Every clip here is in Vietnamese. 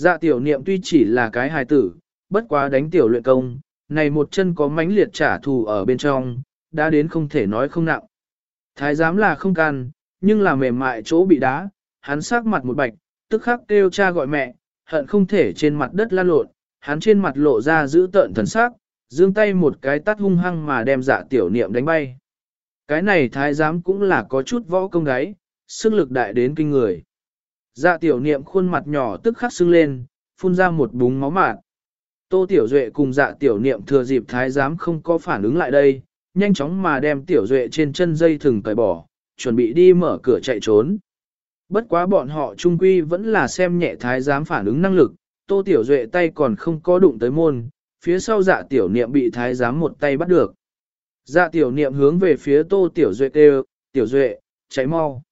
Dạ tiểu niệm tuy chỉ là cái hài tử, bất quá đánh tiểu luyện công, này một chân có mãnh liệt trả thù ở bên trong, đã đến không thể nói không nặng. Thái giám là không can, nhưng là mềm mại chỗ bị đá, hắn sắc mặt một bạch, tức khắc kêu cha gọi mẹ, hận không thể trên mặt đất lan lộn, hắn trên mặt lộ ra giữ tợn thần sắc, giương tay một cái tắt hung hăng mà đem dạ tiểu niệm đánh bay. Cái này thái giám cũng là có chút võ công đấy, sức lực đại đến kinh người. Dạ tiểu niệm khuôn mặt nhỏ tức khắc sưng lên, phun ra một búng máu mạt. Tô tiểu duệ cùng dạ tiểu niệm thừa dịp thái giám không có phản ứng lại đây, nhanh chóng mà đem tiểu duệ trên chân dây thừng cởi bỏ, chuẩn bị đi mở cửa chạy trốn. Bất quá bọn họ trung quy vẫn là xem nhẹ thái giám phản ứng năng lực, tô tiểu duệ tay còn không có đụng tới môn, phía sau dạ tiểu niệm bị thái giám một tay bắt được. Dạ tiểu niệm hướng về phía tô tiểu duệ kêu, tiểu duệ, cháy mau.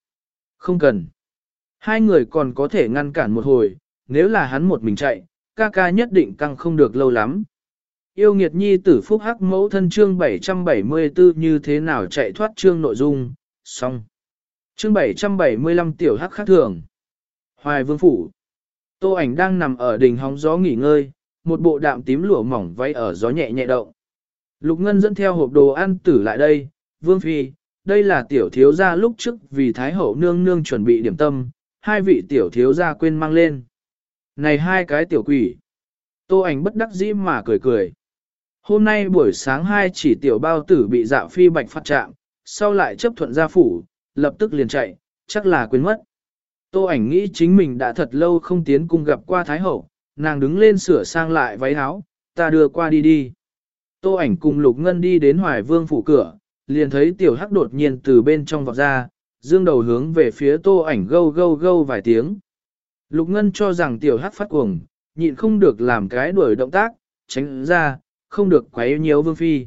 Không cần. Hai người còn có thể ngăn cản một hồi, nếu là hắn một mình chạy, ca ca nhất định căng không được lâu lắm. Yêu nghiệt nhi tử phúc hắc mẫu thân chương 774 như thế nào chạy thoát chương nội dung, xong. Chương 775 tiểu hắc khác thường. Hoài vương phủ. Tô ảnh đang nằm ở đỉnh hóng gió nghỉ ngơi, một bộ đạm tím lụa mỏng váy ở gió nhẹ nhẹ động. Lục Ngân dẫn theo hộp đồ ăn tử lại đây, Vương Phi, đây là tiểu thiếu gia lúc trước vì Thái Hậu nương nương chuẩn bị điểm tâm, hai vị tiểu thiếu gia quên mang lên. Này hai cái tiểu quỷ. Tô ảnh bất đắc dĩ mà cười cười. Hôm nay buổi sáng hai chỉ tiểu bao tử bị dạo phi bạch phát trạm, sau lại chấp thuận gia phủ, lập tức liền chạy, chắc là quên mất. Tô ảnh nghĩ chính mình đã thật lâu không tiến cung gặp qua Thái Hậu, nàng đứng lên sửa sang lại váy áo, ta đưa qua đi đi. Tô ảnh cùng Lục Ngân đi đến Hoài Vương phủ cửa, liền thấy tiểu hắc đột nhiên từ bên trong vọt ra, dương đầu hướng về phía tô ảnh gâu gâu gâu vài tiếng. Lục Ngân cho rằng tiểu hắc phát cuồng, nhịn không được làm cái đuổi động tác, tránh ra, không được quấy nhiễu vương phi.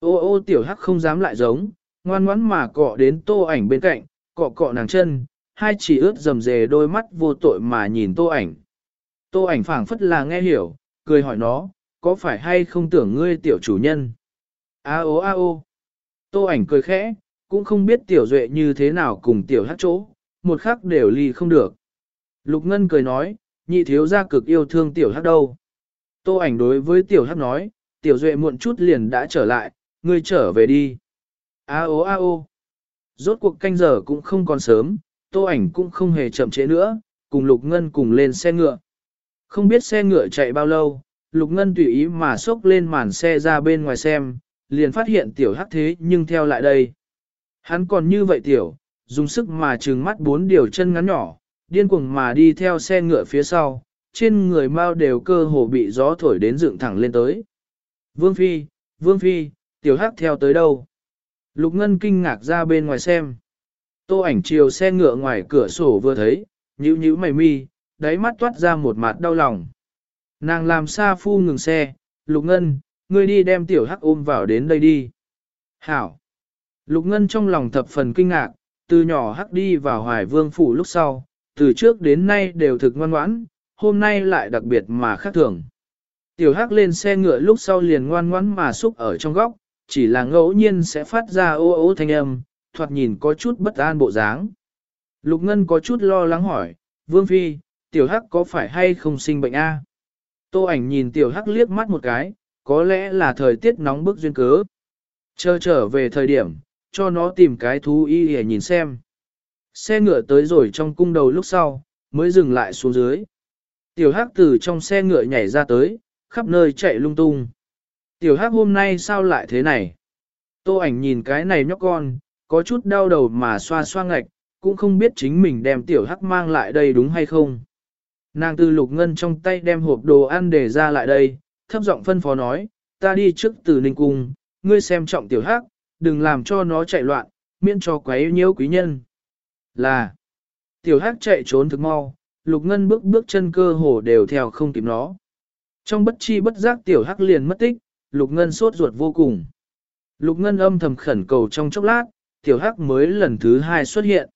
Ô ô tiểu hắc không dám lại giống, ngoan ngoãn mà cọ đến tô ảnh bên cạnh, cọ cọ nàng chân, hai chỉ ướt dầm dề đôi mắt vô tội mà nhìn tô ảnh. Tô ảnh phảng phất là nghe hiểu, cười hỏi nó, có phải hay không tưởng ngươi tiểu chủ nhân? A ô a ô. Tô ảnh cười khẽ, cũng không biết tiểu duệ như thế nào cùng tiểu hát chỗ, một khắc đều ly không được. Lục Ngân cười nói, nhị thiếu gia cực yêu thương tiểu hát đâu. Tô ảnh đối với tiểu hát nói, tiểu duệ muộn chút liền đã trở lại, ngươi trở về đi. A ô a ô. Rốt cuộc canh giờ cũng không còn sớm, tô ảnh cũng không hề chậm trễ nữa, cùng Lục Ngân cùng lên xe ngựa. Không biết xe ngựa chạy bao lâu, Lục Ngân tùy ý mà xốc lên màn xe ra bên ngoài xem, liền phát hiện tiểu hắc thế nhưng theo lại đây. Hắn còn như vậy tiểu, dùng sức mà trừng mắt bốn điều chân ngắn nhỏ, điên cuồng mà đi theo xe ngựa phía sau, trên người mau đều cơ hồ bị gió thổi đến dựng thẳng lên tới. Vương Phi, Vương Phi, tiểu hắc theo tới đâu? Lục Ngân kinh ngạc ra bên ngoài xem. Tô ảnh chiều xe ngựa ngoài cửa sổ vừa thấy, nhíu nhíu mày mi, đáy mắt toát ra một mặt đau lòng. Nàng làm xa phu ngừng xe, Lục Ngân, ngươi đi đem tiểu hắc ôm vào đến đây đi. Hảo. Lục Ngân trong lòng thập phần kinh ngạc, từ nhỏ hắc đi vào hoài vương phủ lúc sau, từ trước đến nay đều thực ngoan ngoãn, hôm nay lại đặc biệt mà khác thường. Tiểu hắc lên xe ngựa lúc sau liền ngoan ngoãn mà xúc ở trong góc, chỉ là ngẫu nhiên sẽ phát ra ô ô thanh âm, thoạt nhìn có chút bất an bộ dáng. Lục Ngân có chút lo lắng hỏi, Vương Phi, tiểu hắc có phải hay không sinh bệnh a? Tô ảnh nhìn tiểu hắc liếc mắt một cái, có lẽ là thời tiết nóng bức duyên cớ. Chờ trở về thời điểm, cho nó tìm cái thú y để nhìn xem. Xe ngựa tới rồi trong cung đầu lúc sau, mới dừng lại xuống dưới. Tiểu hắc từ trong xe ngựa nhảy ra tới, khắp nơi chạy lung tung. Tiểu hắc hôm nay sao lại thế này? Tô ảnh nhìn cái này nhóc con, có chút đau đầu mà xoa xoa ngạch, cũng không biết chính mình đem tiểu hắc mang lại đây đúng hay không. Nàng từ lục ngân trong tay đem hộp đồ ăn để ra lại đây, thấp giọng phân phó nói, ta đi trước từ ninh cung, ngươi xem trọng tiểu hắc, đừng làm cho nó chạy loạn, miễn cho quấy nhiễu quý nhân. Là, tiểu hắc chạy trốn thực mau, lục ngân bước bước chân cơ hồ đều theo không kịp nó. Trong bất chi bất giác tiểu hắc liền mất tích, lục ngân sốt ruột vô cùng. Lục ngân âm thầm khẩn cầu trong chốc lát, tiểu hắc mới lần thứ hai xuất hiện.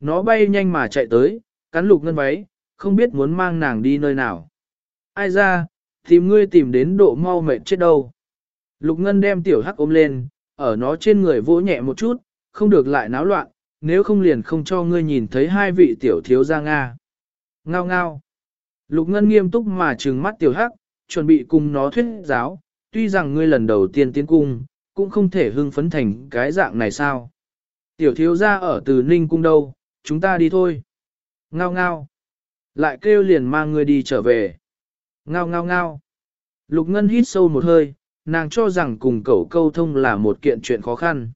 Nó bay nhanh mà chạy tới, cắn lục ngân váy, không biết muốn mang nàng đi nơi nào. Ai ra, tìm ngươi tìm đến độ mau mệt chết đâu. Lục Ngân đem tiểu hắc ôm lên, ở nó trên người vỗ nhẹ một chút, không được lại náo loạn, nếu không liền không cho ngươi nhìn thấy hai vị tiểu thiếu gia Nga. Ngao ngao. Lục Ngân nghiêm túc mà trừng mắt tiểu hắc, chuẩn bị cùng nó thuyết giáo, tuy rằng ngươi lần đầu tiên tiến cung, cũng không thể hưng phấn thành cái dạng này sao. Tiểu thiếu gia ở từ Ninh cung đâu, chúng ta đi thôi. Ngao ngao. Lại kêu liền mang ngươi đi trở về. Ngao ngao ngao. Lục Ngân hít sâu một hơi, nàng cho rằng cùng cậu câu thông là một kiện chuyện khó khăn.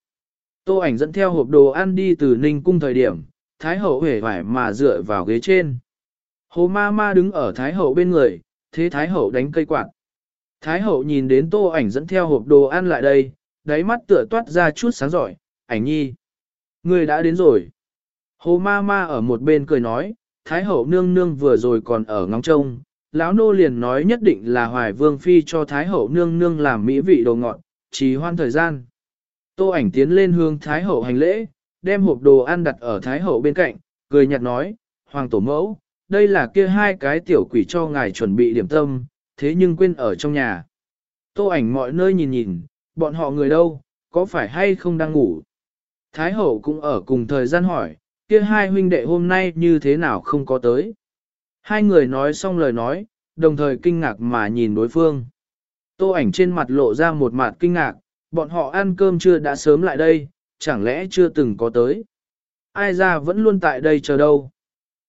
Tô ảnh dẫn theo hộp đồ ăn đi từ Ninh cung thời điểm, Thái hậu hề vải mà dựa vào ghế trên. Hồ ma ma đứng ở Thái hậu bên người, thế Thái hậu đánh cây quạt. Thái hậu nhìn đến tô ảnh dẫn theo hộp đồ ăn lại đây, đáy mắt tựa toát ra chút sáng giỏi, ảnh nhi. Người đã đến rồi. Hồ ma ma ở một bên cười nói, Thái hậu nương nương vừa rồi còn ở ngóng trông, lão nô liền nói nhất định là hoài vương phi cho Thái hậu nương nương làm mỹ vị đồ ngọt, trì hoan thời gian. Tô ảnh tiến lên hướng Thái hậu hành lễ, đem hộp đồ ăn đặt ở Thái hậu bên cạnh, cười nhạt nói, Hoàng tổ mẫu, đây là kia hai cái tiểu quỷ cho ngài chuẩn bị điểm tâm, thế nhưng quên ở trong nhà. Tô ảnh mọi nơi nhìn nhìn, bọn họ người đâu, có phải hay không đang ngủ? Thái hậu cũng ở cùng thời gian hỏi, kia hai huynh đệ hôm nay như thế nào không có tới? Hai người nói xong lời nói, đồng thời kinh ngạc mà nhìn đối phương. Tô ảnh trên mặt lộ ra một mặt kinh ngạc, bọn họ ăn cơm chưa đã sớm lại đây, chẳng lẽ chưa từng có tới. Ai ra vẫn luôn tại đây chờ đâu.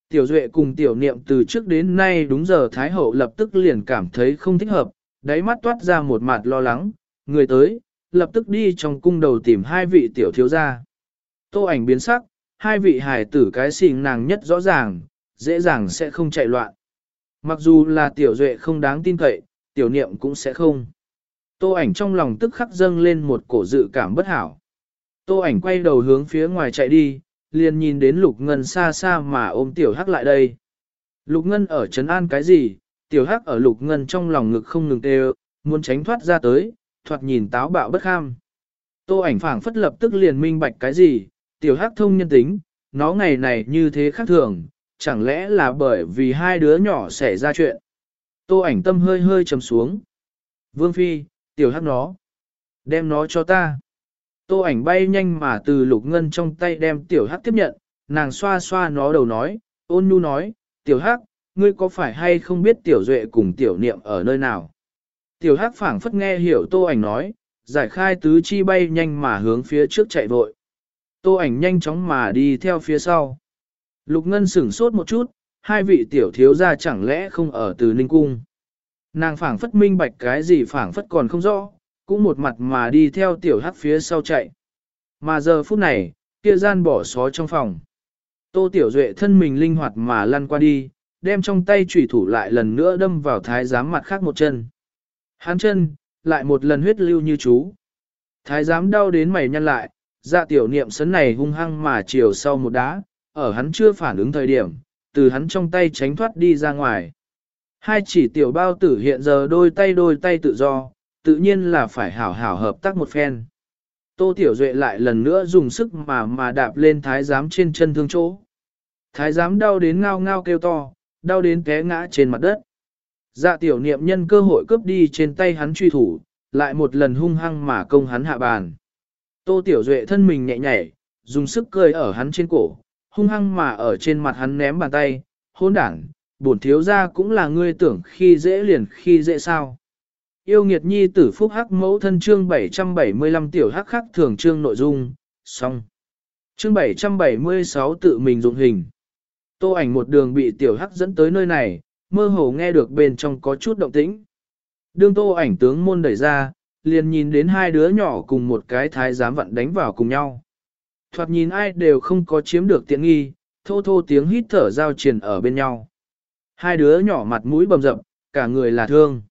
Tiểu Duệ cùng tiểu niệm từ trước đến nay đúng giờ Thái Hậu lập tức liền cảm thấy không thích hợp, đáy mắt toát ra một mặt lo lắng, người tới, lập tức đi trong cung đầu tìm hai vị tiểu thiếu gia. Tô ảnh biến sắc, hai vị hài tử cái xình nàng nhất rõ ràng, dễ dàng sẽ không chạy loạn. Mặc dù là tiểu Duệ không đáng tin cậy, tiểu niệm cũng sẽ không. Tô ảnh trong lòng tức khắc dâng lên một cổ dự cảm bất hảo. Tô ảnh quay đầu hướng phía ngoài chạy đi, liền nhìn đến Lục Ngân xa xa mà ôm Tiểu Hắc lại đây. Lục Ngân ở trấn an cái gì, Tiểu Hắc ở Lục Ngân trong lòng ngực không ngừng tê muốn tránh thoát ra tới, thoạt nhìn táo bạo bất kham. Tô ảnh phảng phất lập tức liền minh bạch cái gì, Tiểu Hắc thông nhân tính, nó ngày này như thế khác thường, chẳng lẽ là bởi vì hai đứa nhỏ xảy ra chuyện. Tô ảnh tâm hơi hơi trầm xuống. Vương Phi, Tiểu Hắc nó, đem nó cho ta. Tô ảnh bay nhanh mà từ lục ngân trong tay đem tiểu hắc tiếp nhận, nàng xoa xoa nó đầu nói, ôn nhu nói, tiểu hắc, ngươi có phải hay không biết tiểu duệ cùng tiểu niệm ở nơi nào? Tiểu hắc phảng phất nghe hiểu tô ảnh nói, giải khai tứ chi bay nhanh mà hướng phía trước chạy vội. Tô ảnh nhanh chóng mà đi theo phía sau. Lục ngân sửng sốt một chút, hai vị tiểu thiếu gia chẳng lẽ không ở từ ninh cung. Nàng phảng phất minh bạch cái gì phảng phất còn không rõ, cũng một mặt mà đi theo tiểu hắc phía sau chạy. Mà giờ phút này, kia gian bỏ xó trong phòng. Tô Tiểu Duệ thân mình linh hoạt mà lăn qua đi, đem trong tay chủy thủ lại lần nữa đâm vào thái giám mặt khác một chân. Hắn chân, lại một lần huyết lưu như chú. Thái giám đau đến mày nhăn lại, dạ tiểu niệm sấn này hung hăng mà chiều sau một đá, ở hắn chưa phản ứng thời điểm, từ hắn trong tay tránh thoát đi ra ngoài. Hai chỉ tiểu bao tử hiện giờ đôi tay đôi tay tự do, tự nhiên là phải hảo hảo hợp tác một phen. Tô Tiểu Duệ lại lần nữa dùng sức mà mà đạp lên thái giám trên chân thương chỗ. Thái giám đau đến ngao ngao kêu to, đau đến té ngã trên mặt đất. Dạ tiểu niệm nhân cơ hội cướp đi trên tay hắn truy thủ, lại một lần hung hăng mà công hắn hạ bàn. Tô Tiểu Duệ thân mình nhẹ nhảy, dùng sức cười ở hắn trên cổ, hung hăng mà ở trên mặt hắn ném bàn tay, hôn đảng, bổn thiếu ra cũng là ngươi tưởng khi dễ liền khi dễ sao. Yêu nghiệt nhi tử phúc hắc mẫu thân chương 775 tiểu hắc khắc thường chương nội dung, xong. Chương 776 tự mình dụng hình. Tô ảnh một đường bị tiểu hắc dẫn tới nơi này, mơ hồ nghe được bên trong có chút động tĩnh. Đương tô ảnh tướng môn đẩy ra, liền nhìn đến hai đứa nhỏ cùng một cái thái giám vận đánh vào cùng nhau. Thoạt nhìn ai đều không có chiếm được tiện nghi, thô thô tiếng hít thở giao truyền ở bên nhau. Hai đứa nhỏ mặt mũi bầm dập, cả người là thương.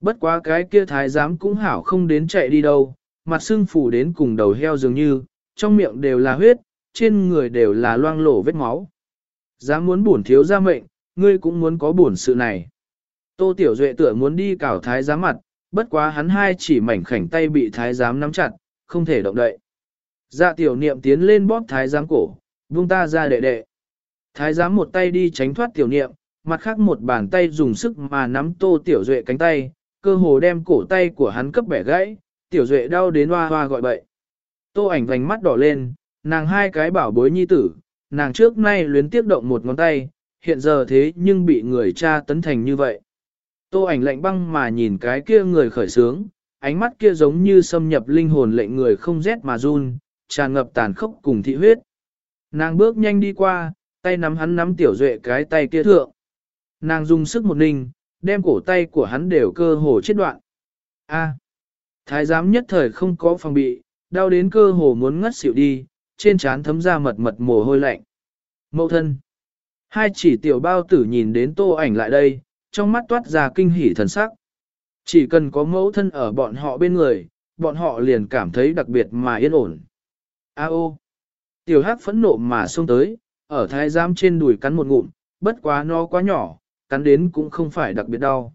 Bất quá cái kia thái giám cũng hảo không đến chạy đi đâu, mặt sưng phủ đến cùng đầu heo dường như, trong miệng đều là huyết, trên người đều là loang lổ vết máu. Dám muốn bổn thiếu ra mệnh, ngươi cũng muốn có bổn sự này. Tô Tiểu Duệ tựa muốn đi cảo thái giám mặt, bất quá hắn hai chỉ mảnh khảnh tay bị thái giám nắm chặt, không thể động đậy. Dạ tiểu niệm tiến lên bóp thái giám cổ, buông ta ra đệ đệ. Thái giám một tay đi tránh thoát tiểu niệm, mặt khác một bàn tay dùng sức mà nắm tô tiểu duệ cánh tay, cơ hồ đem cổ tay của hắn cấp bẻ gãy, tiểu duệ đau đến hoa hoa gọi bậy. Tô ảnh vành mắt đỏ lên, nàng hai cái bảo bối nhi tử, nàng trước nay luyến tiếp động một ngón tay, hiện giờ thế nhưng bị người cha tấn thành như vậy. Tô ảnh lạnh băng mà nhìn cái kia người khởi sướng, ánh mắt kia giống như xâm nhập linh hồn lệnh người không rét mà run, tràn ngập tàn khốc cùng thị huyết. Nàng bước nhanh đi qua, tay nắm hắn nắm tiểu duệ cái tay kia thượng. Nàng dùng sức một ninh, đem cổ tay của hắn đều cơ hồ chết đoạn. A. thái giám nhất thời không có phòng bị, đau đến cơ hồ muốn ngất xỉu đi, trên trán thấm ra mật mật mồ hôi lạnh. Mậu thân. Hai chỉ tiểu bao tử nhìn đến tô ảnh lại đây, trong mắt toát ra kinh hỉ thần sắc. Chỉ cần có mẫu thân ở bọn họ bên người, bọn họ liền cảm thấy đặc biệt mà yên ổn. A ô! Tiểu hắc phẫn nộ mà xông tới, ở thái giám trên đùi cắn một ngụm, bất quá nó quá nhỏ, cắn đến cũng không phải đặc biệt đau.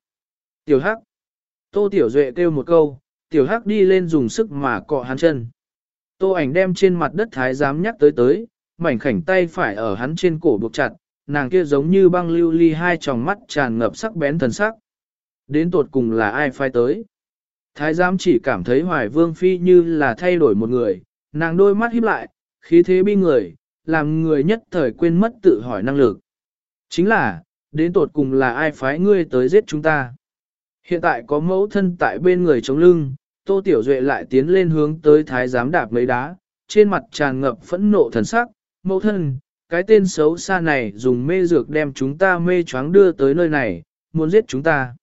Tiểu hắc! Tô tiểu duệ kêu một câu, tiểu hắc đi lên dùng sức mà cọ hắn chân. Tô ảnh đem trên mặt đất thái giám nhắc tới tới, mảnh khảnh tay phải ở hắn trên cổ buộc chặt, nàng kia giống như băng lưu ly hai tròng mắt tràn ngập sắc bén thần sắc. Đến tột cùng là ai phai tới? Thái giám chỉ cảm thấy hoài vương phi như là thay đổi một người, nàng đôi mắt híp lại, khí thế bi người, làm người nhất thời quên mất tự hỏi năng lực. Chính là, đến tột cùng là ai phái ngươi tới giết chúng ta? Hiện tại có mẫu thân tại bên người chống lưng, Tô Tiểu Duệ lại tiến lên hướng tới thái giám đạp mấy đá, trên mặt tràn ngập phẫn nộ thần sắc, mẫu thân, cái tên xấu xa này dùng mê dược đem chúng ta mê choáng đưa tới nơi này, muốn giết chúng ta.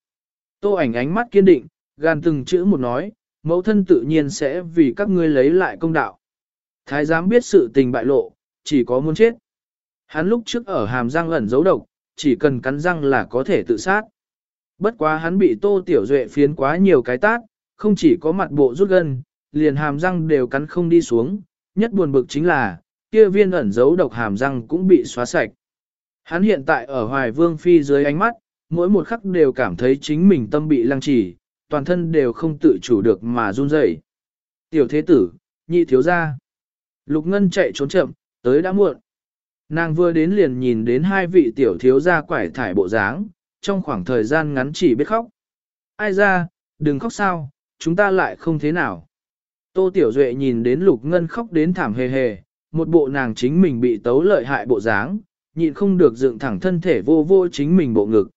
Tô ảnh ánh mắt kiên định, gan từng chữ một nói, mẫu thân tự nhiên sẽ vì các ngươi lấy lại công đạo. Thái giám biết sự tình bại lộ, chỉ có muốn chết. Hắn lúc trước ở hàm răng ẩn giấu độc, chỉ cần cắn răng là có thể tự sát. Bất quá hắn bị tô tiểu duệ phiến quá nhiều cái tát, không chỉ có mặt bộ rút gân, liền hàm răng đều cắn không đi xuống, nhất buồn bực chính là, kia viên ẩn giấu độc hàm răng cũng bị xóa sạch. Hắn hiện tại ở Hoài Vương Phi dưới ánh mắt, mỗi một khắc đều cảm thấy chính mình tâm bị lăng trì, toàn thân đều không tự chủ được mà run rẩy. Tiểu thế tử, nhị thiếu gia. Lục Ngân chạy trốn chậm, tới đã muộn. Nàng vừa đến liền nhìn đến hai vị tiểu thiếu gia quải thải bộ dáng, trong khoảng thời gian ngắn chỉ biết khóc. Ai ra, đừng khóc sao, chúng ta lại không thế nào. Tô Tiểu Duệ nhìn đến Lục Ngân khóc đến thảm hề hề, một bộ nàng chính mình bị tấu lợi hại bộ dáng, nhịn không được dựng thẳng thân thể vô vô chính mình bộ ngực.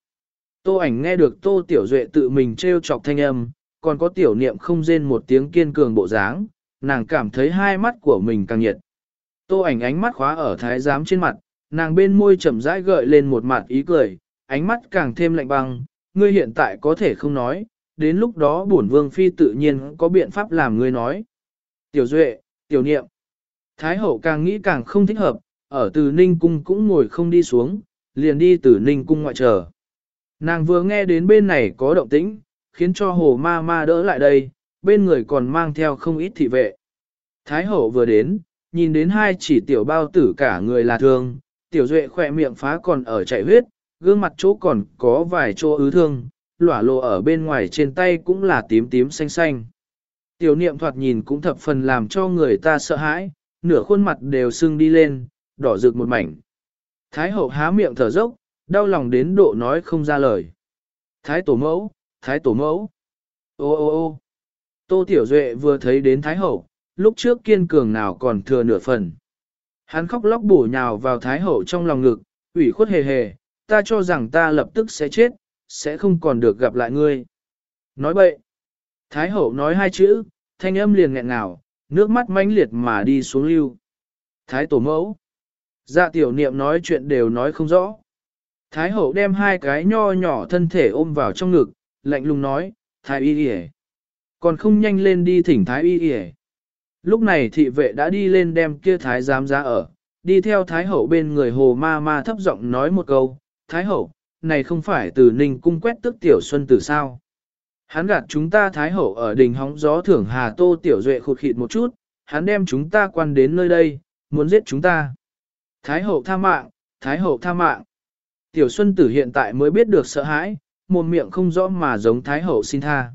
Tô ảnh nghe được Tô Tiểu Duệ tự mình trêu chọc thanh âm, còn có tiểu niệm không rên một tiếng kiên cường bộ dáng, nàng cảm thấy hai mắt của mình càng nhiệt. Tô ảnh ánh mắt khóa ở thái giám trên mặt, nàng bên môi chậm rãi gợi lên một mặt ý cười, ánh mắt càng thêm lạnh băng, ngươi hiện tại có thể không nói, đến lúc đó bổn vương phi tự nhiên có biện pháp làm ngươi nói. Tiểu Duệ, tiểu niệm. Thái hậu càng nghĩ càng không thích hợp, ở từ Ninh Cung cũng ngồi không đi xuống, liền đi từ Ninh Cung ngoại chờ. Nàng vừa nghe đến bên này có động tĩnh, khiến cho hồ ma ma đỡ lại đây, bên người còn mang theo không ít thị vệ. Thái hậu vừa đến, nhìn đến hai chỉ tiểu bao tử cả người là thương, tiểu duệ khỏe miệng phá còn ở chảy huyết, gương mặt chỗ còn có vài chỗ ứ thương, lỏa lộ ở bên ngoài trên tay cũng là tím tím xanh xanh. Tiểu niệm thoạt nhìn cũng thập phần làm cho người ta sợ hãi, nửa khuôn mặt đều sưng đi lên, đỏ rực một mảnh. Thái hậu há miệng thở dốc, đau lòng đến độ nói không ra lời. Thái tổ mẫu, thái tổ mẫu. Ô ô ô Tô Tiểu Duệ vừa thấy đến Thái hậu, lúc trước kiên cường nào còn thừa nửa phần. Hắn khóc lóc bổ nhào vào Thái hậu trong lòng ngực, ủy khuất hề hề, ta cho rằng ta lập tức sẽ chết, sẽ không còn được gặp lại ngươi. Nói bậy. Thái hậu nói hai chữ, thanh âm liền nghẹn ngào, nước mắt mãnh liệt mà đi xuống lưu. Thái tổ mẫu. Dạ tiểu niệm nói chuyện đều nói không rõ. Thái hậu đem hai cái nho nhỏ thân thể ôm vào trong ngực, lạnh lùng nói, Thái y y Còn không nhanh lên đi thỉnh Thái y y Lúc này thị vệ đã đi lên đem kia Thái giám ra ở, đi theo Thái hậu bên người hồ ma ma thấp giọng nói một câu, Thái hậu, này không phải từ ninh cung quét tức tiểu xuân từ sao. Hắn gạt chúng ta Thái hậu ở đình hóng gió thưởng hà tô tiểu duệ khụt khịt một chút, hắn đem chúng ta quan đến nơi đây, muốn giết chúng ta. Thái hậu tha mạng, Thái hậu tha mạng. Tiểu Xuân Tử hiện tại mới biết được sợ hãi, mồm miệng không rõ mà giống Thái hậu xin tha.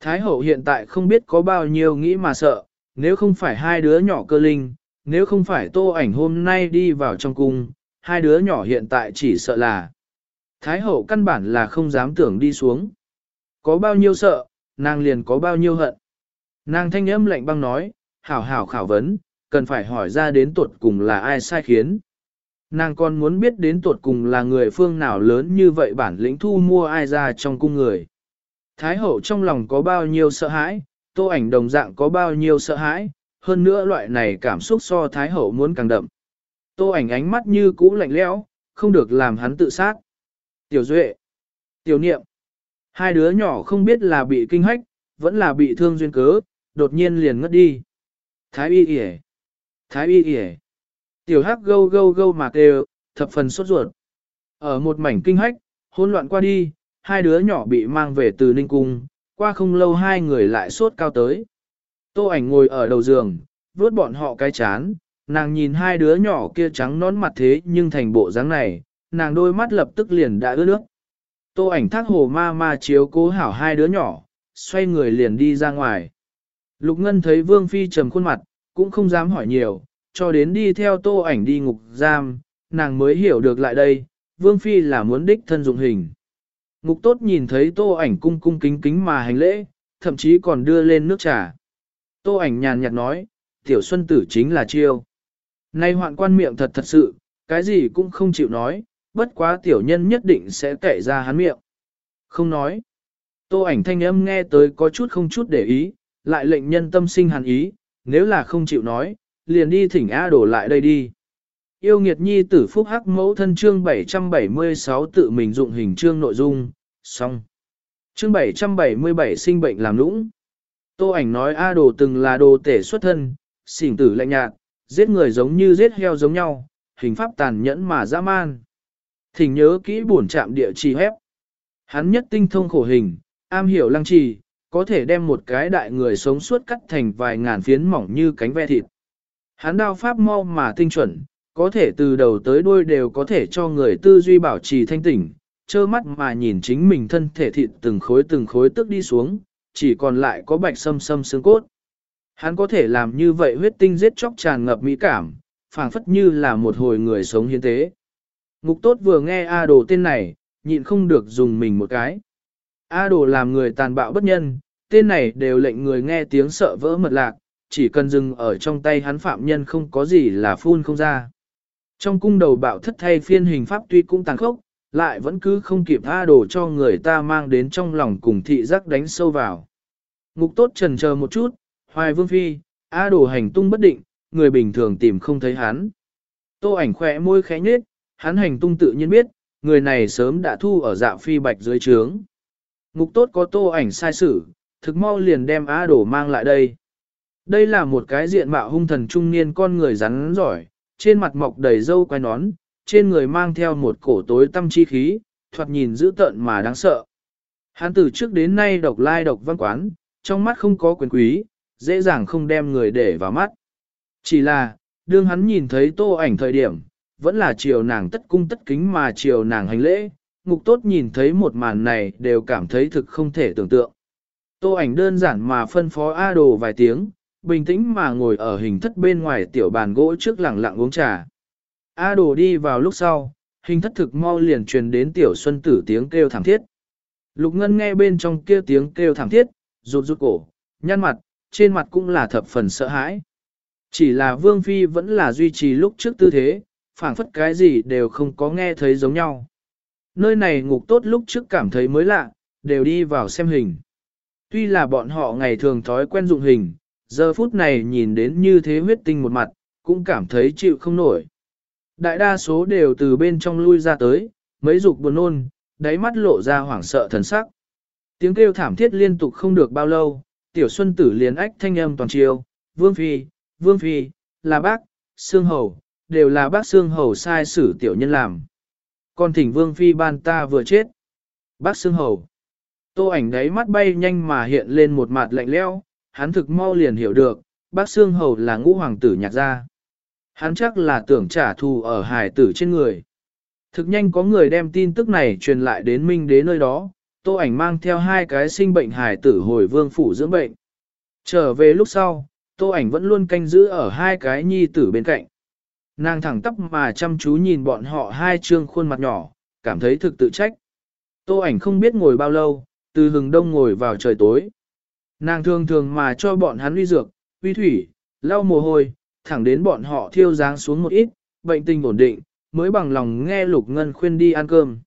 Thái hậu hiện tại không biết có bao nhiêu nghĩ mà sợ, nếu không phải hai đứa nhỏ cơ linh, nếu không phải tô ảnh hôm nay đi vào trong cung, hai đứa nhỏ hiện tại chỉ sợ là. Thái hậu căn bản là không dám tưởng đi xuống. Có bao nhiêu sợ, nàng liền có bao nhiêu hận. Nàng thanh âm lạnh băng nói, hảo hảo khảo vấn, cần phải hỏi ra đến tuột cùng là ai sai khiến. Nàng còn muốn biết đến tuột cùng là người phương nào lớn như vậy bản lĩnh thu mua ai ra trong cung người. Thái hậu trong lòng có bao nhiêu sợ hãi, tô ảnh đồng dạng có bao nhiêu sợ hãi, hơn nữa loại này cảm xúc so Thái hậu muốn càng đậm. Tô ảnh ánh mắt như cũ lạnh lẽo, không được làm hắn tự sát. Tiểu Duệ, Tiểu Niệm, hai đứa nhỏ không biết là bị kinh hách, vẫn là bị thương duyên cớ, đột nhiên liền ngất đi. Thái y yể, Thái y yể, Tiểu Hắc gâu gâu gâu mà kêu, thập phần sốt ruột. Ở một mảnh kinh hách, hỗn loạn qua đi, hai đứa nhỏ bị mang về từ Ninh Cung, qua không lâu hai người lại sốt cao tới. Tô ảnh ngồi ở đầu giường, vuốt bọn họ cái chán, nàng nhìn hai đứa nhỏ kia trắng nón mặt thế nhưng thành bộ dáng này, nàng đôi mắt lập tức liền đã ướt nước. Tô ảnh thác hồ ma ma chiếu cố hảo hai đứa nhỏ, xoay người liền đi ra ngoài. Lục Ngân thấy Vương Phi trầm khuôn mặt, cũng không dám hỏi nhiều, cho đến đi theo tô ảnh đi ngục giam, nàng mới hiểu được lại đây, Vương Phi là muốn đích thân dụng hình. Ngục tốt nhìn thấy tô ảnh cung cung kính kính mà hành lễ, thậm chí còn đưa lên nước trà. Tô ảnh nhàn nhạt nói, tiểu xuân tử chính là chiêu. Nay hoạn quan miệng thật thật sự, cái gì cũng không chịu nói, bất quá tiểu nhân nhất định sẽ kể ra hắn miệng. Không nói. Tô ảnh thanh âm nghe tới có chút không chút để ý, lại lệnh nhân tâm sinh hàn ý, nếu là không chịu nói, liền đi thỉnh A đổ lại đây đi. Yêu nghiệt nhi tử phúc hắc mẫu thân chương 776 tự mình dụng hình chương nội dung, xong. Chương 777 sinh bệnh làm lũng. Tô ảnh nói A đồ từng là đồ tể xuất thân, xỉn tử lạnh nhạt, giết người giống như giết heo giống nhau, hình pháp tàn nhẫn mà dã man. Thỉnh nhớ kỹ buồn chạm địa chỉ hép. Hắn nhất tinh thông khổ hình, am hiểu lăng trì, có thể đem một cái đại người sống suốt cắt thành vài ngàn phiến mỏng như cánh ve thịt. Hắn đao pháp mau mà tinh chuẩn, có thể từ đầu tới đuôi đều có thể cho người tư duy bảo trì thanh tỉnh, trơ mắt mà nhìn chính mình thân thể thịt từng khối từng khối tức đi xuống, chỉ còn lại có bạch sâm sâm xương cốt. Hắn có thể làm như vậy huyết tinh giết chóc tràn ngập mỹ cảm, phảng phất như là một hồi người sống hiến tế. Ngục tốt vừa nghe A đồ tên này, nhịn không được dùng mình một cái. A đồ làm người tàn bạo bất nhân, tên này đều lệnh người nghe tiếng sợ vỡ mật lạc, chỉ cần dừng ở trong tay hắn phạm nhân không có gì là phun không ra. Trong cung đầu bạo thất thay phiên hình pháp tuy cũng tàn khốc, lại vẫn cứ không kịp tha đồ cho người ta mang đến trong lòng cùng thị giác đánh sâu vào. Ngục tốt trần chờ một chút, hoài vương phi, A đồ hành tung bất định, người bình thường tìm không thấy hắn. Tô ảnh khỏe môi khẽ nhếch, hắn hành tung tự nhiên biết, người này sớm đã thu ở dạ phi bạch dưới trướng. Ngục tốt có tô ảnh sai sử, thực mau liền đem A đồ mang lại đây. Đây là một cái diện mạo hung thần trung niên con người rắn giỏi, trên mặt mọc đầy râu quai nón, trên người mang theo một cổ tối tâm chi khí, thoạt nhìn dữ tợn mà đáng sợ. Hắn từ trước đến nay độc lai độc văn quán, trong mắt không có quyền quý, dễ dàng không đem người để vào mắt. Chỉ là, đương hắn nhìn thấy tô ảnh thời điểm, vẫn là chiều nàng tất cung tất kính mà chiều nàng hành lễ, ngục tốt nhìn thấy một màn này đều cảm thấy thực không thể tưởng tượng. Tô ảnh đơn giản mà phân phó A đồ vài tiếng, bình tĩnh mà ngồi ở hình thất bên ngoài tiểu bàn gỗ trước lặng lặng uống trà. A đồ đi vào lúc sau, hình thất thực mau liền truyền đến tiểu xuân tử tiếng kêu thảm thiết. Lục ngân nghe bên trong kia tiếng kêu thảm thiết, rụt rụt cổ, nhăn mặt, trên mặt cũng là thập phần sợ hãi. Chỉ là vương phi vẫn là duy trì lúc trước tư thế, phảng phất cái gì đều không có nghe thấy giống nhau. Nơi này ngục tốt lúc trước cảm thấy mới lạ, đều đi vào xem hình. Tuy là bọn họ ngày thường thói quen dụng hình, giờ phút này nhìn đến như thế huyết tinh một mặt, cũng cảm thấy chịu không nổi. Đại đa số đều từ bên trong lui ra tới, mấy dục buồn nôn, đáy mắt lộ ra hoảng sợ thần sắc. Tiếng kêu thảm thiết liên tục không được bao lâu, tiểu xuân tử liền ách thanh âm toàn chiều, vương phi, vương phi, là bác, xương hầu, đều là bác xương hầu sai xử tiểu nhân làm. Còn thỉnh vương phi ban ta vừa chết. Bác xương hầu. Tô ảnh đáy mắt bay nhanh mà hiện lên một mặt lạnh lẽo, hắn thực mau liền hiểu được, bác xương hầu là ngũ hoàng tử nhạc gia. Hắn chắc là tưởng trả thù ở hải tử trên người. Thực nhanh có người đem tin tức này truyền lại đến Minh đế nơi đó, tô ảnh mang theo hai cái sinh bệnh hải tử hồi vương phủ dưỡng bệnh. Trở về lúc sau, tô ảnh vẫn luôn canh giữ ở hai cái nhi tử bên cạnh. Nàng thẳng tắp mà chăm chú nhìn bọn họ hai trương khuôn mặt nhỏ, cảm thấy thực tự trách. Tô ảnh không biết ngồi bao lâu, từ hừng đông ngồi vào trời tối. Nàng thường thường mà cho bọn hắn uy dược, uy thủy, lau mồ hôi, thẳng đến bọn họ thiêu dáng xuống một ít, bệnh tình ổn định, mới bằng lòng nghe Lục Ngân khuyên đi ăn cơm.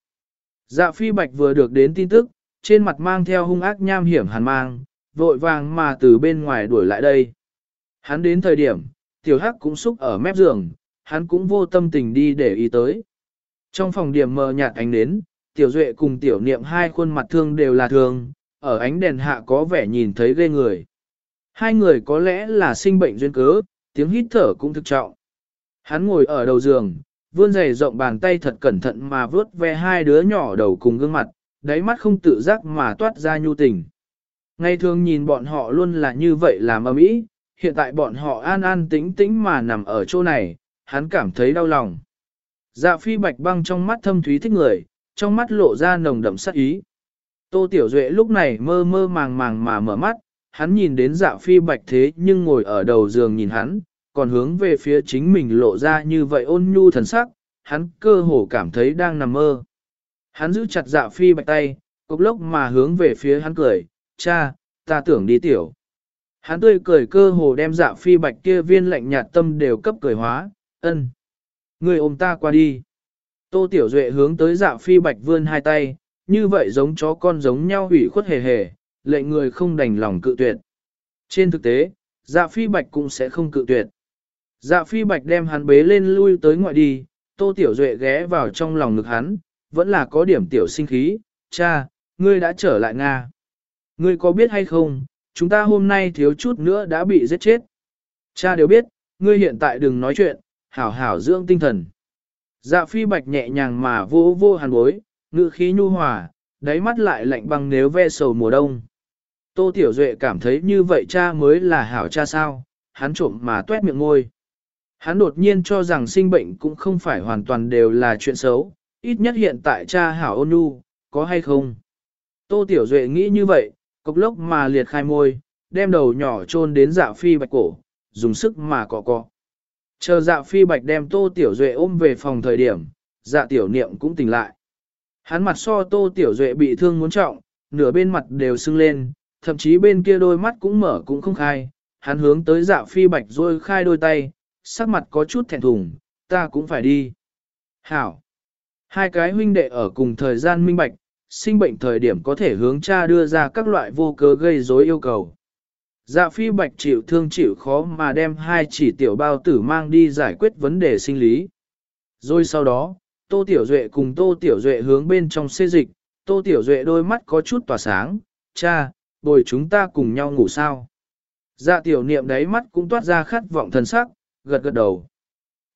Dạ phi bạch vừa được đến tin tức, trên mặt mang theo hung ác nham hiểm hàn mang, vội vàng mà từ bên ngoài đuổi lại đây. Hắn đến thời điểm, tiểu hắc cũng xúc ở mép giường, hắn cũng vô tâm tình đi để ý tới. Trong phòng điểm mờ nhạt ánh đến, tiểu duệ cùng tiểu niệm hai khuôn mặt thương đều là thương, ở ánh đèn hạ có vẻ nhìn thấy ghê người. Hai người có lẽ là sinh bệnh duyên cớ, tiếng hít thở cũng thực trọng. Hắn ngồi ở đầu giường, vươn giày rộng bàn tay thật cẩn thận mà vớt ve hai đứa nhỏ đầu cùng gương mặt, đáy mắt không tự giác mà toát ra nhu tình. Ngày thường nhìn bọn họ luôn là như vậy làm ầm ĩ, hiện tại bọn họ an an tĩnh tĩnh mà nằm ở chỗ này, hắn cảm thấy đau lòng. Dạ phi bạch băng trong mắt thâm thúy thích người, trong mắt lộ ra nồng đậm sát ý. Tô Tiểu Duệ lúc này mơ mơ màng màng mà mở mắt, hắn nhìn đến dạ phi bạch thế nhưng ngồi ở đầu giường nhìn hắn, còn hướng về phía chính mình lộ ra như vậy ôn nhu thần sắc, hắn cơ hồ cảm thấy đang nằm mơ. Hắn giữ chặt dạ phi bạch tay, cốc lốc mà hướng về phía hắn cười, cha, ta tưởng đi tiểu. Hắn tươi cười cơ hồ đem dạ phi bạch kia viên lạnh nhạt tâm đều cấp cười hóa, ân. Người ôm ta qua đi. Tô Tiểu Duệ hướng tới dạ phi bạch vươn hai tay, như vậy giống chó con giống nhau hủy khuất hề hề, lệ người không đành lòng cự tuyệt. Trên thực tế, dạ phi bạch cũng sẽ không cự tuyệt. Dạ phi bạch đem hắn bế lên lui tới ngoại đi, Tô Tiểu Duệ ghé vào trong lòng ngực hắn, vẫn là có điểm tiểu sinh khí, cha, ngươi đã trở lại Nga. Ngươi có biết hay không, chúng ta hôm nay thiếu chút nữa đã bị giết chết. Cha đều biết, ngươi hiện tại đừng nói chuyện, hảo hảo dưỡng tinh thần. Dạ phi bạch nhẹ nhàng mà vô vô hàn bối, Ngữ khí nhu hòa, đáy mắt lại lạnh băng nếu ve sầu mùa đông. Tô Tiểu Duệ cảm thấy như vậy cha mới là hảo cha sao, hắn trộm mà tuét miệng ngôi. Hắn đột nhiên cho rằng sinh bệnh cũng không phải hoàn toàn đều là chuyện xấu, ít nhất hiện tại cha hảo ôn nhu, có hay không? Tô Tiểu Duệ nghĩ như vậy, cục lốc mà liệt khai môi, đem đầu nhỏ chôn đến dạ phi bạch cổ, dùng sức mà cọ cọ. Chờ dạ phi bạch đem Tô Tiểu Duệ ôm về phòng thời điểm, dạ tiểu niệm cũng tỉnh lại. Hắn mặt so Tô Tiểu Duệ bị thương muốn trọng, nửa bên mặt đều sưng lên, thậm chí bên kia đôi mắt cũng mở cũng không khai. Hắn hướng tới dạ phi bạch rồi khai đôi tay, sắc mặt có chút thẹn thùng, ta cũng phải đi. Hảo! Hai cái huynh đệ ở cùng thời gian minh bạch, sinh bệnh thời điểm có thể hướng cha đưa ra các loại vô cớ gây rối yêu cầu. Dạ phi bạch chịu thương chịu khó mà đem hai chỉ tiểu bao tử mang đi giải quyết vấn đề sinh lý. Rồi sau đó, Tô Tiểu Duệ cùng Tô Tiểu Duệ hướng bên trong xê dịch, Tô Tiểu Duệ đôi mắt có chút tỏa sáng, cha, bồi chúng ta cùng nhau ngủ sao. Dạ tiểu niệm đáy mắt cũng toát ra khát vọng thần sắc, gật gật đầu.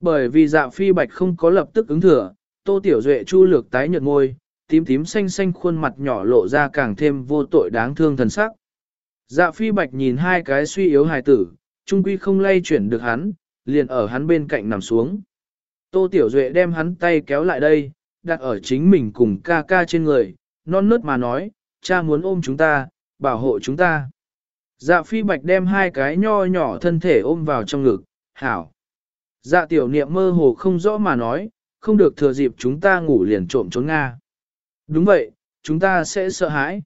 Bởi vì dạ phi bạch không có lập tức ứng thừa, Tô Tiểu Duệ chu lược tái nhợt ngôi, tím tím xanh xanh khuôn mặt nhỏ lộ ra càng thêm vô tội đáng thương thần sắc. Dạ phi bạch nhìn hai cái suy yếu hài tử, trung quy không lay chuyển được hắn, liền ở hắn bên cạnh nằm xuống. Tô Tiểu Duệ đem hắn tay kéo lại đây, đặt ở chính mình cùng ca ca trên người, non nớt mà nói, cha muốn ôm chúng ta, bảo hộ chúng ta. Dạ phi bạch đem hai cái nho nhỏ thân thể ôm vào trong ngực, hảo. Dạ tiểu niệm mơ hồ không rõ mà nói, không được thừa dịp chúng ta ngủ liền trộm trốn Nga. Đúng vậy, chúng ta sẽ sợ hãi.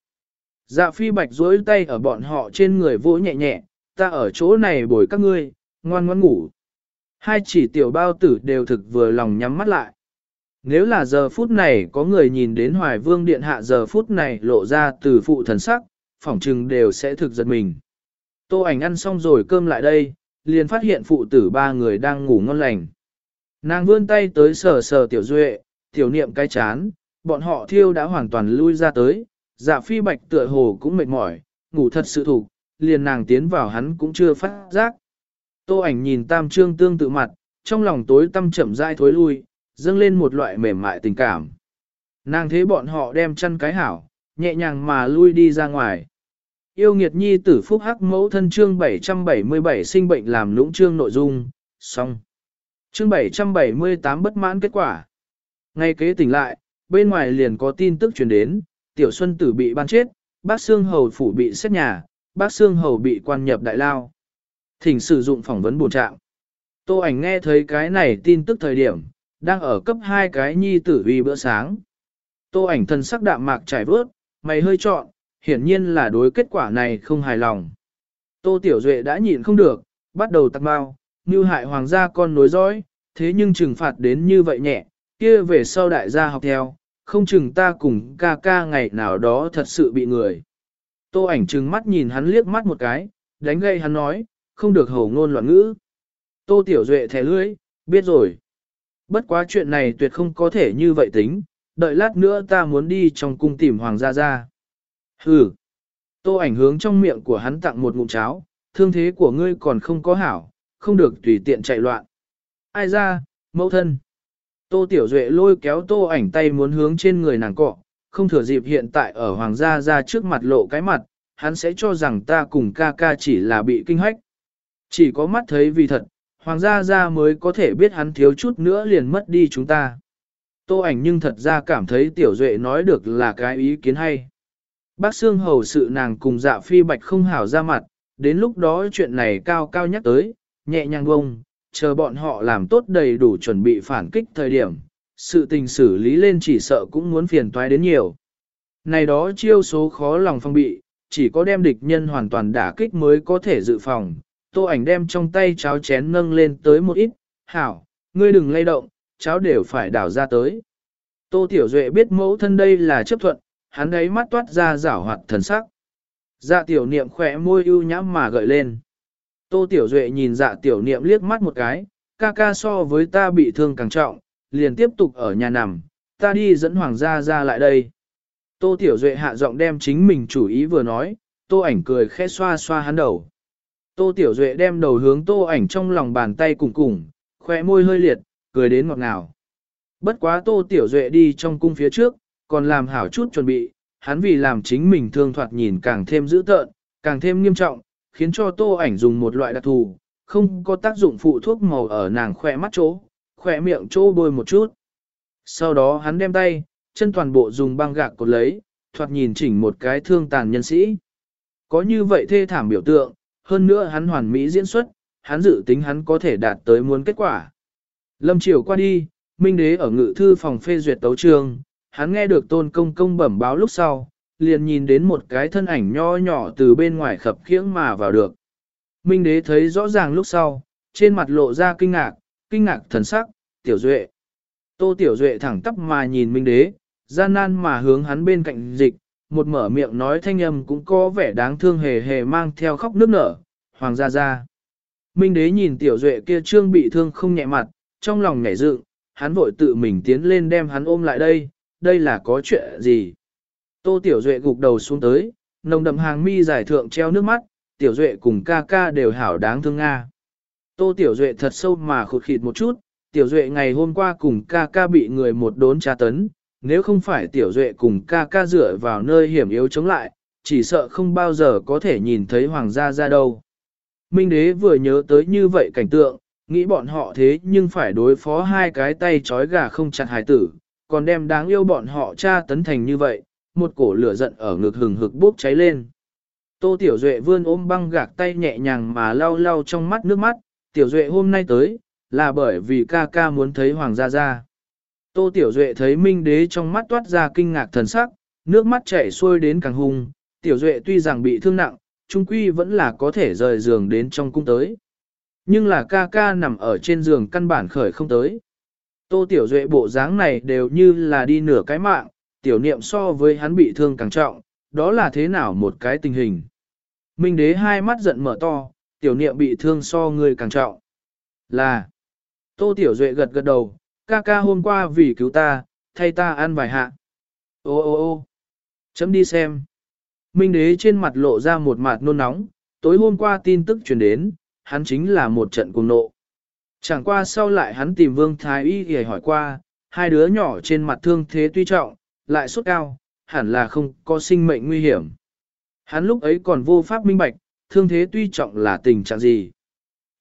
Dạ phi bạch duỗi tay ở bọn họ trên người vỗ nhẹ nhẹ, ta ở chỗ này bồi các ngươi, ngoan ngoan ngủ. Hai chỉ tiểu bao tử đều thực vừa lòng nhắm mắt lại. Nếu là giờ phút này có người nhìn đến hoài vương điện hạ giờ phút này lộ ra từ phụ thần sắc, phỏng trừng đều sẽ thực giật mình. Tô ảnh ăn xong rồi cơm lại đây, liền phát hiện phụ tử ba người đang ngủ ngon lành. Nàng vươn tay tới sờ sờ tiểu duệ, tiểu niệm cái chán, bọn họ thiêu đã hoàn toàn lui ra tới, dạ phi bạch tựa hồ cũng mệt mỏi, ngủ thật sự thủ, liền nàng tiến vào hắn cũng chưa phát giác. Tô ảnh nhìn tam trương tương tự mặt, trong lòng tối tâm chậm rãi thối lui, dâng lên một loại mềm mại tình cảm. Nàng thấy bọn họ đem chân cái hảo, nhẹ nhàng mà lui đi ra ngoài. Yêu nghiệt nhi tử phúc hắc mẫu thân chương 777 sinh bệnh làm lũng chương nội dung, xong. Chương 778 bất mãn kết quả. Ngay kế tỉnh lại, bên ngoài liền có tin tức truyền đến, tiểu xuân tử bị ban chết, bác xương hầu phủ bị xét nhà, bác xương hầu bị quan nhập đại lao. Thỉnh sử dụng phỏng vấn bổ trạng. Tô ảnh nghe thấy cái này tin tức thời điểm, đang ở cấp hai cái nhi tử uy bữa sáng. Tô ảnh thân sắc đạm mạc trải vớt, mày hơi trọn, hiển nhiên là đối kết quả này không hài lòng. Tô Tiểu Duệ đã nhịn không được, bắt đầu tặc bao, như hại hoàng gia con nối dõi, thế nhưng trừng phạt đến như vậy nhẹ, kia về sau đại gia học theo, không chừng ta cùng ca ca ngày nào đó thật sự bị người. Tô ảnh trừng mắt nhìn hắn liếc mắt một cái, đánh gây hắn nói, không được hổ ngôn loạn ngữ. Tô Tiểu Duệ thẻ lưỡi, biết rồi. Bất quá chuyện này tuyệt không có thể như vậy tính, đợi lát nữa ta muốn đi trong cung tìm Hoàng gia gia. Hừ. Tô ảnh hướng trong miệng của hắn tặng một ngụm cháo, thương thế của ngươi còn không có hảo, không được tùy tiện chạy loạn. Ai ra, mẫu thân. Tô Tiểu Duệ lôi kéo tô ảnh tay muốn hướng trên người nàng cọ, không thừa dịp hiện tại ở hoàng gia gia trước mặt lộ cái mặt, hắn sẽ cho rằng ta cùng ca ca chỉ là bị kinh hách. Chỉ có mắt thấy vì thật, hoàng gia gia mới có thể biết hắn thiếu chút nữa liền mất đi chúng ta. Tô ảnh nhưng thật ra cảm thấy Tiểu Duệ nói được là cái ý kiến hay. Bác Sương hầu sự nàng cùng dạ phi bạch không hảo ra mặt, đến lúc đó chuyện này cao cao nhắc tới, nhẹ nhàng bông, chờ bọn họ làm tốt đầy đủ chuẩn bị phản kích thời điểm, sự tình xử lý lên chỉ sợ cũng muốn phiền toái đến nhiều. Này đó chiêu số khó lòng phong bị, chỉ có đem địch nhân hoàn toàn đả kích mới có thể dự phòng. Tô ảnh đem trong tay cháo chén nâng lên tới một ít, hảo, ngươi đừng lay động, cháo đều phải đảo ra tới. Tô Tiểu Duệ biết mẫu thân đây là chấp thuận, hắn ấy mắt toát ra rảo hoạt thần sắc. Dạ tiểu niệm khỏe môi ưu nhãm mà gợi lên. Tô Tiểu Duệ nhìn dạ tiểu niệm liếc mắt một cái, ca ca so với ta bị thương càng trọng, liền tiếp tục ở nhà nằm, ta đi dẫn hoàng gia ra lại đây. Tô Tiểu Duệ hạ giọng đem chính mình chủ ý vừa nói, tô ảnh cười khẽ xoa xoa hắn đầu. Tô Tiểu Duệ đem đầu hướng tô ảnh trong lòng bàn tay cùng cùng, khóe môi hơi liệt, cười đến ngọt ngào. Bất quá Tô Tiểu Duệ đi trong cung phía trước, còn làm hảo chút chuẩn bị, hắn vì làm chính mình thương thoạt nhìn càng thêm dữ tợn, càng thêm nghiêm trọng, khiến cho tô ảnh dùng một loại đặc thù, không có tác dụng phụ thuốc màu ở nàng khóe mắt chỗ, khóe miệng chỗ bôi một chút. Sau đó hắn đem tay, chân toàn bộ dùng băng gạc cột lấy, thoạt nhìn chỉnh một cái thương tàn nhân sĩ. Có như vậy thê thảm biểu tượng, hơn nữa hắn hoàn mỹ diễn xuất, hắn dự tính hắn có thể đạt tới muốn kết quả. Lâm Triều qua đi, Minh Đế ở ngự thư phòng phê duyệt tấu trường, hắn nghe được tôn công công bẩm báo lúc sau, liền nhìn đến một cái thân ảnh nho nhỏ từ bên ngoài khập khiễng mà vào được. Minh đế thấy rõ ràng lúc sau, trên mặt lộ ra kinh ngạc, kinh ngạc thần sắc, tiểu duệ. Tô tiểu duệ thẳng tắp mà nhìn minh đế, gian nan mà hướng hắn bên cạnh dịch, một mở miệng nói thanh âm cũng có vẻ đáng thương hề hề mang theo khóc nước nở, hoàng gia gia. Minh đế nhìn tiểu duệ kia trương bị thương không nhẹ mặt, trong lòng nhảy dựng, hắn vội tự mình tiến lên đem hắn ôm lại đây, đây là có chuyện gì? Tô Tiểu Duệ gục đầu xuống tới, nồng đậm hàng mi giải thượng treo nước mắt, Tiểu Duệ cùng ca ca đều hảo đáng thương Nga. Tô Tiểu Duệ thật sâu mà khụt khịt một chút, Tiểu Duệ ngày hôm qua cùng ca ca bị người một đốn tra tấn, nếu không phải Tiểu Duệ cùng ca ca dựa vào nơi hiểm yếu chống lại, chỉ sợ không bao giờ có thể nhìn thấy hoàng gia ra đâu. Minh đế vừa nhớ tới như vậy cảnh tượng, nghĩ bọn họ thế nhưng phải đối phó hai cái tay trói gà không chặt hài tử, còn đem đáng yêu bọn họ tra tấn thành như vậy, một cổ lửa giận ở ngực hừng hực bốc cháy lên. Tô Tiểu Duệ vươn ôm băng gạc tay nhẹ nhàng mà lau lau trong mắt nước mắt, Tiểu Duệ hôm nay tới, là bởi vì ca ca muốn thấy Hoàng gia gia. Tô Tiểu Duệ thấy Minh Đế trong mắt toát ra kinh ngạc thần sắc, nước mắt chảy xuôi đến càng hung, Tiểu Duệ tuy rằng bị thương nặng, trung quy vẫn là có thể rời giường đến trong cung tới. Nhưng là ca ca nằm ở trên giường căn bản khởi không tới. Tô Tiểu Duệ bộ dáng này đều như là đi nửa cái mạng, tiểu niệm so với hắn bị thương càng trọng, đó là thế nào một cái tình hình. Minh đế hai mắt giận mở to, tiểu niệm bị thương so người càng trọng. Là, tô tiểu duệ gật gật đầu, ca ca hôm qua vì cứu ta, thay ta ăn vài hạ. Ô ô ô chấm đi xem. Minh đế trên mặt lộ ra một mặt nôn nóng, tối hôm qua tin tức truyền đến, hắn chính là một trận cùng nộ. Chẳng qua sau lại hắn tìm vương thái y để hỏi qua, hai đứa nhỏ trên mặt thương thế tuy trọng, lại sốt cao, hẳn là không có sinh mệnh nguy hiểm. Hắn lúc ấy còn vô pháp minh bạch, thương thế tuy trọng là tình trạng gì.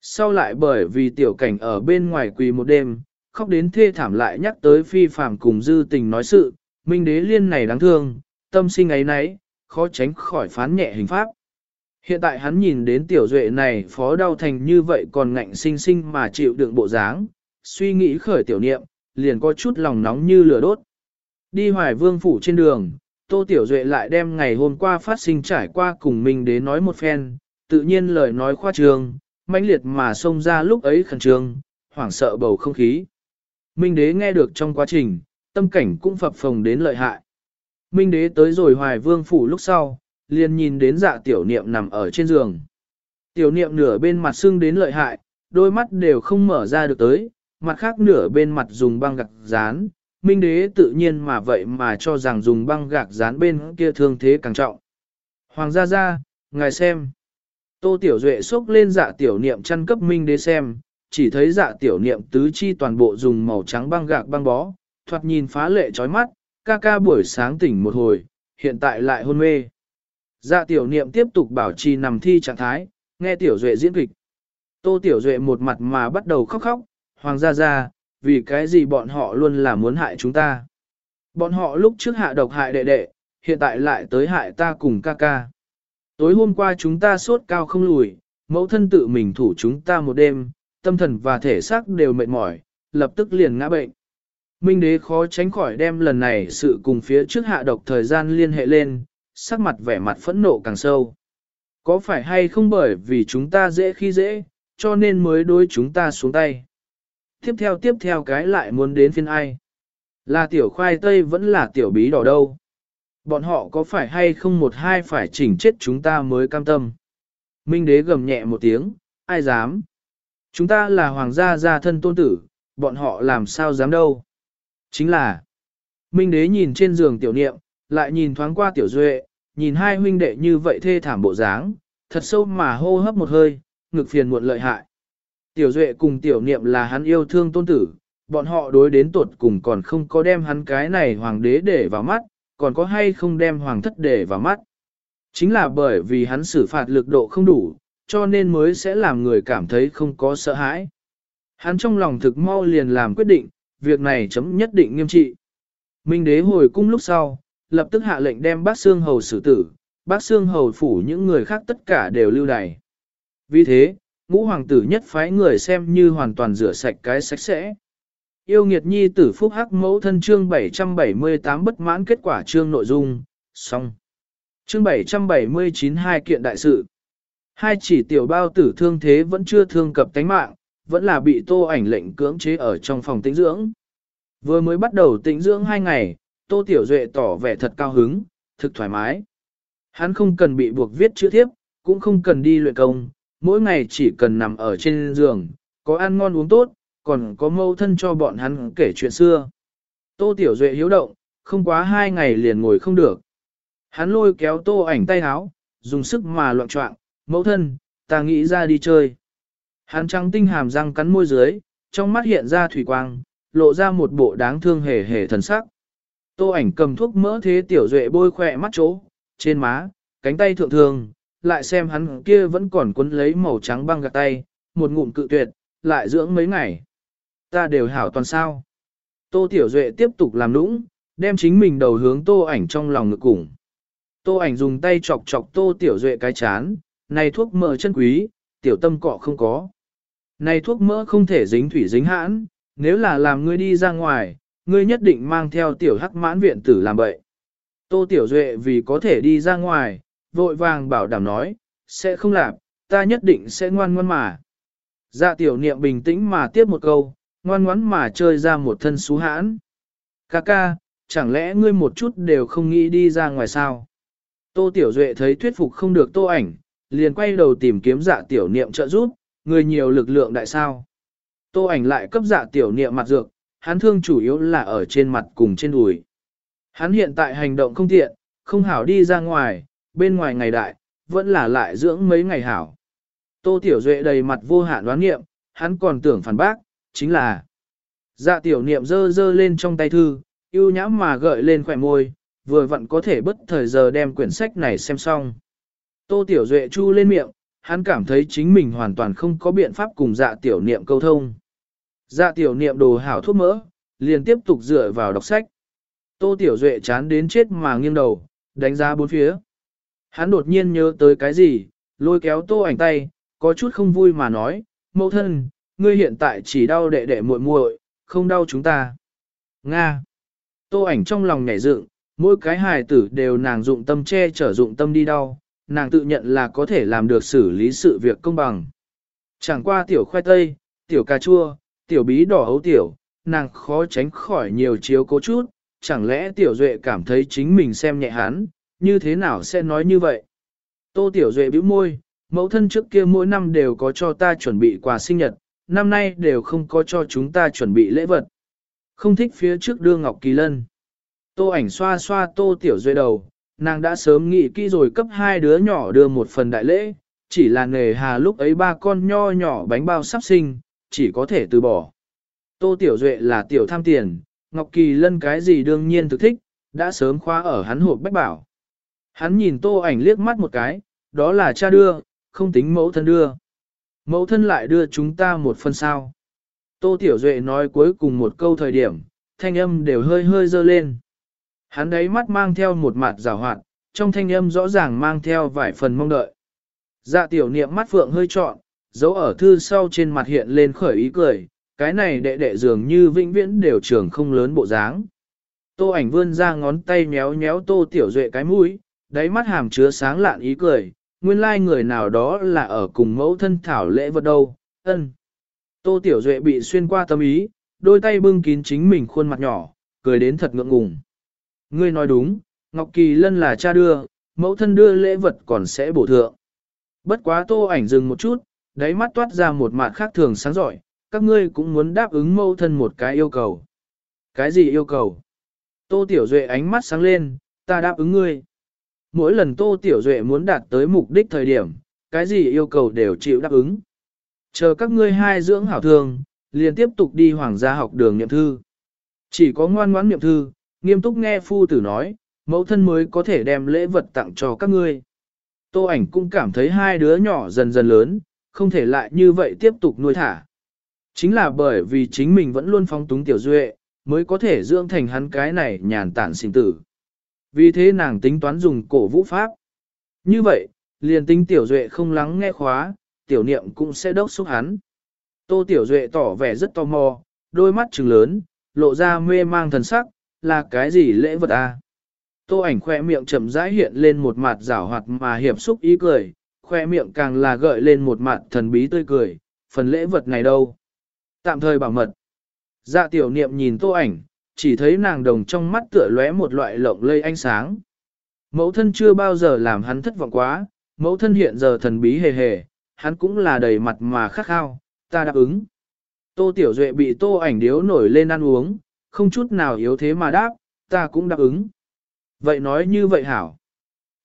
Sau lại bởi vì tiểu cảnh ở bên ngoài quỳ một đêm, khóc đến thê thảm lại nhắc tới phi phàm cùng dư tình nói sự, minh đế liên này đáng thương, tâm sinh ấy nấy, khó tránh khỏi phán nhẹ hình pháp. Hiện tại hắn nhìn đến tiểu duệ này phó đau thành như vậy còn ngạnh sinh sinh mà chịu đựng bộ dáng, suy nghĩ khởi tiểu niệm, liền có chút lòng nóng như lửa đốt. Đi hoài vương phủ trên đường, Tô Tiểu Duệ lại đem ngày hôm qua phát sinh trải qua cùng mình đến nói một phen, tự nhiên lời nói khoa trương, mãnh liệt mà xông ra lúc ấy khẩn trương, hoảng sợ bầu không khí. Minh đế nghe được trong quá trình, tâm cảnh cũng phập phồng đến lợi hại. Minh đế tới rồi hoài vương phủ lúc sau, liền nhìn đến dạ tiểu niệm nằm ở trên giường. Tiểu niệm nửa bên mặt sưng đến lợi hại, đôi mắt đều không mở ra được tới, mặt khác nửa bên mặt dùng băng gạc dán. Minh đế tự nhiên mà vậy mà cho rằng dùng băng gạc dán bên kia thương thế càng trọng. Hoàng gia gia, ngài xem. Tô Tiểu Duệ xốc lên dạ tiểu niệm chăn cấp Minh đế xem, chỉ thấy dạ tiểu niệm tứ chi toàn bộ dùng màu trắng băng gạc băng bó, thoạt nhìn phá lệ chói mắt, ca ca buổi sáng tỉnh một hồi, hiện tại lại hôn mê. Dạ tiểu niệm tiếp tục bảo trì nằm thi trạng thái, nghe tiểu duệ diễn kịch. Tô tiểu duệ một mặt mà bắt đầu khóc khóc, hoàng gia gia, vì cái gì bọn họ luôn là muốn hại chúng ta. Bọn họ lúc trước hạ độc hại đệ đệ, hiện tại lại tới hại ta cùng ca ca. Tối hôm qua chúng ta sốt cao không lùi, mẫu thân tự mình thủ chúng ta một đêm, tâm thần và thể xác đều mệt mỏi, lập tức liền ngã bệnh. Minh đế khó tránh khỏi đem lần này sự cùng phía trước hạ độc thời gian liên hệ lên, sắc mặt vẻ mặt phẫn nộ càng sâu. Có phải hay không bởi vì chúng ta dễ khi dễ, cho nên mới đối chúng ta xuống tay. Tiếp theo tiếp theo cái lại muốn đến phiên ai. Là tiểu khoai tây vẫn là tiểu bí đỏ đâu. Bọn họ có phải hay không một hai phải chỉnh chết chúng ta mới cam tâm. Minh đế gầm nhẹ một tiếng, ai dám. Chúng ta là hoàng gia gia thân tôn tử, bọn họ làm sao dám đâu. Chính là, Minh đế nhìn trên giường tiểu niệm, lại nhìn thoáng qua tiểu duệ, nhìn hai huynh đệ như vậy thê thảm bộ dáng, thật sâu mà hô hấp một hơi, ngực phiền muộn lợi hại. Tiểu duệ cùng tiểu niệm là hắn yêu thương tôn tử, bọn họ đối đến tuột cùng còn không có đem hắn cái này hoàng đế để vào mắt, còn có hay không đem hoàng thất để vào mắt. Chính là bởi vì hắn xử phạt lực độ không đủ, cho nên mới sẽ làm người cảm thấy không có sợ hãi. Hắn trong lòng thực mau liền làm quyết định, việc này chấm nhất định nghiêm trị. Minh đế hồi cung lúc sau, lập tức hạ lệnh đem bác xương hầu xử tử, bác xương hầu phủ những người khác tất cả đều lưu đày. Vì thế, ngũ hoàng tử nhất phái người xem như hoàn toàn rửa sạch cái sạch sẽ. Yêu nghiệt nhi tử phúc hắc mẫu thân chương 778 bất mãn kết quả chương nội dung, xong. Chương 779 hai kiện đại sự. Hai chỉ tiểu bao tử thương thế vẫn chưa thương cập tánh mạng, vẫn là bị tô ảnh lệnh cưỡng chế ở trong phòng tĩnh dưỡng. Vừa mới bắt đầu tĩnh dưỡng hai ngày, tô tiểu duệ tỏ vẻ thật cao hứng, thực thoải mái. Hắn không cần bị buộc viết chữ thiếp, cũng không cần đi luyện công, mỗi ngày chỉ cần nằm ở trên giường, có ăn ngon uống tốt, còn có mâu thân cho bọn hắn kể chuyện xưa. Tô tiểu duệ hiếu động, không quá hai ngày liền ngồi không được. Hắn lôi kéo tô ảnh tay háo, dùng sức mà loạn trọng, mẫu thân, ta nghĩ ra đi chơi. Hắn trắng tinh hàm răng cắn môi dưới, trong mắt hiện ra thủy quang, lộ ra một bộ đáng thương hề hề thần sắc. Tô ảnh cầm thuốc mỡ thế tiểu duệ bôi khỏe mắt chỗ, trên má, cánh tay thượng thường, lại xem hắn kia vẫn còn quấn lấy màu trắng băng gạc tay, một ngụm cự tuyệt, lại dưỡng mấy ngày. Ta đều hảo toàn sao. Tô tiểu duệ tiếp tục làm nũng, đem chính mình đầu hướng tô ảnh trong lòng ngực cùng. Tô ảnh dùng tay chọc chọc tô tiểu duệ cái chán, này thuốc mỡ chân quý, tiểu tâm cọ không có. Này thuốc mỡ không thể dính thủy dính hãn, nếu là làm ngươi đi ra ngoài, ngươi nhất định mang theo tiểu hắc mãn viện tử làm bậy. Tô Tiểu Duệ vì có thể đi ra ngoài, vội vàng bảo đảm nói, sẽ không làm, ta nhất định sẽ ngoan ngoan mà. Dạ tiểu niệm bình tĩnh mà tiếp một câu, ngoan ngoãn mà chơi ra một thân xú hãn. Ca ca, chẳng lẽ ngươi một chút đều không nghĩ đi ra ngoài sao? Tô Tiểu Duệ thấy thuyết phục không được tô ảnh, liền quay đầu tìm kiếm dạ tiểu niệm trợ giúp, người nhiều lực lượng đại sao. Tô ảnh lại cấp dạ tiểu niệm mặt dược, hắn thương chủ yếu là ở trên mặt cùng trên đùi. Hắn hiện tại hành động không tiện, không hảo đi ra ngoài, bên ngoài ngày đại, vẫn là lại dưỡng mấy ngày hảo. Tô Tiểu Duệ đầy mặt vô hạn đoán nghiệm, hắn còn tưởng phản bác, chính là Dạ tiểu niệm dơ dơ lên trong tay thư, yêu nhãm mà gợi lên khỏe môi, vừa vặn có thể bất thời giờ đem quyển sách này xem xong. Tô Tiểu Duệ chu lên miệng, hắn cảm thấy chính mình hoàn toàn không có biện pháp cùng dạ tiểu niệm câu thông. Dạ tiểu niệm đồ hảo thuốc mỡ, liền tiếp tục dựa vào đọc sách. Tô tiểu duệ chán đến chết mà nghiêng đầu, đánh giá bốn phía. Hắn đột nhiên nhớ tới cái gì, lôi kéo tô ảnh tay, có chút không vui mà nói, mẫu thân, ngươi hiện tại chỉ đau đệ đệ muội muội, không đau chúng ta. Nga. Tô ảnh trong lòng nhảy dựng, mỗi cái hài tử đều nàng dụng tâm che chở dụng tâm đi đau, nàng tự nhận là có thể làm được xử lý sự việc công bằng. Chẳng qua tiểu khoai tây, tiểu cà chua, Tiểu bí đỏ ấu tiểu, nàng khó tránh khỏi nhiều chiếu cố chút, chẳng lẽ tiểu duệ cảm thấy chính mình xem nhẹ hắn, như thế nào sẽ nói như vậy? Tô tiểu duệ bĩu môi, mẫu thân trước kia mỗi năm đều có cho ta chuẩn bị quà sinh nhật, năm nay đều không có cho chúng ta chuẩn bị lễ vật. Không thích phía trước đưa Ngọc Kỳ Lân. Tô ảnh xoa xoa tô tiểu duệ đầu, nàng đã sớm nghĩ kỹ rồi cấp hai đứa nhỏ đưa một phần đại lễ, chỉ là nề hà lúc ấy ba con nho nhỏ bánh bao sắp sinh, chỉ có thể từ bỏ. Tô tiểu duệ là tiểu tham tiền, Ngọc Kỳ Lân cái gì đương nhiên thực thích, đã sớm khóa ở hắn hộp bách bảo. Hắn nhìn tô ảnh liếc mắt một cái, đó là cha đưa, không tính mẫu thân đưa. Mẫu thân lại đưa chúng ta một phần sao. Tô Tiểu Duệ nói cuối cùng một câu thời điểm, thanh âm đều hơi hơi dơ lên. Hắn đấy mắt mang theo một mặt rào hoạt, trong thanh âm rõ ràng mang theo vài phần mong đợi. Dạ tiểu niệm mắt phượng hơi trọn, dấu ở thư sau trên mặt hiện lên khởi ý cười, cái này đệ đệ dường như vĩnh viễn đều trường không lớn bộ dáng. Tô ảnh vươn ra ngón tay méo méo tô tiểu duệ cái mũi, đáy mắt hàm chứa sáng lạn ý cười, nguyên lai người nào đó là ở cùng mẫu thân thảo lễ vật đâu, ân. Tô tiểu duệ bị xuyên qua tâm ý, đôi tay bưng kín chính mình khuôn mặt nhỏ, cười đến thật ngượng ngùng. Ngươi nói đúng, Ngọc Kỳ Lân là cha đưa, mẫu thân đưa lễ vật còn sẽ bổ thượng. Bất quá tô ảnh dừng một chút, đáy mắt toát ra một mặt khác thường sáng giỏi, các ngươi cũng muốn đáp ứng mẫu thân một cái yêu cầu. Cái gì yêu cầu? Tô Tiểu Duệ ánh mắt sáng lên, ta đáp ứng ngươi. Mỗi lần Tô Tiểu Duệ muốn đạt tới mục đích thời điểm, cái gì yêu cầu đều chịu đáp ứng. Chờ các ngươi hai dưỡng hảo thường, liền tiếp tục đi hoàng gia học đường niệm thư. Chỉ có ngoan ngoãn niệm thư, nghiêm túc nghe phu tử nói, mẫu thân mới có thể đem lễ vật tặng cho các ngươi. Tô ảnh cũng cảm thấy hai đứa nhỏ dần dần lớn, không thể lại như vậy tiếp tục nuôi thả. Chính là bởi vì chính mình vẫn luôn phóng túng tiểu duệ, mới có thể dưỡng thành hắn cái này nhàn tản sinh tử. Vì thế nàng tính toán dùng cổ vũ pháp. Như vậy, liền tính tiểu duệ không lắng nghe khóa, tiểu niệm cũng sẽ đốc xúc hắn. Tô tiểu duệ tỏ vẻ rất tò mò, đôi mắt trừng lớn, lộ ra mê mang thần sắc, là cái gì lễ vật à? Tô ảnh khoe miệng chậm rãi hiện lên một mặt rảo hoạt mà hiệp xúc ý cười, khoe miệng càng là gợi lên một mặt thần bí tươi cười, phần lễ vật này đâu? Tạm thời bảo mật. Dạ tiểu niệm nhìn tô ảnh, chỉ thấy nàng đồng trong mắt tựa lóe một loại lộng lây ánh sáng. Mẫu thân chưa bao giờ làm hắn thất vọng quá, mẫu thân hiện giờ thần bí hề hề, hắn cũng là đầy mặt mà khắc khao, ta đáp ứng. Tô Tiểu Duệ bị tô ảnh điếu nổi lên ăn uống, không chút nào yếu thế mà đáp, ta cũng đáp ứng. Vậy nói như vậy hảo.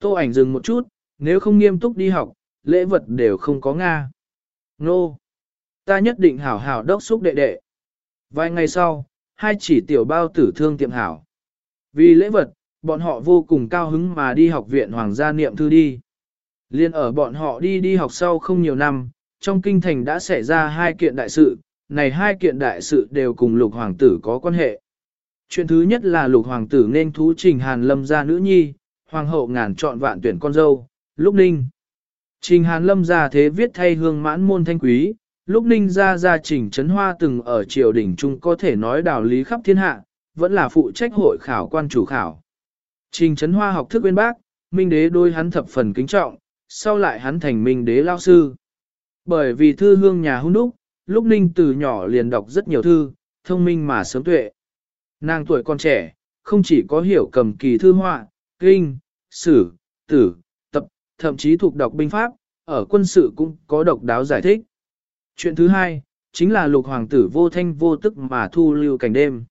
Tô ảnh dừng một chút, nếu không nghiêm túc đi học, lễ vật đều không có Nga. Nô! Ta nhất định hảo hảo đốc xúc đệ đệ. Vài ngày sau, hai chỉ tiểu bao tử thương tiệm hảo. Vì lễ vật, bọn họ vô cùng cao hứng mà đi học viện Hoàng gia niệm thư đi. Liên ở bọn họ đi đi học sau không nhiều năm, trong kinh thành đã xảy ra hai kiện đại sự, này hai kiện đại sự đều cùng lục hoàng tử có quan hệ. Chuyện thứ nhất là lục hoàng tử nên thú trình hàn lâm gia nữ nhi, hoàng hậu ngàn chọn vạn tuyển con dâu, lúc ninh. Trình hàn lâm gia thế viết thay hương mãn môn thanh quý, lúc ninh gia gia trình trấn hoa từng ở triều đình trung có thể nói đạo lý khắp thiên hạ, vẫn là phụ trách hội khảo quan chủ khảo. Trình trấn hoa học thức bên bác, minh đế đôi hắn thập phần kính trọng, sau lại hắn thành minh đế lao sư. Bởi vì thư hương nhà hung đúc, lúc ninh từ nhỏ liền đọc rất nhiều thư, thông minh mà sớm tuệ. Nàng tuổi còn trẻ, không chỉ có hiểu cầm kỳ thư họa, kinh, sử, tử, tập, thậm chí thuộc đọc binh pháp, ở quân sự cũng có độc đáo giải thích. Chuyện thứ hai, chính là lục hoàng tử vô thanh vô tức mà thu lưu cảnh đêm.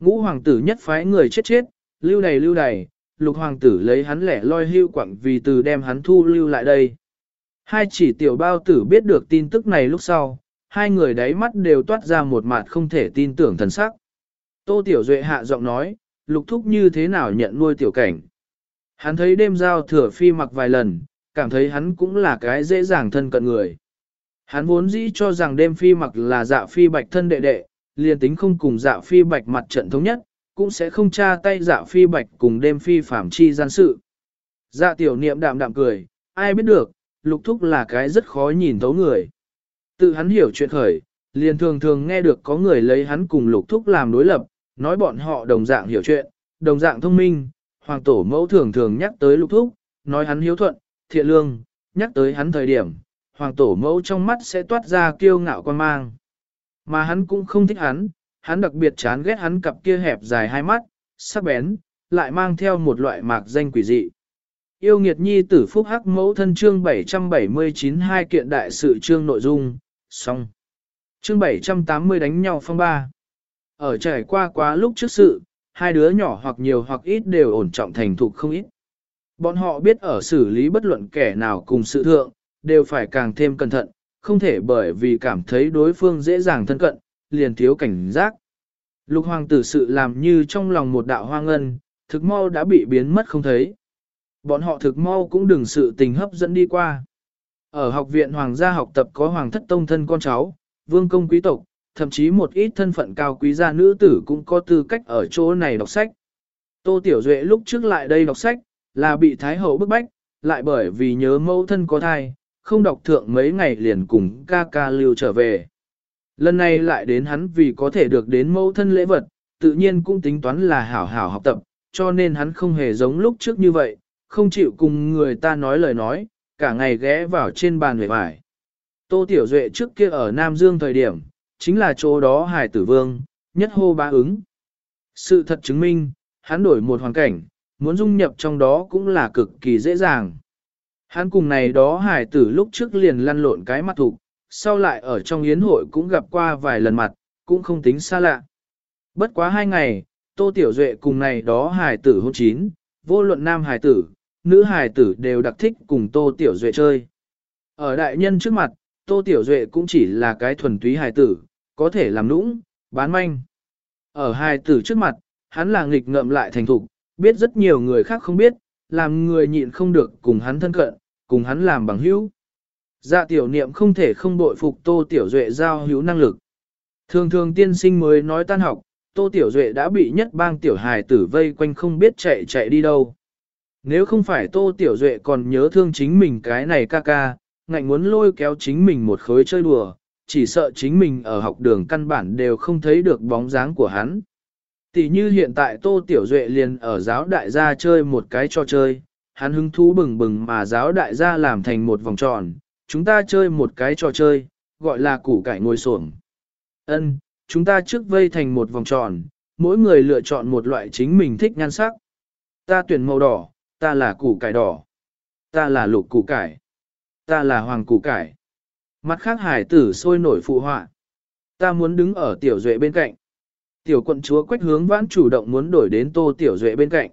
Ngũ hoàng tử nhất phái người chết chết, lưu đầy lưu đầy, lục hoàng tử lấy hắn lẻ loi hưu quặng vì từ đem hắn thu lưu lại đây. Hai chỉ tiểu bao tử biết được tin tức này lúc sau, hai người đáy mắt đều toát ra một mặt không thể tin tưởng thần sắc. Tô Tiểu Duệ hạ giọng nói, lục thúc như thế nào nhận nuôi tiểu cảnh. Hắn thấy đêm giao thừa phi mặc vài lần, cảm thấy hắn cũng là cái dễ dàng thân cận người. Hắn vốn dĩ cho rằng đêm phi mặc là dạ phi bạch thân đệ đệ, liền tính không cùng dạ phi bạch mặt trận thống nhất, cũng sẽ không tra tay dạ phi bạch cùng đêm phi phạm chi gian sự. Dạ tiểu niệm đạm đạm cười, ai biết được, lục thúc là cái rất khó nhìn thấu người. Tự hắn hiểu chuyện khởi, liền thường thường nghe được có người lấy hắn cùng lục thúc làm đối lập, nói bọn họ đồng dạng hiểu chuyện, đồng dạng thông minh, hoàng tổ mẫu thường thường nhắc tới lục thúc, nói hắn hiếu thuận, thiện lương, nhắc tới hắn thời điểm, hoàng tổ mẫu trong mắt sẽ toát ra kiêu ngạo quan mang. Mà hắn cũng không thích hắn, hắn đặc biệt chán ghét hắn cặp kia hẹp dài hai mắt, sắc bén, lại mang theo một loại mạc danh quỷ dị. Yêu nghiệt nhi tử phúc hắc mẫu thân chương 779 hai kiện đại sự chương nội dung, xong. Chương 780 đánh nhau phong ba. Ở trải qua quá lúc trước sự, hai đứa nhỏ hoặc nhiều hoặc ít đều ổn trọng thành thục không ít. Bọn họ biết ở xử lý bất luận kẻ nào cùng sự thượng, đều phải càng thêm cẩn thận, không thể bởi vì cảm thấy đối phương dễ dàng thân cận, liền thiếu cảnh giác. Lục hoàng tử sự làm như trong lòng một đạo hoang ngân, thực mau đã bị biến mất không thấy. Bọn họ thực mau cũng đừng sự tình hấp dẫn đi qua. Ở học viện hoàng gia học tập có hoàng thất tông thân con cháu, vương công quý tộc, thậm chí một ít thân phận cao quý gia nữ tử cũng có tư cách ở chỗ này đọc sách. Tô Tiểu Duệ lúc trước lại đây đọc sách, là bị Thái Hậu bức bách, lại bởi vì nhớ mẫu thân có thai, không đọc thượng mấy ngày liền cùng ca ca lưu trở về. Lần này lại đến hắn vì có thể được đến mẫu thân lễ vật, tự nhiên cũng tính toán là hảo hảo học tập, cho nên hắn không hề giống lúc trước như vậy, không chịu cùng người ta nói lời nói, cả ngày ghé vào trên bàn huệ vải. Tô Tiểu Duệ trước kia ở Nam Dương thời điểm, chính là chỗ đó hải tử vương, nhất hô ba ứng. Sự thật chứng minh, hắn đổi một hoàn cảnh, muốn dung nhập trong đó cũng là cực kỳ dễ dàng. Hắn cùng này đó hải tử lúc trước liền lăn lộn cái mặt thục, sau lại ở trong yến hội cũng gặp qua vài lần mặt, cũng không tính xa lạ. Bất quá hai ngày, Tô Tiểu Duệ cùng này đó hải tử hôn chín, vô luận nam hải tử, nữ hài tử đều đặc thích cùng Tô Tiểu Duệ chơi. Ở đại nhân trước mặt, Tô Tiểu Duệ cũng chỉ là cái thuần túy hài tử, có thể làm nũng, bán manh. Ở hài tử trước mặt, hắn là nghịch ngợm lại thành thục, biết rất nhiều người khác không biết, làm người nhịn không được cùng hắn thân cận, cùng hắn làm bằng hữu. Dạ tiểu niệm không thể không bội phục Tô Tiểu Duệ giao hữu năng lực. Thường thường tiên sinh mới nói tan học, Tô Tiểu Duệ đã bị nhất bang tiểu hài tử vây quanh không biết chạy chạy đi đâu. Nếu không phải Tô Tiểu Duệ còn nhớ thương chính mình cái này ca ca, ngạnh muốn lôi kéo chính mình một khối chơi đùa, chỉ sợ chính mình ở học đường căn bản đều không thấy được bóng dáng của hắn. Tỷ như hiện tại Tô Tiểu Duệ liền ở giáo đại gia chơi một cái trò chơi, hắn hứng thú bừng bừng mà giáo đại gia làm thành một vòng tròn, chúng ta chơi một cái trò chơi, gọi là củ cải ngồi xổm. Ân, chúng ta trước vây thành một vòng tròn, mỗi người lựa chọn một loại chính mình thích nhan sắc. Ta tuyển màu đỏ, ta là củ cải đỏ. Ta là lục củ cải. Ta là hoàng củ cải. Mặt khác hải tử sôi nổi phụ họa. Ta muốn đứng ở tiểu duệ bên cạnh. Tiểu quận chúa quách hướng vãn chủ động muốn đổi đến tô tiểu duệ bên cạnh.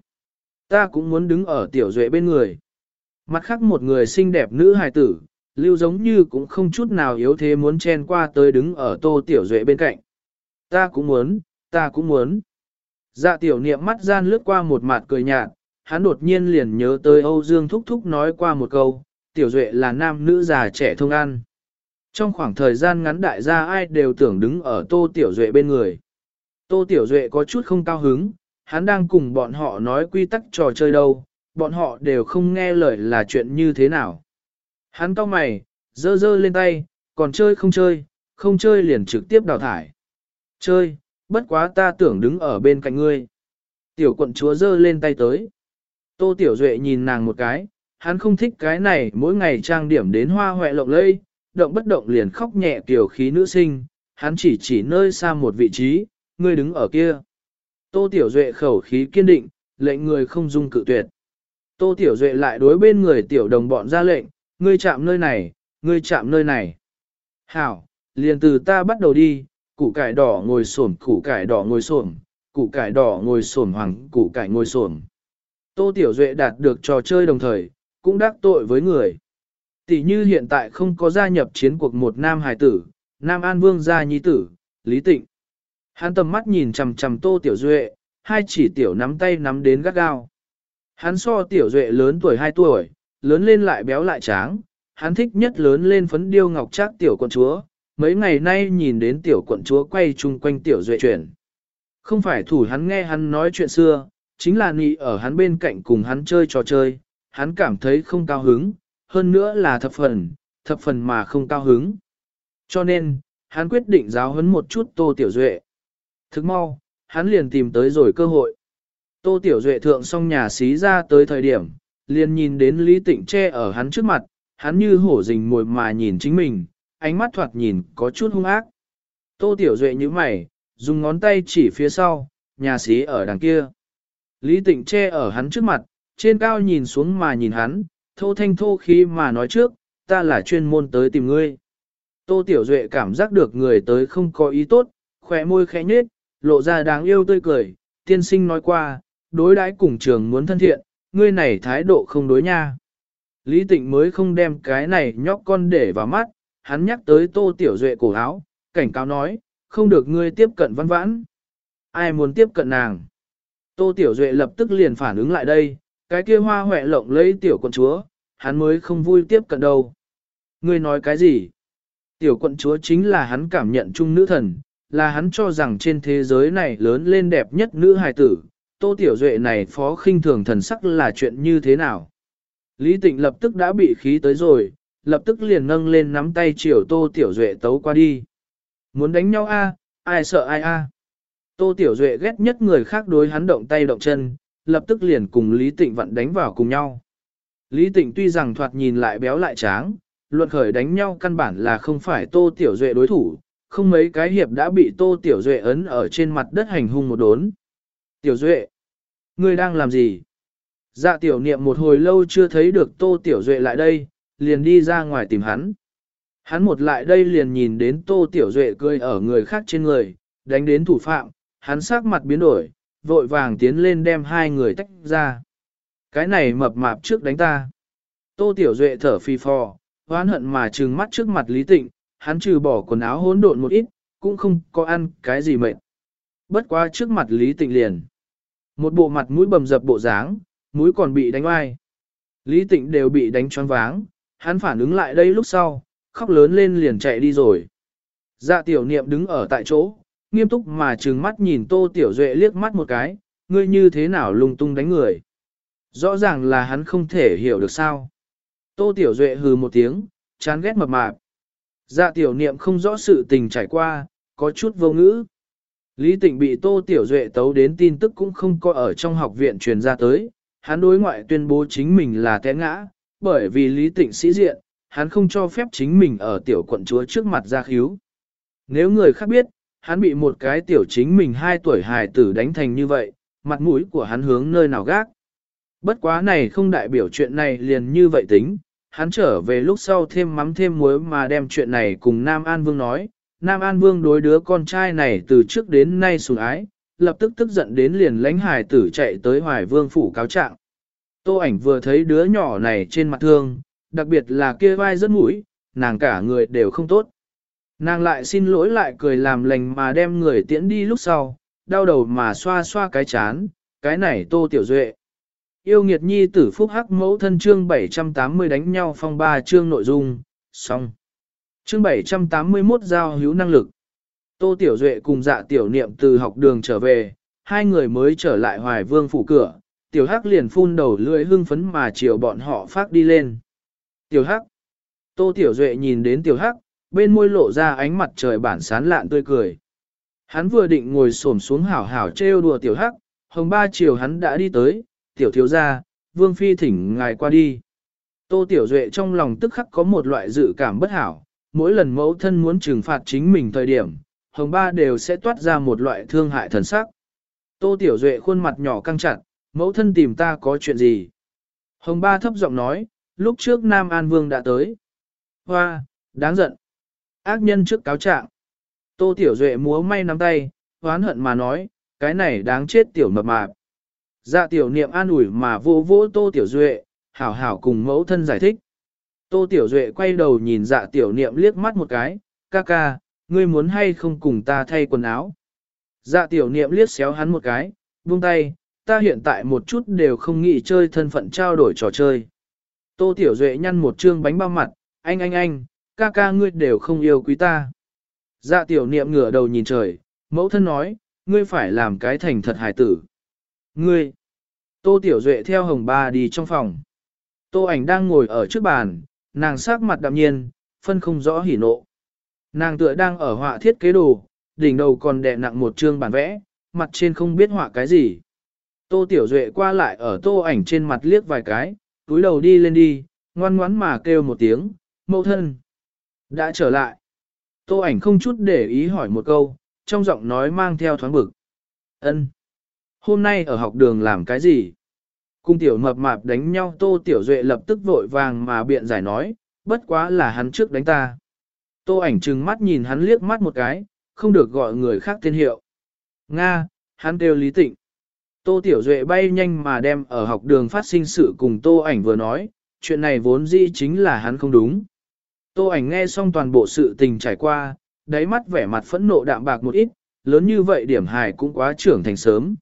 Ta cũng muốn đứng ở tiểu duệ bên người. Mặt khác một người xinh đẹp nữ hài tử, lưu giống như cũng không chút nào yếu thế muốn chen qua tới đứng ở tô tiểu duệ bên cạnh. Ta cũng muốn, ta cũng muốn. Dạ tiểu niệm mắt gian lướt qua một mặt cười nhạt, hắn đột nhiên liền nhớ tới Âu Dương Thúc Thúc nói qua một câu, tiểu duệ là nam nữ già trẻ thông ăn. Trong khoảng thời gian ngắn đại gia ai đều tưởng đứng ở tô tiểu duệ bên người. Tô tiểu duệ có chút không cao hứng, hắn đang cùng bọn họ nói quy tắc trò chơi đâu, bọn họ đều không nghe lời là chuyện như thế nào. Hắn cau mày, dơ dơ lên tay, còn chơi không chơi, không chơi liền trực tiếp đào thải. Chơi, bất quá ta tưởng đứng ở bên cạnh ngươi. Tiểu quận chúa dơ lên tay tới. Tô Tiểu Duệ nhìn nàng một cái, hắn không thích cái này mỗi ngày trang điểm đến hoa hoẹ lộng lây, động bất động liền khóc nhẹ kiểu khí nữ sinh, hắn chỉ chỉ nơi xa một vị trí, ngươi đứng ở kia. Tô Tiểu Duệ khẩu khí kiên định, lệnh người không dung cự tuyệt. Tô Tiểu Duệ lại đối bên người tiểu đồng bọn ra lệnh, ngươi chạm nơi này, ngươi chạm nơi này. Hảo, liền từ ta bắt đầu đi, củ cải đỏ ngồi xổm, củ cải đỏ ngồi xổm, củ cải đỏ ngồi xổm hoàng, củ cải ngồi xổm. Tô Tiểu Duệ đạt được trò chơi đồng thời, cũng đắc tội với người. Tỷ như hiện tại không có gia nhập chiến cuộc một nam hài tử, nam an vương gia nhi tử, Lý Tịnh. Hắn tầm mắt nhìn chằm chằm Tô Tiểu Duệ, hai chỉ tiểu nắm tay nắm đến gắt gao. Hắn so Tiểu Duệ lớn tuổi 2 tuổi, lớn lên lại béo lại tráng, hắn thích nhất lớn lên phấn điêu ngọc trác tiểu quận chúa, mấy ngày nay nhìn đến tiểu quận chúa quay chung quanh tiểu duệ chuyển. Không phải thủ hắn nghe hắn nói chuyện xưa, chính là nị ở hắn bên cạnh cùng hắn chơi trò chơi, hắn cảm thấy không cao hứng, hơn nữa là thập phần, thập phần mà không cao hứng. Cho nên, hắn quyết định giáo huấn một chút tô tiểu duệ. Thức mau, hắn liền tìm tới rồi cơ hội. Tô tiểu duệ thượng xong nhà xí ra tới thời điểm, liền nhìn đến Lý Tịnh che ở hắn trước mặt, hắn như hổ rình mồi mà nhìn chính mình, ánh mắt thoạt nhìn có chút hung ác. Tô Tiểu Duệ như mày, dùng ngón tay chỉ phía sau, nhà xí ở đằng kia. Lý Tịnh che ở hắn trước mặt, trên cao nhìn xuống mà nhìn hắn, thô thanh thô khí mà nói trước, ta là chuyên môn tới tìm ngươi. Tô Tiểu Duệ cảm giác được người tới không có ý tốt, khỏe môi khẽ nhếch, lộ ra đáng yêu tươi cười, tiên sinh nói qua, đối đãi cùng trường muốn thân thiện, ngươi này thái độ không đối nha. Lý Tịnh mới không đem cái này nhóc con để vào mắt, hắn nhắc tới Tô Tiểu Duệ cổ áo, cảnh cáo nói, không được ngươi tiếp cận văn vãn. Ai muốn tiếp cận nàng? Tô Tiểu Duệ lập tức liền phản ứng lại đây, cái kia hoa huệ lộng lấy tiểu quận chúa, hắn mới không vui tiếp cận đâu. Ngươi nói cái gì? Tiểu quận chúa chính là hắn cảm nhận chung nữ thần, là hắn cho rằng trên thế giới này lớn lên đẹp nhất nữ hài tử. Tô Tiểu Duệ này phó khinh thường thần sắc là chuyện như thế nào? Lý Tịnh lập tức đã bị khí tới rồi, lập tức liền nâng lên nắm tay chiều Tô Tiểu Duệ tấu qua đi. Muốn đánh nhau a, ai sợ ai a? Tô Tiểu Duệ ghét nhất người khác đối hắn động tay động chân, lập tức liền cùng Lý Tịnh vận đánh vào cùng nhau. Lý Tịnh tuy rằng thoạt nhìn lại béo lại tráng, luận khởi đánh nhau căn bản là không phải Tô Tiểu Duệ đối thủ, không mấy cái hiệp đã bị Tô Tiểu Duệ ấn ở trên mặt đất hành hung một đốn. Tiểu Duệ, ngươi đang làm gì? Dạ tiểu niệm một hồi lâu chưa thấy được Tô Tiểu Duệ lại đây, liền đi ra ngoài tìm hắn. Hắn một lại đây liền nhìn đến Tô Tiểu Duệ cười ở người khác trên người, đánh đến thủ phạm, hắn sắc mặt biến đổi, vội vàng tiến lên đem hai người tách ra. Cái này mập mạp trước đánh ta. Tô Tiểu Duệ thở phì phò, hoán hận mà trừng mắt trước mặt Lý Tịnh, hắn trừ bỏ quần áo hỗn độn một ít, cũng không có ăn cái gì mệt. Bất quá trước mặt Lý Tịnh liền. Một bộ mặt mũi bầm dập bộ dáng, mũi còn bị đánh oai. Lý Tịnh đều bị đánh choáng váng, hắn phản ứng lại đây lúc sau, khóc lớn lên liền chạy đi rồi. Dạ tiểu niệm đứng ở tại chỗ, nghiêm túc mà trừng mắt nhìn Tô Tiểu Duệ liếc mắt một cái, ngươi như thế nào lung tung đánh người. Rõ ràng là hắn không thể hiểu được sao. Tô Tiểu Duệ hừ một tiếng, chán ghét mập mạp. Dạ tiểu niệm không rõ sự tình trải qua, có chút vô ngữ. Lý Tịnh bị Tô Tiểu Duệ tấu đến tin tức cũng không có ở trong học viện truyền ra tới, hắn đối ngoại tuyên bố chính mình là té ngã, bởi vì Lý Tịnh sĩ diện, hắn không cho phép chính mình ở tiểu quận chúa trước mặt ra khíu. Nếu người khác biết, hắn bị một cái tiểu chính mình hai tuổi hài tử đánh thành như vậy, mặt mũi của hắn hướng nơi nào gác. Bất quá này không đại biểu chuyện này liền như vậy tính, hắn trở về lúc sau thêm mắm thêm muối mà đem chuyện này cùng Nam An Vương nói. Nam An Vương đối đứa con trai này từ trước đến nay sủng ái, lập tức tức giận đến liền lãnh hài tử chạy tới Hoài Vương phủ cáo trạng. Tô ảnh vừa thấy đứa nhỏ này trên mặt thương, đặc biệt là kia vai rất mũi, nàng cả người đều không tốt. Nàng lại xin lỗi lại cười làm lành mà đem người tiễn đi lúc sau, đau đầu mà xoa xoa cái chán, cái này tô tiểu duệ. Yêu nghiệt nhi tử phúc hắc mẫu thân chương 780 đánh nhau phong ba chương nội dung, xong. Chương 781 giao hữu năng lực. Tô Tiểu Duệ cùng dạ tiểu niệm từ học đường trở về, hai người mới trở lại hoài vương phủ cửa, tiểu hắc liền phun đầu lưỡi hưng phấn mà chiều bọn họ phát đi lên. Tiểu hắc. Tô Tiểu Duệ nhìn đến tiểu hắc, bên môi lộ ra ánh mặt trời bản sán lạn tươi cười. Hắn vừa định ngồi xổm xuống hảo hảo trêu đùa tiểu hắc, hồng ba chiều hắn đã đi tới, tiểu thiếu gia, vương phi thỉnh ngài qua đi. Tô Tiểu Duệ trong lòng tức khắc có một loại dự cảm bất hảo, mỗi lần mẫu thân muốn trừng phạt chính mình thời điểm, hồng ba đều sẽ toát ra một loại thương hại thần sắc. Tô Tiểu Duệ khuôn mặt nhỏ căng chặt, mẫu thân tìm ta có chuyện gì? Hồng ba thấp giọng nói, lúc trước Nam An Vương đã tới. Hoa, đáng giận. Ác nhân trước cáo trạng. Tô Tiểu Duệ múa may nắm tay, hoán hận mà nói, cái này đáng chết tiểu mập mạp. Dạ tiểu niệm an ủi mà vô vô Tô Tiểu Duệ, hảo hảo cùng mẫu thân giải thích. Tô Tiểu Duệ quay đầu nhìn dạ tiểu niệm liếc mắt một cái, ca ca, ngươi muốn hay không cùng ta thay quần áo. Dạ tiểu niệm liếc xéo hắn một cái, buông tay, ta hiện tại một chút đều không nghĩ chơi thân phận trao đổi trò chơi. Tô Tiểu Duệ nhăn một trương bánh bao mặt, anh anh anh, ca ca ngươi đều không yêu quý ta. Dạ tiểu niệm ngửa đầu nhìn trời, mẫu thân nói, ngươi phải làm cái thành thật hài tử. Ngươi! Tô Tiểu Duệ theo hồng ba đi trong phòng. Tô ảnh đang ngồi ở trước bàn, nàng sắc mặt đạm nhiên, phân không rõ hỉ nộ. Nàng tựa đang ở họa thiết kế đồ, đỉnh đầu còn đè nặng một chương bản vẽ, mặt trên không biết họa cái gì. Tô Tiểu Duệ qua lại ở tô ảnh trên mặt liếc vài cái, túi đầu đi lên đi, ngoan ngoãn mà kêu một tiếng, mẫu thân. Đã trở lại. Tô ảnh không chút để ý hỏi một câu, trong giọng nói mang theo thoáng bực. Ân, Hôm nay ở học đường làm cái gì? Cung tiểu mập mạp đánh nhau Tô Tiểu Duệ lập tức vội vàng mà biện giải nói, bất quá là hắn trước đánh ta. Tô ảnh trừng mắt nhìn hắn liếc mắt một cái, không được gọi người khác tên hiệu. Nga, hắn kêu Lý Tịnh. Tô Tiểu Duệ bay nhanh mà đem ở học đường phát sinh sự cùng Tô ảnh vừa nói, chuyện này vốn dĩ chính là hắn không đúng. Tô ảnh nghe xong toàn bộ sự tình trải qua, đáy mắt vẻ mặt phẫn nộ đạm bạc một ít, lớn như vậy điểm hài cũng quá trưởng thành sớm.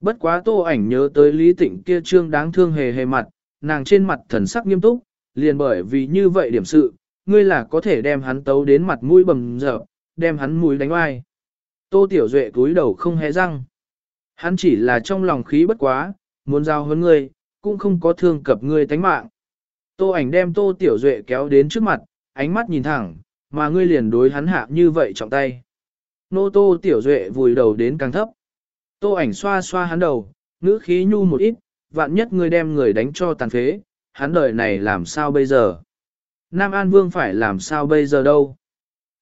Bất quá Tô ảnh nhớ tới Lý Tịnh kia trương đáng thương hề hề mặt, nàng trên mặt thần sắc nghiêm túc, liền bởi vì như vậy điểm sự, ngươi là có thể đem hắn tấu đến mặt mũi bầm dập, đem hắn mũi đánh oai. Tô Tiểu Duệ cúi đầu không hé răng. Hắn chỉ là trong lòng khí bất quá, muốn giao hơn ngươi, cũng không có thương cập ngươi tánh mạng. Tô ảnh đem Tô Tiểu Duệ kéo đến trước mặt, ánh mắt nhìn thẳng, mà ngươi liền đối hắn hạ như vậy trọng tay. Nô Tô Tiểu Duệ vùi đầu đến càng thấp. Tô ảnh xoa xoa hắn đầu, ngữ khí nhu một ít, vạn nhất ngươi đem người đánh cho tàn phế, hắn đời này làm sao bây giờ? Nam An Vương phải làm sao bây giờ đâu?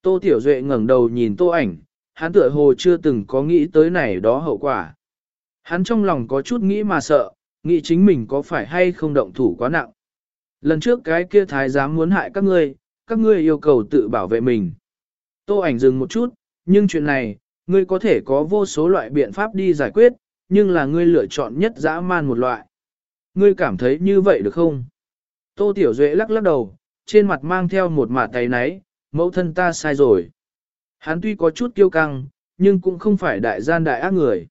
Tô Tiểu Duệ ngẩng đầu nhìn Tô ảnh, hắn tựa hồ chưa từng có nghĩ tới này đó hậu quả. Hắn trong lòng có chút nghĩ mà sợ, nghĩ chính mình có phải hay không động thủ quá nặng. Lần trước cái kia thái giám muốn hại các ngươi, các ngươi yêu cầu tự bảo vệ mình. Tô ảnh dừng một chút, nhưng chuyện này, ngươi có thể có vô số loại biện pháp đi giải quyết, nhưng là ngươi lựa chọn nhất dã man một loại. Ngươi cảm thấy như vậy được không? Tô Tiểu Duệ lắc lắc đầu, trên mặt mang theo một mạt tay náy, mẫu thân ta sai rồi. Hắn tuy có chút kiêu căng, nhưng cũng không phải đại gian đại ác người.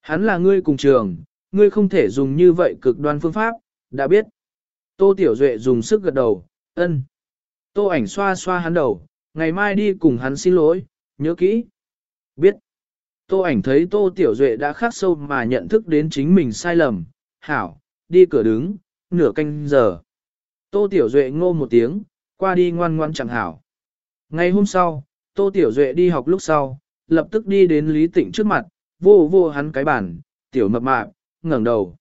Hắn là ngươi cùng trường, ngươi không thể dùng như vậy cực đoan phương pháp, đã biết. Tô Tiểu Duệ dùng sức gật đầu, ân. Tô ảnh xoa xoa hắn đầu, ngày mai đi cùng hắn xin lỗi, nhớ kỹ. Biết. Tô ảnh thấy Tô Tiểu Duệ đã khắc sâu mà nhận thức đến chính mình sai lầm, hảo, đi cửa đứng, nửa canh giờ. Tô Tiểu Duệ ngô một tiếng, qua đi ngoan ngoan chẳng hảo. Ngày hôm sau, Tô Tiểu Duệ đi học lúc sau, lập tức đi đến Lý Tịnh trước mặt, vô vô hắn cái bản, Tiểu mập mạp, ngẩng đầu.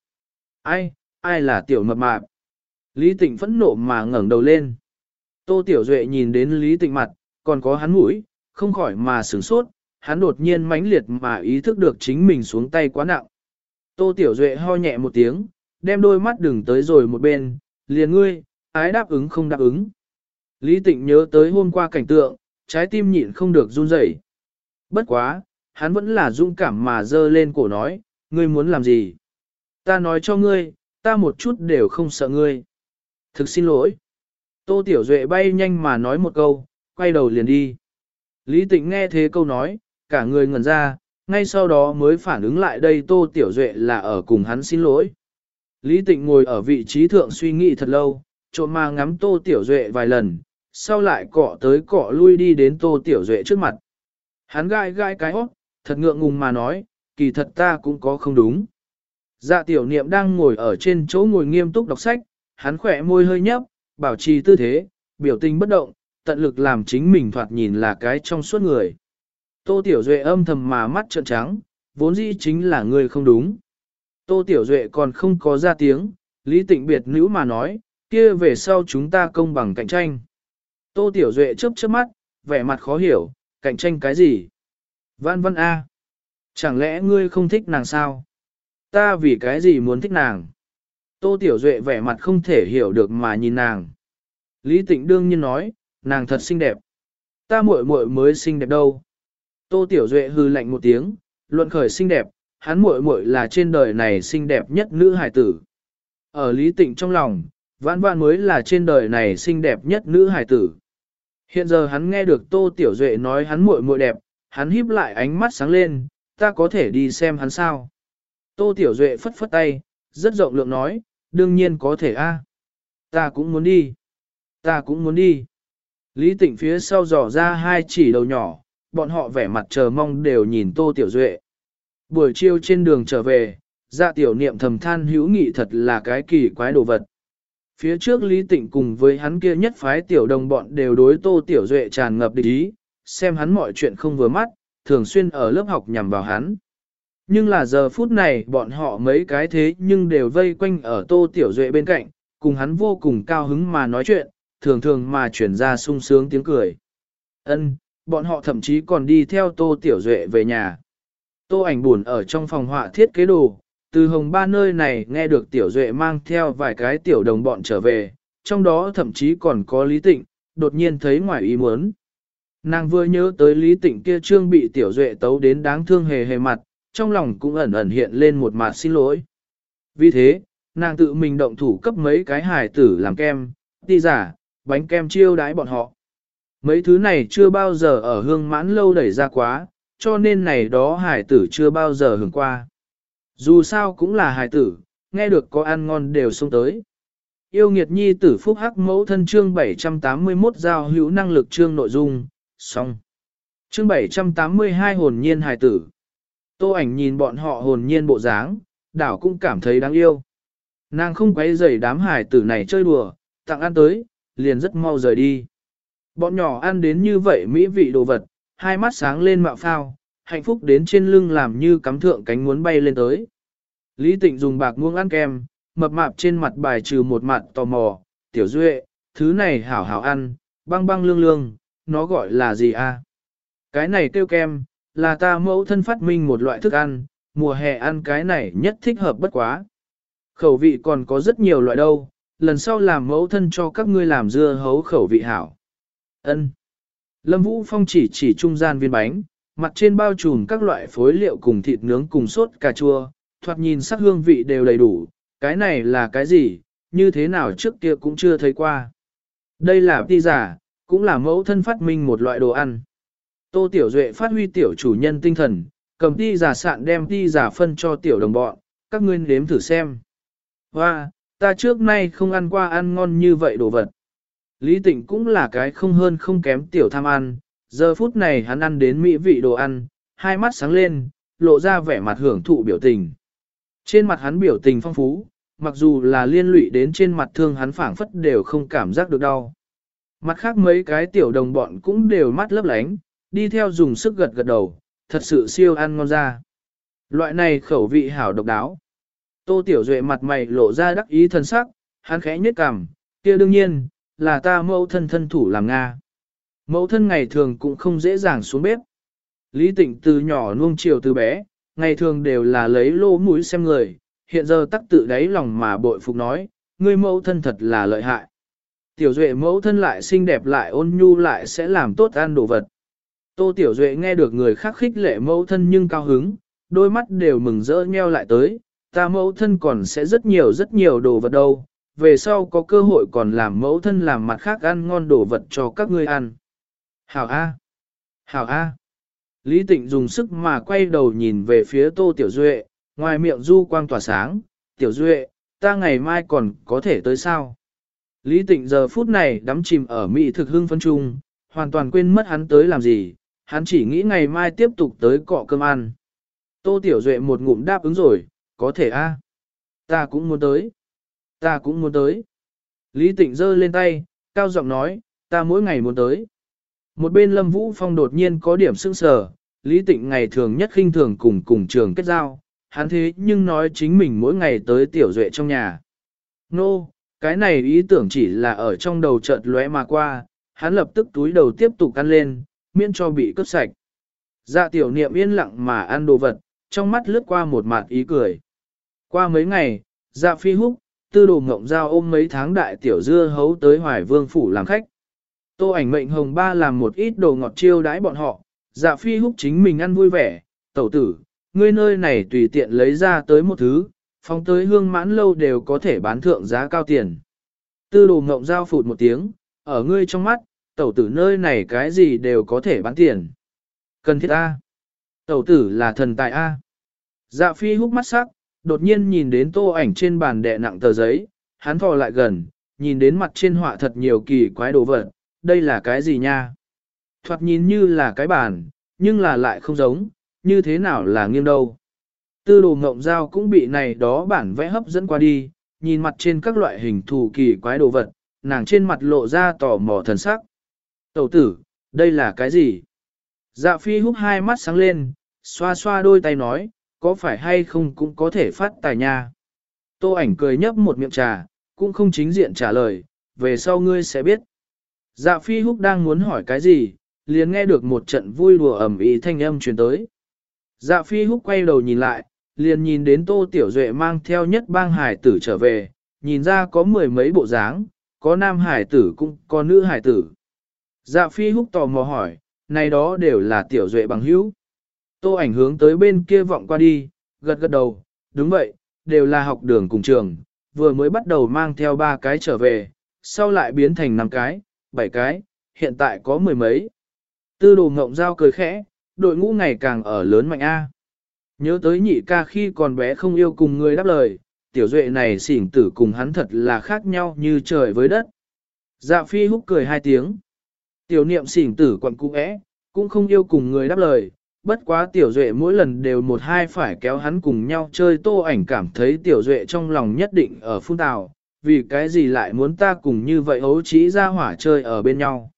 Ai, ai là Tiểu mập mạp? Lý Tịnh phẫn nộ mà ngẩng đầu lên. Tô Tiểu Duệ nhìn đến Lý Tịnh mặt, còn có hắn mũi, không khỏi mà sửng sốt, hắn đột nhiên mãnh liệt mà ý thức được chính mình xuống tay quá nặng. Tô Tiểu Duệ ho nhẹ một tiếng, đem đôi mắt đừng tới rồi một bên, liền ngươi, ái đáp ứng không đáp ứng. Lý Tịnh nhớ tới hôm qua cảnh tượng, trái tim nhịn không được run rẩy. Bất quá, hắn vẫn là dũng cảm mà dơ lên cổ nói, ngươi muốn làm gì? Ta nói cho ngươi, ta một chút đều không sợ ngươi. Thực xin lỗi. Tô Tiểu Duệ bay nhanh mà nói một câu, quay đầu liền đi. Lý Tịnh nghe thế câu nói, cả người ngẩn ra, ngay sau đó mới phản ứng lại đây Tô Tiểu Duệ là ở cùng hắn xin lỗi. Lý Tịnh ngồi ở vị trí thượng suy nghĩ thật lâu, trộm mà ngắm Tô Tiểu Duệ vài lần, sau lại cọ tới cọ lui đi đến Tô Tiểu Duệ trước mặt. Hắn gai gai cái hót, thật ngượng ngùng mà nói, kỳ thật ta cũng có không đúng. Dạ tiểu niệm đang ngồi ở trên chỗ ngồi nghiêm túc đọc sách, hắn khỏe môi hơi nhấp, bảo trì tư thế, biểu tình bất động, tận lực làm chính mình thoạt nhìn là cái trong suốt người. Tô Tiểu Duệ âm thầm mà mắt trợn trắng, vốn dĩ chính là người không đúng. Tô Tiểu Duệ còn không có ra tiếng, Lý Tịnh biệt nữ mà nói, kia về sau chúng ta công bằng cạnh tranh. Tô Tiểu Duệ chớp chớp mắt, vẻ mặt khó hiểu, cạnh tranh cái gì? Văn văn A. Chẳng lẽ ngươi không thích nàng sao? Ta vì cái gì muốn thích nàng? Tô Tiểu Duệ vẻ mặt không thể hiểu được mà nhìn nàng. Lý Tịnh đương nhiên nói, nàng thật xinh đẹp. Ta muội muội mới xinh đẹp đâu. Tô Tiểu Duệ hư lạnh một tiếng, luận khởi xinh đẹp, hắn muội muội là trên đời này xinh đẹp nhất nữ hài tử. Ở Lý Tịnh trong lòng, vãn vãn mới là trên đời này xinh đẹp nhất nữ hài tử. Hiện giờ hắn nghe được Tô Tiểu Duệ nói hắn muội muội đẹp, hắn híp lại ánh mắt sáng lên, ta có thể đi xem hắn sao. Tô Tiểu Duệ phất phất tay, rất rộng lượng nói, đương nhiên có thể a. Ta cũng muốn đi. Ta cũng muốn đi. Lý Tịnh phía sau dò ra hai chỉ đầu nhỏ, bọn họ vẻ mặt chờ mong đều nhìn Tô Tiểu Duệ. Buổi chiều trên đường trở về, dạ tiểu niệm thầm than hữu nghị thật là cái kỳ quái đồ vật. Phía trước Lý Tịnh cùng với hắn kia nhất phái tiểu đồng bọn đều đối Tô Tiểu Duệ tràn ngập địch ý, xem hắn mọi chuyện không vừa mắt, thường xuyên ở lớp học nhằm vào hắn. Nhưng là giờ phút này bọn họ mấy cái thế nhưng đều vây quanh ở Tô Tiểu Duệ bên cạnh, cùng hắn vô cùng cao hứng mà nói chuyện, thường thường mà chuyển ra sung sướng tiếng cười. Ân, bọn họ thậm chí còn đi theo Tô Tiểu Duệ về nhà. Tô ảnh buồn ở trong phòng họa thiết kế đồ, từ hồng ba nơi này nghe được Tiểu Duệ mang theo vài cái tiểu đồng bọn trở về, trong đó thậm chí còn có Lý Tịnh, đột nhiên thấy ngoài ý muốn. Nàng vừa nhớ tới Lý Tịnh kia trương bị Tiểu Duệ tấu đến đáng thương hề hề mặt, trong lòng cũng ẩn ẩn hiện lên một mặt xin lỗi. Vì thế, nàng tự mình động thủ cấp mấy cái hài tử làm kem, ti giả, bánh kem chiêu đãi bọn họ. Mấy thứ này chưa bao giờ ở hương mãn lâu đẩy ra quá, cho nên này đó hài tử chưa bao giờ hưởng qua. Dù sao cũng là hài tử, nghe được có ăn ngon đều xông tới. Yêu nghiệt nhi tử phúc hắc mẫu thân chương 781 giao hữu năng lực chương nội dung, xong. Chương 782 hồn nhiên hài tử. Tô ảnh nhìn bọn họ hồn nhiên bộ dáng, đảo cũng cảm thấy đáng yêu. Nàng không quấy rầy đám hài tử này chơi đùa, tặng ăn tới, liền rất mau rời đi. Bọn nhỏ ăn đến như vậy mỹ vị đồ vật, hai mắt sáng lên mạo phao, hạnh phúc đến trên lưng làm như cắm thượng cánh muốn bay lên tới. Lý Tịnh dùng bạc muông ăn kem, mập mạp trên mặt bài trừ một mặt tò mò, tiểu duệ, thứ này hảo hảo ăn, băng băng lương lương, nó gọi là gì a? Cái này kêu kem, là ta mẫu thân phát minh một loại thức ăn, mùa hè ăn cái này nhất thích hợp bất quá. Khẩu vị còn có rất nhiều loại đâu, lần sau làm mẫu thân cho các ngươi làm dưa hấu khẩu vị hảo. Ân. Lâm Vũ Phong chỉ chỉ trung gian viên bánh, mặt trên bao trùm các loại phối liệu cùng thịt nướng cùng sốt cà chua, thoạt nhìn sắc hương vị đều đầy đủ, cái này là cái gì, như thế nào trước kia cũng chưa thấy qua. Đây là pizza, cũng là mẫu thân phát minh một loại đồ ăn. Tô Tiểu Duệ phát huy tiểu chủ nhân tinh thần, cầm ti giả sạn đem ti giả phân cho tiểu đồng bọn, các ngươi nếm thử xem. Hoa, ta trước nay không ăn qua ăn ngon như vậy đồ vật. Lý Tịnh cũng là cái không hơn không kém tiểu tham ăn, giờ phút này hắn ăn đến mỹ vị đồ ăn, hai mắt sáng lên, lộ ra vẻ mặt hưởng thụ biểu tình. Trên mặt hắn biểu tình phong phú, mặc dù là liên lụy đến trên mặt thương hắn phảng phất đều không cảm giác được đau. Mặt khác mấy cái tiểu đồng bọn cũng đều mắt lấp lánh, đi theo dùng sức gật gật đầu, thật sự siêu ăn ngon ra. Loại này khẩu vị hảo độc đáo. Tô Tiểu Duệ mặt mày lộ ra đắc ý thân sắc, hắn khẽ nhếch cằm, kia đương nhiên, là ta mẫu thân thân thủ làm Nga. Mẫu thân ngày thường cũng không dễ dàng xuống bếp. Lý tịnh từ nhỏ nuông chiều từ bé, ngày thường đều là lấy lô mũi xem người, hiện giờ tắc tự đáy lòng mà bội phục nói, ngươi mẫu thân thật là lợi hại. Tiểu Duệ mẫu thân lại xinh đẹp lại ôn nhu lại sẽ làm tốt ăn đồ vật. Tô Tiểu Duệ nghe được người khác khích lệ mẫu thân nhưng cao hứng, đôi mắt đều mừng rỡ nheo lại tới, ta mẫu thân còn sẽ rất nhiều rất nhiều đồ vật đâu, về sau có cơ hội còn làm mẫu thân làm mặt khác ăn ngon đồ vật cho các ngươi ăn. Hảo A. Hảo A. Lý Tịnh dùng sức mà quay đầu nhìn về phía Tô Tiểu Duệ, ngoài miệng du quang tỏa sáng, Tiểu Duệ, ta ngày mai còn có thể tới sao? Lý Tịnh giờ phút này đắm chìm ở Mỹ thực hương phân trung, hoàn toàn quên mất hắn tới làm gì, hắn chỉ nghĩ ngày mai tiếp tục tới cọ cơm ăn. Tô Tiểu Duệ một ngụm đáp ứng rồi, có thể a, Ta cũng muốn tới. Ta cũng muốn tới. Lý Tịnh giơ lên tay, cao giọng nói, ta mỗi ngày muốn tới. Một bên Lâm Vũ Phong đột nhiên có điểm sưng sờ, Lý Tịnh ngày thường nhất khinh thường cùng cùng trường kết giao, hắn thế nhưng nói chính mình mỗi ngày tới tiểu duệ trong nhà. Nô, no, cái này ý tưởng chỉ là ở trong đầu chợt lóe mà qua, hắn lập tức túi đầu tiếp tục ăn lên, miễn cho bị cướp sạch. Dạ tiểu niệm yên lặng mà ăn đồ vật, trong mắt lướt qua một mặt ý cười. Qua mấy ngày, dạ phi húc, tư đồ ngộng giao ôm mấy tháng đại tiểu dưa hấu tới hoài vương phủ làm khách. Tô ảnh mệnh hồng ba làm một ít đồ ngọt chiêu đãi bọn họ, dạ phi húc chính mình ăn vui vẻ, tẩu tử, ngươi nơi này tùy tiện lấy ra tới một thứ, phóng tới hương mãn lâu đều có thể bán thượng giá cao tiền. Tư đồ ngộng giao phụt một tiếng, ở ngươi trong mắt, tẩu tử nơi này cái gì đều có thể bán tiền. Cần thiết A. Tẩu tử là thần tài A. Dạ phi hút mắt sắc, đột nhiên nhìn đến tô ảnh trên bàn đè nặng tờ giấy, hắn thò lại gần, nhìn đến mặt trên họa thật nhiều kỳ quái đồ vật, đây là cái gì nha? Thoạt nhìn như là cái bàn, nhưng là lại không giống, như thế nào là nghiêng đâu. Tư đồ ngộng dao cũng bị này đó bản vẽ hấp dẫn qua đi, nhìn mặt trên các loại hình thù kỳ quái đồ vật, nàng trên mặt lộ ra tò mò thần sắc. Tẩu tử, đây là cái gì? Dạ phi hút hai mắt sáng lên, xoa xoa đôi tay nói, có phải hay không cũng có thể phát tài nha. Tô ảnh cười nhấp một miệng trà, cũng không chính diện trả lời, về sau ngươi sẽ biết. Dạ phi húc đang muốn hỏi cái gì, liền nghe được một trận vui đùa ẩm ý thanh âm truyền tới. Dạ phi húc quay đầu nhìn lại, liền nhìn đến tô tiểu duệ mang theo nhất bang hải tử trở về, nhìn ra có mười mấy bộ dáng, có nam hải tử cũng có nữ hải tử. Dạ phi húc tò mò hỏi, này đó đều là tiểu duệ bằng hữu. Tô ảnh hướng tới bên kia vọng qua đi, gật gật đầu, đúng vậy, đều là học đường cùng trường, vừa mới bắt đầu mang theo ba cái trở về, sau lại biến thành năm cái, bảy cái, hiện tại có mười mấy. Tư đồ ngộng giao cười khẽ, đội ngũ ngày càng ở lớn mạnh A. Nhớ tới nhị ca khi còn bé không yêu cùng người đáp lời, tiểu duệ này xỉn tử cùng hắn thật là khác nhau như trời với đất. Dạ phi húc cười hai tiếng. Tiểu niệm xỉn tử quặn cũ é, cũng không yêu cùng người đáp lời, bất quá tiểu duệ mỗi lần đều một hai phải kéo hắn cùng nhau chơi tô ảnh cảm thấy tiểu duệ trong lòng nhất định ở phun tào, vì cái gì lại muốn ta cùng như vậy ấu trí ra hỏa chơi ở bên nhau.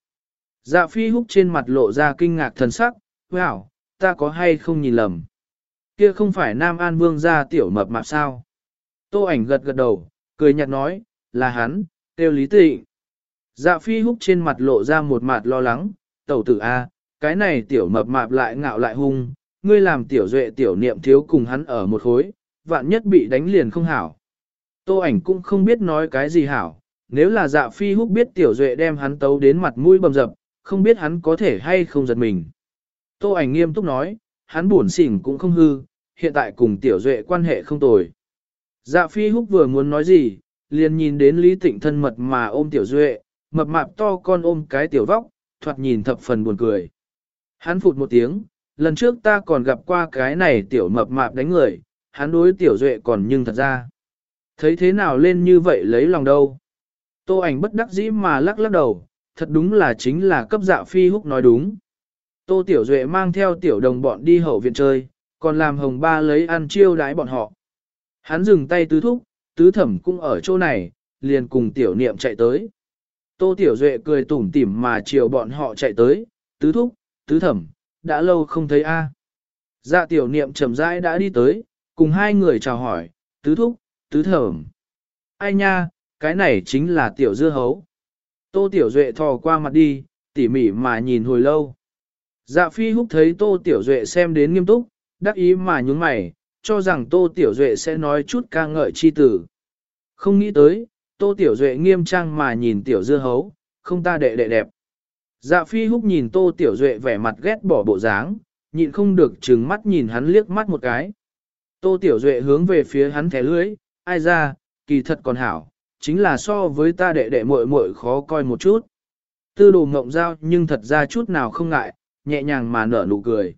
Dạ phi húc trên mặt lộ ra kinh ngạc thần sắc, wow, ta có hay không nhìn lầm. Kia không phải Nam An Vương gia tiểu mập mạp sao. Tô ảnh gật gật đầu, cười nhạt nói, là hắn, tiêu lý tịnh. Dạ phi húc trên mặt lộ ra một mặt lo lắng, tẩu tử A, cái này tiểu mập mạp lại ngạo lại hung, ngươi làm tiểu duệ tiểu niệm thiếu cùng hắn ở một khối, vạn nhất bị đánh liền không hảo. Tô ảnh cũng không biết nói cái gì hảo, nếu là dạ phi húc biết tiểu duệ đem hắn tấu đến mặt mũi bầm dập, không biết hắn có thể hay không giật mình. Tô ảnh nghiêm túc nói, hắn buồn xỉn cũng không hư, hiện tại cùng tiểu duệ quan hệ không tồi. Dạ phi húc vừa muốn nói gì, liền nhìn đến Lý Tịnh thân mật mà ôm tiểu duệ, mập mạp to con ôm cái tiểu vóc, thoạt nhìn thập phần buồn cười. Hắn phụt một tiếng, lần trước ta còn gặp qua cái này tiểu mập mạp đánh người, hắn đối tiểu duệ còn nhưng thật ra. Thấy thế nào lên như vậy lấy lòng đâu. Tô ảnh bất đắc dĩ mà lắc lắc đầu, thật đúng là chính là cấp dạ phi húc nói đúng. Tô tiểu duệ mang theo tiểu đồng bọn đi hậu viện chơi, còn làm hồng ba lấy ăn chiêu đái bọn họ. Hắn dừng tay tứ thúc, tứ thẩm cũng ở chỗ này, liền cùng tiểu niệm chạy tới. Tô tiểu duệ cười tủm tỉm mà chiều bọn họ chạy tới, tứ thúc, tứ thẩm, đã lâu không thấy a. Dạ tiểu niệm chậm rãi đã đi tới, cùng hai người chào hỏi, tứ thúc, tứ thẩm. Ai nha, cái này chính là tiểu dưa hấu. Tô tiểu duệ thò qua mặt đi, tỉ mỉ mà nhìn hồi lâu. Dạ phi húc thấy tô tiểu duệ xem đến nghiêm túc, đắc ý mà nhúng mày, cho rằng tô tiểu duệ sẽ nói chút ca ngợi chi tử. Không nghĩ tới, tô tiểu duệ nghiêm trang mà nhìn tiểu dưa hấu, không ta đệ đệ đẹp. Dạ phi húc nhìn tô tiểu duệ vẻ mặt ghét bỏ bộ dáng, nhịn không được trừng mắt nhìn hắn liếc mắt một cái. Tô tiểu duệ hướng về phía hắn thẻ lưới, ai ra, kỳ thật còn hảo, chính là so với ta đệ đệ muội muội khó coi một chút. Tư đồ ngộng giao nhưng thật ra chút nào không ngại, nhẹ nhàng mà nở nụ cười.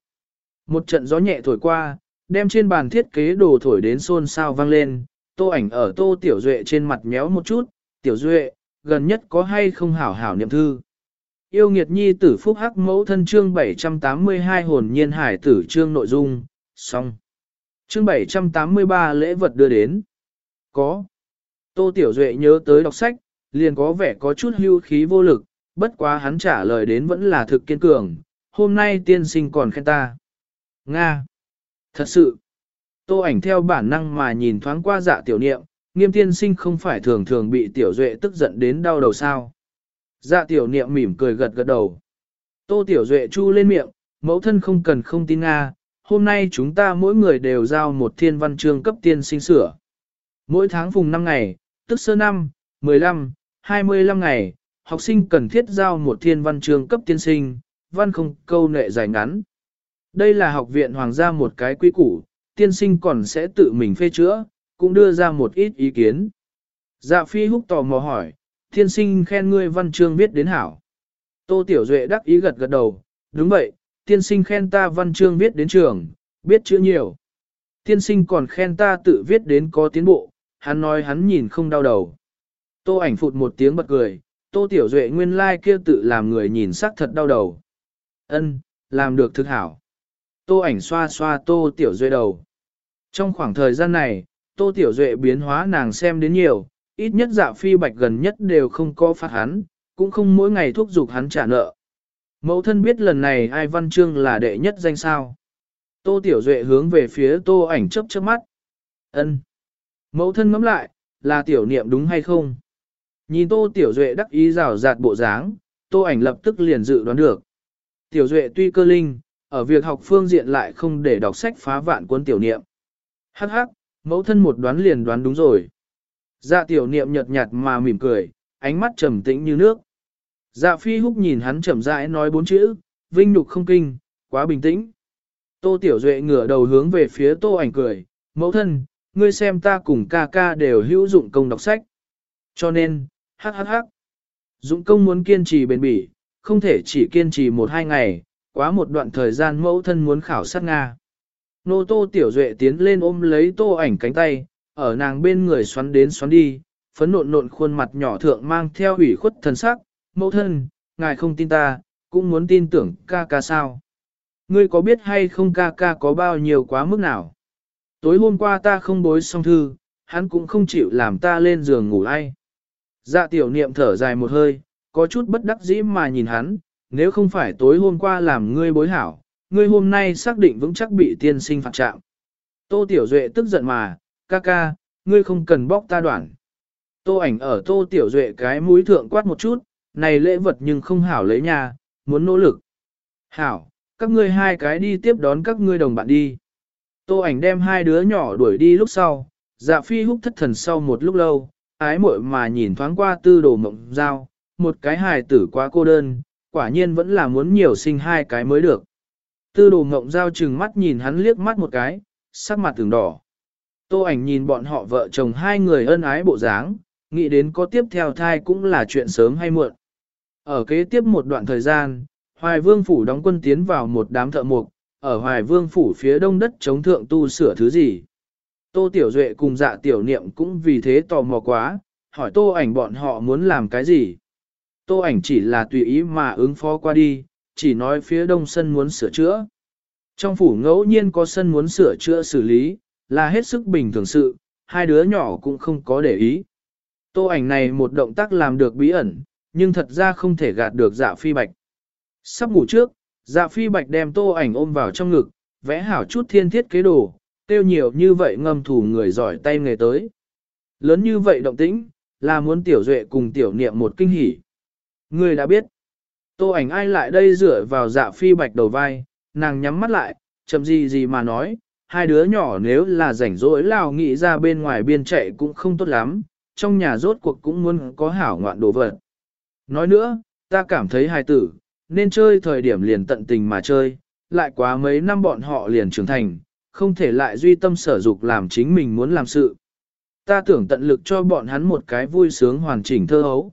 Một trận gió nhẹ thổi qua, đem trên bàn thiết kế đồ thổi đến xôn xao vang lên, tô ảnh ở tô tiểu duệ trên mặt nhéo một chút, tiểu duệ, gần nhất có hay không hảo hảo niệm thư. Yêu nghiệt nhi tử phúc hắc mẫu thân chương 782 hồn nhiên hải tử chương nội dung, xong. Chương 783 lễ vật đưa đến. Có. Tô Tiểu Duệ nhớ tới đọc sách, liền có vẻ có chút hưu khí vô lực, bất quá hắn trả lời đến vẫn là thực kiên cường, hôm nay tiên sinh còn khen ta. Nga. Thật sự. Tô ảnh theo bản năng mà nhìn thoáng qua dạ tiểu niệm, nghiêm tiên sinh không phải thường thường bị tiểu duệ tức giận đến đau đầu sao. Dạ tiểu niệm mỉm cười gật gật đầu. Tô tiểu duệ chu lên miệng, mẫu thân không cần không tin Nga, hôm nay chúng ta mỗi người đều giao một thiên văn chương cấp tiên sinh sửa. Mỗi tháng vùng 5 ngày, tức sơ năm, 15, 25 ngày, học sinh cần thiết giao một thiên văn chương cấp tiên sinh, văn không câu nệ dài ngắn. Đây là học viện hoàng gia một cái quy củ, tiên sinh còn sẽ tự mình phê chữa, cũng đưa ra một ít ý kiến. Dạ phi húc tò mò hỏi, tiên sinh khen ngươi văn chương viết đến hảo. Tô Tiểu Duệ đắc ý gật gật đầu, đúng vậy, tiên sinh khen ta văn chương viết đến trường, biết chữ nhiều. Tiên sinh còn khen ta tự viết đến có tiến bộ, hắn nói hắn nhìn không đau đầu. Tô ảnh phụt một tiếng bật cười, Tô Tiểu Duệ nguyên lai like kia tự làm người nhìn sắc thật đau đầu. Ân, làm được thực hảo. Tô ảnh xoa xoa Tô Tiểu Duệ đầu. Trong khoảng thời gian này, Tô Tiểu Duệ biến hóa nàng xem đến nhiều, ít nhất dạ phi bạch gần nhất đều không có phát hắn, cũng không mỗi ngày thúc giục hắn trả nợ. Mẫu thân biết lần này ai văn chương là đệ nhất danh sao. Tô Tiểu Duệ hướng về phía Tô ảnh chớp chớp mắt. Ân. Mẫu thân ngẫm lại, là tiểu niệm đúng hay không? Nhìn Tô Tiểu Duệ đắc ý rào rạt bộ dáng, Tô ảnh lập tức liền dự đoán được. Tiểu Duệ tuy cơ linh, ở việc học phương diện lại không để đọc sách phá vạn cuốn tiểu niệm. Hắc hắc, mẫu thân một đoán liền đoán đúng rồi. Dạ tiểu niệm nhợt nhạt mà mỉm cười, ánh mắt trầm tĩnh như nước. Dạ phi húc nhìn hắn chậm rãi nói bốn chữ, vinh nhục không kinh, quá bình tĩnh. Tô tiểu duệ ngửa đầu hướng về phía tô ảnh cười, mẫu thân, ngươi xem ta cùng ca ca đều hữu dụng công đọc sách. Cho nên, hắc hắc hắc. Dụng công muốn kiên trì bền bỉ, không thể chỉ kiên trì một hai ngày, quá một đoạn thời gian mẫu thân muốn khảo sát Nga. Nô tô tiểu duệ tiến lên ôm lấy tô ảnh cánh tay, ở nàng bên người xoắn đến xoắn đi, phấn nộn nộn khuôn mặt nhỏ thượng mang theo ủy khuất thần sắc, mẫu thân, ngài không tin ta, cũng muốn tin tưởng ca ca sao. Ngươi có biết hay không ca ca có bao nhiêu quá mức nào? Tối hôm qua ta không bối xong thư, hắn cũng không chịu làm ta lên giường ngủ ai. Dạ tiểu niệm thở dài một hơi, có chút bất đắc dĩ mà nhìn hắn, nếu không phải tối hôm qua làm ngươi bối hảo, ngươi hôm nay xác định vững chắc bị tiên sinh phạt trạng. Tô Tiểu Duệ tức giận mà, ca ca, ngươi không cần bóc ta đoạn. Tô ảnh ở Tô Tiểu Duệ cái mũi thượng quát một chút, này lễ vật nhưng không hảo lấy nhà, muốn nỗ lực. Hảo, các ngươi hai cái đi tiếp đón các ngươi đồng bạn đi. Tô ảnh đem hai đứa nhỏ đuổi đi lúc sau, dạ phi húc thất thần sau một lúc lâu, ái muội mà nhìn thoáng qua tư đồ mộng giao, một cái hài tử quá cô đơn, quả nhiên vẫn là muốn nhiều sinh hai cái mới được. Tư đồ mộng giao chừng mắt nhìn hắn liếc mắt một cái, sắc mặt từng đỏ. Tô ảnh nhìn bọn họ vợ chồng hai người ân ái bộ dáng, nghĩ đến có tiếp theo thai cũng là chuyện sớm hay muộn. Ở kế tiếp một đoạn thời gian, Hoài Vương Phủ đóng quân tiến vào một đám thợ mộc, ở Hoài Vương Phủ phía đông đất chống thượng tu sửa thứ gì. Tô Tiểu Duệ cùng dạ tiểu niệm cũng vì thế tò mò quá, hỏi tô ảnh bọn họ muốn làm cái gì. Tô ảnh chỉ là tùy ý mà ứng phó qua đi, chỉ nói phía đông sân muốn sửa chữa. Trong phủ ngẫu nhiên có sân muốn sửa chữa xử lý, là hết sức bình thường sự, hai đứa nhỏ cũng không có để ý. Tô ảnh này một động tác làm được bí ẩn, nhưng thật ra không thể gạt được dạ phi bạch. Sắp ngủ trước, dạ phi bạch đem tô ảnh ôm vào trong ngực, vẽ hảo chút thiên thiết kế đồ, tiêu nhiều như vậy ngâm thủ người giỏi tay nghề tới. Lớn như vậy động tĩnh, là muốn tiểu duệ cùng tiểu niệm một kinh hỉ. Ngươi đã biết, tô ảnh ai lại đây dựa vào dạ phi bạch đầu vai, nàng nhắm mắt lại, chậm gì gì mà nói, hai đứa nhỏ nếu là rảnh rỗi lao nghĩ ra bên ngoài biên chạy cũng không tốt lắm, trong nhà rốt cuộc cũng muốn có hảo ngoạn đồ vật. Nói nữa, ta cảm thấy hài tử, nên chơi thời điểm liền tận tình mà chơi, lại quá mấy năm bọn họ liền trưởng thành, không thể lại duy tâm sở dục làm chính mình muốn làm sự. Ta tưởng tận lực cho bọn hắn một cái vui sướng hoàn chỉnh thơ hấu.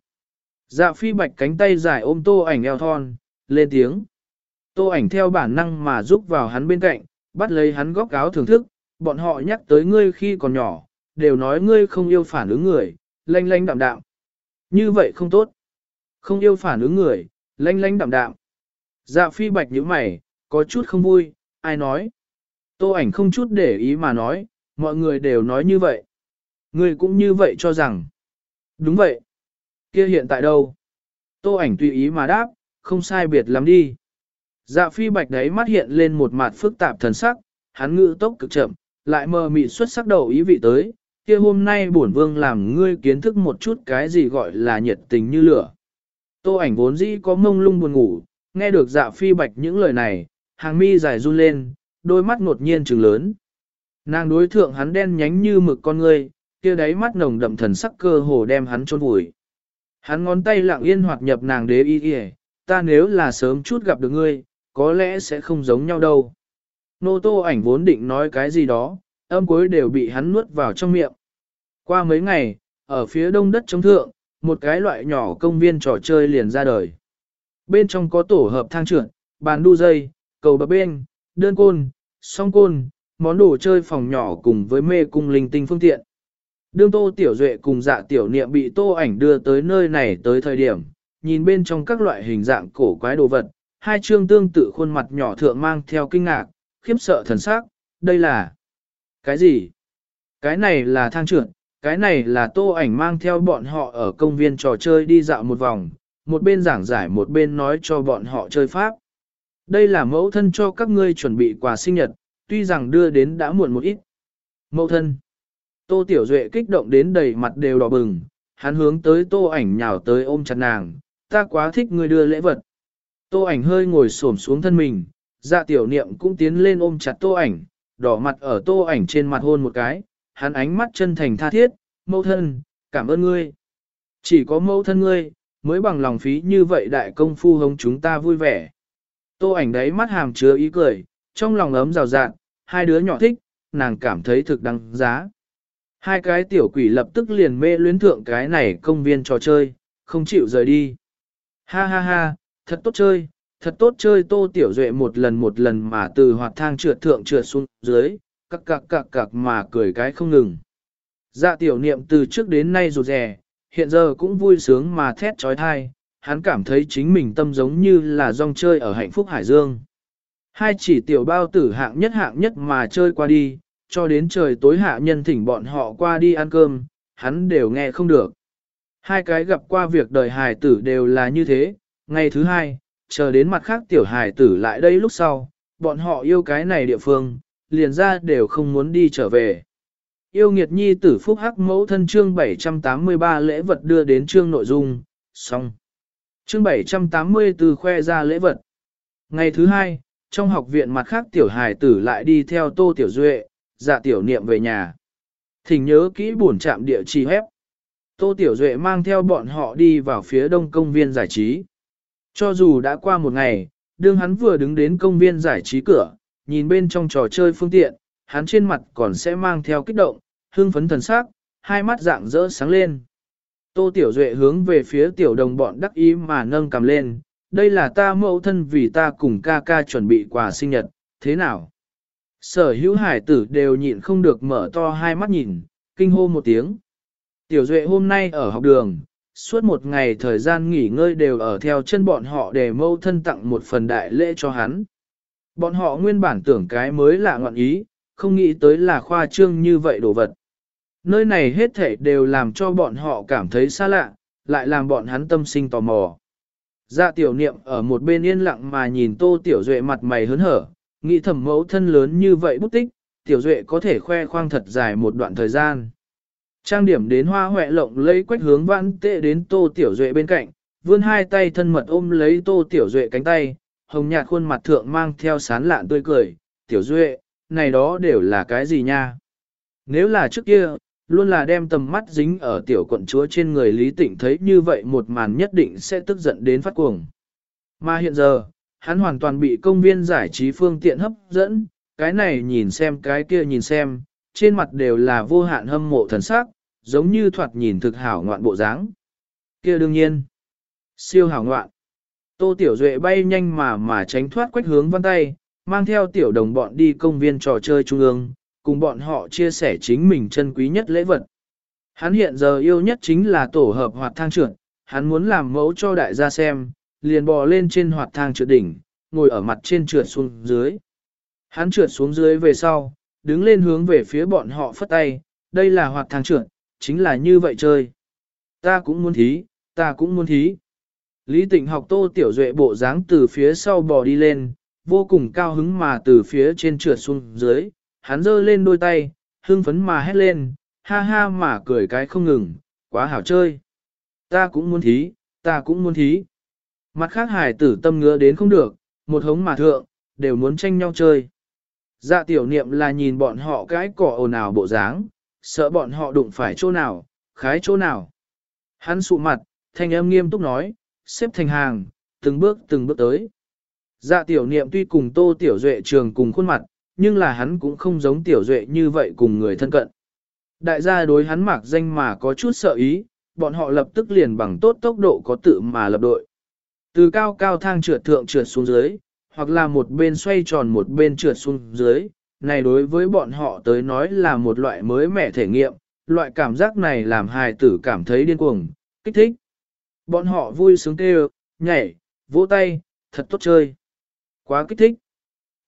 Dạ phi bạch cánh tay dài ôm tô ảnh eo thon, lên tiếng. Tô ảnh theo bản năng mà giúp vào hắn bên cạnh, bắt lấy hắn góc áo thưởng thức, bọn họ nhắc tới ngươi khi còn nhỏ, đều nói ngươi không yêu phản ứng người, lanh lanh đạm đạm. Như vậy không tốt. Không yêu phản ứng người, lanh lanh đạm đạm. Dạ phi bạch nhíu mày, có chút không vui, ai nói. Tô ảnh không chút để ý mà nói, mọi người đều nói như vậy. Ngươi cũng như vậy cho rằng. Đúng vậy. Kia hiện tại đâu? Tô ảnh tùy ý mà đáp, không sai biệt lắm đi. Dạ phi bạch đấy mắt hiện lên một mặt phức tạp thần sắc, hắn ngữ tốc cực chậm, lại mờ mịt xuất sắc đầu ý vị tới, kia hôm nay bổn vương làm ngươi kiến thức một chút cái gì gọi là nhiệt tình như lửa. Tô ảnh vốn dĩ có mông lung buồn ngủ, nghe được dạ phi bạch những lời này, hàng mi dài run lên, đôi mắt ngột nhiên trừng lớn. Nàng đối thượng hắn đen nhánh như mực con ngươi, kia đáy mắt nồng đậm thần sắc cơ hồ đem hắn chôn vùi. Hắn ngón tay lặng yên hoạt nhập nàng đế y y, ta nếu là sớm chút gặp được ngươi, có lẽ sẽ không giống nhau đâu. Nô tô ảnh vốn định nói cái gì đó, âm cuối đều bị hắn nuốt vào trong miệng. Qua mấy ngày, ở phía đông đất chống thượng, một cái loại nhỏ công viên trò chơi liền ra đời. Bên trong có tổ hợp thang trượt, bàn đu dây, cầu bập bên, đơn côn, song côn, món đồ chơi phòng nhỏ cùng với mê cung linh tinh phương tiện. Đương Tô Tiểu Duệ cùng dạ tiểu niệm bị Tô ảnh đưa tới nơi này tới thời điểm, nhìn bên trong các loại hình dạng cổ quái đồ vật, hai chương tương tự khuôn mặt nhỏ thượng mang theo kinh ngạc, khiếp sợ thần sắc, đây là... Cái gì? Cái này là thang trượt, cái này là tô ảnh mang theo bọn họ ở công viên trò chơi đi dạo một vòng, một bên giảng giải một bên nói cho bọn họ chơi pháp. Đây là mẫu thân cho các ngươi chuẩn bị quà sinh nhật, tuy rằng đưa đến đã muộn một ít. Mẫu thân. Tô Tiểu Duệ kích động đến đầy mặt đều đỏ bừng, hắn hướng tới tô ảnh nhào tới ôm chặt nàng, ta quá thích ngươi đưa lễ vật. Tô ảnh hơi ngồi xổm xuống thân mình, dạ tiểu niệm cũng tiến lên ôm chặt tô ảnh, đỏ mặt ở tô ảnh trên mặt hôn một cái, hắn ánh mắt chân thành tha thiết, mẫu thân, cảm ơn ngươi. Chỉ có mẫu thân ngươi, mới bằng lòng phí như vậy đại công phu hống chúng ta vui vẻ. Tô ảnh đấy mắt hàm chứa ý cười, trong lòng ấm rào rạt, hai đứa nhỏ thích, nàng cảm thấy thực đáng giá. Hai cái tiểu quỷ lập tức liền mê luyến thượng cái này công viên trò chơi, không chịu rời đi. Ha ha ha, thật tốt chơi, thật tốt chơi tô tiểu duệ một lần một lần mà từ hoạt thang trượt thượng trượt xuống dưới, cặc cặc cặc cặc mà cười cái không ngừng. Dạ tiểu niệm từ trước đến nay rụt rè, hiện giờ cũng vui sướng mà thét trói thai, hắn cảm thấy chính mình tâm giống như là rong chơi ở hạnh phúc hải dương. Hai chỉ tiểu bao tử hạng nhất hạng nhất mà chơi qua đi, cho đến trời tối hạ nhân thỉnh bọn họ qua đi ăn cơm, hắn đều nghe không được. Hai cái gặp qua việc đời hài tử đều là như thế, ngày thứ hai, chờ đến mặt khác tiểu hài tử lại đây lúc sau, bọn họ yêu cái này địa phương, liền ra đều không muốn đi trở về. Yêu nghiệt nhi tử phúc hắc mẫu thân chương 783 lễ vật đưa đến chương nội dung, xong. Chương 784 khoe ra lễ vật. Ngày thứ hai, trong học viện mặt khác tiểu hài tử lại đi theo tô tiểu duệ, dạ tiểu niệm về nhà. Thỉnh nhớ kỹ buồn chạm địa chỉ hép. Tô Tiểu Duệ mang theo bọn họ đi vào phía đông công viên giải trí. Cho dù đã qua một ngày, đương hắn vừa đứng đến công viên giải trí cửa, nhìn bên trong trò chơi phương tiện, hắn trên mặt còn sẽ mang theo kích động, hưng phấn thần sắc, hai mắt dạng rỡ sáng lên. Tô Tiểu Duệ hướng về phía tiểu đồng bọn đắc ý mà nâng cầm lên, đây là ta mẫu thân vì ta cùng ca ca chuẩn bị quà sinh nhật, thế nào? Sở hữu hải tử đều nhịn không được mở to hai mắt nhìn, kinh hô một tiếng. Tiểu Duệ hôm nay ở học đường, suốt một ngày thời gian nghỉ ngơi đều ở theo chân bọn họ để mâu thân tặng một phần đại lễ cho hắn. Bọn họ nguyên bản tưởng cái mới lạ ngọn ý, không nghĩ tới là khoa trương như vậy đồ vật. Nơi này hết thể đều làm cho bọn họ cảm thấy xa lạ, lại làm bọn hắn tâm sinh tò mò. Dạ tiểu niệm ở một bên yên lặng mà nhìn tô tiểu duệ mặt mày hớn hở, nghĩ thầm mẫu thân lớn như vậy bút tích, tiểu duệ có thể khoe khoang thật dài một đoạn thời gian. Trang điểm đến hoa hoẹ lộng lấy quách hướng vãn tệ đến tô tiểu duệ bên cạnh, vươn hai tay thân mật ôm lấy tô tiểu duệ cánh tay, hồng nhạt khuôn mặt thượng mang theo sán lạn tươi cười, tiểu duệ, này đó đều là cái gì nha? Nếu là trước kia, luôn là đem tầm mắt dính ở tiểu quận chúa trên người Lý Tịnh thấy như vậy một màn nhất định sẽ tức giận đến phát cuồng. Mà hiện giờ, hắn hoàn toàn bị công viên giải trí phương tiện hấp dẫn, cái này nhìn xem cái kia nhìn xem, trên mặt đều là vô hạn hâm mộ thần sắc, giống như thoạt nhìn thực hảo ngoạn bộ dáng. Kia đương nhiên, siêu hảo ngoạn. Tô Tiểu Duệ bay nhanh mà mà tránh thoát quách hướng văn tay, mang theo tiểu đồng bọn đi công viên trò chơi trung ương, cùng bọn họ chia sẻ chính mình chân quý nhất lễ vật. Hắn hiện giờ yêu nhất chính là tổ hợp hoạt thang trưởng, hắn muốn làm mẫu cho đại gia xem, liền bò lên trên hoạt thang trượt đỉnh, ngồi ở mặt trên trượt xuống dưới. Hắn trượt xuống dưới về sau, đứng lên hướng về phía bọn họ phất tay, đây là hoạt thang trượt, chính là như vậy chơi. Ta cũng muốn thí, ta cũng muốn thí. Lý tịnh học tô tiểu duệ bộ dáng từ phía sau bò đi lên, vô cùng cao hứng mà từ phía trên trượt xuống dưới, hắn giơ lên đôi tay, hưng phấn mà hét lên, ha ha mà cười cái không ngừng, quá hảo chơi. Ta cũng muốn thí, ta cũng muốn thí. Mặt khác hải tử tâm ngứa đến không được, một hống mà thượng, đều muốn tranh nhau chơi. Dạ tiểu niệm là nhìn bọn họ cái cỏ ồn ào bộ dáng, sợ bọn họ đụng phải chỗ nào, khái chỗ nào. Hắn sụ mặt, thanh âm nghiêm túc nói, xếp thành hàng, từng bước từng bước tới. Dạ tiểu niệm tuy cùng tô tiểu duệ trường cùng khuôn mặt, nhưng là hắn cũng không giống tiểu duệ như vậy cùng người thân cận. Đại gia đối hắn mạc danh mà có chút sợ ý, bọn họ lập tức liền bằng tốt tốc độ có tự mà lập đội. Từ cao cao thang trượt thượng trượt xuống dưới, hoặc là một bên xoay tròn một bên trượt xuống dưới, này đối với bọn họ tới nói là một loại mới mẻ thể nghiệm, loại cảm giác này làm hài tử cảm thấy điên cuồng, kích thích. Bọn họ vui sướng kêu, nhảy, vỗ tay, thật tốt chơi. Quá kích thích.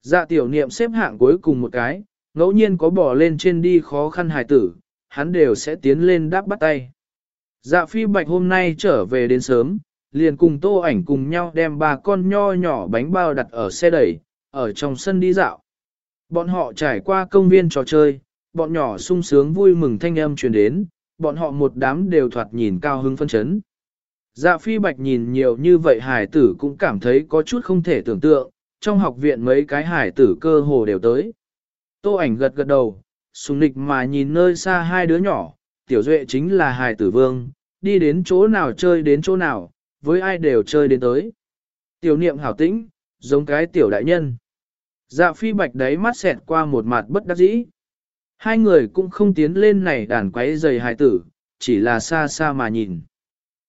Dạ tiểu niệm xếp hạng cuối cùng một cái, ngẫu nhiên có bỏ lên trên đi khó khăn hài tử, hắn đều sẽ tiến lên đáp bắt tay. Dạ phi bạch hôm nay trở về đến sớm, liền cùng tô ảnh cùng nhau đem ba con nho nhỏ bánh bao đặt ở xe đẩy, ở trong sân đi dạo. Bọn họ trải qua công viên trò chơi, bọn nhỏ sung sướng vui mừng thanh âm truyền đến, bọn họ một đám đều thoạt nhìn cao hứng phân chấn. Dạ phi bạch nhìn nhiều như vậy hải tử cũng cảm thấy có chút không thể tưởng tượng, trong học viện mấy cái hải tử cơ hồ đều tới. Tô ảnh gật gật đầu, sùng nịch mà nhìn nơi xa hai đứa nhỏ, tiểu duệ chính là hải tử vương, đi đến chỗ nào chơi đến chỗ nào, với ai đều chơi đến tới. Tiểu niệm hảo tĩnh, giống cái tiểu đại nhân. Dạ phi bạch đấy mắt xẹt qua một mặt bất đắc dĩ. Hai người cũng không tiến lên này đàn quấy giày hài tử, chỉ là xa xa mà nhìn.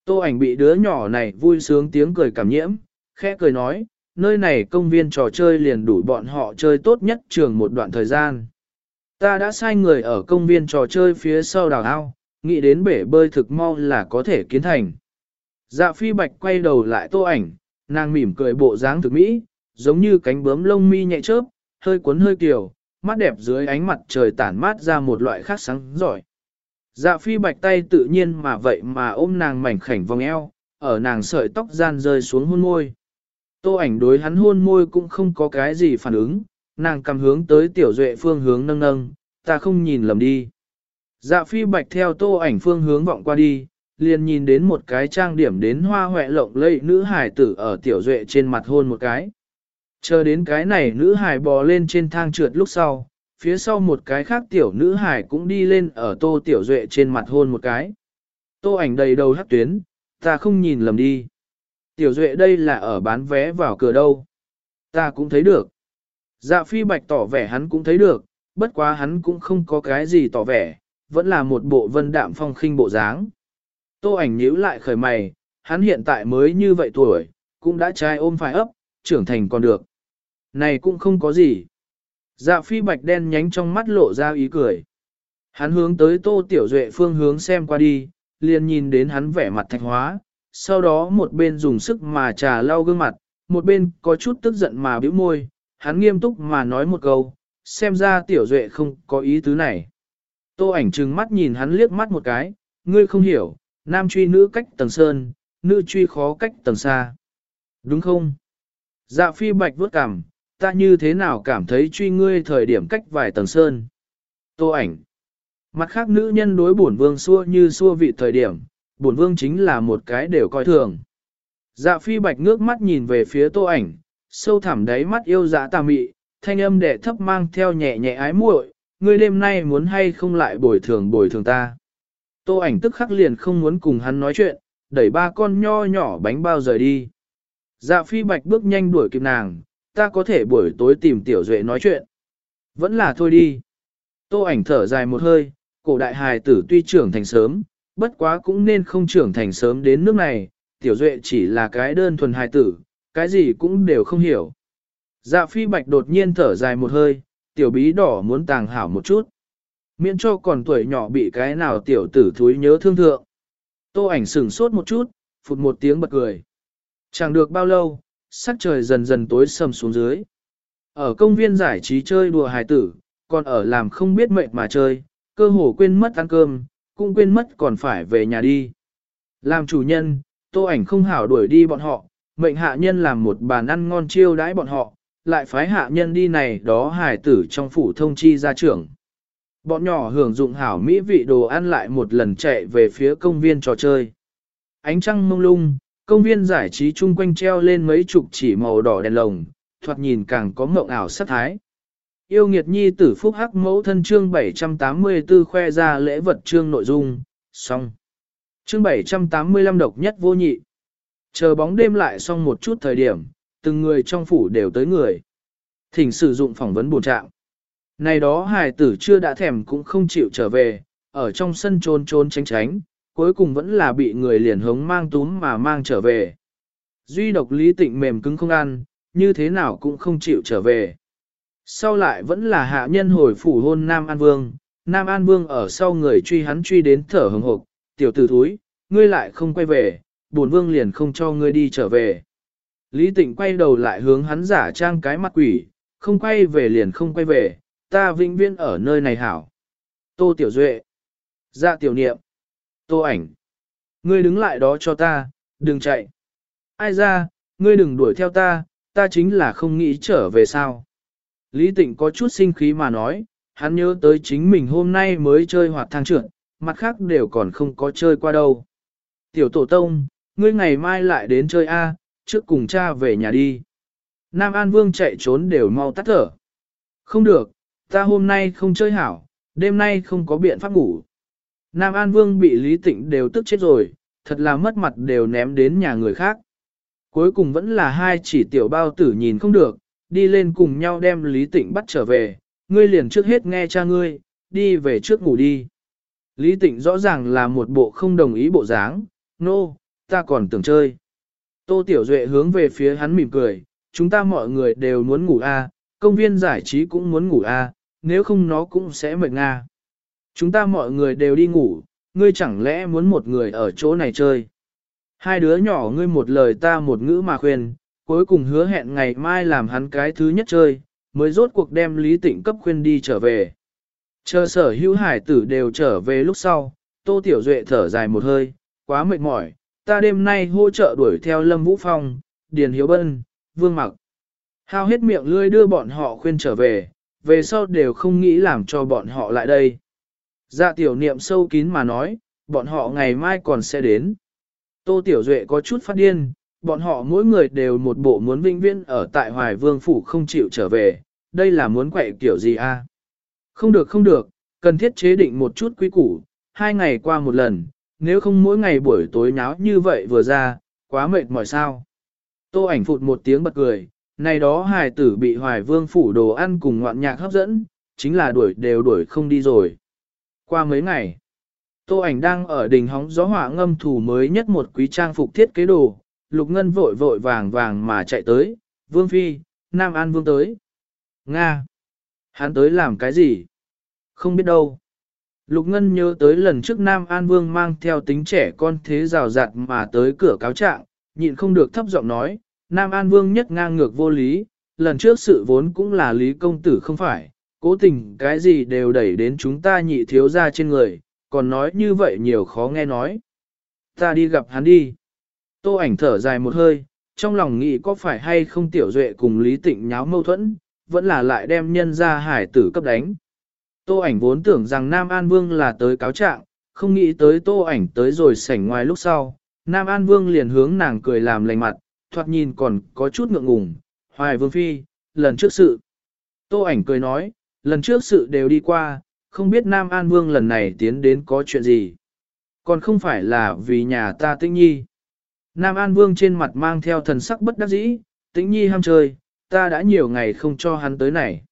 Tô ảnh bị đứa nhỏ này vui sướng tiếng cười cảm nhiễm, khẽ cười nói, nơi này công viên trò chơi liền đủ bọn họ chơi tốt nhất trường một đoạn thời gian. Ta đã sai người ở công viên trò chơi phía sau đào ao, nghĩ đến bể bơi thực mau là có thể kiến thành. Dạ phi bạch quay đầu lại tô ảnh, nàng mỉm cười bộ dáng thực mỹ, giống như cánh bướm lông mi nhẹ chớp, hơi cuốn hơi kiều, mắt đẹp dưới ánh mặt trời tản mát ra một loại khác sáng giỏi. Dạ phi bạch tay tự nhiên mà vậy mà ôm nàng mảnh khảnh vòng eo, ở nàng sợi tóc gian rơi xuống hôn môi. Tô ảnh đối hắn hôn môi cũng không có cái gì phản ứng, nàng cầm hướng tới tiểu duệ phương hướng nâng nâng, ta không nhìn lầm đi. Dạ phi bạch theo tô ảnh phương hướng vọng qua đi, liền nhìn đến một cái trang điểm đến hoa hoẹ lộng lẫy nữ hải tử ở tiểu duệ trên mặt hôn một cái. Chờ đến cái này nữ hải bò lên trên thang trượt lúc sau, phía sau một cái khác tiểu nữ hải cũng đi lên ở tô tiểu duệ trên mặt hôn một cái. Tô ảnh đầy đầu hắc tuyến, ta không nhìn lầm đi. Tiểu duệ đây là ở bán vé vào cửa đâu. Ta cũng thấy được. Dạ phi bạch tỏ vẻ hắn cũng thấy được, bất quá hắn cũng không có cái gì tỏ vẻ, vẫn là một bộ vân đạm phong khinh bộ dáng. Tô ảnh nhíu lại khởi mày, hắn hiện tại mới như vậy tuổi, cũng đã trai ôm phải ấp, trưởng thành còn được. Này cũng không có gì. Dạ phi bạch đen nhánh trong mắt lộ ra ý cười. Hắn hướng tới tô tiểu duệ phương hướng xem qua đi, liền nhìn đến hắn vẻ mặt thạch hóa, sau đó một bên dùng sức mà trà lau gương mặt, một bên có chút tức giận mà bĩu môi, hắn nghiêm túc mà nói một câu, xem ra tiểu duệ không có ý tứ này. Tô ảnh trừng mắt nhìn hắn liếc mắt một cái, ngươi không hiểu, nam truy nữ cách tầng sơn, nữ truy khó cách tầng xa. Đúng không? Dạ phi bạch vốt cảm, ta như thế nào cảm thấy truy ngươi thời điểm cách vài tầng sơn. Tô ảnh. Mặt khác nữ nhân đối bổn vương xua như xua vị thời điểm, bổn vương chính là một cái đều coi thường. Dạ phi bạch ngước mắt nhìn về phía tô ảnh, sâu thẳm đáy mắt yêu dạ tà mị, thanh âm đệ thấp mang theo nhẹ nhẹ ái muội, ngươi đêm nay muốn hay không lại bồi thường bồi thường ta. Tô ảnh tức khắc liền không muốn cùng hắn nói chuyện, đẩy ba con nho nhỏ bánh bao rời đi. Dạ phi bạch bước nhanh đuổi kịp nàng, ta có thể buổi tối tìm tiểu duệ nói chuyện. Vẫn là thôi đi. Tô ảnh thở dài một hơi, cổ đại hài tử tuy trưởng thành sớm, bất quá cũng nên không trưởng thành sớm đến nước này, tiểu duệ chỉ là cái đơn thuần hài tử, cái gì cũng đều không hiểu. Dạ phi bạch đột nhiên thở dài một hơi, tiểu bí đỏ muốn tàng hảo một chút. Miễn cho còn tuổi nhỏ bị cái nào tiểu tử thúi nhớ thương thượng. Tô ảnh sửng sốt một chút, phụt một tiếng bật cười. Chẳng được bao lâu, sắc trời dần dần tối sầm xuống dưới. Ở công viên giải trí chơi đùa hài tử, còn ở làm không biết mệt mà chơi, cơ hồ quên mất ăn cơm, cũng quên mất còn phải về nhà đi. Làm chủ nhân, tô ảnh không hảo đuổi đi bọn họ, mệnh hạ nhân làm một bàn ăn ngon chiêu đãi bọn họ, lại phái hạ nhân đi này đó hài tử trong phủ thông chi gia trưởng. Bọn nhỏ hưởng dụng hảo mỹ vị đồ ăn lại một lần chạy về phía công viên trò chơi. Ánh trăng mông lung, công viên giải trí chung quanh treo lên mấy chục chỉ màu đỏ đèn lồng, thoạt nhìn càng có mộng ảo sắc thái. Yêu nghiệt nhi tử phúc hắc mẫu thân chương 784 khoe ra lễ vật chương nội dung, xong. Chương 785 độc nhất vô nhị. Chờ bóng đêm lại xong một chút thời điểm, từng người trong phủ đều tới người. Thỉnh sử dụng phỏng vấn bổ trạng. Này đó hài tử chưa đã thèm cũng không chịu trở về, ở trong sân trốn trốn tránh tránh, cuối cùng vẫn là bị người liền hống mang túm mà mang trở về. Duy độc lý tịnh mềm cứng không ăn, như thế nào cũng không chịu trở về. Sau lại vẫn là hạ nhân hồi phủ hôn Nam An Vương, Nam An Vương ở sau người truy hắn truy đến thở hừng hộp, tiểu tử thúi, ngươi lại không quay về, bổn vương liền không cho ngươi đi trở về. Lý tịnh quay đầu lại hướng hắn giả trang cái mặt quỷ, không quay về liền không quay về, ta vĩnh viễn ở nơi này hảo. Tô Tiểu Duệ. Dạ tiểu niệm. Tô ảnh. Ngươi đứng lại đó cho ta, đừng chạy. Ai ra, ngươi đừng đuổi theo ta, ta chính là không nghĩ trở về sao. Lý Tịnh có chút sinh khí mà nói, hắn nhớ tới chính mình hôm nay mới chơi hoạt thang trượt, mặt khác đều còn không có chơi qua đâu. Tiểu tổ tông, ngươi ngày mai lại đến chơi A, trước cùng cha về nhà đi. Nam An Vương chạy trốn đều mau tắt thở. Không được, ta hôm nay không chơi hảo, đêm nay không có biện pháp ngủ. Nam An Vương bị Lý Tịnh đều tức chết rồi, thật là mất mặt đều ném đến nhà người khác. Cuối cùng vẫn là hai chỉ tiểu bao tử nhìn không được, đi lên cùng nhau đem Lý Tịnh bắt trở về, ngươi liền trước hết nghe cha ngươi, đi về trước ngủ đi. Lý Tịnh rõ ràng là một bộ không đồng ý bộ dáng, nô, no, ta còn tưởng chơi. Tô Tiểu Duệ hướng về phía hắn mỉm cười, chúng ta mọi người đều muốn ngủ a, công viên giải trí cũng muốn ngủ a, nếu không nó cũng sẽ mệt nga. Chúng ta mọi người đều đi ngủ, ngươi chẳng lẽ muốn một người ở chỗ này chơi. Hai đứa nhỏ ngươi một lời ta một ngữ mà khuyên, cuối cùng hứa hẹn ngày mai làm hắn cái thứ nhất chơi, mới rốt cuộc đem Lý Tịnh cấp khuyên đi trở về. Chờ sở hữu hải tử đều trở về lúc sau, Tô Tiểu Duệ thở dài một hơi, quá mệt mỏi, ta đêm nay hỗ trợ đuổi theo Lâm Vũ Phong, Điền Hiếu Bân, Vương Mặc. Hao hết miệng lươi đưa bọn họ khuyên trở về, về sau đều không nghĩ làm cho bọn họ lại đây. Dạ tiểu niệm sâu kín mà nói, bọn họ ngày mai còn sẽ đến. Tô Tiểu Duệ có chút phát điên, bọn họ mỗi người đều một bộ muốn vinh viên ở tại Hoài Vương Phủ không chịu trở về, đây là muốn quậy kiểu gì a? Không được không được, cần thiết chế định một chút quý củ, hai ngày qua một lần, nếu không mỗi ngày buổi tối nháo như vậy vừa ra, quá mệt mỏi sao. Tô ảnh phụt một tiếng bật cười, này đó hài tử bị Hoài Vương Phủ đồ ăn cùng ngoạn nhạc hấp dẫn, chính là đuổi đều đuổi không đi rồi. Qua mấy ngày, Tô ảnh đang ở đỉnh hóng gió hỏa ngâm thủ mới nhất một quý trang phục thiết kế đồ, Lục Ngân vội vội vàng vàng mà chạy tới, Vương Phi, Nam An Vương tới. Nga! Hắn tới làm cái gì? Không biết đâu. Lục Ngân nhớ tới lần trước Nam An Vương mang theo tính trẻ con thế rào rạt mà tới cửa cáo trạng, nhịn không được thấp giọng nói, Nam An Vương nhất ngang ngược vô lý, lần trước sự vốn cũng là lý công tử không phải, cố tình cái gì đều đẩy đến chúng ta nhị thiếu ra trên người, còn nói như vậy nhiều khó nghe nói. Ta đi gặp hắn đi. Tô ảnh thở dài một hơi, trong lòng nghĩ có phải hay không tiểu duệ cùng Lý Tịnh nháo mâu thuẫn, vẫn là lại đem nhân ra hải tử cấp đánh. Tô ảnh vốn tưởng rằng Nam An Vương là tới cáo trạng, không nghĩ tới tô ảnh tới rồi sảnh ngoài lúc sau. Nam An Vương liền hướng nàng cười làm lành mặt, thoạt nhìn còn có chút ngượng ngùng. Hoài Vương Phi, lần trước sự. Tô ảnh cười nói, lần trước sự đều đi qua, không biết Nam An Vương lần này tiến đến có chuyện gì. Còn không phải là vì nhà ta tĩnh nhi. Nam An Vương trên mặt mang theo thần sắc bất đắc dĩ, tĩnh nhi ham chơi, ta đã nhiều ngày không cho hắn tới này.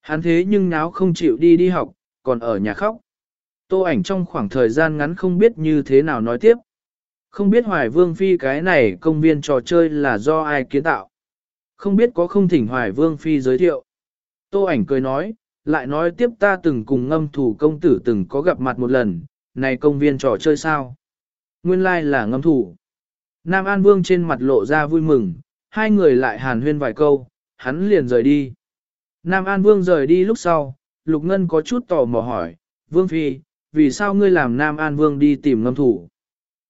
Hắn thế nhưng náo không chịu đi đi học, còn ở nhà khóc. Tô ảnh trong khoảng thời gian ngắn không biết như thế nào nói tiếp. Không biết Hoài Vương Phi cái này công viên trò chơi là do ai kiến tạo. Không biết có không thỉnh Hoài Vương Phi giới thiệu. Tô ảnh cười nói, lại nói tiếp ta từng cùng ngâm thủ công tử từng có gặp mặt một lần, này công viên trò chơi sao? Nguyên lai like là ngâm thủ. Nam An Vương trên mặt lộ ra vui mừng, hai người lại hàn huyên vài câu, hắn liền rời đi. Nam An Vương rời đi lúc sau, Lục Ngân có chút tò mò hỏi, Vương Phi, vì sao ngươi làm Nam An Vương đi tìm ngâm thủ?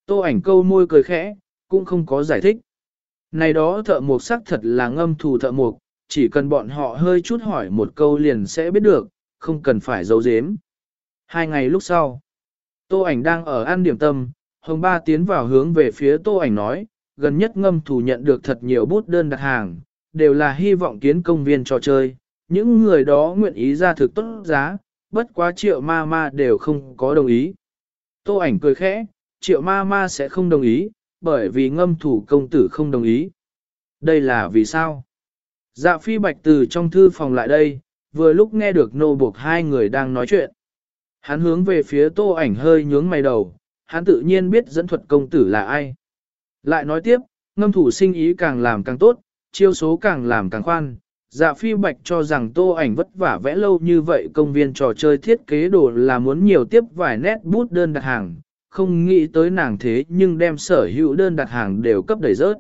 Tô ảnh câu môi cười khẽ, cũng không có giải thích. Này đó thợ mộc sắc thật là ngâm thủ thợ mộc, chỉ cần bọn họ hơi chút hỏi một câu liền sẽ biết được, không cần phải giấu giếm. Hai ngày lúc sau, Tô ảnh đang ở ăn điểm tâm, Hồng Ba tiến vào hướng về phía Tô ảnh nói, gần nhất ngâm thủ nhận được thật nhiều bút đơn đặt hàng, đều là hy vọng kiến công viên trò chơi, những người đó nguyện ý ra thực tốt giá, bất quá triệu ma ma đều không có đồng ý. Tô ảnh cười khẽ, triệu ma ma sẽ không đồng ý, bởi vì ngâm thủ công tử không đồng ý. Đây là vì sao? Dạ phi bạch từ trong thư phòng lại đây, vừa lúc nghe được nô buộc hai người đang nói chuyện. Hắn hướng về phía tô ảnh hơi nhướng mày đầu, hắn tự nhiên biết dẫn thuật công tử là ai. Lại nói tiếp, ngâm thủ sinh ý càng làm càng tốt, chiêu số càng làm càng khoan. Dạ phi bạch cho rằng tô ảnh vất vả vẽ lâu như vậy công viên trò chơi thiết kế đồ là muốn nhiều tiếp vài nét bút đơn đặt hàng, không nghĩ tới nàng thế nhưng đem sở hữu đơn đặt hàng đều cấp đầy rớt.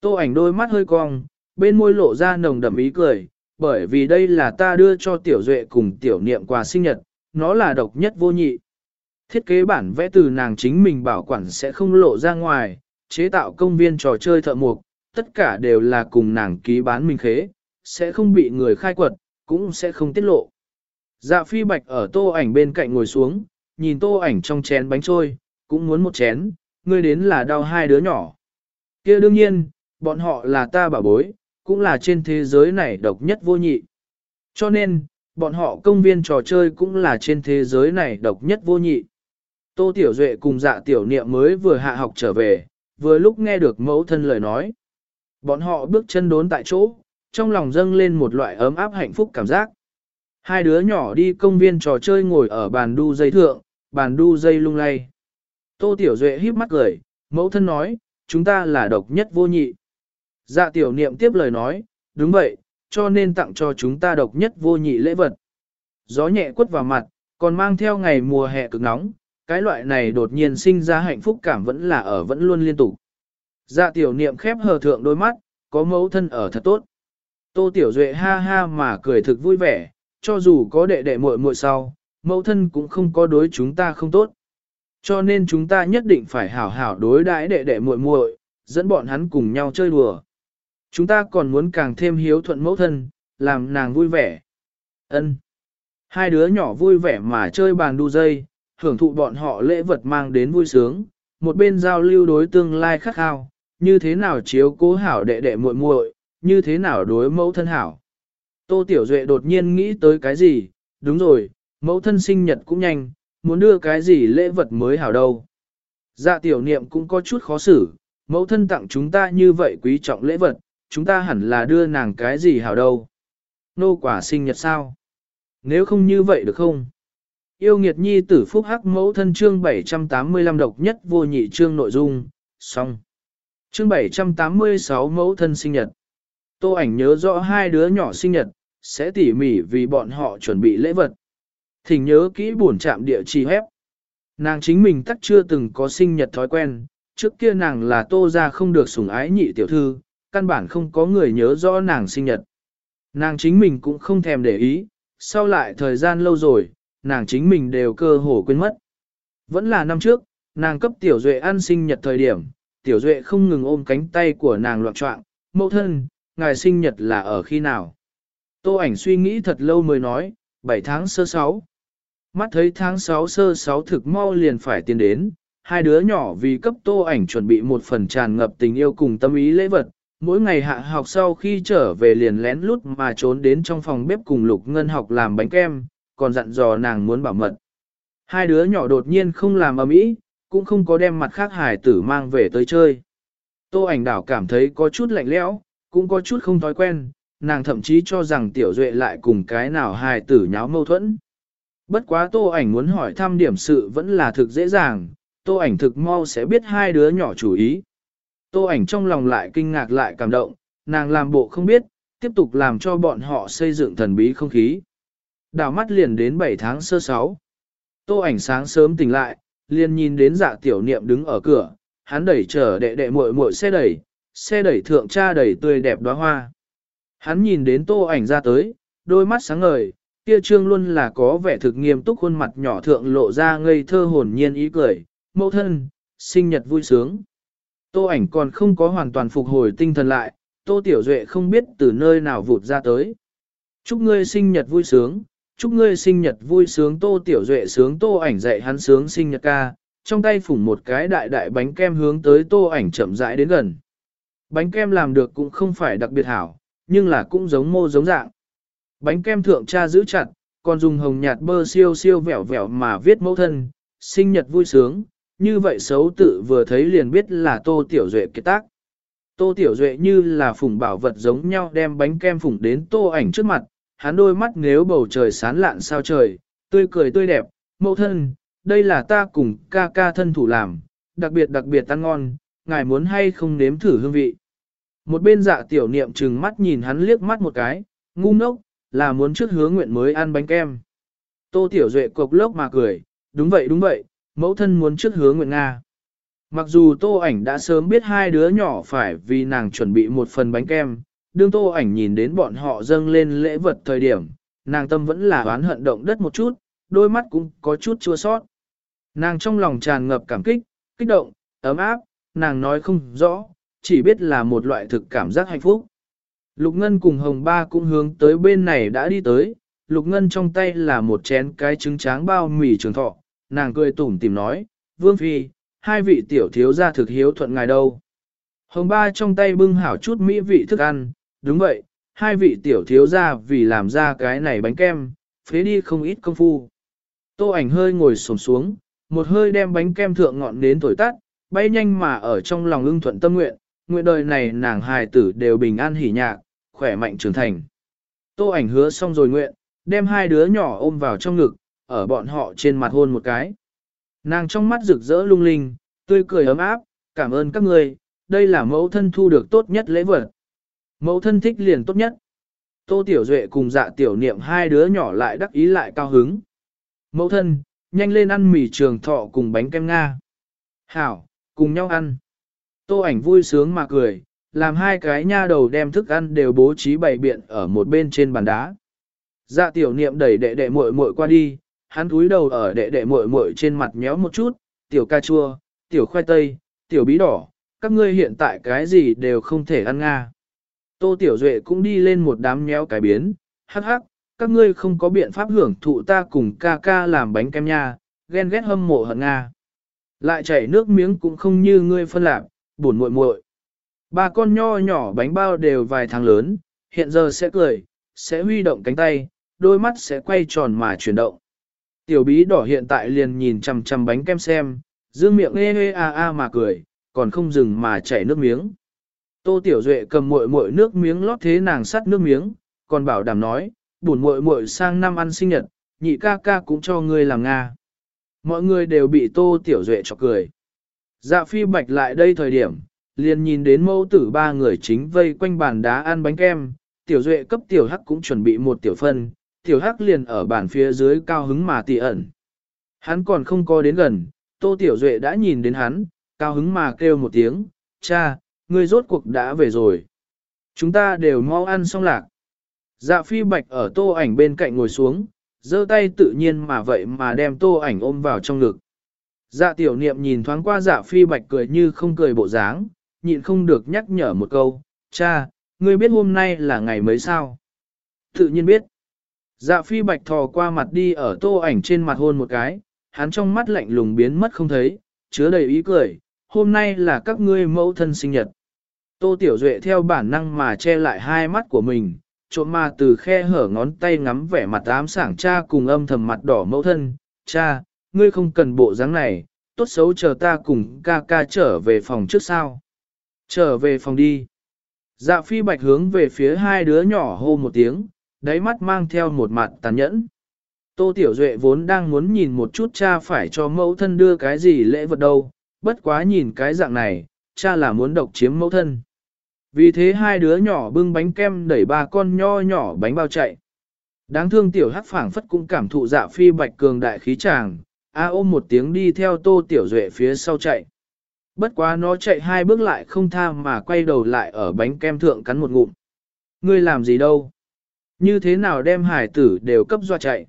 Tô ảnh đôi mắt hơi cong, bên môi lộ ra nồng đậm ý cười, bởi vì đây là ta đưa cho tiểu duệ cùng tiểu niệm quà sinh nhật, nó là độc nhất vô nhị. Thiết kế bản vẽ từ nàng chính mình bảo quản sẽ không lộ ra ngoài, chế tạo công viên trò chơi thợ mộc, tất cả đều là cùng nàng ký bán mình khế, sẽ không bị người khai quật, cũng sẽ không tiết lộ. Dạ phi bạch ở tô ảnh bên cạnh ngồi xuống, nhìn tô ảnh trong chén bánh trôi, cũng muốn một chén, ngươi đến là đau hai đứa nhỏ. kia đương nhiên, bọn họ là ta bảo bối, cũng là trên thế giới này độc nhất vô nhị. Cho nên, bọn họ công viên trò chơi cũng là trên thế giới này độc nhất vô nhị. Tô Tiểu Duệ cùng dạ tiểu niệm mới vừa hạ học trở về, vừa lúc nghe được mẫu thân lời nói. Bọn họ bước chân đốn tại chỗ, trong lòng dâng lên một loại ấm áp hạnh phúc cảm giác. Hai đứa nhỏ đi công viên trò chơi ngồi ở bàn đu dây thượng, bàn đu dây lung lay. Tô Tiểu Duệ híp mắt cười, mẫu thân nói, chúng ta là độc nhất vô nhị. Dạ tiểu niệm tiếp lời nói, đúng vậy, cho nên tặng cho chúng ta độc nhất vô nhị lễ vật. Gió nhẹ quất vào mặt, còn mang theo ngày mùa hè cực nóng, cái loại này đột nhiên sinh ra hạnh phúc cảm vẫn là ở vẫn luôn liên tục. Dạ tiểu niệm khép hờ thượng đôi mắt, có mẫu thân ở thật tốt. Tô tiểu duệ ha ha mà cười thực vui vẻ, cho dù có đệ đệ muội muội sau, mẫu thân cũng không có đối chúng ta không tốt. Cho nên chúng ta nhất định phải hảo hảo đối đãi đệ đệ muội muội, dẫn bọn hắn cùng nhau chơi đùa. Chúng ta còn muốn càng thêm hiếu thuận mẫu thân, làm nàng vui vẻ. Ân. Hai đứa nhỏ vui vẻ mà chơi bàn đu dây, hưởng thụ bọn họ lễ vật mang đến vui sướng, một bên giao lưu đối tương lai khắc khao, như thế nào chiếu cố hảo đệ đệ muội muội, như thế nào đối mẫu thân hảo. Tô Tiểu Duệ đột nhiên nghĩ tới cái gì, đúng rồi, mẫu thân sinh nhật cũng nhanh, muốn đưa cái gì lễ vật mới hảo đâu. Dạ tiểu niệm cũng có chút khó xử, mẫu thân tặng chúng ta như vậy quý trọng lễ vật, chúng ta hẳn là đưa nàng cái gì hảo đâu. Nô quả sinh nhật sao? Nếu không như vậy được không? Yêu nghiệt nhi tử phúc hắc mẫu thân chương 785 độc nhất vô nhị chương nội dung, xong. Chương 786 mẫu thân sinh nhật. Tô ảnh nhớ rõ hai đứa nhỏ sinh nhật, sẽ tỉ mỉ vì bọn họ chuẩn bị lễ vật. Thỉnh nhớ kỹ buồn chạm địa chỉ hép. Nàng chính mình tắc chưa từng có sinh nhật thói quen, trước kia nàng là tô ra không được sủng ái nhị tiểu thư, căn bản không có người nhớ rõ nàng sinh nhật. Nàng chính mình cũng không thèm để ý, sau lại thời gian lâu rồi, nàng chính mình đều cơ hồ quên mất. Vẫn là năm trước, nàng cấp tiểu duệ ăn sinh nhật thời điểm, tiểu duệ không ngừng ôm cánh tay của nàng loạn trọng, mẫu thân, ngài sinh nhật là ở khi nào? Tô ảnh suy nghĩ thật lâu mới nói, 7 tháng sơ 6. Mắt thấy tháng 6 sơ 6 thực mau liền phải tiến đến, hai đứa nhỏ vì cấp tô ảnh chuẩn bị một phần tràn ngập tình yêu cùng tâm ý lễ vật, mỗi ngày hạ học sau khi trở về liền lén lút mà trốn đến trong phòng bếp cùng Lục Ngân học làm bánh kem, còn dặn dò nàng muốn bảo mật. Hai đứa nhỏ đột nhiên không làm ầm ĩ, cũng không có đem mặt khác hải tử mang về tới chơi. Tô ảnh đảo cảm thấy có chút lạnh lẽo, cũng có chút không thói quen, nàng thậm chí cho rằng tiểu duệ lại cùng cái nào hài tử nháo mâu thuẫn. Bất quá tô ảnh muốn hỏi thăm điểm sự vẫn là thực dễ dàng, tô ảnh thực mau sẽ biết hai đứa nhỏ chủ ý. Tô ảnh trong lòng lại kinh ngạc lại cảm động, nàng làm bộ không biết, tiếp tục làm cho bọn họ xây dựng thần bí không khí. Đào mắt liền đến 7 tháng sơ 6. Tô ảnh sáng sớm tỉnh lại, liền nhìn đến dạ tiểu niệm đứng ở cửa, hắn đẩy chở đệ đệ muội muội xe đẩy, xe đẩy thượng cha đẩy tươi đẹp đóa hoa. Hắn nhìn đến tô ảnh ra tới, đôi mắt sáng ngời, kia trương luôn là có vẻ thực nghiêm túc khuôn mặt nhỏ thượng lộ ra ngây thơ hồn nhiên ý cười, mẫu thân, sinh nhật vui sướng. Tô ảnh còn không có hoàn toàn phục hồi tinh thần lại, tô tiểu duệ không biết từ nơi nào vụt ra tới. Chúc ngươi sinh nhật vui sướng, chúc ngươi sinh nhật vui sướng tô tiểu duệ sướng tô ảnh dạy hắn sướng sinh nhật ca, trong tay phủng một cái đại đại bánh kem hướng tới tô ảnh chậm rãi đến gần. Bánh kem làm được cũng không phải đặc biệt hảo, nhưng là cũng giống mô giống dạng. Bánh kem thượng cha giữ chặt, còn dùng hồng nhạt bơ siêu siêu vẻo vẻo mà viết mẫu thân, sinh nhật vui sướng, như vậy xấu tự vừa thấy liền biết là tô tiểu duệ kết tác. Tô tiểu duệ như là phùng bảo vật giống nhau đem bánh kem phùng đến tô ảnh trước mặt, hắn đôi mắt nếu bầu trời sán lạn sao trời, tươi cười tươi đẹp, mẫu thân, đây là ta cùng ca ca thân thủ làm, đặc biệt đặc biệt ăn ngon, ngài muốn hay không nếm thử hương vị. Một bên dạ tiểu niệm trừng mắt nhìn hắn liếc mắt một cái, ngu ngốc, là muốn trước hứa nguyện mới ăn bánh kem. Tô tiểu duệ cục lốc mà cười, đúng vậy đúng vậy, mẫu thân muốn trước hứa nguyện Nga. Mặc dù tô ảnh đã sớm biết hai đứa nhỏ phải vì nàng chuẩn bị một phần bánh kem, đương tô ảnh nhìn đến bọn họ dâng lên lễ vật thời điểm, nàng tâm vẫn là oán hận động đất một chút, đôi mắt cũng có chút chua sót. Nàng trong lòng tràn ngập cảm kích, kích động, ấm áp, nàng nói không rõ, chỉ biết là một loại thực cảm giác hạnh phúc. Lục Ngân cùng Hồng Ba cũng hướng tới bên này đã đi tới, Lục Ngân trong tay là một chén cái trứng tráng bao mì trường thọ, nàng cười tủm tìm nói, Vương Phi, hai vị tiểu thiếu gia thực hiếu thuận ngài đâu. Hồng ba trong tay bưng hảo chút mỹ vị thức ăn, đúng vậy, hai vị tiểu thiếu gia vì làm ra cái này bánh kem, phế đi không ít công phu. Tô ảnh hơi ngồi xổm xuống, một hơi đem bánh kem thượng ngọn đến thổi tắt, bay nhanh mà ở trong lòng ưng thuận tâm nguyện, nguyện đời này nàng hài tử đều bình an hỉ nhạc, khỏe mạnh trưởng thành. Tô ảnh hứa xong rồi nguyện, đem hai đứa nhỏ ôm vào trong ngực, ở bọn họ trên mặt hôn một cái. Nàng trong mắt rực rỡ lung linh, tươi cười ấm áp, cảm ơn các ngươi, đây là mẫu thân thu được tốt nhất lễ vật. Mẫu thân thích liền tốt nhất. Tô Tiểu Duệ cùng dạ tiểu niệm hai đứa nhỏ lại đắc ý lại cao hứng. Mẫu thân, nhanh lên ăn mì trường thọ cùng bánh kem Nga. Hảo, cùng nhau ăn. Tô ảnh vui sướng mà cười, làm hai cái nha đầu đem thức ăn đều bố trí bày biện ở một bên trên bàn đá. Dạ tiểu niệm đẩy đệ đệ muội muội qua đi, hắn cúi đầu ở đệ đệ muội muội trên mặt nhéo một chút, tiểu ca chua, tiểu khoai tây, tiểu bí đỏ, các ngươi hiện tại cái gì đều không thể ăn nga. Tô tiểu duệ cũng đi lên một đám nhéo cái biến, hắc hắc, các ngươi không có biện pháp hưởng thụ ta cùng ca ca làm bánh kem nha, ghen ghét hâm mộ hận nga. Lại chảy nước miếng cũng không như ngươi phân lạc, buồn muội muội. Ba con nho nhỏ bánh bao đều vài tháng lớn, hiện giờ sẽ cười, sẽ huy động cánh tay, đôi mắt sẽ quay tròn mà chuyển động. Tiểu bí đỏ hiện tại liền nhìn chằm chằm bánh kem xem, dương miệng ê ê a a mà cười, còn không dừng mà chảy nước miếng. Tô Tiểu Duệ cầm muội muội nước miếng lót thế nàng sắt nước miếng, còn bảo đảm nói, buồn muội muội sang năm ăn sinh nhật, nhị ca ca cũng cho ngươi làm Nga. Mọi người đều bị Tô Tiểu Duệ chọc cười. Dạ phi bạch lại đây thời điểm, liền nhìn đến mẫu tử ba người chính vây quanh bàn đá ăn bánh kem, Tiểu Duệ cấp Tiểu Hắc cũng chuẩn bị một tiểu phân, Tiểu Hắc liền ở bàn phía dưới cao hứng mà tỉ ẩn. Hắn còn không có đến gần, Tô Tiểu Duệ đã nhìn đến hắn, cao hứng mà kêu một tiếng, cha, ngươi rốt cuộc đã về rồi. Chúng ta đều mau ăn xong lạc. Dạ phi bạch ở tô ảnh bên cạnh ngồi xuống, giơ tay tự nhiên mà vậy mà đem tô ảnh ôm vào trong ngực. Dạ tiểu niệm nhìn thoáng qua dạ phi bạch cười như không cười bộ dáng, nhịn không được nhắc nhở một câu, cha, ngươi biết hôm nay là ngày mấy sao? Tự nhiên biết. Dạ phi bạch thò qua mặt đi ở tô ảnh trên mặt hôn một cái, hắn trong mắt lạnh lùng biến mất không thấy, chứa đầy ý cười, hôm nay là các ngươi mẫu thân sinh nhật. Tô Tiểu Duệ theo bản năng mà che lại hai mắt của mình, trộm mà từ khe hở ngón tay ngắm vẻ mặt ám sảng cha cùng âm thầm mặt đỏ mẫu thân. Cha, ngươi không cần bộ dáng này, tốt xấu chờ ta cùng ca ca trở về phòng trước sao. Trở về phòng đi. Dạ phi bạch hướng về phía hai đứa nhỏ hô một tiếng, đáy mắt mang theo một mặt tàn nhẫn. Tô Tiểu Duệ vốn đang muốn nhìn một chút cha phải cho mẫu thân đưa cái gì lễ vật đâu, bất quá nhìn cái dạng này, cha là muốn độc chiếm mẫu thân. Vì thế hai đứa nhỏ bưng bánh kem đẩy ba con nho nhỏ bánh bao chạy. Đáng thương tiểu hắc phảng phất cũng cảm thụ dạ phi bạch cường đại khí tràng, a ôm một tiếng đi theo tô tiểu duệ phía sau chạy. Bất quá nó chạy hai bước lại không tha mà quay đầu lại ở bánh kem thượng cắn một ngụm. Ngươi làm gì đâu? Như thế nào đem hải tử đều cấp doa chạy?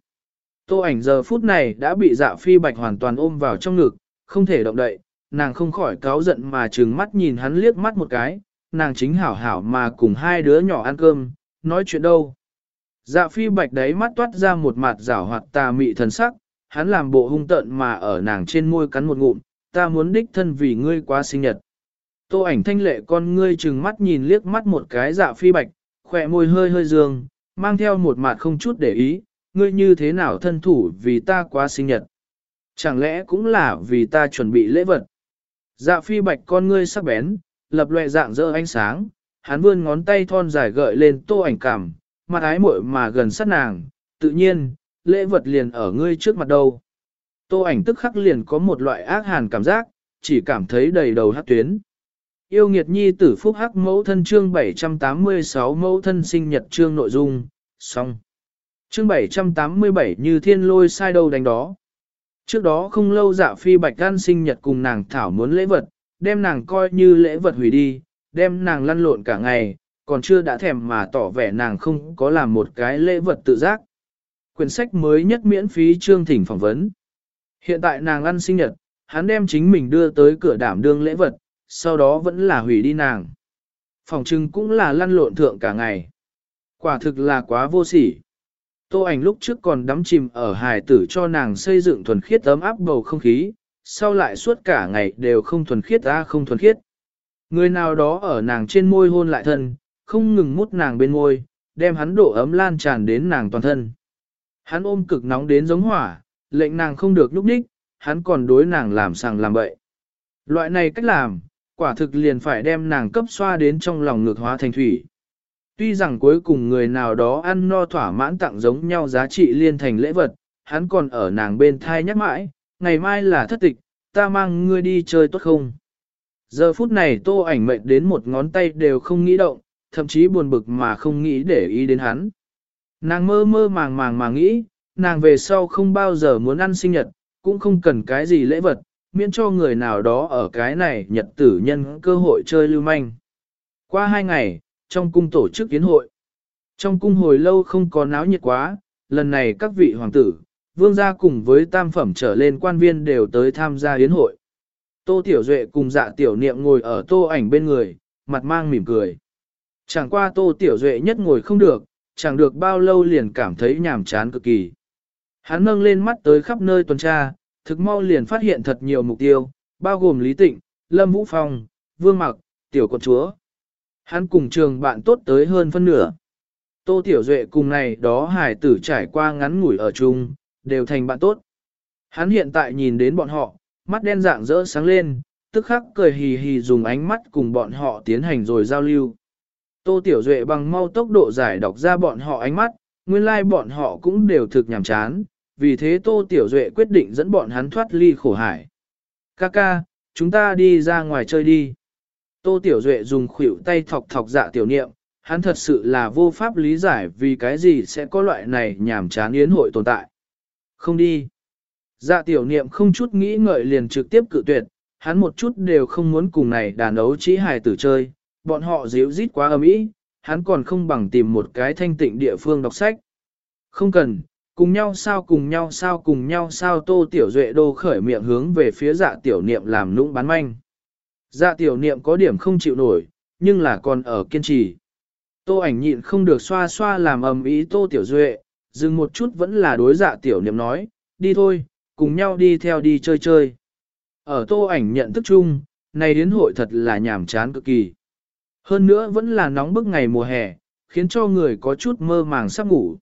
Tô ảnh giờ phút này đã bị dạ phi bạch hoàn toàn ôm vào trong ngực, không thể động đậy, nàng không khỏi cáo giận mà trừng mắt nhìn hắn liếc mắt một cái, nàng chính hảo hảo mà cùng hai đứa nhỏ ăn cơm, nói chuyện đâu. Dạ phi bạch đấy mắt toát ra một mặt rảo hoạt tà mị thần sắc, hắn làm bộ hung tợn mà ở nàng trên môi cắn một ngụm, ta muốn đích thân vì ngươi quá sinh nhật. Tô ảnh thanh lệ con ngươi trừng mắt nhìn liếc mắt một cái dạ phi bạch, khỏe môi hơi hơi dương, mang theo một mặt không chút để ý, ngươi như thế nào thân thủ vì ta quá sinh nhật. Chẳng lẽ cũng là vì ta chuẩn bị lễ vật. Dạ phi bạch con ngươi sắc bén, lập loè dạng dỡ ánh sáng, hắn vươn ngón tay thon dài gợi lên tô ảnh cảm, mặt ái muội mà gần sát nàng, tự nhiên, lễ vật liền ở ngươi trước mặt đâu. Tô ảnh tức khắc liền có một loại ác hàn cảm giác, chỉ cảm thấy đầy đầu hát tuyến. Yêu nghiệt nhi tử phúc hắc mẫu thân chương 786 mẫu thân sinh nhật chương nội dung, xong. Chương 787 như thiên lôi sai đâu đánh đó. Trước đó không lâu dạ phi bạch gan sinh nhật cùng nàng thảo muốn lễ vật, đem nàng coi như lễ vật hủy đi, đem nàng lăn lộn cả ngày, còn chưa đã thèm mà tỏ vẻ nàng không có làm một cái lễ vật tự giác. Quyển sách mới nhất miễn phí chương thỉnh phỏng vấn. Hiện tại nàng ăn sinh nhật, hắn đem chính mình đưa tới cửa đảm đương lễ vật, sau đó vẫn là hủy đi nàng. Phòng trưng cũng là lăn lộn thượng cả ngày. Quả thực là quá vô sỉ. Tô ảnh lúc trước còn đắm chìm ở hài tử cho nàng xây dựng thuần khiết ấm áp bầu không khí, sau lại suốt cả ngày đều không thuần khiết ra không thuần khiết. Người nào đó ở nàng trên môi hôn lại thân, không ngừng mút nàng bên môi, đem hắn độ ấm lan tràn đến nàng toàn thân. Hắn ôm cực nóng đến giống hỏa, lệnh nàng không được núp đích, hắn còn đối nàng làm sàng làm bậy. Loại này cách làm, quả thực liền phải đem nàng cấp xoa đến trong lòng ngược hóa thành thủy. Tuy rằng cuối cùng người nào đó ăn no thỏa mãn tặng giống nhau giá trị liên thành lễ vật, hắn còn ở nàng bên thai nhắc mãi, ngày mai là thất tịch, ta mang ngươi đi chơi tốt không? Giờ phút này tô ảnh mệt đến một ngón tay đều không nghĩ động, thậm chí buồn bực mà không nghĩ để ý đến hắn. Nàng mơ mơ màng màng mà nghĩ, nàng về sau không bao giờ muốn ăn sinh nhật, cũng không cần cái gì lễ vật, miễn cho người nào đó ở cái này nhật tử nhân cơ hội chơi lưu manh. Qua hai ngày, trong cung tổ chức kiến hội. Trong cung hồi lâu không có náo nhiệt quá, lần này các vị hoàng tử, vương gia cùng với tam phẩm trở lên quan viên đều tới tham gia yến hội. Tô Tiểu Duệ cùng dạ tiểu niệm ngồi ở tô ảnh bên người, mặt mang mỉm cười. Chẳng qua tô Tiểu Duệ nhất ngồi không được, chẳng được bao lâu liền cảm thấy nhàm chán cực kỳ. Hắn nâng lên mắt tới khắp nơi tuần tra, thực mau liền phát hiện thật nhiều mục tiêu, bao gồm Lý Tịnh, Lâm Vũ Phong, Vương Mặc, Tiểu Quận Chúa. Hắn cùng trường bạn tốt tới hơn phân nửa. Tô Tiểu Duệ cùng này đó hải tử trải qua ngắn ngủi ở chung, đều thành bạn tốt. Hắn hiện tại nhìn đến bọn họ, mắt đen dạng rỡ sáng lên, tức khắc cười hì hì dùng ánh mắt cùng bọn họ tiến hành rồi giao lưu. Tô Tiểu Duệ bằng mau tốc độ giải đọc ra bọn họ ánh mắt, nguyên lai like bọn họ cũng đều thực nhàm chán, vì thế Tô Tiểu Duệ quyết định dẫn bọn hắn thoát ly khổ hải. Kaka, chúng ta đi ra ngoài chơi đi. Tô Tiểu Duệ dùng khuỷu tay thọc thọc dạ tiểu niệm, hắn thật sự là vô pháp lý giải vì cái gì sẽ có loại này nhảm chán yến hội tồn tại. Không đi. Dạ tiểu niệm không chút nghĩ ngợi liền trực tiếp cự tuyệt, hắn một chút đều không muốn cùng này đàn ấu chỉ hài tử chơi, bọn họ díu rít quá ầm ĩ, hắn còn không bằng tìm một cái thanh tịnh địa phương đọc sách. Không cần, cùng nhau sao cùng nhau sao cùng nhau sao tô tiểu duệ đô khởi miệng hướng về phía dạ tiểu niệm làm nũng bán manh. Dạ tiểu niệm có điểm không chịu nổi, nhưng là còn ở kiên trì. Tô ảnh nhịn không được xoa xoa làm ầm ý tô tiểu duệ, dừng một chút vẫn là đối dạ tiểu niệm nói, đi thôi, cùng nhau đi theo đi chơi chơi. Ở tô ảnh nhận thức chung, này đến hội thật là nhàm chán cực kỳ. Hơn nữa vẫn là nóng bức ngày mùa hè, khiến cho người có chút mơ màng sắp ngủ.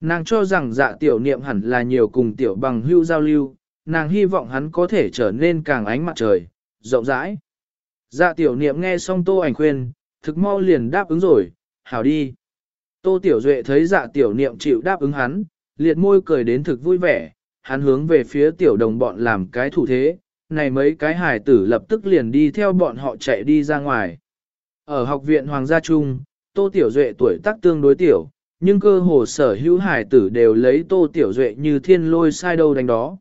Nàng cho rằng dạ tiểu niệm hẳn là nhiều cùng tiểu bằng hưu giao lưu, nàng hy vọng hắn có thể trở nên càng ánh mặt trời, rộng rãi. Dạ tiểu niệm nghe xong tô ảnh khuyên, thực mau liền đáp ứng rồi, hảo đi. Tô tiểu duệ thấy dạ tiểu niệm chịu đáp ứng hắn, liệt môi cười đến thực vui vẻ, hắn hướng về phía tiểu đồng bọn làm cái thủ thế, này mấy cái hài tử lập tức liền đi theo bọn họ chạy đi ra ngoài. Ở học viện Hoàng gia Trung, Tô Tiểu Duệ tuổi tác tương đối tiểu, nhưng cơ hồ sở hữu hải tử đều lấy Tô Tiểu Duệ như thiên lôi sai đâu đánh đó.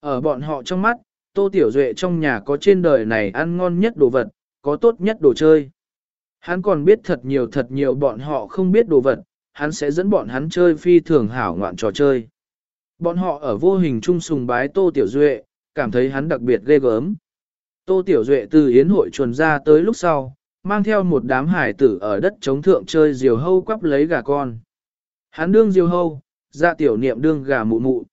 Ở bọn họ trong mắt, Tô Tiểu Duệ trong nhà có trên đời này ăn ngon nhất đồ vật, có tốt nhất đồ chơi. Hắn còn biết thật nhiều thật nhiều bọn họ không biết đồ vật, hắn sẽ dẫn bọn hắn chơi phi thường hảo ngoạn trò chơi. Bọn họ ở vô hình trung sùng bái Tô Tiểu Duệ, cảm thấy hắn đặc biệt ghê gớm. Tô Tiểu Duệ từ yến hội chuồn ra tới lúc sau, mang theo một đám hải tử ở đất chống thượng chơi diều hâu quắp lấy gà con. Hắn đương diều hâu, dạ tiểu niệm đương gà mụ mụ.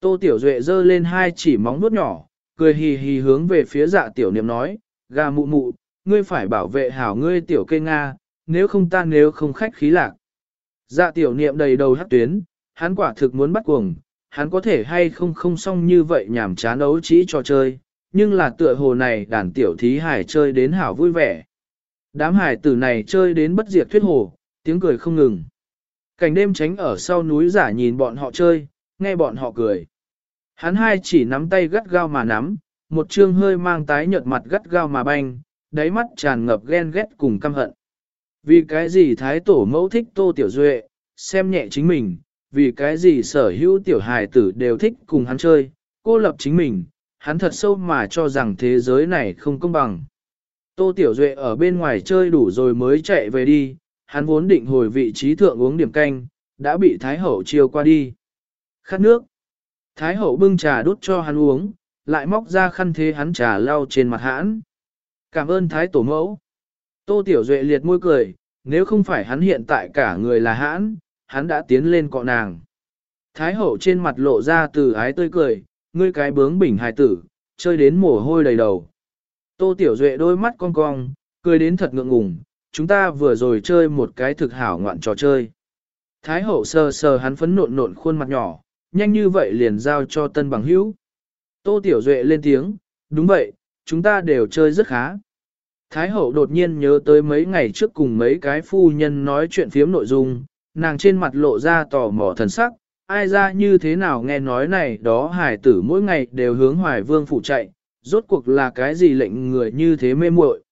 Tô Tiểu Duệ giơ lên hai chỉ móng nuốt nhỏ, cười hì hì hướng về phía dạ tiểu niệm nói, gà mụ mụ, ngươi phải bảo vệ hảo ngươi tiểu cây Nga, nếu không ta nếu không khách khí lạc. Dạ tiểu niệm đầy đầu hát tuyến, hắn quả thực muốn bắt cuồng, hắn có thể hay không không xong như vậy nhảm chán ấu trí cho chơi, nhưng là tựa hồ này đàn tiểu thí hải chơi đến hảo vui vẻ. Đám hải tử này chơi đến bất diệt thuyết hồ, tiếng cười không ngừng. Cảnh đêm tránh ở sau núi giả nhìn bọn họ chơi, nghe bọn họ cười. Hắn hai chỉ nắm tay gắt gao mà nắm, một trương hơi mang tái nhợt mặt gắt gao mà banh, đáy mắt tràn ngập ghen ghét cùng căm hận. Vì cái gì thái tổ mẫu thích tô tiểu duệ, xem nhẹ chính mình, vì cái gì sở hữu tiểu hài tử đều thích cùng hắn chơi, cô lập chính mình, hắn thật sâu mà cho rằng thế giới này không công bằng. Tô Tiểu Duệ ở bên ngoài chơi đủ rồi mới chạy về đi, hắn vốn định hồi vị trí thượng uống điểm canh, đã bị Thái Hậu chiêu qua đi. Khát nước. Thái Hậu bưng trà đút cho hắn uống, lại móc ra khăn thế hắn trà lau trên mặt hãn. Cảm ơn Thái Tổ mẫu. Tô Tiểu Duệ liệt môi cười, nếu không phải hắn hiện tại cả người là hãn, hắn đã tiến lên cọ nàng. Thái Hậu trên mặt lộ ra từ ái tươi cười, ngươi cái bướng bỉnh hài tử, chơi đến mồ hôi đầy đầu. Tô Tiểu Duệ đôi mắt cong cong, cười đến thật ngượng ngùng, chúng ta vừa rồi chơi một cái thực hảo ngoạn trò chơi. Thái hậu sờ sờ hắn phấn nộn nộn khuôn mặt nhỏ, nhanh như vậy liền giao cho tân bằng hữu. Tô Tiểu Duệ lên tiếng, đúng vậy, chúng ta đều chơi rất khá. Thái hậu đột nhiên nhớ tới mấy ngày trước cùng mấy cái phu nhân nói chuyện phiếm nội dung, nàng trên mặt lộ ra tò mò thần sắc, ai ra như thế nào nghe nói này đó hải tử mỗi ngày đều hướng hoài vương phủ chạy, rốt cuộc là cái gì lệnh người như thế mê muội.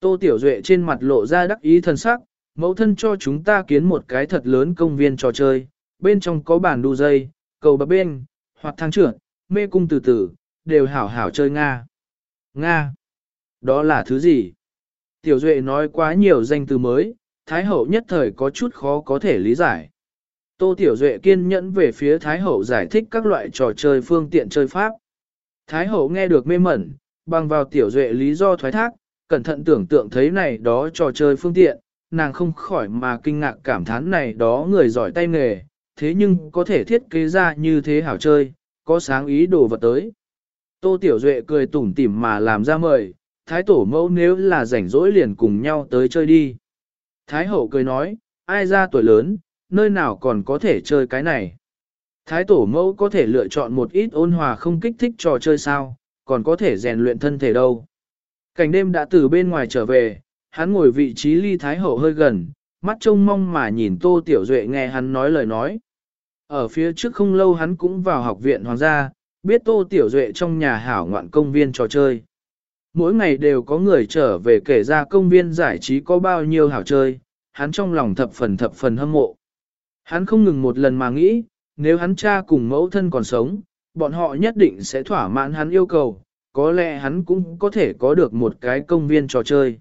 Tô Tiểu Duệ trên mặt lộ ra đắc ý thần sắc, mẫu thân cho chúng ta kiến một cái thật lớn công viên trò chơi, bên trong có bàn đu dây, cầu bập bên, hoặc thang trưởng, mê cung từ từ, đều hảo hảo chơi Nga. Nga. Đó là thứ gì? Tiểu Duệ nói quá nhiều danh từ mới, Thái Hậu nhất thời có chút khó có thể lý giải. Tô Tiểu Duệ kiên nhẫn về phía Thái Hậu giải thích các loại trò chơi phương tiện chơi pháp. Thái Hậu nghe được mê mẩn, bằng vào Tiểu Duệ lý do thoái thác, cẩn thận tưởng tượng thấy này đó trò chơi phương tiện, nàng không khỏi mà kinh ngạc cảm thán này đó người giỏi tay nghề, thế nhưng có thể thiết kế ra như thế hảo chơi, có sáng ý đồ vật tới. Tô Tiểu Duệ cười tủm tỉm mà làm ra mời, Thái Tổ mẫu nếu là rảnh rỗi liền cùng nhau tới chơi đi. Thái Hậu cười nói, ai ra tuổi lớn, nơi nào còn có thể chơi cái này. Thái Tổ mẫu có thể lựa chọn một ít ôn hòa không kích thích trò chơi sao, còn có thể rèn luyện thân thể đâu. Cảnh đêm đã từ bên ngoài trở về, hắn ngồi vị trí ly Thái Hậu hơi gần, mắt trông mong mà nhìn Tô Tiểu Duệ nghe hắn nói lời nói. Ở phía trước không lâu hắn cũng vào học viện hoàng gia, biết Tô Tiểu Duệ trong nhà hảo ngoạn công viên trò chơi. Mỗi ngày đều có người trở về kể ra công viên giải trí có bao nhiêu hảo chơi, hắn trong lòng thập phần thập phần hâm mộ. Hắn không ngừng một lần mà nghĩ, nếu hắn cha cùng mẫu thân còn sống, bọn họ nhất định sẽ thỏa mãn hắn yêu cầu, có lẽ hắn cũng có thể có được một cái công viên trò chơi.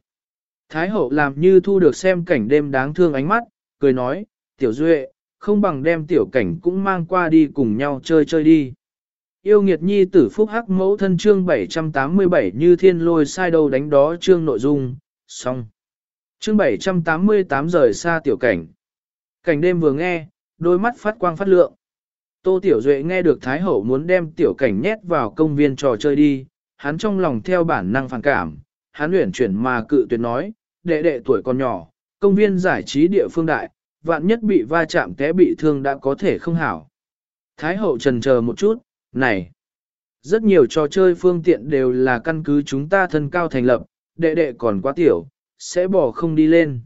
Thái hậu làm như thu được xem cảnh đêm đáng thương ánh mắt, cười nói, tiểu duệ, không bằng đem tiểu cảnh cũng mang qua đi cùng nhau chơi chơi đi. Yêu nghiệt nhi tử phúc hắc mẫu thân chương 787 như thiên lôi sai đầu đánh đó chương nội dung, xong. Chương 788 rời xa tiểu cảnh. Cảnh đêm vừa nghe, đôi mắt phát quang phát lượng. Tô Tiểu Duệ nghe được Thái Hậu muốn đem tiểu cảnh nhét vào công viên trò chơi đi, hắn trong lòng theo bản năng phản cảm, hắn luyện chuyển mà cự tuyệt nói, đệ đệ tuổi còn nhỏ, công viên giải trí địa phương đại, vạn nhất bị va chạm té bị thương đã có thể không hảo. Thái Hậu trần chờ một chút, này, rất nhiều trò chơi phương tiện đều là căn cứ chúng ta thân cao thành lập, đệ đệ còn quá tiểu, sẽ bỏ không đi lên.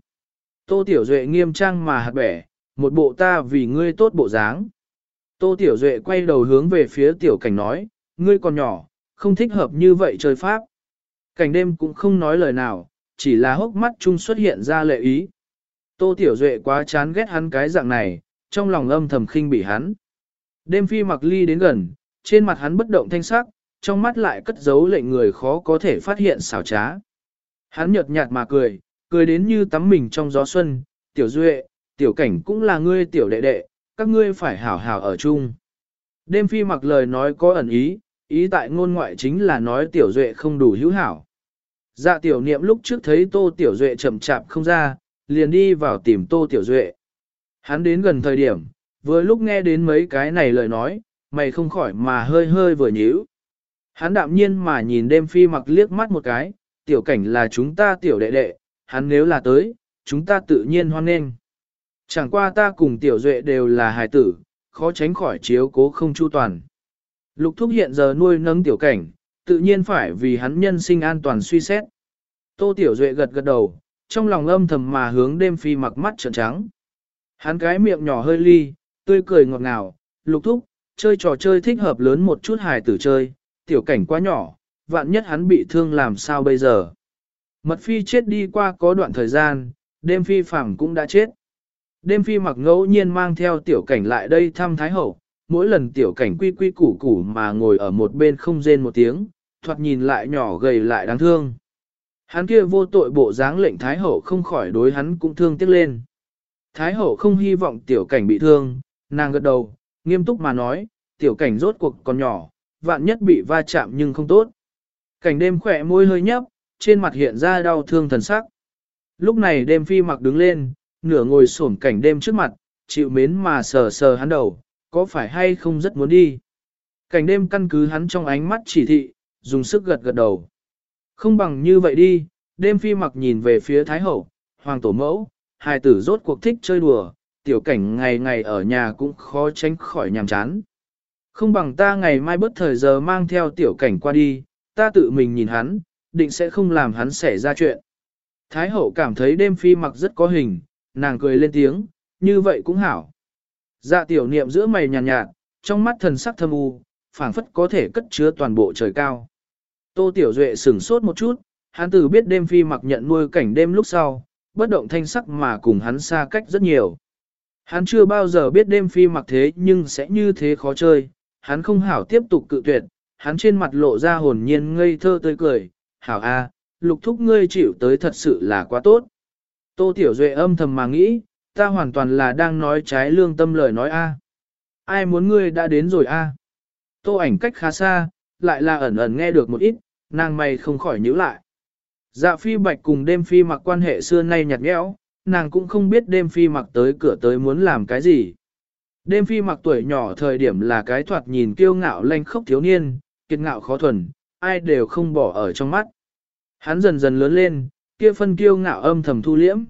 Tô Tiểu Duệ nghiêm trang mà hạt bẻ, một bộ ta vì ngươi tốt bộ dáng. Tô Tiểu Duệ quay đầu hướng về phía Tiểu Cảnh nói, ngươi còn nhỏ, không thích hợp như vậy chơi pháp. Cảnh đêm cũng không nói lời nào, chỉ là hốc mắt chung xuất hiện ra lệ ý. Tô Tiểu Duệ quá chán ghét hắn cái dạng này, trong lòng âm thầm khinh bị hắn. Đêm phi mặc ly đến gần, trên mặt hắn bất động thanh sắc, trong mắt lại cất giấu lệnh người khó có thể phát hiện xảo trá. Hắn nhợt nhạt mà cười, cười đến như tắm mình trong gió xuân, tiểu duệ, tiểu cảnh cũng là ngươi tiểu đệ đệ, các ngươi phải hảo hảo ở chung. Đêm phi mặc lời nói có ẩn ý, ý tại ngôn ngoại chính là nói tiểu duệ không đủ hữu hảo. Dạ tiểu niệm lúc trước thấy tô tiểu duệ chậm chạp không ra, liền đi vào tìm tô tiểu duệ. Hắn đến gần thời điểm, vừa lúc nghe đến mấy cái này lời nói, mày không khỏi mà hơi hơi vừa nhíu. Hắn đạm nhiên mà nhìn đêm phi mặc liếc mắt một cái, tiểu cảnh là chúng ta tiểu đệ đệ, hắn nếu là tới, chúng ta tự nhiên hoan nghênh. Chẳng qua ta cùng tiểu duệ đều là hài tử, khó tránh khỏi chiếu cố không chu toàn. Lục thúc hiện giờ nuôi nấng tiểu cảnh, tự nhiên phải vì hắn nhân sinh an toàn suy xét. Tô tiểu duệ gật gật đầu, trong lòng âm thầm mà hướng đêm phi mặc mắt trợn trắng. Hắn cái miệng nhỏ hơi ly, tươi cười ngọt ngào, lục thúc, chơi trò chơi thích hợp lớn một chút hài tử chơi, tiểu cảnh quá nhỏ, vạn nhất hắn bị thương làm sao bây giờ. Mật phi chết đi qua có đoạn thời gian, đêm phi phẳng cũng đã chết. Đêm phi mặc ngẫu nhiên mang theo tiểu cảnh lại đây thăm Thái Hậu, mỗi lần tiểu cảnh quy quy củ củ mà ngồi ở một bên không rên một tiếng, thoạt nhìn lại nhỏ gầy lại đáng thương. Hắn kia vô tội bộ dáng lệnh Thái Hậu không khỏi đối hắn cũng thương tiếc lên. Thái Hậu không hy vọng tiểu cảnh bị thương, nàng gật đầu, nghiêm túc mà nói, tiểu cảnh rốt cuộc còn nhỏ, vạn nhất bị va chạm nhưng không tốt. Cảnh đêm khỏe môi hơi nhấp, trên mặt hiện ra đau thương thần sắc. Lúc này đêm phi mặc đứng lên, nửa ngồi xổm cảnh đêm trước mặt, chịu mến mà sờ sờ hắn đầu, có phải hay không rất muốn đi. Cảnh đêm căn cứ hắn trong ánh mắt chỉ thị, dùng sức gật gật đầu. Không bằng như vậy đi, đêm phi mặc nhìn về phía Thái Hậu, Hoàng Tổ Mẫu, hài tử rốt cuộc thích chơi đùa, tiểu cảnh ngày ngày ở nhà cũng khó tránh khỏi nhàm chán. Không bằng ta ngày mai bớt thời giờ mang theo tiểu cảnh qua đi, ta tự mình nhìn hắn, định sẽ không làm hắn xảy ra chuyện. Thái hậu cảm thấy đêm phi mặc rất có hình, nàng cười lên tiếng, như vậy cũng hảo. Dạ tiểu niệm giữa mày nhàn nhạt, nhạt, trong mắt thần sắc thâm u, phảng phất có thể cất chứa toàn bộ trời cao. Tô tiểu duệ sửng sốt một chút, hắn từ biết đêm phi mặc nhận nuôi cảnh đêm lúc sau, bất động thanh sắc mà cùng hắn xa cách rất nhiều. Hắn chưa bao giờ biết đêm phi mặc thế nhưng sẽ như thế khó chơi, hắn không hảo tiếp tục cự tuyệt, hắn trên mặt lộ ra hồn nhiên ngây thơ tươi cười, hảo a, lục thúc ngươi chịu tới thật sự là quá tốt. Tô Tiểu Duệ âm thầm mà nghĩ, ta hoàn toàn là đang nói trái lương tâm lời nói a. Ai muốn ngươi đã đến rồi a? Tô ảnh cách khá xa, lại là ẩn ẩn nghe được một ít, nàng mày không khỏi nhíu lại. Dạ phi bạch cùng đêm phi mặc quan hệ xưa nay nhạt nhẽo, nàng cũng không biết đêm phi mặc tới cửa tới muốn làm cái gì. Đêm phi mặc tuổi nhỏ thời điểm là cái thoạt nhìn kiêu ngạo lanh khốc thiếu niên, kiệt ngạo khó thuần, ai đều không bỏ ở trong mắt. Hắn dần dần lớn lên, kia phân kiêu ngạo âm thầm thu liễm.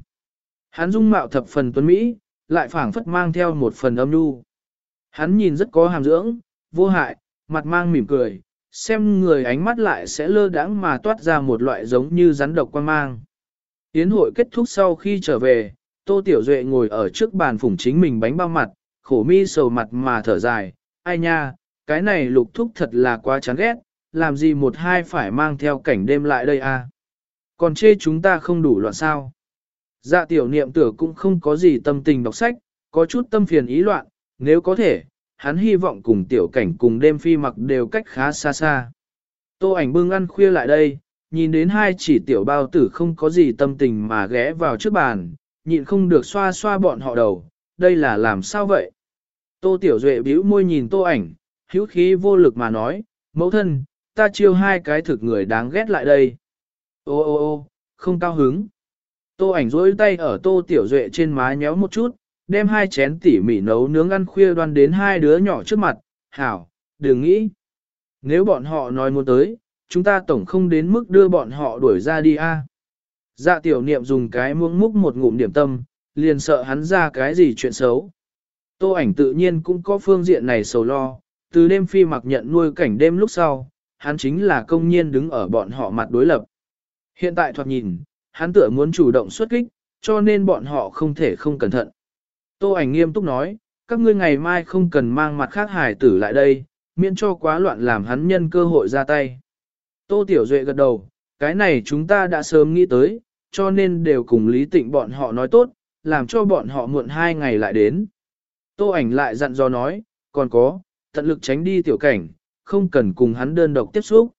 Hắn dung mạo thập phần tuấn Mỹ, lại phảng phất mang theo một phần âm nhu. Hắn nhìn rất có hàm dưỡng, vô hại, mặt mang mỉm cười, xem người ánh mắt lại sẽ lơ đãng mà toát ra một loại giống như rắn độc quan mang. Yến hội kết thúc sau khi trở về, Tô Tiểu Duệ ngồi ở trước bàn phủng chính mình bánh bao mặt, khổ mi sầu mặt mà thở dài, ai nha, cái này lục thúc thật là quá chán ghét, làm gì một hai phải mang theo cảnh đêm lại đây a? Còn chê chúng ta không đủ loạn sao? Dạ tiểu niệm tử cũng không có gì tâm tình đọc sách, có chút tâm phiền ý loạn, nếu có thể, hắn hy vọng cùng tiểu cảnh cùng đêm phi mặc đều cách khá xa xa. Tô ảnh bưng ăn khuya lại đây, nhìn đến hai chỉ tiểu bao tử không có gì tâm tình mà ghé vào trước bàn, nhịn không được xoa xoa bọn họ đầu, đây là làm sao vậy? Tô Tiểu Duệ bĩu môi nhìn tô ảnh, hữu khí vô lực mà nói, mẫu thân, ta chiêu hai cái thực người đáng ghét lại đây. Ô ô ô, không cao hứng. Tô ảnh rỗi tay ở tô Tiểu Duệ trên má nhéo một chút, đem hai chén tỉ mỉ nấu nướng ăn khuya đoan đến hai đứa nhỏ trước mặt, hảo, đừng nghĩ. Nếu bọn họ nói muốn tới, chúng ta tổng không đến mức đưa bọn họ đuổi ra đi a. Dạ tiểu niệm dùng cái muỗng múc một ngụm điểm tâm, liền sợ hắn ra cái gì chuyện xấu. Tô ảnh tự nhiên cũng có phương diện này sầu lo, từ đêm phi mặc nhận nuôi cảnh đêm lúc sau, hắn chính là công nhiên đứng ở bọn họ mặt đối lập. Hiện tại thoạt nhìn, hắn tựa muốn chủ động xuất kích, cho nên bọn họ không thể không cẩn thận. Tô ảnh nghiêm túc nói, các ngươi ngày mai không cần mang mặt khác hải tử lại đây, miễn cho quá loạn làm hắn nhân cơ hội ra tay. Tô Tiểu Duệ gật đầu, cái này chúng ta đã sớm nghĩ tới, cho nên đều cùng Lý Tịnh bọn họ nói tốt, làm cho bọn họ muộn hai ngày lại đến. Tô ảnh lại dặn dò nói, còn có, tận lực tránh đi tiểu cảnh, không cần cùng hắn đơn độc tiếp xúc.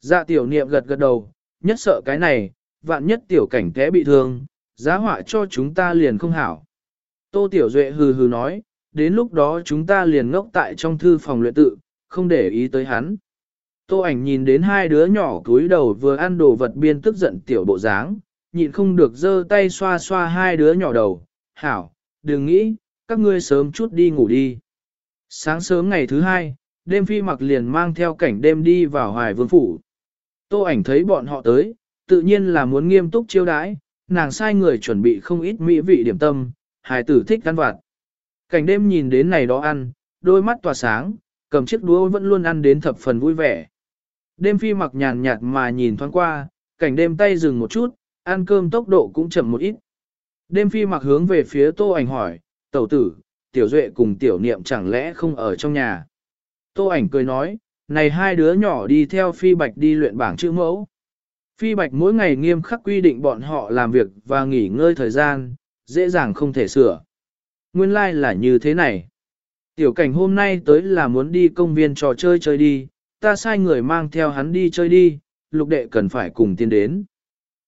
Dạ tiểu niệm gật gật đầu, nhất sợ cái này, vạn nhất tiểu cảnh té bị thương, giá họa cho chúng ta liền không hảo. Tô tiểu duệ hừ hừ nói, đến lúc đó chúng ta liền ngốc tại trong thư phòng luyện tự, không để ý tới hắn. Tô ảnh nhìn đến hai đứa nhỏ cúi đầu vừa ăn đồ vật biên tức giận tiểu bộ dáng, nhịn không được giơ tay xoa xoa hai đứa nhỏ đầu, hảo, đừng nghĩ, các ngươi sớm chút đi ngủ đi. Sáng sớm ngày thứ hai, đêm phi mặc liền mang theo cảnh đêm đi vào hoài vương phủ. Tô ảnh thấy bọn họ tới, tự nhiên là muốn nghiêm túc chiêu đãi, nàng sai người chuẩn bị không ít mỹ vị điểm tâm, hài tử thích ăn vặt. Cảnh đêm nhìn đến này đó ăn, đôi mắt tỏa sáng, cầm chiếc đũa vẫn luôn ăn đến thập phần vui vẻ. Đêm phi mặc nhàn nhạt mà nhìn thoáng qua, cảnh đêm tay dừng một chút, ăn cơm tốc độ cũng chậm một ít. Đêm phi mặc hướng về phía tô ảnh hỏi, tẩu tử, tiểu duệ cùng tiểu niệm chẳng lẽ không ở trong nhà. Tô ảnh cười nói, này hai đứa nhỏ đi theo phi bạch đi luyện bảng chữ mẫu. Phi bạch mỗi ngày nghiêm khắc quy định bọn họ làm việc và nghỉ ngơi thời gian, dễ dàng không thể sửa. Nguyên lai like là như thế này. Tiểu cảnh hôm nay tới là muốn đi công viên trò chơi chơi đi, ta sai người mang theo hắn đi chơi đi, lục đệ cần phải cùng tiến đến.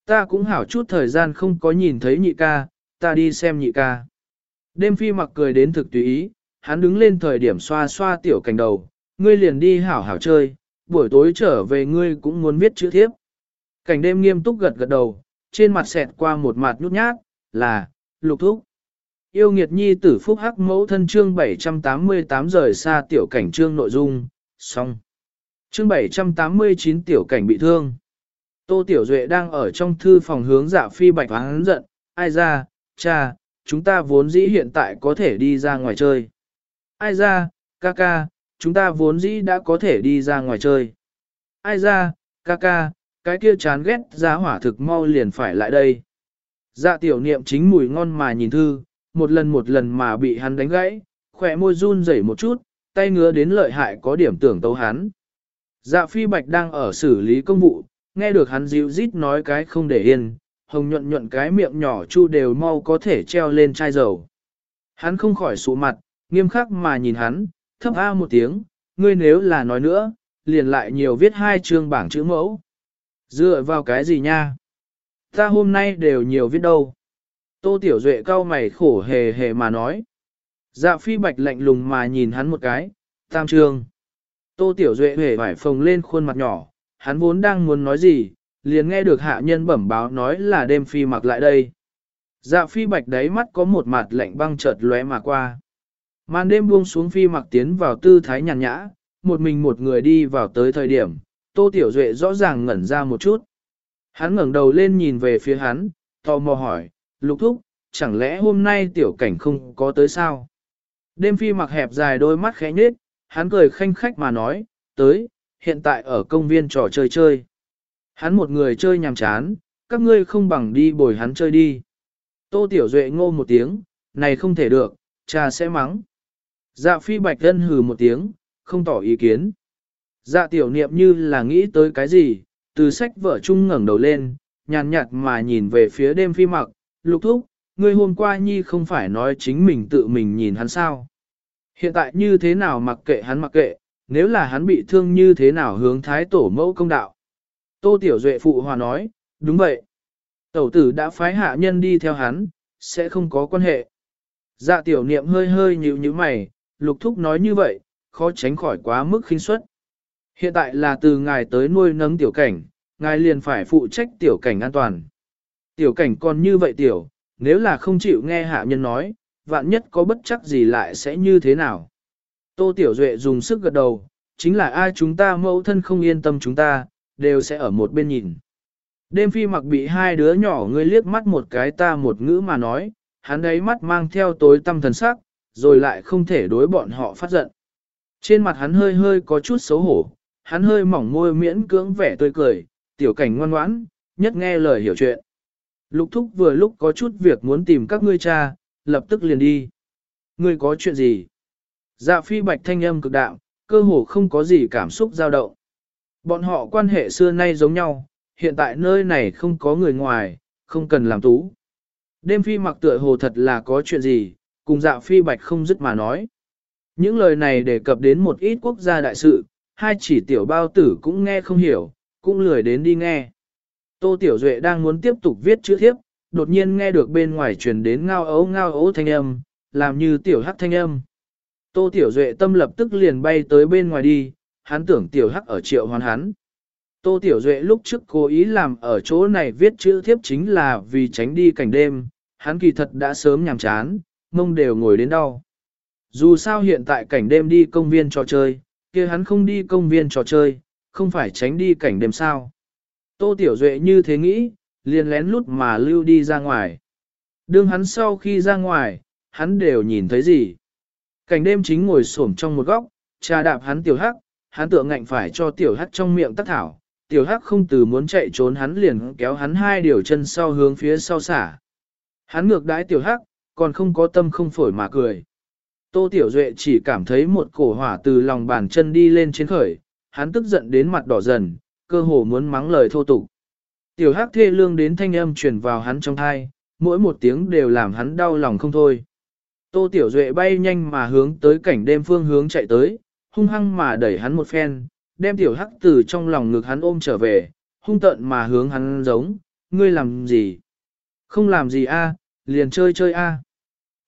Ta cũng hảo chút thời gian không có nhìn thấy nhị ca, ta đi xem nhị ca. Đêm phi mặc cười đến thực tùy ý, hắn đứng lên thời điểm xoa xoa tiểu cảnh đầu, ngươi liền đi hảo hảo chơi, buổi tối trở về ngươi cũng muốn viết chữ thiếp. Cảnh đêm nghiêm túc gật gật đầu, trên mặt xẹt qua một mặt nhút nhát, là, lục thúc. Yêu nghiệt nhi tử phúc hắc mẫu thân chương 788 rời xa tiểu cảnh trương nội dung, xong. chương 789 tiểu cảnh bị thương. Tô Tiểu Duệ đang ở trong thư phòng hướng dạ phi bạch hắn giận, ai ra, cha, chúng ta vốn dĩ hiện tại có thể đi ra ngoài chơi. Ai ra, ca ca, chúng ta vốn dĩ đã có thể đi ra ngoài chơi. Ai ra, ca ca, cái kia chán ghét giá hỏa thực mau liền phải lại đây. Dạ tiểu niệm chính mùi ngon mà nhìn thư, một lần một lần mà bị hắn đánh gãy, khỏe môi run rẩy một chút, tay ngứa đến lợi hại có điểm tưởng tấu hắn. Dạ phi bạch đang ở xử lý công vụ, nghe được hắn dịu rít nói cái không để yên, hồng nhuận nhuận cái miệng nhỏ chu đều mau có thể treo lên chai dầu. Hắn không khỏi sụ mặt, nghiêm khắc mà nhìn hắn, thấp a một tiếng, ngươi nếu là nói nữa, liền lại nhiều viết hai chương bảng chữ mẫu. Dựa vào cái gì nha? Ta hôm nay đều nhiều viết đâu. Tô Tiểu Duệ cau mày khổ hề hề mà nói. Dạ phi bạch lạnh lùng mà nhìn hắn một cái, tam trương. Tô Tiểu Duệ hề vải phồng lên khuôn mặt nhỏ, hắn vốn đang muốn nói gì, liền nghe được hạ nhân bẩm báo nói là đêm phi mặc lại đây. Dạ phi bạch đáy mắt có một mặt lạnh băng chợt lóe mà qua. Màn đêm buông xuống phi mặc tiến vào tư thái nhàn nhã, một mình một người đi vào tới thời điểm, Tô Tiểu Duệ rõ ràng ngẩn ra một chút. Hắn ngẩng đầu lên nhìn về phía hắn, tò mò hỏi, lục thúc, chẳng lẽ hôm nay tiểu cảnh không có tới sao? Đêm phi mặc hẹp dài đôi mắt khẽ nhếch, hắn cười khanh khách mà nói, tới, hiện tại ở công viên trò chơi chơi. Hắn một người chơi nhàm chán, các ngươi không bằng đi bồi hắn chơi đi. Tô Tiểu Duệ ngô một tiếng, này không thể được, cha sẽ mắng. Dạ phi bạch thân hừ một tiếng, không tỏ ý kiến. Dạ tiểu niệm như là nghĩ tới cái gì, từ sách vở chung ngẩng đầu lên, nhàn nhạt mà nhìn về phía đêm phi mặc, lục thúc, ngươi hôm qua nhi không phải nói chính mình tự mình nhìn hắn sao. Hiện tại như thế nào mặc kệ hắn mặc kệ, nếu là hắn bị thương như thế nào hướng thái tổ mẫu công đạo. Tô Tiểu Duệ phụ hòa nói, đúng vậy. Tẩu tử đã phái hạ nhân đi theo hắn, sẽ không có quan hệ. Dạ tiểu niệm hơi hơi nhíu như mày, lục thúc nói như vậy, khó tránh khỏi quá mức khinh suất. Hiện tại là từ ngài tới nuôi nấng tiểu cảnh, ngài liền phải phụ trách tiểu cảnh an toàn. Tiểu cảnh còn như vậy tiểu, nếu là không chịu nghe hạ nhân nói, vạn nhất có bất chắc gì lại sẽ như thế nào. Tô Tiểu Duệ dùng sức gật đầu, chính là ai chúng ta mẫu thân không yên tâm chúng ta, đều sẽ ở một bên nhìn. Đêm phi mặc bị hai đứa nhỏ ngươi liếc mắt một cái ta một ngữ mà nói, hắn đấy mắt mang theo tối tâm thần sắc, rồi lại không thể đối bọn họ phát giận. Trên mặt hắn hơi hơi có chút xấu hổ, hắn hơi mỏng môi miễn cưỡng vẻ tươi cười, tiểu cảnh ngoan ngoãn, nhất nghe lời hiểu chuyện. Lục thúc vừa lúc có chút việc muốn tìm các ngươi cha, lập tức liền đi. Ngươi có chuyện gì? Dạ phi bạch thanh âm cực đạo, cơ hồ không có gì cảm xúc dao động. Bọn họ quan hệ xưa nay giống nhau, hiện tại nơi này không có người ngoài, không cần làm tú. Đêm phi mặc tựa hồ thật là có chuyện gì, cùng dạ phi bạch không dứt mà nói. Những lời này đề cập đến một ít quốc gia đại sự, hai chỉ tiểu bao tử cũng nghe không hiểu, cũng lười đến đi nghe. Tô Tiểu Duệ đang muốn tiếp tục viết chữ thiếp, đột nhiên nghe được bên ngoài truyền đến ngao ấu ngao ấu thanh âm, làm như tiểu hắc thanh âm. Tô Tiểu Duệ tâm lập tức liền bay tới bên ngoài đi, hắn tưởng tiểu hắc ở triệu hoàn hắn. Tô Tiểu Duệ lúc trước cố ý làm ở chỗ này viết chữ thiếp chính là vì tránh đi cảnh đêm, hắn kỳ thật đã sớm nhàm chán, mông đều ngồi đến đau. Dù sao hiện tại cảnh đêm đi công viên trò chơi, kia hắn không đi công viên trò chơi, không phải tránh đi cảnh đêm sao. Tô Tiểu Duệ như thế nghĩ, liền lén lút mà lưu đi ra ngoài. Đương hắn sau khi ra ngoài, hắn đều nhìn thấy gì. Cảnh đêm chính ngồi xổm trong một góc, trà đạp hắn tiểu hắc, hắn tựa ngạnh phải cho tiểu hắc trong miệng tắc thảo. Tiểu hắc không từ muốn chạy trốn hắn liền kéo hắn hai điều chân sau hướng phía sau xả. Hắn ngược đái tiểu hắc, còn không có tâm không phổi mà cười. Tô Tiểu Duệ chỉ cảm thấy một cổ hỏa từ lòng bàn chân đi lên trên khởi, hắn tức giận đến mặt đỏ dần, cơ hồ muốn mắng lời thô tục. Tiểu hắc thê lương đến thanh âm truyền vào hắn trong thai, mỗi một tiếng đều làm hắn đau lòng không thôi. Tô Tiểu Duệ bay nhanh mà hướng tới cảnh đêm phương hướng chạy tới, hung hăng mà đẩy hắn một phen, đem tiểu hắc từ trong lòng ngực hắn ôm trở về, hung tận mà hướng hắn giống, ngươi làm gì? Không làm gì a, liền chơi chơi a.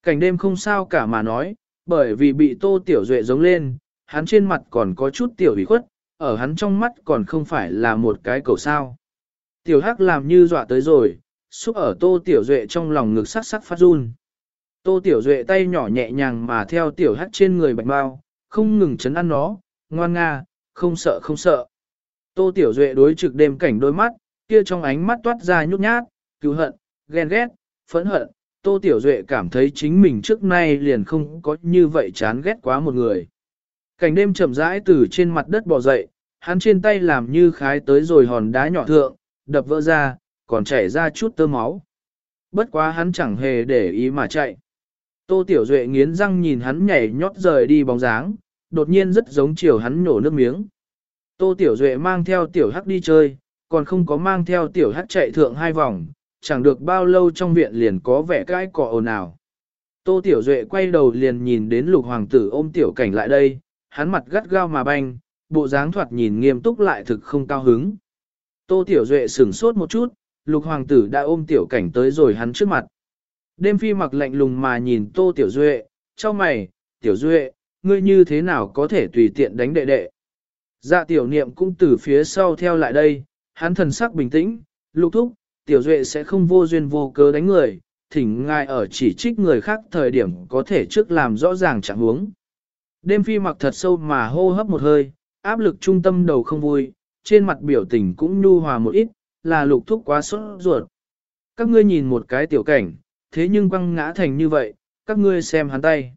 Cảnh đêm không sao cả mà nói, bởi vì bị Tô Tiểu Duệ giống lên, hắn trên mặt còn có chút tiểu ủy khuất, ở hắn trong mắt còn không phải là một cái cầu sao. Tiểu Hắc làm như dọa tới rồi, xúc ở Tô Tiểu Duệ trong lòng ngực sắc sắc phát run. Tô Tiểu Duệ tay nhỏ nhẹ nhàng mà theo Tiểu Hắc trên người bạch bao, không ngừng chấn ăn nó, ngoan nga, không sợ không sợ. Tô Tiểu Duệ đối trực đêm cảnh đôi mắt, kia trong ánh mắt toát ra nhút nhát, cứu hận, ghen ghét, phẫn hận. Tô Tiểu Duệ cảm thấy chính mình trước nay liền không có như vậy chán ghét quá một người. Cảnh đêm chậm rãi từ trên mặt đất bò dậy, hắn trên tay làm như khái tới rồi hòn đá nhỏ thượng, đập vỡ ra, còn chảy ra chút tơ máu. Bất quá hắn chẳng hề để ý mà chạy. Tô Tiểu Duệ nghiến răng nhìn hắn nhảy nhót rời đi bóng dáng, đột nhiên rất giống chiều hắn nổ nước miếng. Tô Tiểu Duệ mang theo Tiểu Hắc đi chơi, còn không có mang theo Tiểu Hắc chạy thượng hai vòng, chẳng được bao lâu trong viện liền có vẻ cái cọ ồn ào. Tô Tiểu Duệ quay đầu liền nhìn đến lục hoàng tử ôm Tiểu Cảnh lại đây, hắn mặt gắt gao mà banh, bộ dáng thoạt nhìn nghiêm túc lại thực không cao hứng. Tô Tiểu Duệ sửng sốt một chút, lục hoàng tử đã ôm Tiểu Cảnh tới rồi hắn trước mặt. Đêm phi mặc lạnh lùng mà nhìn Tô Tiểu Duệ, cho mày, Tiểu Duệ, ngươi như thế nào có thể tùy tiện đánh đệ đệ. Dạ tiểu niệm cũng từ phía sau theo lại đây, hắn thần sắc bình tĩnh, lục thúc, Tiểu Duệ sẽ không vô duyên vô cớ đánh người, thỉnh ngài ở chỉ trích người khác thời điểm có thể trước làm rõ ràng trạng huống. Đêm phi mặc thật sâu mà hô hấp một hơi, áp lực trung tâm đầu không vui, trên mặt biểu tình cũng nhu hòa một ít, là lục thúc quá sốt ruột. Các ngươi nhìn một cái tiểu cảnh, thế nhưng quăng ngã thành như vậy, các ngươi xem hắn tay.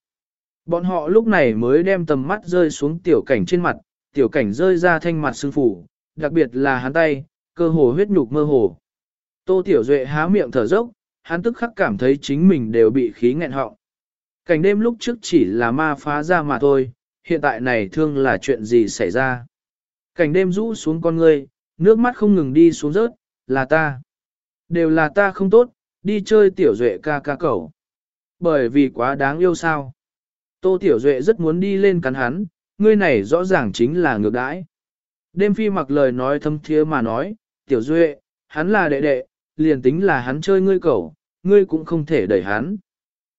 Bọn họ lúc này mới đem tầm mắt rơi xuống tiểu cảnh trên mặt, tiểu cảnh rơi ra thanh mặt sưng phủ, đặc biệt là hắn tay, cơ hồ huyết nhục mơ hồ. Tô Tiểu Duệ há miệng thở dốc, hắn tức khắc cảm thấy chính mình đều bị khí nghẹn họng. Cảnh đêm lúc trước chỉ là ma phá ra mà thôi, hiện tại này thương là chuyện gì xảy ra. Cảnh đêm rũ xuống con ngươi, nước mắt không ngừng đi xuống rớt, là ta. Đều là ta không tốt, đi chơi tiểu duệ ca ca cẩu. Bởi vì quá đáng yêu sao. Tô tiểu duệ rất muốn đi lên cắn hắn, ngươi này rõ ràng chính là ngược đãi. Đêm phi mặc lời nói thâm thiế mà nói, tiểu duệ, hắn là đệ đệ, liền tính là hắn chơi ngươi cẩu, ngươi cũng không thể đẩy hắn.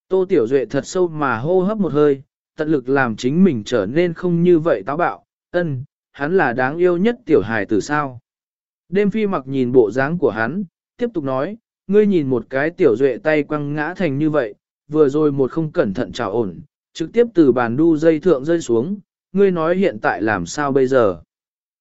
Tô tiểu duệ thật sâu mà hô hấp một hơi, tận lực làm chính mình trở nên không như vậy táo bạo, ân, hắn là đáng yêu nhất tiểu hài từ sao. Đêm phi mặc nhìn bộ dáng của hắn, tiếp tục nói, ngươi nhìn một cái tiểu duệ tay quăng ngã thành như vậy, vừa rồi một không cẩn thận trào ổn, trực tiếp từ bàn đu dây thượng rơi xuống, ngươi nói hiện tại làm sao bây giờ.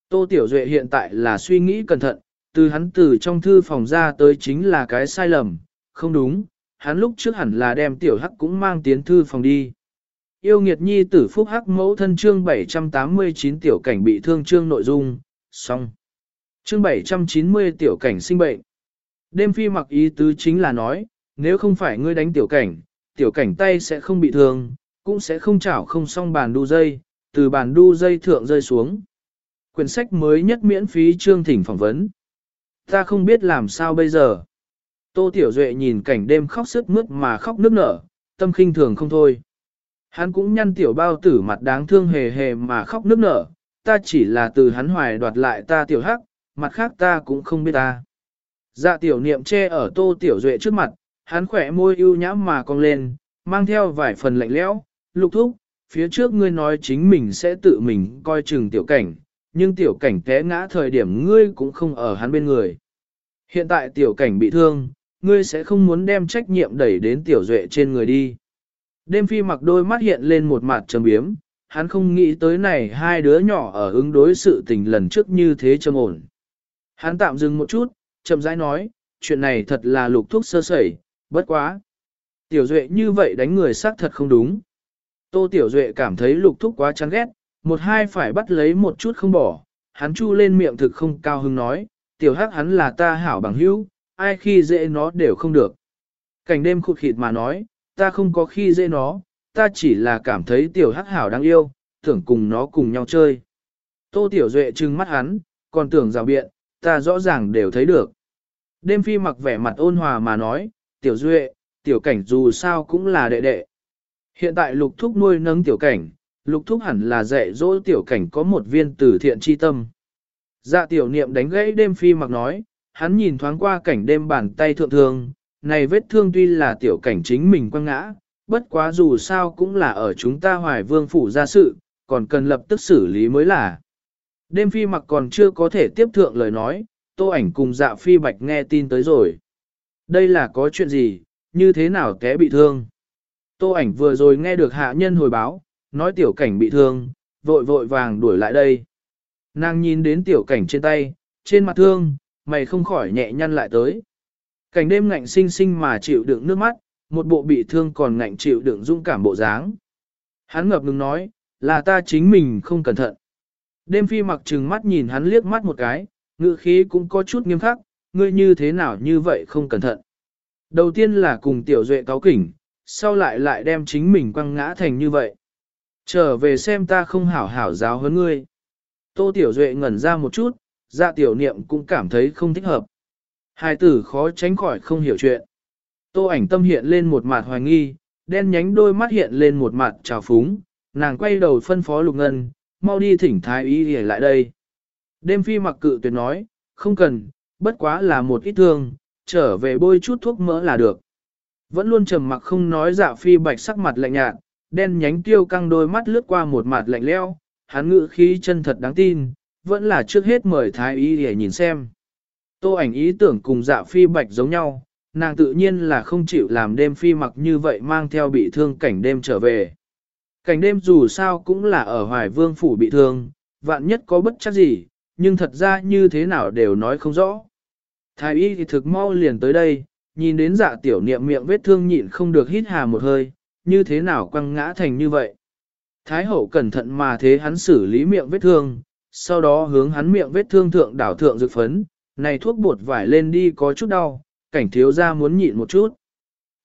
Tô tiểu duệ hiện tại là suy nghĩ cẩn thận, từ hắn từ trong thư phòng ra tới chính là cái sai lầm, không đúng, hắn lúc trước hẳn là đem tiểu hắc cũng mang tiến thư phòng đi. Yêu nghiệt nhi tử phúc hắc mẫu thân chương 789 tiểu cảnh bị thương chương nội dung, xong. Chương 790 tiểu cảnh sinh bệnh. Đêm phi mặc ý tứ chính là nói, nếu không phải ngươi đánh tiểu cảnh, tiểu cảnh tay sẽ không bị thương, cũng sẽ không chảo không xong bàn đu dây, từ bàn đu dây thượng rơi xuống. Quyển sách mới nhất miễn phí chương thỉnh phỏng vấn. Ta không biết làm sao bây giờ. Tô Tiểu Duệ nhìn cảnh đêm khóc sức mướt mà khóc nức nở, tâm khinh thường không thôi. Hắn cũng nhăn tiểu bao tử mặt đáng thương hề hề mà khóc nức nở, ta chỉ là từ hắn hoài đoạt lại ta tiểu hắc, mặt khác ta cũng không biết ta. Dạ tiểu niệm che ở tô tiểu duệ trước mặt, hắn khỏe môi ưu nhãm mà cong lên, mang theo vài phần lạnh lẽo, lục thúc, phía trước ngươi nói chính mình sẽ tự mình coi chừng tiểu cảnh, nhưng tiểu cảnh té ngã thời điểm ngươi cũng không ở hắn bên người. Hiện tại tiểu cảnh bị thương, ngươi sẽ không muốn đem trách nhiệm đẩy đến tiểu duệ trên người đi. Đêm phi mặc đôi mắt hiện lên một mặt trầm biếm, hắn không nghĩ tới này hai đứa nhỏ ở ứng đối sự tình lần trước như thế trầm ổn. Hắn tạm dừng một chút, chậm rãi nói, chuyện này thật là lục thuốc sơ sẩy, bất quá. Tiểu Duệ như vậy đánh người xác thật không đúng. Tô Tiểu Duệ cảm thấy lục thúc quá chán ghét, một hai phải bắt lấy một chút không bỏ, hắn chu lên miệng thực không cao hứng nói, tiểu hắc hắn là ta hảo bằng hữu, ai khi dễ nó đều không được. Cảnh đêm khụt khịt mà nói, ta không có khi dễ nó, ta chỉ là cảm thấy tiểu hắc hảo đáng yêu, tưởng cùng nó cùng nhau chơi. Tô Tiểu Duệ trừng mắt hắn, còn tưởng rào biện, ta rõ ràng đều thấy được. Đêm phi mặc vẻ mặt ôn hòa mà nói, Tiểu Duệ, tiểu cảnh dù sao cũng là đệ đệ. Hiện tại lục thúc nuôi nấng tiểu cảnh, lục thúc hẳn là dạy dỗ tiểu cảnh có một viên tử thiện chi tâm. Dạ tiểu niệm đánh gãy đêm phi mặc nói, hắn nhìn thoáng qua cảnh đêm bàn tay thượng thương, này vết thương tuy là tiểu cảnh chính mình quăng ngã, bất quá dù sao cũng là ở chúng ta hoài vương phủ ra sự, còn cần lập tức xử lý mới là. Đêm phi mặc còn chưa có thể tiếp thượng lời nói, tô ảnh cùng dạ phi bạch nghe tin tới rồi. Đây là có chuyện gì, như thế nào té bị thương? Tô ảnh vừa rồi nghe được hạ nhân hồi báo, nói tiểu cảnh bị thương, vội vội vàng đuổi lại đây. Nàng nhìn đến tiểu cảnh trên tay, trên mặt thương, mày không khỏi nhẹ nhăn lại tới. Cảnh đêm ngạnh sinh sinh mà chịu đựng nước mắt, một bộ bị thương còn ngạnh chịu đựng dung cảm bộ dáng. Hắn ngập ngừng nói, là ta chính mình không cẩn thận. Đêm phi mặc trừng mắt nhìn hắn liếc mắt một cái, ngữ khí cũng có chút nghiêm khắc, ngươi như thế nào như vậy không cẩn thận. Đầu tiên là cùng tiểu duệ cáo kỉnh, sau lại lại đem chính mình quăng ngã thành như vậy. Trở về xem ta không hảo hảo giáo hơn ngươi. Tô tiểu duệ ngẩn ra một chút, dạ tiểu niệm cũng cảm thấy không thích hợp. Hai tử khó tránh khỏi không hiểu chuyện. Tô ảnh tâm hiện lên một mặt hoài nghi, đen nhánh đôi mắt hiện lên một mặt trào phúng, nàng quay đầu phân phó lục ngân, mau đi thỉnh thái y để lại đây. Đêm phi mặc cự tuyệt nói, không cần, bất quá là một ít thương, trở về bôi chút thuốc mỡ là được. Vẫn luôn trầm mặc không nói dạ phi bạch sắc mặt lạnh nhạt, đen nhánh tiêu căng đôi mắt lướt qua một mặt lạnh leo, hắn ngự khí chân thật đáng tin, vẫn là trước hết mời thái y để nhìn xem. Tô ảnh ý tưởng cùng dạ phi bạch giống nhau, nàng tự nhiên là không chịu làm đêm phi mặc như vậy mang theo bị thương cảnh đêm trở về. Cảnh đêm dù sao cũng là ở hoài vương phủ bị thương, vạn nhất có bất chắc gì, nhưng thật ra như thế nào đều nói không rõ. Thái y thì thực mau liền tới đây, nhìn đến dạ tiểu niệm miệng vết thương nhịn không được hít hà một hơi, như thế nào quăng ngã thành như vậy. Thái hậu cẩn thận mà thế hắn xử lý miệng vết thương, sau đó hướng hắn miệng vết thương thượng đảo thượng dược phấn, này thuốc bột vải lên đi có chút đau, cảnh thiếu ra muốn nhịn một chút.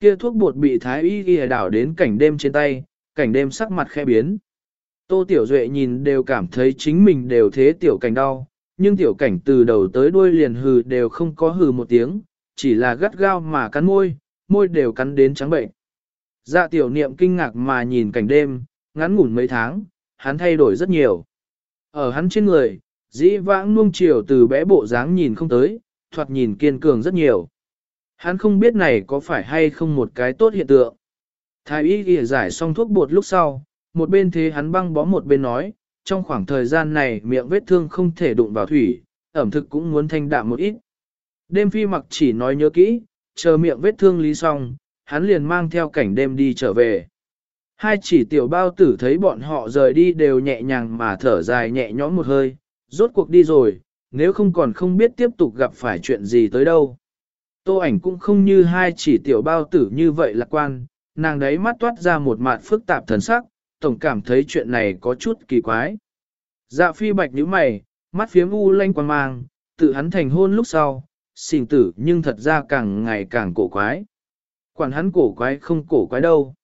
Kia thuốc bột bị thái y ghi đảo đến cảnh đêm trên tay, cảnh đêm sắc mặt khe biến. Tô Tiểu Duệ nhìn đều cảm thấy chính mình đều thế tiểu cảnh đau, nhưng tiểu cảnh từ đầu tới đuôi liền hừ đều không có hừ một tiếng, chỉ là gắt gao mà cắn môi, môi đều cắn đến trắng bệnh. Dạ tiểu niệm kinh ngạc mà nhìn cảnh đêm, ngắn ngủn mấy tháng, hắn thay đổi rất nhiều. Ở hắn trên người, dĩ vãng nuông chiều từ bé bộ dáng nhìn không tới, thoạt nhìn kiên cường rất nhiều. Hắn không biết này có phải hay không một cái tốt hiện tượng. Thái y ghi giải xong thuốc bột lúc sau, một bên thế hắn băng bó một bên nói, trong khoảng thời gian này miệng vết thương không thể đụng vào thủy, ẩm thực cũng muốn thanh đạm một ít. Đêm phi mặc chỉ nói nhớ kỹ, chờ miệng vết thương lý xong, hắn liền mang theo cảnh đêm đi trở về. Hai chỉ tiểu bao tử thấy bọn họ rời đi đều nhẹ nhàng mà thở dài nhẹ nhõm một hơi, rốt cuộc đi rồi, nếu không còn không biết tiếp tục gặp phải chuyện gì tới đâu. Tô ảnh cũng không như hai chỉ tiểu bao tử như vậy lạc quan, nàng đấy mắt toát ra một mặt phức tạp thần sắc, tổng cảm thấy chuyện này có chút kỳ quái. Dạ phi bạch nhíu mày, mắt phiếm u lanh quan mang, tự hắn thành hôn lúc sau, xỉn tử nhưng thật ra càng ngày càng cổ quái. Quản hắn cổ quái không cổ quái đâu.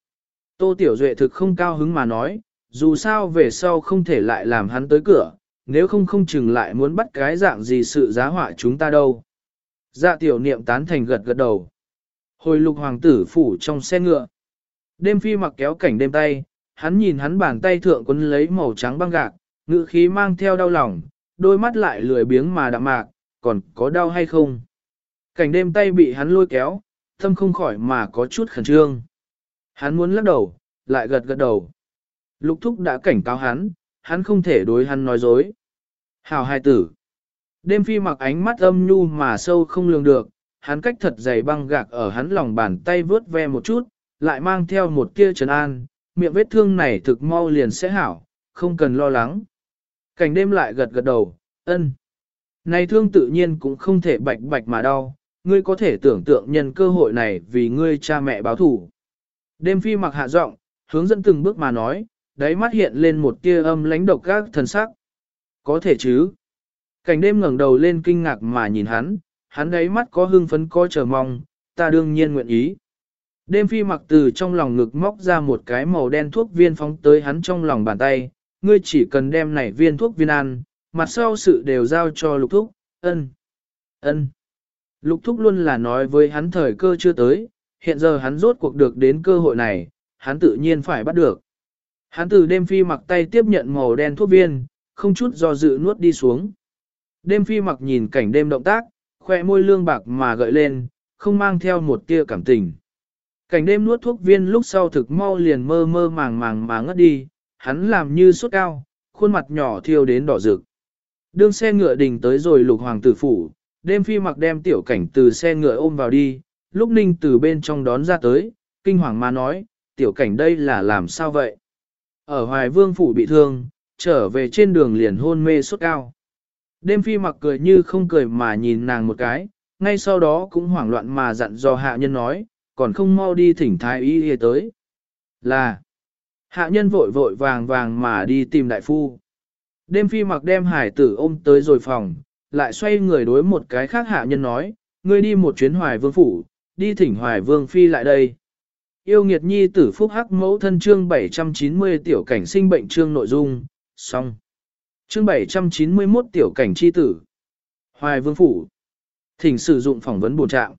Tô Tiểu Duệ thực không cao hứng mà nói, dù sao về sau không thể lại làm hắn tới cửa, nếu không không chừng lại muốn bắt cái dạng gì sự giá họa chúng ta đâu. Dạ tiểu niệm tán thành gật gật đầu. Hồi lục hoàng tử phủ trong xe ngựa. Đêm phi mặc kéo cảnh đêm tay, hắn nhìn hắn bàn tay thượng quấn lấy màu trắng băng gạc, ngữ khí mang theo đau lòng, đôi mắt lại lười biếng mà đạm mạc, còn có đau hay không? Cảnh đêm tay bị hắn lôi kéo, tâm không khỏi mà có chút khẩn trương. Hắn muốn lắc đầu, lại gật gật đầu. Lục thúc đã cảnh cáo hắn, hắn không thể đối hắn nói dối. Hào hai tử. Đêm phi mặc ánh mắt âm nhu mà sâu không lường được, hắn cách thật dày băng gạc ở hắn lòng bàn tay vớt ve một chút, lại mang theo một kia trấn an, miệng vết thương này thực mau liền sẽ hảo, không cần lo lắng. Cảnh đêm lại gật gật đầu, ân. Này thương tự nhiên cũng không thể bạch bạch mà đau, ngươi có thể tưởng tượng nhân cơ hội này vì ngươi cha mẹ báo thủ. Đêm phi mặc hạ giọng, hướng dẫn từng bước mà nói, đáy mắt hiện lên một tia âm lánh độc các thần sắc. Có thể chứ. Cảnh đêm ngẩng đầu lên kinh ngạc mà nhìn hắn, hắn đáy mắt có hưng phấn có chờ mong, ta đương nhiên nguyện ý. Đêm phi mặc từ trong lòng ngực móc ra một cái màu đen thuốc viên phóng tới hắn trong lòng bàn tay, ngươi chỉ cần đem này viên thuốc viên ăn, mặt sau sự đều giao cho lục thúc, ân, ân. Lục thúc luôn là nói với hắn thời cơ chưa tới, hiện giờ hắn rốt cuộc được đến cơ hội này, hắn tự nhiên phải bắt được. Hắn từ đêm phi mặc tay tiếp nhận màu đen thuốc viên, không chút do dự nuốt đi xuống. Đêm phi mặc nhìn cảnh đêm động tác, khoe môi lương bạc mà gợi lên, không mang theo một tia cảm tình. Cảnh đêm nuốt thuốc viên lúc sau thực mau liền mơ mơ màng màng mà ngất đi, hắn làm như sốt cao, khuôn mặt nhỏ thiêu đến đỏ rực. Đương xe ngựa đình tới rồi lục hoàng tử phủ, đêm phi mặc đem tiểu cảnh từ xe ngựa ôm vào đi, lúc ninh từ bên trong đón ra tới, kinh hoàng mà nói, tiểu cảnh đây là làm sao vậy? Ở hoài vương phủ bị thương, trở về trên đường liền hôn mê sốt cao. Đêm phi mặc cười như không cười mà nhìn nàng một cái, ngay sau đó cũng hoảng loạn mà dặn dò hạ nhân nói, còn không mau đi thỉnh thái y y tới. Là, hạ nhân vội vội vàng vàng mà đi tìm đại phu. Đêm phi mặc đem hải tử ôm tới rồi phòng, lại xoay người đối một cái khác hạ nhân nói, ngươi đi một chuyến hoài vương phủ, đi thỉnh hoài vương phi lại đây. Yêu nghiệt nhi tử phúc hắc mẫu thân chương 790 tiểu cảnh sinh bệnh chương nội dung, xong. Chương 791 tiểu cảnh chi tử. Hoài vương phủ. Thỉnh sử dụng phỏng vấn bổn trạng.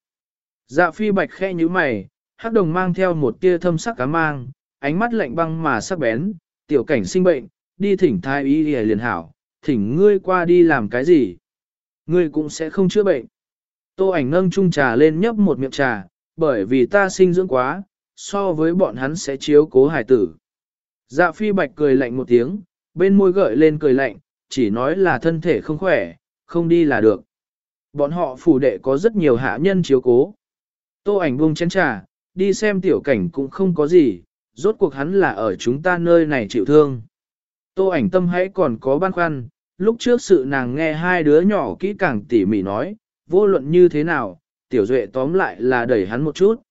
Dạ phi bạch khe như mày, hắc đồng mang theo một tia thâm sắc cá mang, ánh mắt lạnh băng mà sắc bén, tiểu cảnh sinh bệnh, đi thỉnh thái y liền hảo, thỉnh ngươi qua đi làm cái gì? Ngươi cũng sẽ không chữa bệnh. Tô ảnh nâng chung trà lên nhấp một miệng trà, bởi vì ta sinh dưỡng quá, so với bọn hắn sẽ chiếu cố hải tử. Dạ phi bạch cười lạnh một tiếng, bên môi gợi lên cười lạnh, chỉ nói là thân thể không khỏe, không đi là được. Bọn họ phủ đệ có rất nhiều hạ nhân chiếu cố. Tô ảnh buông chén trà, đi xem tiểu cảnh cũng không có gì, rốt cuộc hắn là ở chúng ta nơi này chịu thương. Tô ảnh tâm hãy còn có băn khoăn, lúc trước sự nàng nghe hai đứa nhỏ kỹ càng tỉ mỉ nói, vô luận như thế nào, tiểu duệ tóm lại là đẩy hắn một chút.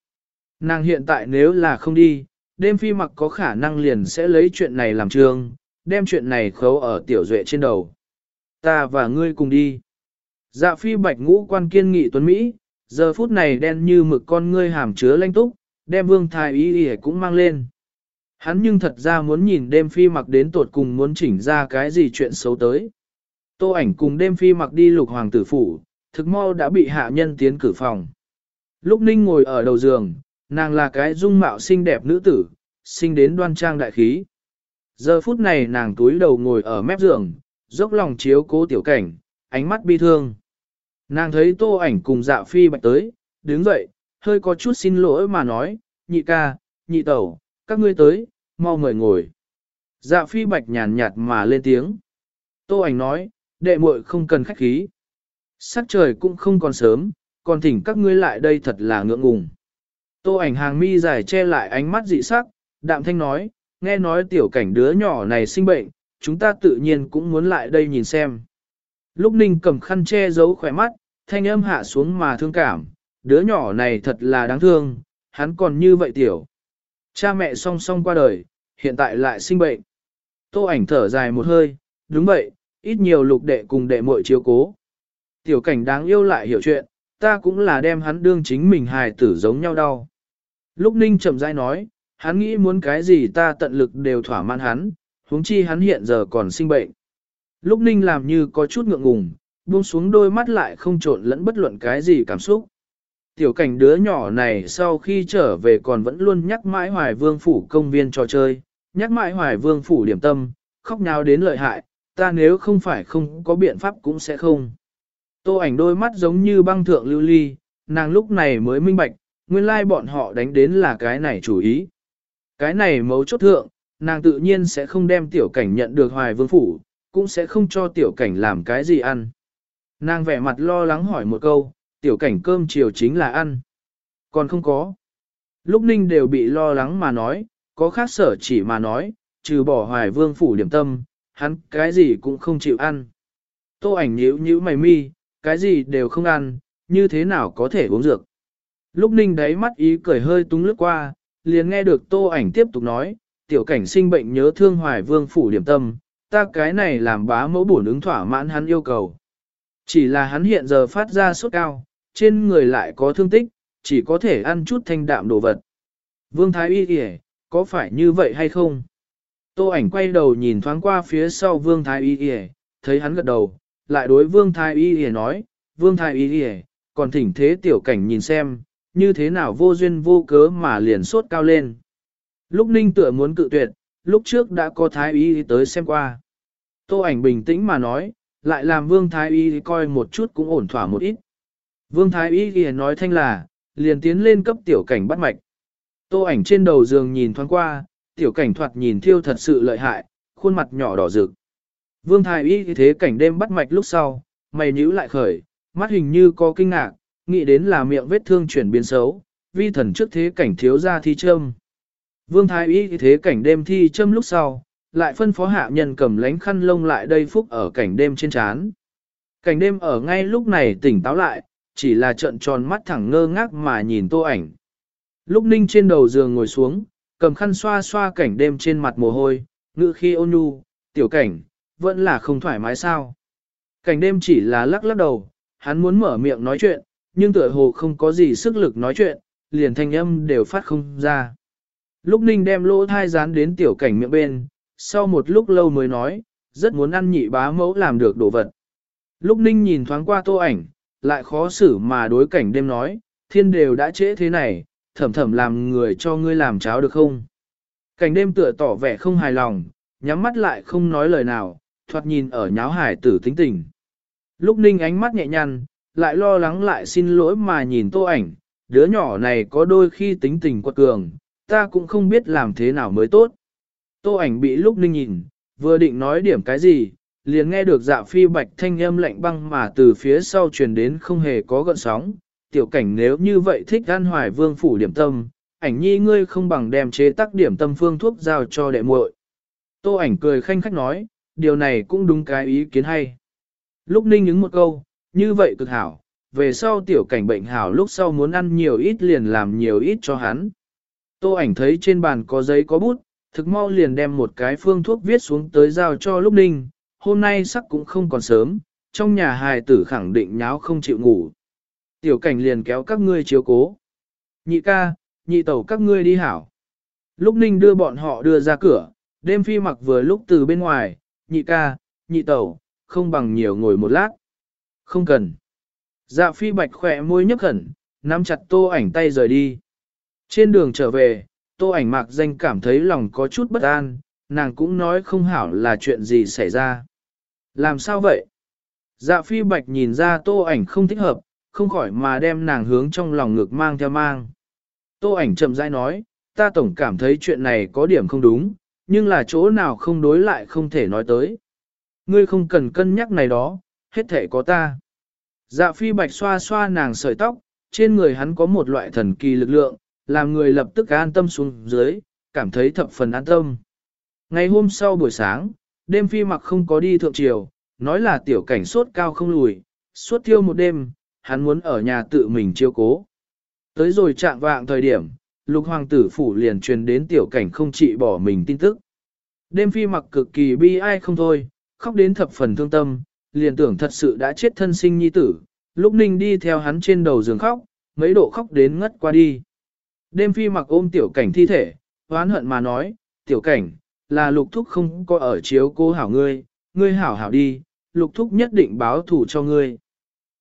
Nàng hiện tại nếu là không đi, đêm phi mặc có khả năng liền sẽ lấy chuyện này làm trương, đem chuyện này khấu ở tiểu duệ trên đầu. Ta và ngươi cùng đi. Dạ phi bạch ngũ quan kiên nghị tuấn Mỹ, giờ phút này đen như mực con ngươi hàm chứa lanh túc, đem vương thái y y cũng mang lên. Hắn nhưng thật ra muốn nhìn đêm phi mặc đến tột cùng muốn chỉnh ra cái gì chuyện xấu tới. Tô ảnh cùng đêm phi mặc đi lục hoàng tử phủ, thực mau đã bị hạ nhân tiến cử phòng. Lúc ninh ngồi ở đầu giường, nàng là cái dung mạo xinh đẹp nữ tử, sinh đến đoan trang đại khí. Giờ phút này nàng túi đầu ngồi ở mép giường, dốc lòng chiếu cố tiểu cảnh, ánh mắt bi thương. Nàng thấy tô ảnh cùng dạ phi bạch tới, đứng dậy, hơi có chút xin lỗi mà nói, nhị ca, nhị tẩu, các ngươi tới, mau mời ngồi. Dạ phi bạch nhàn nhạt mà lên tiếng. Tô ảnh nói, đệ muội không cần khách khí. Sắc trời cũng không còn sớm, còn thỉnh các ngươi lại đây thật là ngượng ngùng. Tô ảnh hàng mi dài che lại ánh mắt dị sắc, đạm thanh nói, nghe nói tiểu cảnh đứa nhỏ này sinh bệnh, chúng ta tự nhiên cũng muốn lại đây nhìn xem. Lúc ninh cầm khăn che giấu khỏe mắt, thanh âm hạ xuống mà thương cảm, đứa nhỏ này thật là đáng thương, hắn còn như vậy tiểu. Cha mẹ song song qua đời, hiện tại lại sinh bệnh. Tô ảnh thở dài một hơi, đúng vậy, ít nhiều lục đệ cùng đệ muội chiếu cố. Tiểu cảnh đáng yêu lại hiểu chuyện, ta cũng là đem hắn đương chính mình hài tử giống nhau đau. Lúc ninh chậm rãi nói, hắn nghĩ muốn cái gì ta tận lực đều thỏa mãn hắn, huống chi hắn hiện giờ còn sinh bệnh. Lúc ninh làm như có chút ngượng ngùng, buông xuống đôi mắt lại không trộn lẫn bất luận cái gì cảm xúc. Tiểu cảnh đứa nhỏ này sau khi trở về còn vẫn luôn nhắc mãi hoài vương phủ công viên trò chơi, nhắc mãi hoài vương phủ điểm tâm, khóc nháo đến lợi hại, ta nếu không phải không có biện pháp cũng sẽ không. Tô ảnh đôi mắt giống như băng thượng lưu ly, nàng lúc này mới minh bạch, nguyên lai bọn họ đánh đến là cái này chủ ý. Cái này mấu chốt thượng, nàng tự nhiên sẽ không đem tiểu cảnh nhận được hoài vương phủ, cũng sẽ không cho tiểu cảnh làm cái gì ăn. Nàng vẻ mặt lo lắng hỏi một câu, tiểu cảnh cơm chiều chính là ăn. Còn không có. Lúc ninh đều bị lo lắng mà nói, có khác sở chỉ mà nói, trừ bỏ hoài vương phủ điểm tâm, hắn cái gì cũng không chịu ăn. Tô ảnh nhíu nhíu mày mi, cái gì đều không ăn, như thế nào có thể uống dược. Lúc ninh đáy mắt ý cười hơi túng lướt qua, liền nghe được tô ảnh tiếp tục nói, tiểu cảnh sinh bệnh nhớ thương hoài vương phủ điểm tâm, ta cái này làm bá mẫu bổn ứng thỏa mãn hắn yêu cầu. Chỉ là hắn hiện giờ phát ra sốt cao, trên người lại có thương tích, chỉ có thể ăn chút thanh đạm đồ vật. Vương Thái Y kìa, có phải như vậy hay không? Tô ảnh quay đầu nhìn thoáng qua phía sau Vương Thái Y kìa, thấy hắn gật đầu, lại đối Vương Thái Y kìa nói, Vương Thái Y kìa, còn thỉnh thế tiểu cảnh nhìn xem, như thế nào vô duyên vô cớ mà liền sốt cao lên. Lúc ninh tựa muốn cự tuyệt, lúc trước đã có Thái Y tới xem qua. Tô ảnh bình tĩnh mà nói, lại làm Vương Thái Y coi một chút cũng ổn thỏa một ít. Vương Thái Y ghi nói thanh là, liền tiến lên cấp tiểu cảnh bắt mạch. Tô ảnh trên đầu giường nhìn thoáng qua, tiểu cảnh thoạt nhìn thiêu thật sự lợi hại, khuôn mặt nhỏ đỏ rực. Vương Thái Y thế cảnh đêm bắt mạch lúc sau, mày nhíu lại khởi, mắt hình như có kinh ngạc, nghĩ đến là miệng vết thương chuyển biến xấu, vi thần trước thế cảnh thiếu ra thi châm. Vương Thái Y thế cảnh đêm thi châm lúc sau, lại phân phó hạ nhân cầm lánh khăn lông lại đây phúc ở cảnh đêm trên chán. Cảnh đêm ở ngay lúc này tỉnh táo lại, chỉ là trận tròn mắt thẳng ngơ ngác mà nhìn tô ảnh. Lúc ninh trên đầu giường ngồi xuống, cầm khăn xoa xoa cảnh đêm trên mặt mồ hôi, ngự khi ôn nhu, tiểu cảnh, vẫn là không thoải mái sao. Cảnh đêm chỉ là lắc lắc đầu, hắn muốn mở miệng nói chuyện, nhưng tựa hồ không có gì sức lực nói chuyện, liền thanh âm đều phát không ra. Lúc ninh đem lỗ thai dán đến tiểu cảnh miệng bên, sau một lúc lâu mới nói, rất muốn ăn nhị bá mẫu làm được đồ vật. Lúc ninh nhìn thoáng qua tô ảnh, lại khó xử mà đối cảnh đêm nói, thiên đều đã trễ thế này, thầm thầm làm người cho ngươi làm cháo được không? Cảnh đêm tựa tỏ vẻ không hài lòng, nhắm mắt lại không nói lời nào, thoạt nhìn ở nháo hải tử tính tình. Lúc ninh ánh mắt nhẹ nhăn, lại lo lắng lại xin lỗi mà nhìn tô ảnh, đứa nhỏ này có đôi khi tính tình quật cường, ta cũng không biết làm thế nào mới tốt. Tô ảnh bị lúc ninh nhìn, vừa định nói điểm cái gì, liền nghe được dạ phi bạch thanh âm lạnh băng mà từ phía sau truyền đến không hề có gợn sóng. Tiểu cảnh nếu như vậy thích ăn hoài vương phủ điểm tâm, ảnh nhi ngươi không bằng đem chế tác điểm tâm phương thuốc giao cho đệ muội. Tô ảnh cười khanh khách nói, điều này cũng đúng cái ý kiến hay. Lúc ninh những một câu, như vậy cực hảo, về sau tiểu cảnh bệnh hảo lúc sau muốn ăn nhiều ít liền làm nhiều ít cho hắn. Tô ảnh thấy trên bàn có giấy có bút, thực mau liền đem một cái phương thuốc viết xuống tới giao cho lúc ninh, hôm nay sắc cũng không còn sớm, trong nhà hài tử khẳng định nháo không chịu ngủ. Tiểu cảnh liền kéo các ngươi chiếu cố. Nhị ca, nhị tẩu các ngươi đi hảo. Lúc ninh đưa bọn họ đưa ra cửa, đêm phi mặc vừa lúc từ bên ngoài, nhị ca, nhị tẩu, không bằng nhiều ngồi một lát. Không cần. Dạ phi bạch khỏe môi nhấp khẩn, nắm chặt tô ảnh tay rời đi. Trên đường trở về, tô ảnh mạc danh cảm thấy lòng có chút bất an, nàng cũng nói không hảo là chuyện gì xảy ra. Làm sao vậy? Dạ phi bạch nhìn ra tô ảnh không thích hợp, không khỏi mà đem nàng hướng trong lòng ngực mang theo mang. Tô ảnh chậm rãi nói, ta tổng cảm thấy chuyện này có điểm không đúng, nhưng là chỗ nào không đối lại không thể nói tới. Ngươi không cần cân nhắc này đó, hết thể có ta. Dạ phi bạch xoa xoa nàng sợi tóc, trên người hắn có một loại thần kỳ lực lượng, làm người lập tức an tâm xuống dưới, cảm thấy thập phần an tâm. Ngày hôm sau buổi sáng, đêm phi mặc không có đi thượng triều, nói là tiểu cảnh sốt cao không lùi, suốt thiêu một đêm, hắn muốn ở nhà tự mình chiêu cố. Tới rồi trạng vạng thời điểm, lục hoàng tử phủ liền truyền đến tiểu cảnh không trị bỏ mình tin tức. Đêm phi mặc cực kỳ bi ai không thôi, khóc đến thập phần thương tâm, liền tưởng thật sự đã chết thân sinh nhi tử, lúc ninh đi theo hắn trên đầu giường khóc, mấy độ khóc đến ngất qua đi. Đêm phi mặc ôm tiểu cảnh thi thể, hoán hận mà nói, tiểu cảnh, là lục thúc không có ở chiếu cô hảo ngươi, ngươi hảo hảo đi, lục thúc nhất định báo thủ cho ngươi.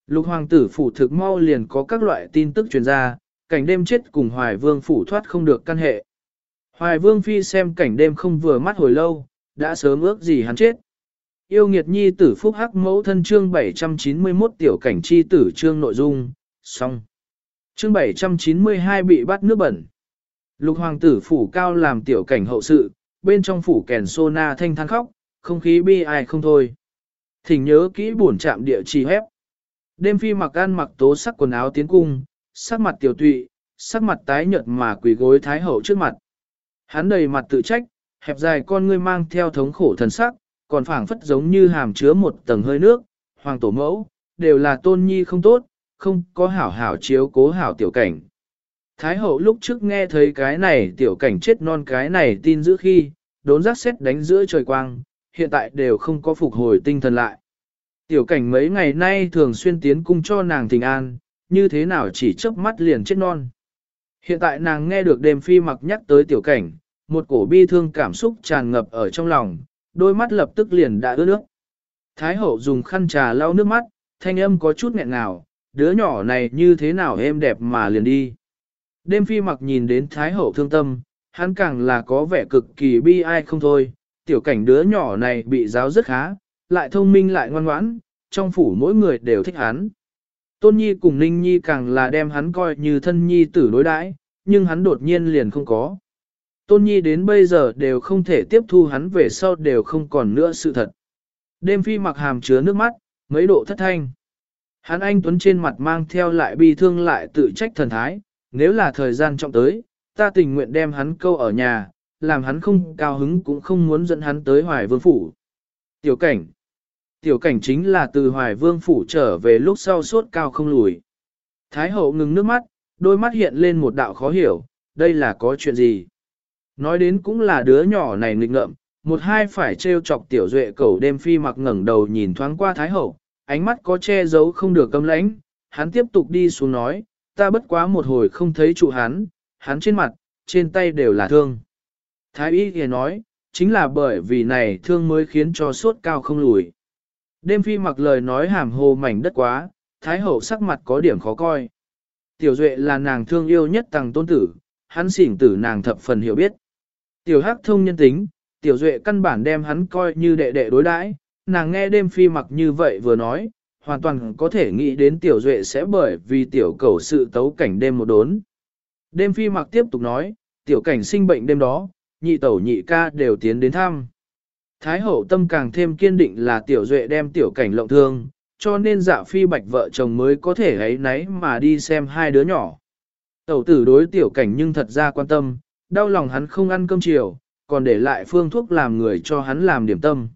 Lục hoàng tử phủ thực mau liền có các loại tin tức truyền ra, cảnh đêm chết cùng hoài vương phủ thoát không được căn hệ. Hoài vương phi xem cảnh đêm không vừa mắt hồi lâu, đã sớm ước gì hắn chết. Yêu nghiệt nhi tử phúc hắc mẫu thân chương 791 tiểu cảnh chi tử chương nội dung, xong. Chương 792 bị bắt nước bẩn. Lục hoàng tử phủ cao làm tiểu cảnh hậu sự, bên trong phủ kèn sô na thanh than khóc, không khí bi ai không thôi. Thỉnh nhớ kỹ buồn chạm địa chỉ hép. Đêm phi mặc ăn mặc tố sắc quần áo tiến cung, sắc mặt tiểu tụy, sắc mặt tái nhợt mà quỳ gối thái hậu trước mặt. Hắn đầy mặt tự trách, hẹp dài con ngươi mang theo thống khổ thần sắc, còn phảng phất giống như hàm chứa một tầng hơi nước, hoàng tổ mẫu, đều là tôn nhi không tốt, không có hảo hảo chiếu cố hảo tiểu cảnh. Thái hậu lúc trước nghe thấy cái này tiểu cảnh chết non cái này tin giữ khi, đốn giác xét đánh giữa trời quang, hiện tại đều không có phục hồi tinh thần lại. Tiểu cảnh mấy ngày nay thường xuyên tiến cung cho nàng tình an, như thế nào chỉ chớp mắt liền chết non. Hiện tại nàng nghe được đêm phi mặc nhắc tới tiểu cảnh, một cổ bi thương cảm xúc tràn ngập ở trong lòng, đôi mắt lập tức liền đã ướt nước. Thái hậu dùng khăn trà lau nước mắt, thanh âm có chút nghẹn ngào, đứa nhỏ này như thế nào êm đẹp mà liền đi. Đêm phi mặc nhìn đến Thái hậu thương tâm, hắn càng là có vẻ cực kỳ bi ai không thôi, tiểu cảnh đứa nhỏ này bị giáo rất khá, lại thông minh lại ngoan ngoãn, trong phủ mỗi người đều thích hắn. Tôn Nhi cùng Ninh Nhi càng là đem hắn coi như thân Nhi tử đối đãi, nhưng hắn đột nhiên liền không có. Tôn Nhi đến bây giờ đều không thể tiếp thu hắn về sau đều không còn nữa sự thật. Đêm phi mặc hàm chứa nước mắt, mấy độ thất thanh. Hắn anh Tuấn trên mặt mang theo lại bi thương lại tự trách thần thái, nếu là thời gian trọng tới, ta tình nguyện đem hắn câu ở nhà, làm hắn không cao hứng cũng không muốn dẫn hắn tới hoài vương phủ. Tiểu cảnh. Tiểu cảnh chính là từ hoài vương phủ trở về lúc sau sốt cao không lùi. Thái hậu ngừng nước mắt, đôi mắt hiện lên một đạo khó hiểu, đây là có chuyện gì? Nói đến cũng là đứa nhỏ này nghịch ngợm, một hai phải trêu chọc tiểu duệ cầu đêm phi mặc ngẩng đầu nhìn thoáng qua Thái hậu, ánh mắt có che giấu không được câm lãnh, hắn tiếp tục đi xuống nói, ta bất quá một hồi không thấy trụ hắn, hắn trên mặt, trên tay đều là thương. Thái y kia nói, chính là bởi vì này thương mới khiến cho sốt cao không lùi. Đêm phi mặc lời nói hàm hồ mảnh đất quá, thái hậu sắc mặt có điểm khó coi. Tiểu duệ là nàng thương yêu nhất tàng tôn tử, hắn xỉn tử nàng thập phần hiểu biết. Tiểu hắc thông nhân tính, tiểu duệ căn bản đem hắn coi như đệ đệ đối đãi, nàng nghe đêm phi mặc như vậy vừa nói, hoàn toàn có thể nghĩ đến tiểu duệ sẽ bởi vì tiểu cầu sự tấu cảnh đêm một đốn. Đêm phi mặc tiếp tục nói, tiểu cảnh sinh bệnh đêm đó, nhị tẩu nhị ca đều tiến đến thăm. Thái hậu tâm càng thêm kiên định là tiểu duệ đem tiểu cảnh lộng thương, cho nên dạ phi bạch vợ chồng mới có thể ấy nấy mà đi xem hai đứa nhỏ. Tẩu tử đối tiểu cảnh nhưng thật ra quan tâm, đau lòng hắn không ăn cơm chiều, còn để lại phương thuốc làm người cho hắn làm điểm tâm.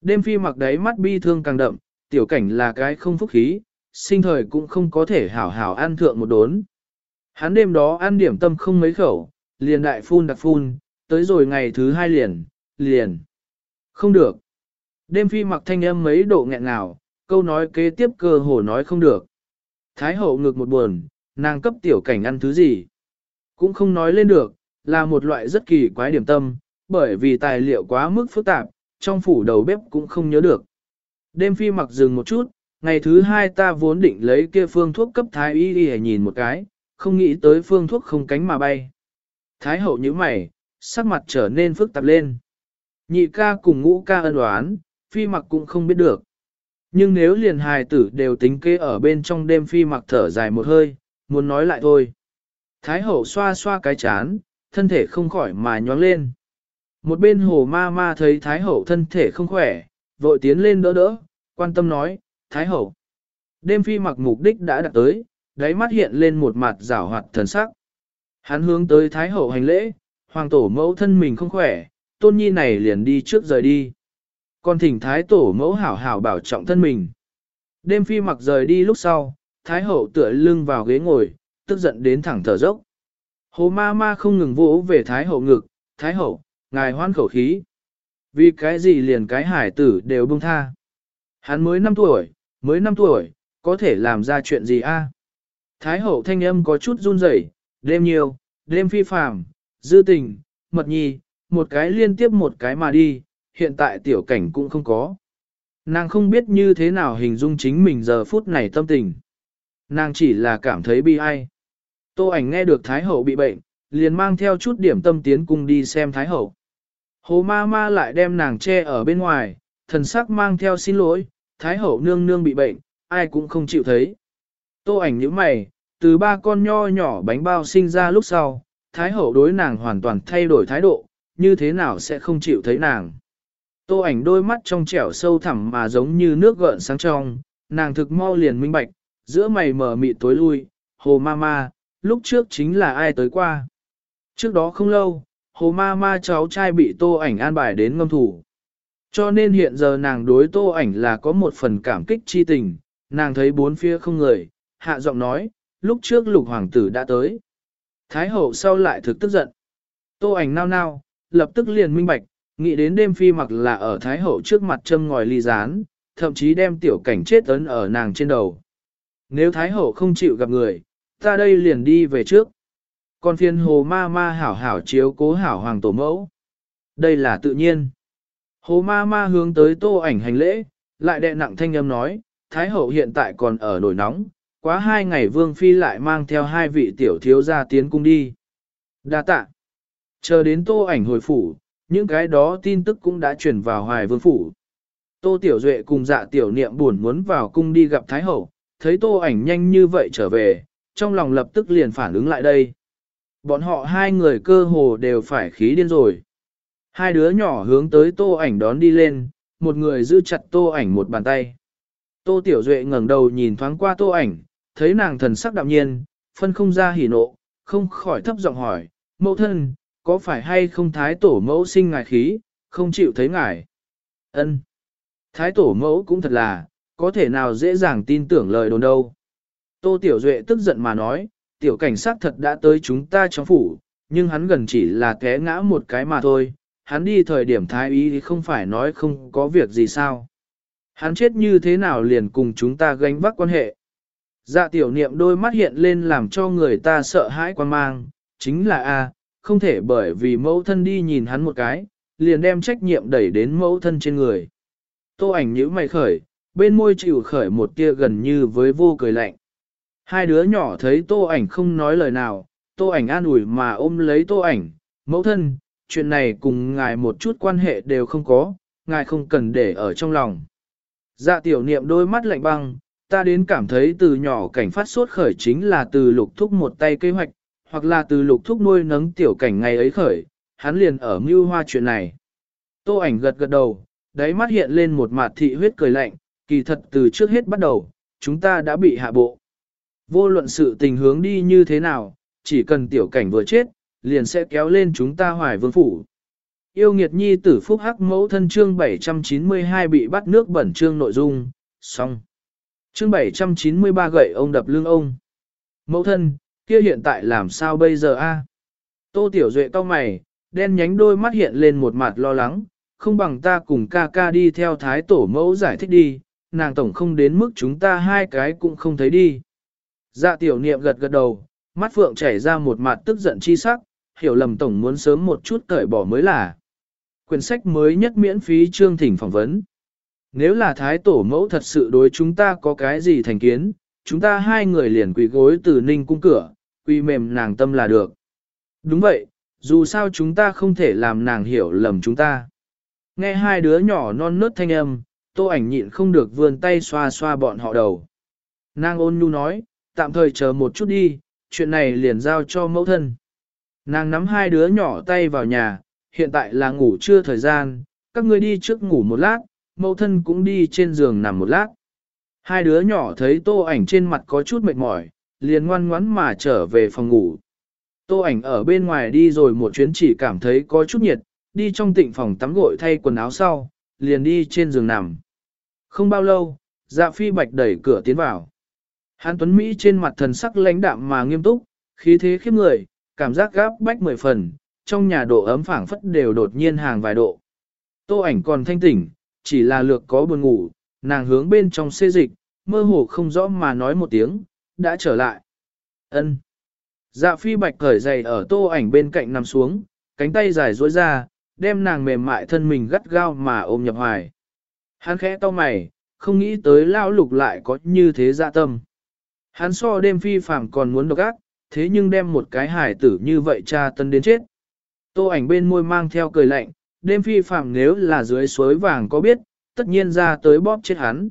Đêm phi mặc đáy mắt bi thương càng đậm, tiểu cảnh là cái không phúc khí, sinh thời cũng không có thể hảo hảo ăn thượng một đốn. Hắn đêm đó ăn điểm tâm không mấy khẩu, liền đại phun đặc phun, tới rồi ngày thứ hai liền, liền. Không được. Đêm phi mặc thanh âm mấy độ nghẹn ngào, câu nói kế tiếp cơ hồ nói không được. Thái hậu ngực một buồn, nàng cấp tiểu cảnh ăn thứ gì. Cũng không nói lên được, là một loại rất kỳ quái điểm tâm, bởi vì tài liệu quá mức phức tạp, trong phủ đầu bếp cũng không nhớ được. Đêm phi mặc dừng một chút, ngày thứ hai ta vốn định lấy kia phương thuốc cấp thái y đi nhìn một cái, không nghĩ tới phương thuốc không cánh mà bay. Thái hậu như mày, sắc mặt trở nên phức tạp lên. Nhị ca cùng ngũ ca ân đoán, phi mặc cũng không biết được. Nhưng nếu liền hài tử đều tính kế ở bên trong đêm phi mặc thở dài một hơi, muốn nói lại thôi. Thái hậu xoa xoa cái chán, thân thể không khỏi mà nhoáng lên. Một bên hồ ma ma thấy Thái hậu thân thể không khỏe, vội tiến lên đỡ đỡ, quan tâm nói, Thái hậu. Đêm phi mặc mục đích đã đạt tới, đáy mắt hiện lên một mặt rảo hoạt thần sắc. Hắn hướng tới Thái hậu hành lễ, hoàng tổ mẫu thân mình không khỏe, tôn nhi này liền đi trước rời đi. Còn thỉnh Thái tổ mẫu hảo hảo bảo trọng thân mình. Đêm phi mặc rời đi lúc sau, Thái hậu tựa lưng vào ghế ngồi, tức giận đến thẳng thở dốc. Hồ ma ma không ngừng vỗ về Thái hậu ngực, Thái hậu, ngài hoan khẩu khí. Vì cái gì liền cái hải tử đều buông tha. Hắn mới 5 tuổi, mới 5 tuổi, có thể làm ra chuyện gì a? À? Thái hậu thanh âm có chút run rẩy, đêm nhiều, đêm phi phàm, dư tình, mật nhi, một cái liên tiếp một cái mà đi, hiện tại tiểu cảnh cũng không có. Nàng không biết như thế nào hình dung chính mình giờ phút này tâm tình. Nàng chỉ là cảm thấy bi ai. Tô ảnh nghe được Thái Hậu bị bệnh, liền mang theo chút điểm tâm tiến cung đi xem Thái Hậu. Hồ ma ma lại đem nàng che ở bên ngoài, thần sắc mang theo xin lỗi, Thái Hậu nương nương bị bệnh, ai cũng không chịu thấy. Tô ảnh nhíu mày, từ ba con nho nhỏ bánh bao sinh ra lúc sau, Thái Hậu đối nàng hoàn toàn thay đổi thái độ, như thế nào sẽ không chịu thấy nàng. Tô ảnh đôi mắt trong trẻo sâu thẳm mà giống như nước gợn sáng trong, nàng thực mau liền minh bạch, giữa mày mở mịt tối lui, hồ ma ma, lúc trước chính là ai tới qua. Trước đó không lâu, hồ ma ma cháu trai bị tô ảnh an bài đến ngâm thủ. Cho nên hiện giờ nàng đối tô ảnh là có một phần cảm kích chi tình, nàng thấy bốn phía không người, hạ giọng nói, lúc trước lục hoàng tử đã tới. Thái hậu sau lại thực tức giận. Tô ảnh nao nao, lập tức liền minh bạch, nghĩ đến đêm phi mặc là ở Thái hậu trước mặt châm ngòi ly rán, thậm chí đem tiểu cảnh chết ấn ở nàng trên đầu. Nếu Thái hậu không chịu gặp người, ta đây liền đi về trước. Còn phiên hồ ma ma hảo hảo chiếu cố hảo hoàng tổ mẫu. Đây là tự nhiên. Hồ ma ma hướng tới tô ảnh hành lễ, lại đệ nặng thanh âm nói, Thái hậu hiện tại còn ở nổi nóng, quá hai ngày vương phi lại mang theo hai vị tiểu thiếu gia tiến cung đi. Đa tạ. Chờ đến tô ảnh hồi phủ, những cái đó tin tức cũng đã truyền vào hoài vương phủ. Tô Tiểu Duệ cùng dạ tiểu niệm buồn muốn vào cung đi gặp Thái Hậu, thấy tô ảnh nhanh như vậy trở về, trong lòng lập tức liền phản ứng lại đây. Bọn họ hai người cơ hồ đều phải khí điên rồi. Hai đứa nhỏ hướng tới tô ảnh đón đi lên, một người giữ chặt tô ảnh một bàn tay. Tô Tiểu Duệ ngẩng đầu nhìn thoáng qua tô ảnh, thấy nàng thần sắc đạm nhiên, phân không ra hỉ nộ, không khỏi thấp giọng hỏi, mẫu thân, có phải hay không thái tổ mẫu sinh ngài khí, không chịu thấy ngài? Ân. Thái tổ mẫu cũng thật là, có thể nào dễ dàng tin tưởng lời đồn đâu. Tô Tiểu Duệ tức giận mà nói, tiểu cảnh sát thật đã tới chúng ta trong phủ, nhưng hắn gần chỉ là té ngã một cái mà thôi, hắn đi thời điểm thái ý thì không phải nói không có việc gì sao. Hắn chết như thế nào liền cùng chúng ta gánh vác quan hệ. Dạ tiểu niệm đôi mắt hiện lên làm cho người ta sợ hãi quan mang, chính là A, không thể bởi vì mẫu thân đi nhìn hắn một cái, liền đem trách nhiệm đẩy đến mẫu thân trên người. Tô ảnh nhữ mày khởi, bên môi chịu khởi một tia gần như với vô cười lạnh. Hai đứa nhỏ thấy tô ảnh không nói lời nào, tô ảnh an ủi mà ôm lấy tô ảnh, mẫu thân, chuyện này cùng ngài một chút quan hệ đều không có, ngài không cần để ở trong lòng. Dạ tiểu niệm đôi mắt lạnh băng, ta đến cảm thấy từ nhỏ cảnh phát sốt khởi chính là từ lục thúc một tay kế hoạch, hoặc là từ lục thúc nuôi nấng tiểu cảnh ngày ấy khởi, hắn liền ở mưu hoa chuyện này. Tô ảnh gật gật đầu, đáy mắt hiện lên một mặt thị huyết cười lạnh, kỳ thật từ trước hết bắt đầu, chúng ta đã bị hạ bộ. Vô luận sự tình hướng đi như thế nào, chỉ cần tiểu cảnh vừa chết, liền sẽ kéo lên chúng ta hoài vương phủ. Yêu nghiệt nhi tử phúc hắc mẫu thân chương 792 bị bắt nước bẩn chương nội dung, xong. Chương 793 gậy ông đập lưng ông. Mẫu thân, kia hiện tại làm sao bây giờ a? Tô Tiểu Duệ cau mày, đen nhánh đôi mắt hiện lên một mặt lo lắng, không bằng ta cùng ca ca đi theo thái tổ mẫu giải thích đi, nàng tổng không đến mức chúng ta hai cái cũng không thấy đi. Dạ tiểu niệm gật gật đầu, mắt phượng chảy ra một mặt tức giận chi sắc, hiểu lầm tổng muốn sớm một chút cởi bỏ mới là. Quyển sách mới nhất miễn phí chương thỉnh phỏng vấn. Nếu là thái tổ mẫu thật sự đối chúng ta có cái gì thành kiến, chúng ta hai người liền quỳ gối từ ninh cung cửa, quỳ mềm nàng tâm là được. Đúng vậy, dù sao chúng ta không thể làm nàng hiểu lầm chúng ta. Nghe hai đứa nhỏ non nớt thanh âm, tô ảnh nhịn không được vươn tay xoa xoa bọn họ đầu. Nàng ôn nhu nói, tạm thời chờ một chút đi, chuyện này liền giao cho mẫu thân. Nàng nắm hai đứa nhỏ tay vào nhà, hiện tại là ngủ trưa thời gian, các ngươi đi trước ngủ một lát, mẫu thân cũng đi trên giường nằm một lát. Hai đứa nhỏ thấy tô ảnh trên mặt có chút mệt mỏi, liền ngoan ngoãn mà trở về phòng ngủ. Tô ảnh ở bên ngoài đi rồi một chuyến chỉ cảm thấy có chút nhiệt, đi trong tịnh phòng tắm gội thay quần áo sau, liền đi trên giường nằm. Không bao lâu, dạ phi bạch đẩy cửa tiến vào. Hán Tuấn Mỹ trên mặt thần sắc lãnh đạm mà nghiêm túc, khí thế khiếp người, cảm giác gáp bách mười phần, trong nhà độ ấm phảng phất đều đột nhiên hàng vài độ. Tô ảnh còn thanh tỉnh, chỉ là lược có buồn ngủ, nàng hướng bên trong xê dịch, mơ hồ không rõ mà nói một tiếng, đã trở lại. Ân. Dạ phi bạch cởi giày ở tô ảnh bên cạnh nằm xuống, cánh tay dài duỗi ra, đem nàng mềm mại thân mình gắt gao mà ôm nhập hoài. Hắn khẽ to mày, không nghĩ tới lao lục lại có như thế dạ tâm. Hắn so đêm phi phạm còn muốn độc ác, thế nhưng đem một cái hải tử như vậy cha tân đến chết. Tô ảnh bên môi mang theo cười lạnh, đêm phi phạm nếu là dưới suối vàng có biết, tất nhiên ra tới bóp chết hắn.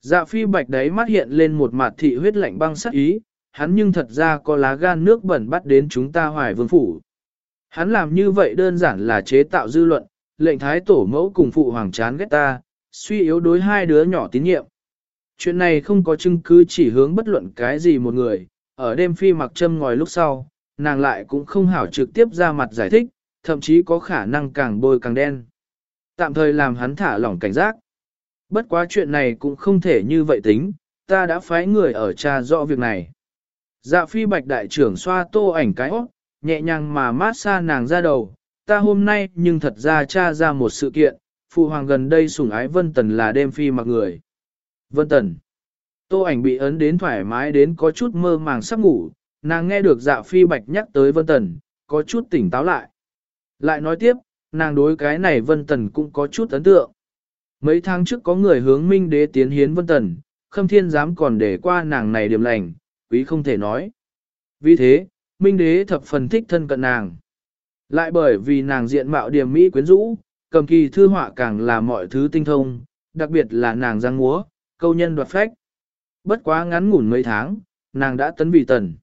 Dạ phi bạch đấy mắt hiện lên một mặt thị huyết lạnh băng sắc ý, hắn nhưng thật ra có lá gan nước bẩn bắt đến chúng ta hoài vương phủ. Hắn làm như vậy đơn giản là chế tạo dư luận, lệnh thái tổ mẫu cùng phụ hoàng chán ghét ta, suy yếu đối hai đứa nhỏ tín nhiệm. Chuyện này không có chứng cứ chỉ hướng bất luận cái gì một người, ở đêm phi mặc châm ngòi lúc sau, nàng lại cũng không hảo trực tiếp ra mặt giải thích, thậm chí có khả năng càng bôi càng đen. Tạm thời làm hắn thả lỏng cảnh giác. Bất quá chuyện này cũng không thể như vậy tính, ta đã phái người ở tra rõ việc này. Dạ phi bạch đại trưởng xoa tô ảnh cái ốc, nhẹ nhàng mà mát xa nàng ra đầu, ta hôm nay nhưng thật ra tra ra một sự kiện, phụ hoàng gần đây sủng ái Vân Tần là đêm phi mặc người. Vân Tần. Tô ảnh bị ấn đến thoải mái đến có chút mơ màng sắp ngủ, nàng nghe được dạ phi bạch nhắc tới Vân Tần, có chút tỉnh táo lại. Lại nói tiếp, nàng đối cái này Vân Tần cũng có chút ấn tượng. Mấy tháng trước có người hướng minh đế tiến hiến Vân Tần, khâm thiên dám còn để qua nàng này điểm lành, quý không thể nói. Vì thế, minh đế thập phần thích thân cận nàng. Lại bởi vì nàng diện mạo điểm mỹ quyến rũ, cầm kỳ thư họa càng là mọi thứ tinh thông, đặc biệt là nàng giang múa, câu nhân đoạt phách. Bất quá ngắn ngủn mấy tháng, nàng đã tấn vị tần.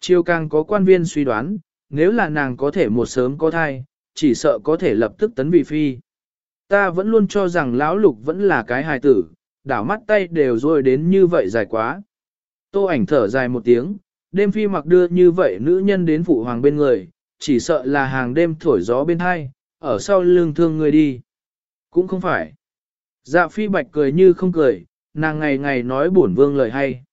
Chiêu càng có quan viên suy đoán, nếu là nàng có thể một sớm có thai, chỉ sợ có thể lập tức tấn vị phi. Ta vẫn luôn cho rằng lão lục vẫn là cái hài tử, đảo mắt tay đều rồi đến như vậy dài quá. Tô ảnh thở dài một tiếng, đêm phi mặc đưa như vậy nữ nhân đến phụ hoàng bên người, chỉ sợ là hàng đêm thổi gió bên hai, ở sau lưng thương người đi. Cũng không phải. Dạ phi bạch cười như không cười, nàng ngày ngày nói bổn vương lời hay.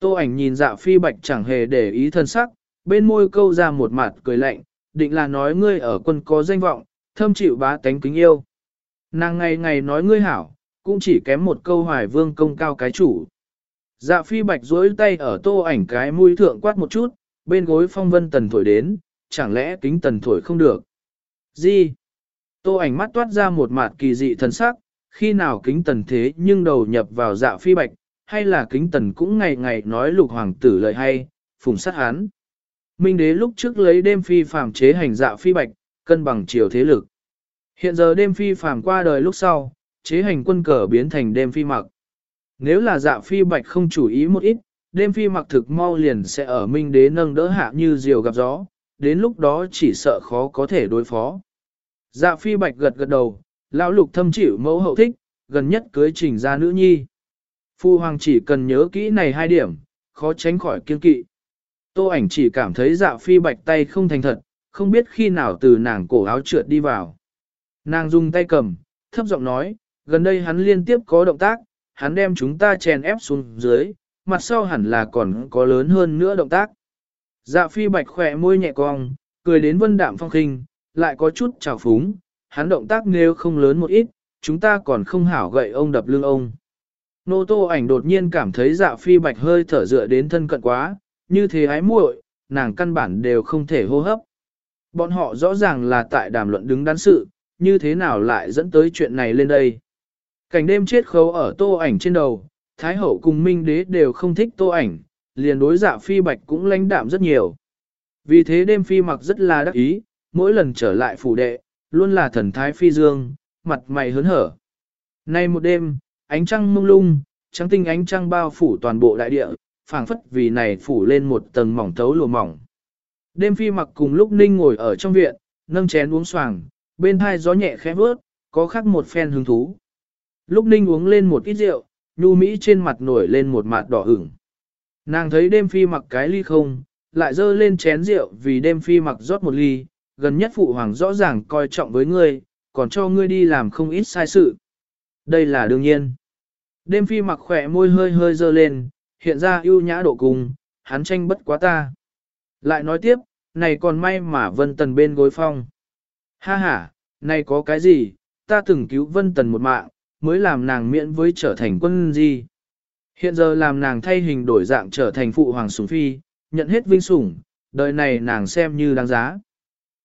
Tô ảnh nhìn dạ phi bạch chẳng hề để ý thân sắc, bên môi câu ra một mặt cười lạnh, định là nói ngươi ở quân có danh vọng, thâm chịu bá tánh kính yêu. Nàng ngày ngày nói ngươi hảo, cũng chỉ kém một câu hoài vương công cao cái chủ. Dạ phi bạch duỗi tay ở tô ảnh cái mũi thượng quát một chút, bên gối phong vân tần thổi đến, chẳng lẽ kính tần thổi không được. Gì? Tô ảnh mắt toát ra một mặt kỳ dị thần sắc, khi nào kính tần thế nhưng đầu nhập vào dạ phi bạch, hay là kính tần cũng ngày ngày nói lục hoàng tử lợi hay, phùng sát hán. Minh đế lúc trước lấy đêm phi phàm chế hành dạ phi bạch, cân bằng chiều thế lực. Hiện giờ đêm phi phàm qua đời lúc sau, chế hành quân cờ biến thành đêm phi mặc. Nếu là dạ phi bạch không chủ ý một ít, đêm phi mặc thực mau liền sẽ ở minh đế nâng đỡ hạ như diều gặp gió, đến lúc đó chỉ sợ khó có thể đối phó. Dạ phi bạch gật gật đầu, lão lục thâm chịu mẫu hậu thích, gần nhất cưới trình ra nữ nhi. Phu hoàng chỉ cần nhớ kỹ này hai điểm, khó tránh khỏi kiên kỵ. Tô ảnh chỉ cảm thấy dạ phi bạch tay không thành thật, không biết khi nào từ nàng cổ áo trượt đi vào. Nàng dùng tay cầm, thấp giọng nói, gần đây hắn liên tiếp có động tác, hắn đem chúng ta chèn ép xuống dưới, mặt sau hẳn là còn có lớn hơn nữa động tác. Dạ phi bạch khỏe môi nhẹ cong, cười đến vân đạm phong khinh, lại có chút trào phúng, hắn động tác nếu không lớn một ít, chúng ta còn không hảo gậy ông đập lưng ông. Nô tô ảnh đột nhiên cảm thấy dạ phi bạch hơi thở dựa đến thân cận quá, như thế ái muội, nàng căn bản đều không thể hô hấp. Bọn họ rõ ràng là tại đàm luận đứng đắn sự, như thế nào lại dẫn tới chuyện này lên đây. Cảnh đêm chết khấu ở tô ảnh trên đầu, Thái hậu cùng Minh đế đều không thích tô ảnh, liền đối dạ phi bạch cũng lãnh đạm rất nhiều. Vì thế đêm phi mặc rất là đắc ý, mỗi lần trở lại phủ đệ, luôn là thần thái phi dương, mặt mày hớn hở. Nay một đêm, ánh trăng mông lung, trắng tinh ánh trăng bao phủ toàn bộ đại địa, phảng phất vì này phủ lên một tầng mỏng thấu lùa mỏng. Đêm phi mặc cùng lúc ninh ngồi ở trong viện, nâng chén uống xoàng, bên hai gió nhẹ khẽ vớt, có khắc một phen hứng thú. Lúc ninh uống lên một ít rượu, nhu mỹ trên mặt nổi lên một mặt đỏ ửng. Nàng thấy đêm phi mặc cái ly không, lại dơ lên chén rượu vì đêm phi mặc rót một ly, gần nhất phụ hoàng rõ ràng coi trọng với ngươi, còn cho ngươi đi làm không ít sai sự. Đây là đương nhiên. Đêm phi mặc khỏe môi hơi hơi dơ lên, hiện ra ưu nhã độ cùng, hắn tranh bất quá ta. Lại nói tiếp, này còn may mà vân tần bên gối phong. Ha ha, này có cái gì, ta từng cứu vân tần một mạng, mới làm nàng miễn với trở thành quân gì. Hiện giờ làm nàng thay hình đổi dạng trở thành phụ hoàng sủng phi, nhận hết vinh sủng, đời này nàng xem như đáng giá.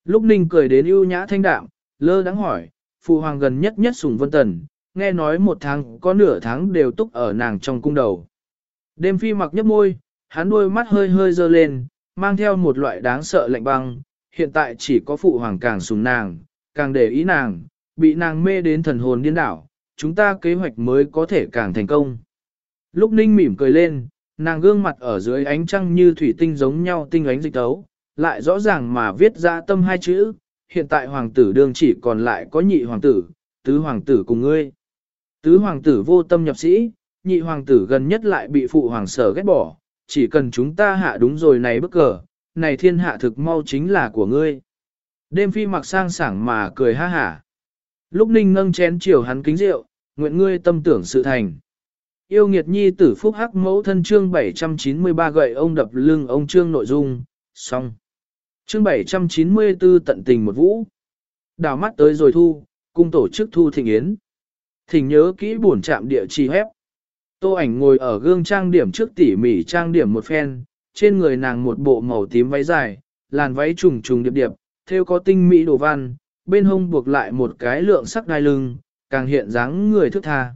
Lúc ninh cười đến ưu nhã thanh đạm, lơ đắng hỏi, phụ hoàng gần nhất nhất sùng vân tần, nghe nói một tháng có nửa tháng đều túc ở nàng trong cung đầu. Đêm phi mặc nhấp môi, hắn đôi mắt hơi hơi dơ lên, mang theo một loại đáng sợ lạnh băng, hiện tại chỉ có phụ hoàng càng sùng nàng, càng để ý nàng, bị nàng mê đến thần hồn điên đảo, chúng ta kế hoạch mới có thể càng thành công. Lúc ninh mỉm cười lên, nàng gương mặt ở dưới ánh trăng như thủy tinh giống nhau tinh ánh dịch tấu, lại rõ ràng mà viết ra tâm hai chữ, hiện tại hoàng tử đương chỉ còn lại có nhị hoàng tử, tứ hoàng tử cùng ngươi. Tứ hoàng tử vô tâm nhập sĩ, nhị hoàng tử gần nhất lại bị phụ hoàng sở ghét bỏ, chỉ cần chúng ta hạ đúng rồi này bức cờ, này thiên hạ thực mau chính là của ngươi. Đêm phi mặc sang sảng mà cười ha hả. Lúc ninh nâng chén chiều hắn kính rượu, nguyện ngươi tâm tưởng sự thành. Yêu nghiệt nhi tử phúc hắc mẫu thân chương 793 gậy ông đập lưng ông trương nội dung, xong. Chương 794 tận tình một vũ. Đào mắt tới rồi thu, cung tổ chức thu thịnh yến. Thỉnh nhớ kỹ buồn chạm địa chỉ hép. Tô ảnh ngồi ở gương trang điểm trước tỉ mỉ trang điểm một phen, trên người nàng một bộ màu tím váy dài, làn váy trùng trùng điệp điệp, thêu có tinh mỹ đồ văn, bên hông buộc lại một cái lượng sắc đai lưng, càng hiện dáng người thức tha.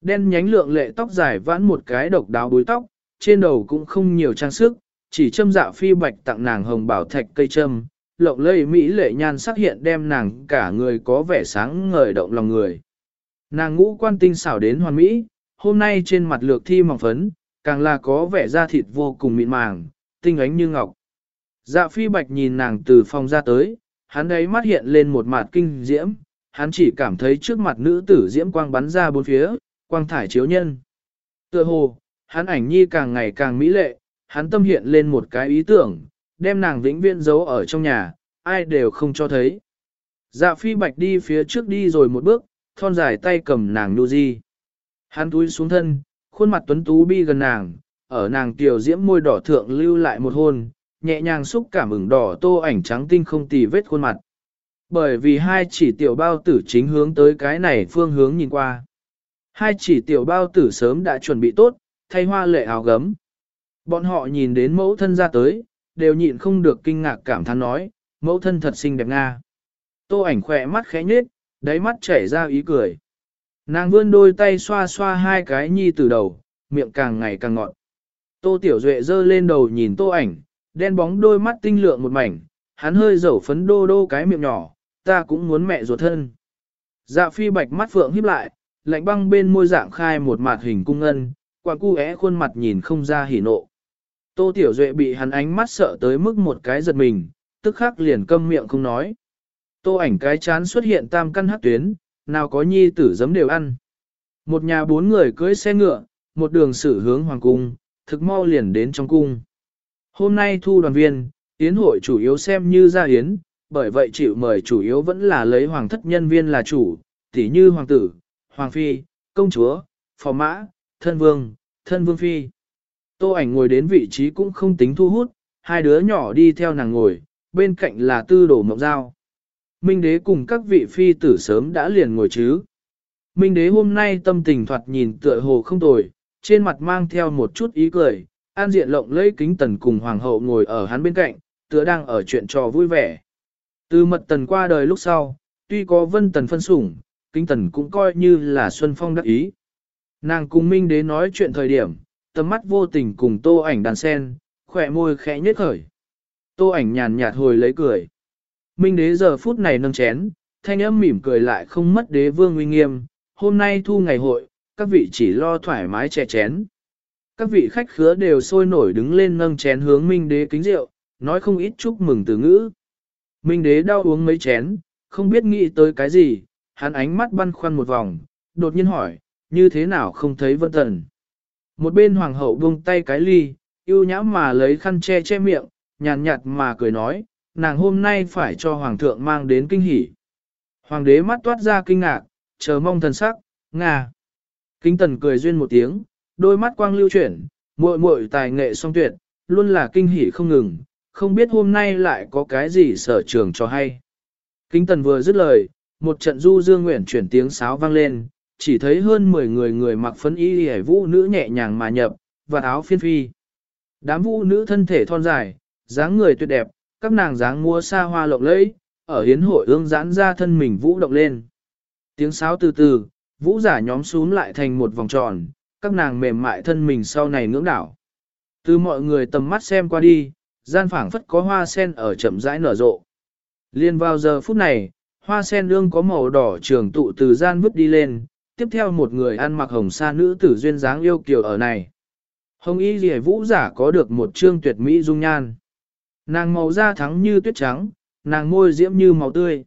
Đen nhánh lượng lệ tóc dài vãn một cái độc đáo búi tóc, trên đầu cũng không nhiều trang sức, chỉ châm dạ phi bạch tặng nàng hồng bảo thạch cây châm, lộng lây mỹ lệ nhan sắc hiện đem nàng cả người có vẻ sáng ngời động lòng người. Nàng ngũ quan tinh xảo đến hoàn mỹ, hôm nay trên mặt lược thi mỏng phấn, càng là có vẻ da thịt vô cùng mịn màng, tinh ánh như ngọc. Dạ phi bạch nhìn nàng từ phòng ra tới, hắn ấy mắt hiện lên một mặt kinh diễm, hắn chỉ cảm thấy trước mặt nữ tử diễm quang bắn ra bốn phía, quang thải chiếu nhân. Tựa hồ, hắn ảnh nhi càng ngày càng mỹ lệ, hắn tâm hiện lên một cái ý tưởng, đem nàng vĩnh viễn giấu ở trong nhà, ai đều không cho thấy. Dạ phi bạch đi phía trước đi rồi một bước, thon dài tay cầm nàng nu di. Hắn túi xuống thân, khuôn mặt tuấn tú bi gần nàng, ở nàng tiểu diễm môi đỏ thượng lưu lại một hôn, nhẹ nhàng xúc cảm ửng đỏ tô ảnh trắng tinh không tì vết khuôn mặt. Bởi vì hai chỉ tiểu bao tử chính hướng tới cái này phương hướng nhìn qua. Hai chỉ tiểu bao tử sớm đã chuẩn bị tốt, thay hoa lệ áo gấm. Bọn họ nhìn đến mẫu thân ra tới, đều nhịn không được kinh ngạc cảm thán nói, mẫu thân thật xinh đẹp nga. Tô ảnh khỏe mắt khẽ nhếch, đáy mắt chảy ra ý cười. Nàng vươn đôi tay xoa xoa hai cái nhi từ đầu, miệng càng ngày càng ngọt. Tô Tiểu Duệ giơ lên đầu nhìn tô ảnh, đen bóng đôi mắt tinh lượng một mảnh, hắn hơi dầu phấn đô đô cái miệng nhỏ, ta cũng muốn mẹ ruột thân. Dạ phi bạch mắt phượng híp lại, lạnh băng bên môi dạng khai một mặt hình cung ngân, quả cu é khuôn mặt nhìn không ra hỉ nộ. Tô Tiểu Duệ bị hắn ánh mắt sợ tới mức một cái giật mình, tức khắc liền câm miệng không nói. Tô ảnh cái chán xuất hiện tam căn hắc tuyến, nào có nhi tử giấm đều ăn. Một nhà bốn người cưỡi xe ngựa, một đường xử hướng hoàng cung, thực mau liền đến trong cung. Hôm nay thu đoàn viên, yến hội chủ yếu xem như gia yến, bởi vậy chịu mời chủ yếu vẫn là lấy hoàng thất nhân viên là chủ, tỉ như hoàng tử, hoàng phi, công chúa, phò mã, thân vương, thân vương phi. Tô ảnh ngồi đến vị trí cũng không tính thu hút, hai đứa nhỏ đi theo nàng ngồi, bên cạnh là tư đổ mộng Giao. Minh đế cùng các vị phi tử sớm đã liền ngồi chứ. Minh đế hôm nay tâm tình thoạt nhìn tựa hồ không tồi, trên mặt mang theo một chút ý cười, an diện lộng lấy kính tần cùng hoàng hậu ngồi ở hắn bên cạnh, tựa đang ở chuyện trò vui vẻ. Từ mật tần qua đời lúc sau, tuy có vân tần phân sủng, kính tần cũng coi như là xuân phong đắc ý. Nàng cùng Minh đế nói chuyện thời điểm, tầm mắt vô tình cùng tô ảnh đàn sen, khỏe môi khẽ nhếch khởi. Tô ảnh nhàn nhạt hồi lấy cười. Minh đế giờ phút này nâng chén, thanh âm mỉm cười lại không mất đế vương uy nghiêm, hôm nay thu ngày hội, các vị chỉ lo thoải mái chè chén. Các vị khách khứa đều sôi nổi đứng lên nâng chén hướng Minh đế kính rượu, nói không ít chúc mừng từ ngữ. Minh đế đau uống mấy chén, không biết nghĩ tới cái gì, hắn ánh mắt băn khoăn một vòng, đột nhiên hỏi, như thế nào không thấy vân tần. Một bên hoàng hậu buông tay cái ly, yêu nhã mà lấy khăn che che miệng, nhàn nhạt mà cười nói, nàng hôm nay phải cho hoàng thượng mang đến kinh hỉ. Hoàng đế mắt toát ra kinh ngạc, chờ mong thần sắc, ngà. Kinh tần cười duyên một tiếng, đôi mắt quang lưu chuyển, muội muội tài nghệ song tuyệt, luôn là kinh hỉ không ngừng, không biết hôm nay lại có cái gì sở trường cho hay. Kinh tần vừa dứt lời, một trận du dương nguyện chuyển tiếng sáo vang lên, chỉ thấy hơn 10 người người mặc phấn y hề vũ nữ nhẹ nhàng mà nhập, và áo phiên phi. Đám vũ nữ thân thể thon dài, dáng người tuyệt đẹp, các nàng dáng mua xa hoa lộng lẫy, ở hiến hội ương giãn ra thân mình vũ động lên. Tiếng sáo từ từ, vũ giả nhóm xuống lại thành một vòng tròn, các nàng mềm mại thân mình sau này ngưỡng đảo. Từ mọi người tầm mắt xem qua đi, gian phảng phất có hoa sen ở chậm rãi nở rộ. Liên vào giờ phút này, hoa sen đương có màu đỏ trường tụ từ gian vứt đi lên, tiếp theo một người ăn mặc hồng sa nữ tử duyên dáng yêu kiều ở này. Hồng y rìa vũ giả có được một trương tuyệt mỹ dung nhan. Nàng màu da thắng như tuyết trắng, nàng môi diễm như màu tươi.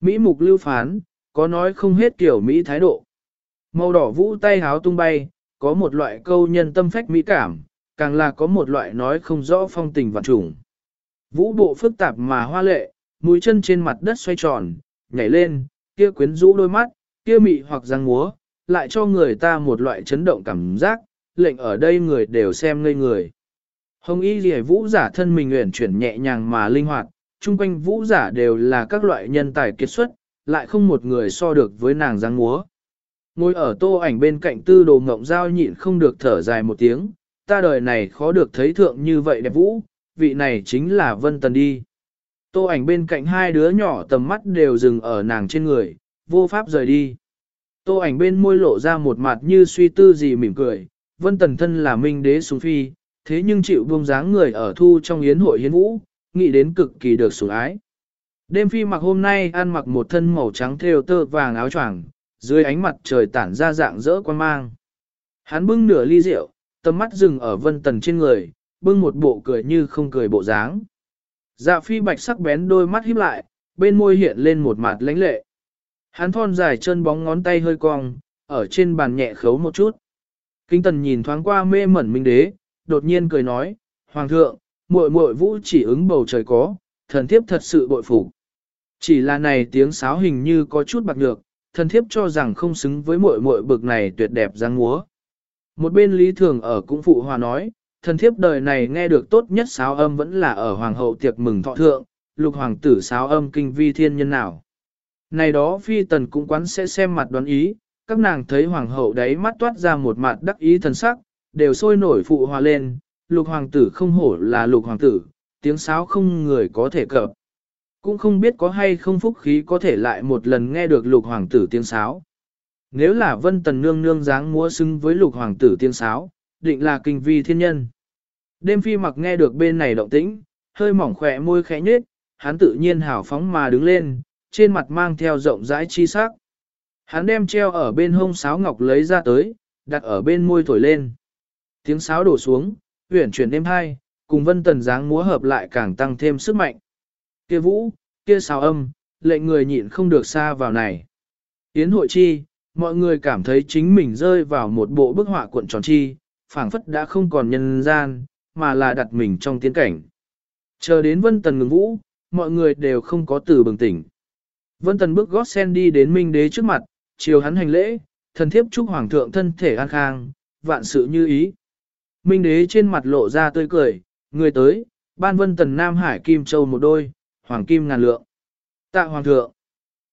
Mỹ mục lưu phán, có nói không hết kiểu Mỹ thái độ. Màu đỏ vũ tay háo tung bay, có một loại câu nhân tâm phách mỹ cảm, càng là có một loại nói không rõ phong tình vạn trùng. Vũ bộ phức tạp mà hoa lệ, mũi chân trên mặt đất xoay tròn, nhảy lên, kia quyến rũ đôi mắt, kia mị hoặc răng múa, lại cho người ta một loại chấn động cảm giác, lệnh ở đây người đều xem ngây người. Hồng y lìa vũ giả thân mình uyển chuyển nhẹ nhàng mà linh hoạt, chung quanh vũ giả đều là các loại nhân tài kiệt xuất, lại không một người so được với nàng giang múa. Ngồi ở tô ảnh bên cạnh tư đồ ngộng giao nhịn không được thở dài một tiếng, ta đời này khó được thấy thượng như vậy đẹp vũ, vị này chính là Vân Tần đi. Tô ảnh bên cạnh hai đứa nhỏ tầm mắt đều dừng ở nàng trên người, vô pháp rời đi. Tô ảnh bên môi lộ ra một mặt như suy tư gì mỉm cười, Vân Tần thân là minh đế xuống phi, thế nhưng chịu buông dáng người ở thu trong yến hội hiến vũ, nghĩ đến cực kỳ được sủng ái. Đêm phi mặc hôm nay ăn mặc một thân màu trắng thêu tơ vàng áo choàng, dưới ánh mặt trời tản ra dạng rỡ quan mang. Hắn bưng nửa ly rượu, tầm mắt dừng ở vân tần trên người, bưng một bộ cười như không cười bộ dáng. Dạ phi bạch sắc bén đôi mắt híp lại, bên môi hiện lên một mặt lãnh lệ. Hắn thon dài chân bóng ngón tay hơi cong, ở trên bàn nhẹ khấu một chút. Kinh tần nhìn thoáng qua mê mẩn minh đế, đột nhiên cười nói, Hoàng thượng, muội muội vũ chỉ ứng bầu trời có, thần thiếp thật sự bội phục. Chỉ là này tiếng sáo hình như có chút bạc nhược, thần thiếp cho rằng không xứng với muội muội bực này tuyệt đẹp giang múa. Một bên Lý Thường ở cũng phụ hòa nói, thần thiếp đời này nghe được tốt nhất sáo âm vẫn là ở hoàng hậu tiệc mừng thọ thượng, lục hoàng tử sáo âm kinh vi thiên nhân nào. Này đó phi tần cũng quán sẽ xem mặt đoán ý, các nàng thấy hoàng hậu đấy mắt toát ra một mặt đắc ý thần sắc, đều sôi nổi phụ hòa lên, lục hoàng tử không hổ là lục hoàng tử, tiếng sáo không người có thể cập. Cũng không biết có hay không phúc khí có thể lại một lần nghe được lục hoàng tử tiếng sáo. Nếu là vân tần nương nương dáng múa xứng với lục hoàng tử tiếng sáo, định là kinh vi thiên nhân. Đêm phi mặc nghe được bên này động tĩnh, hơi mỏng khỏe môi khẽ nhếch, hắn tự nhiên hào phóng mà đứng lên, trên mặt mang theo rộng rãi chi sắc. Hắn đem treo ở bên hông sáo ngọc lấy ra tới, đặt ở bên môi thổi lên. Tiếng sáo đổ xuống, huyển chuyển đêm hai, cùng vân tần dáng múa hợp lại càng tăng thêm sức mạnh. Kia vũ, kia sáo âm, lệnh người nhịn không được xa vào này. Yến hội chi, mọi người cảm thấy chính mình rơi vào một bộ bức họa cuộn tròn chi, phảng phất đã không còn nhân gian, mà là đặt mình trong tiến cảnh. Chờ đến vân tần ngừng vũ, mọi người đều không có từ bừng tỉnh. Vân tần bước gót sen đi đến minh đế trước mặt, chiều hắn hành lễ, thần thiếp chúc hoàng thượng thân thể an khang, vạn sự như ý. Minh đế trên mặt lộ ra tươi cười, người tới, ban vân tần Nam Hải Kim Châu một đôi, hoàng kim ngàn lượng. Tạ hoàng thượng.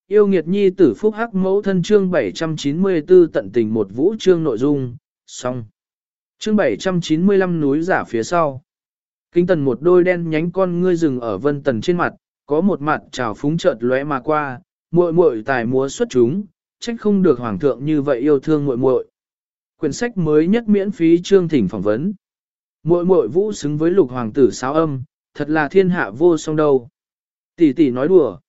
Yêu nghiệt nhi tử phúc hắc mẫu thân chương 794 tận tình một vũ chương nội dung, xong. Chương 795 núi giả phía sau. Kinh tần một đôi đen nhánh con ngươi rừng ở vân tần trên mặt, có một mặt trào phúng chợt lóe mà qua, muội muội tài múa xuất chúng, trách không được hoàng thượng như vậy yêu thương muội muội. Quyển sách mới nhất miễn phí chương thỉnh phỏng vấn. Muội muội vũ xứng với lục hoàng tử sáo âm, thật là thiên hạ vô song đâu. Tỷ tỷ nói đùa.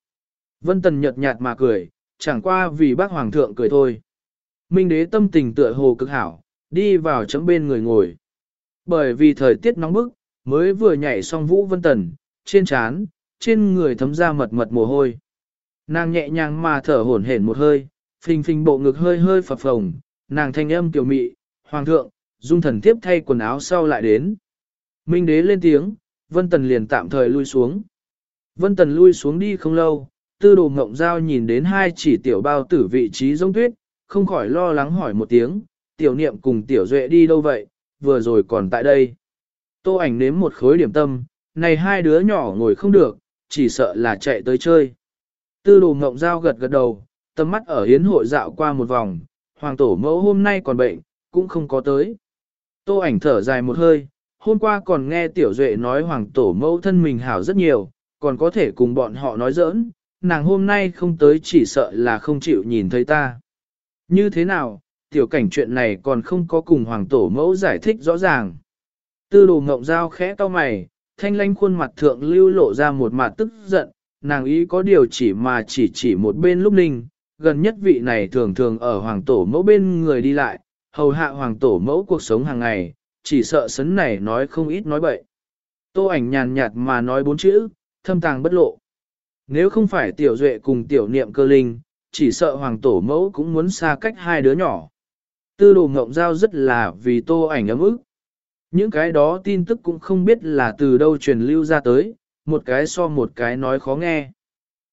Vân tần nhợt nhạt mà cười, chẳng qua vì bác hoàng thượng cười thôi. Minh đế tâm tình tựa hồ cực hảo, đi vào chấm bên người ngồi. Bởi vì thời tiết nóng bức, mới vừa nhảy xong vũ vân tần, trên trán, trên người thấm ra mật mật mồ hôi. Nàng nhẹ nhàng mà thở hổn hển một hơi, phình phình bộ ngực hơi hơi phập phồng, nàng thanh âm tiểu mị, hoàng thượng, dung thần tiếp thay quần áo sau lại đến. Minh đế lên tiếng, vân tần liền tạm thời lui xuống. Vân tần lui xuống đi không lâu, tư đồ ngộng giao nhìn đến hai chỉ tiểu bao tử vị trí giống tuyết, không khỏi lo lắng hỏi một tiếng, tiểu niệm cùng tiểu duệ đi đâu vậy, vừa rồi còn tại đây. Tô ảnh nếm một khối điểm tâm, này hai đứa nhỏ ngồi không được, chỉ sợ là chạy tới chơi. Tư đồ mộng giao gật gật đầu, tầm mắt ở hiến hội dạo qua một vòng, hoàng tổ mẫu hôm nay còn bệnh, cũng không có tới. Tô ảnh thở dài một hơi, hôm qua còn nghe tiểu duệ nói hoàng tổ mẫu thân mình hảo rất nhiều, còn có thể cùng bọn họ nói giỡn, nàng hôm nay không tới chỉ sợ là không chịu nhìn thấy ta. Như thế nào, tiểu cảnh chuyện này còn không có cùng hoàng tổ mẫu giải thích rõ ràng. Tư đồ ngộng dao khẽ to mày, thanh lanh khuôn mặt thượng lưu lộ ra một mặt tức giận, nàng ý có điều chỉ mà chỉ chỉ một bên lúc ninh, gần nhất vị này thường thường ở hoàng tổ mẫu bên người đi lại, hầu hạ hoàng tổ mẫu cuộc sống hàng ngày, chỉ sợ sấn này nói không ít nói bậy. Tô ảnh nhàn nhạt mà nói bốn chữ, thâm tàng bất lộ. Nếu không phải tiểu duệ cùng tiểu niệm cơ linh, chỉ sợ hoàng tổ mẫu cũng muốn xa cách hai đứa nhỏ. Tư đồ ngộng giao rất là vì tô ảnh ấm ức. Những cái đó tin tức cũng không biết là từ đâu truyền lưu ra tới, một cái so một cái nói khó nghe.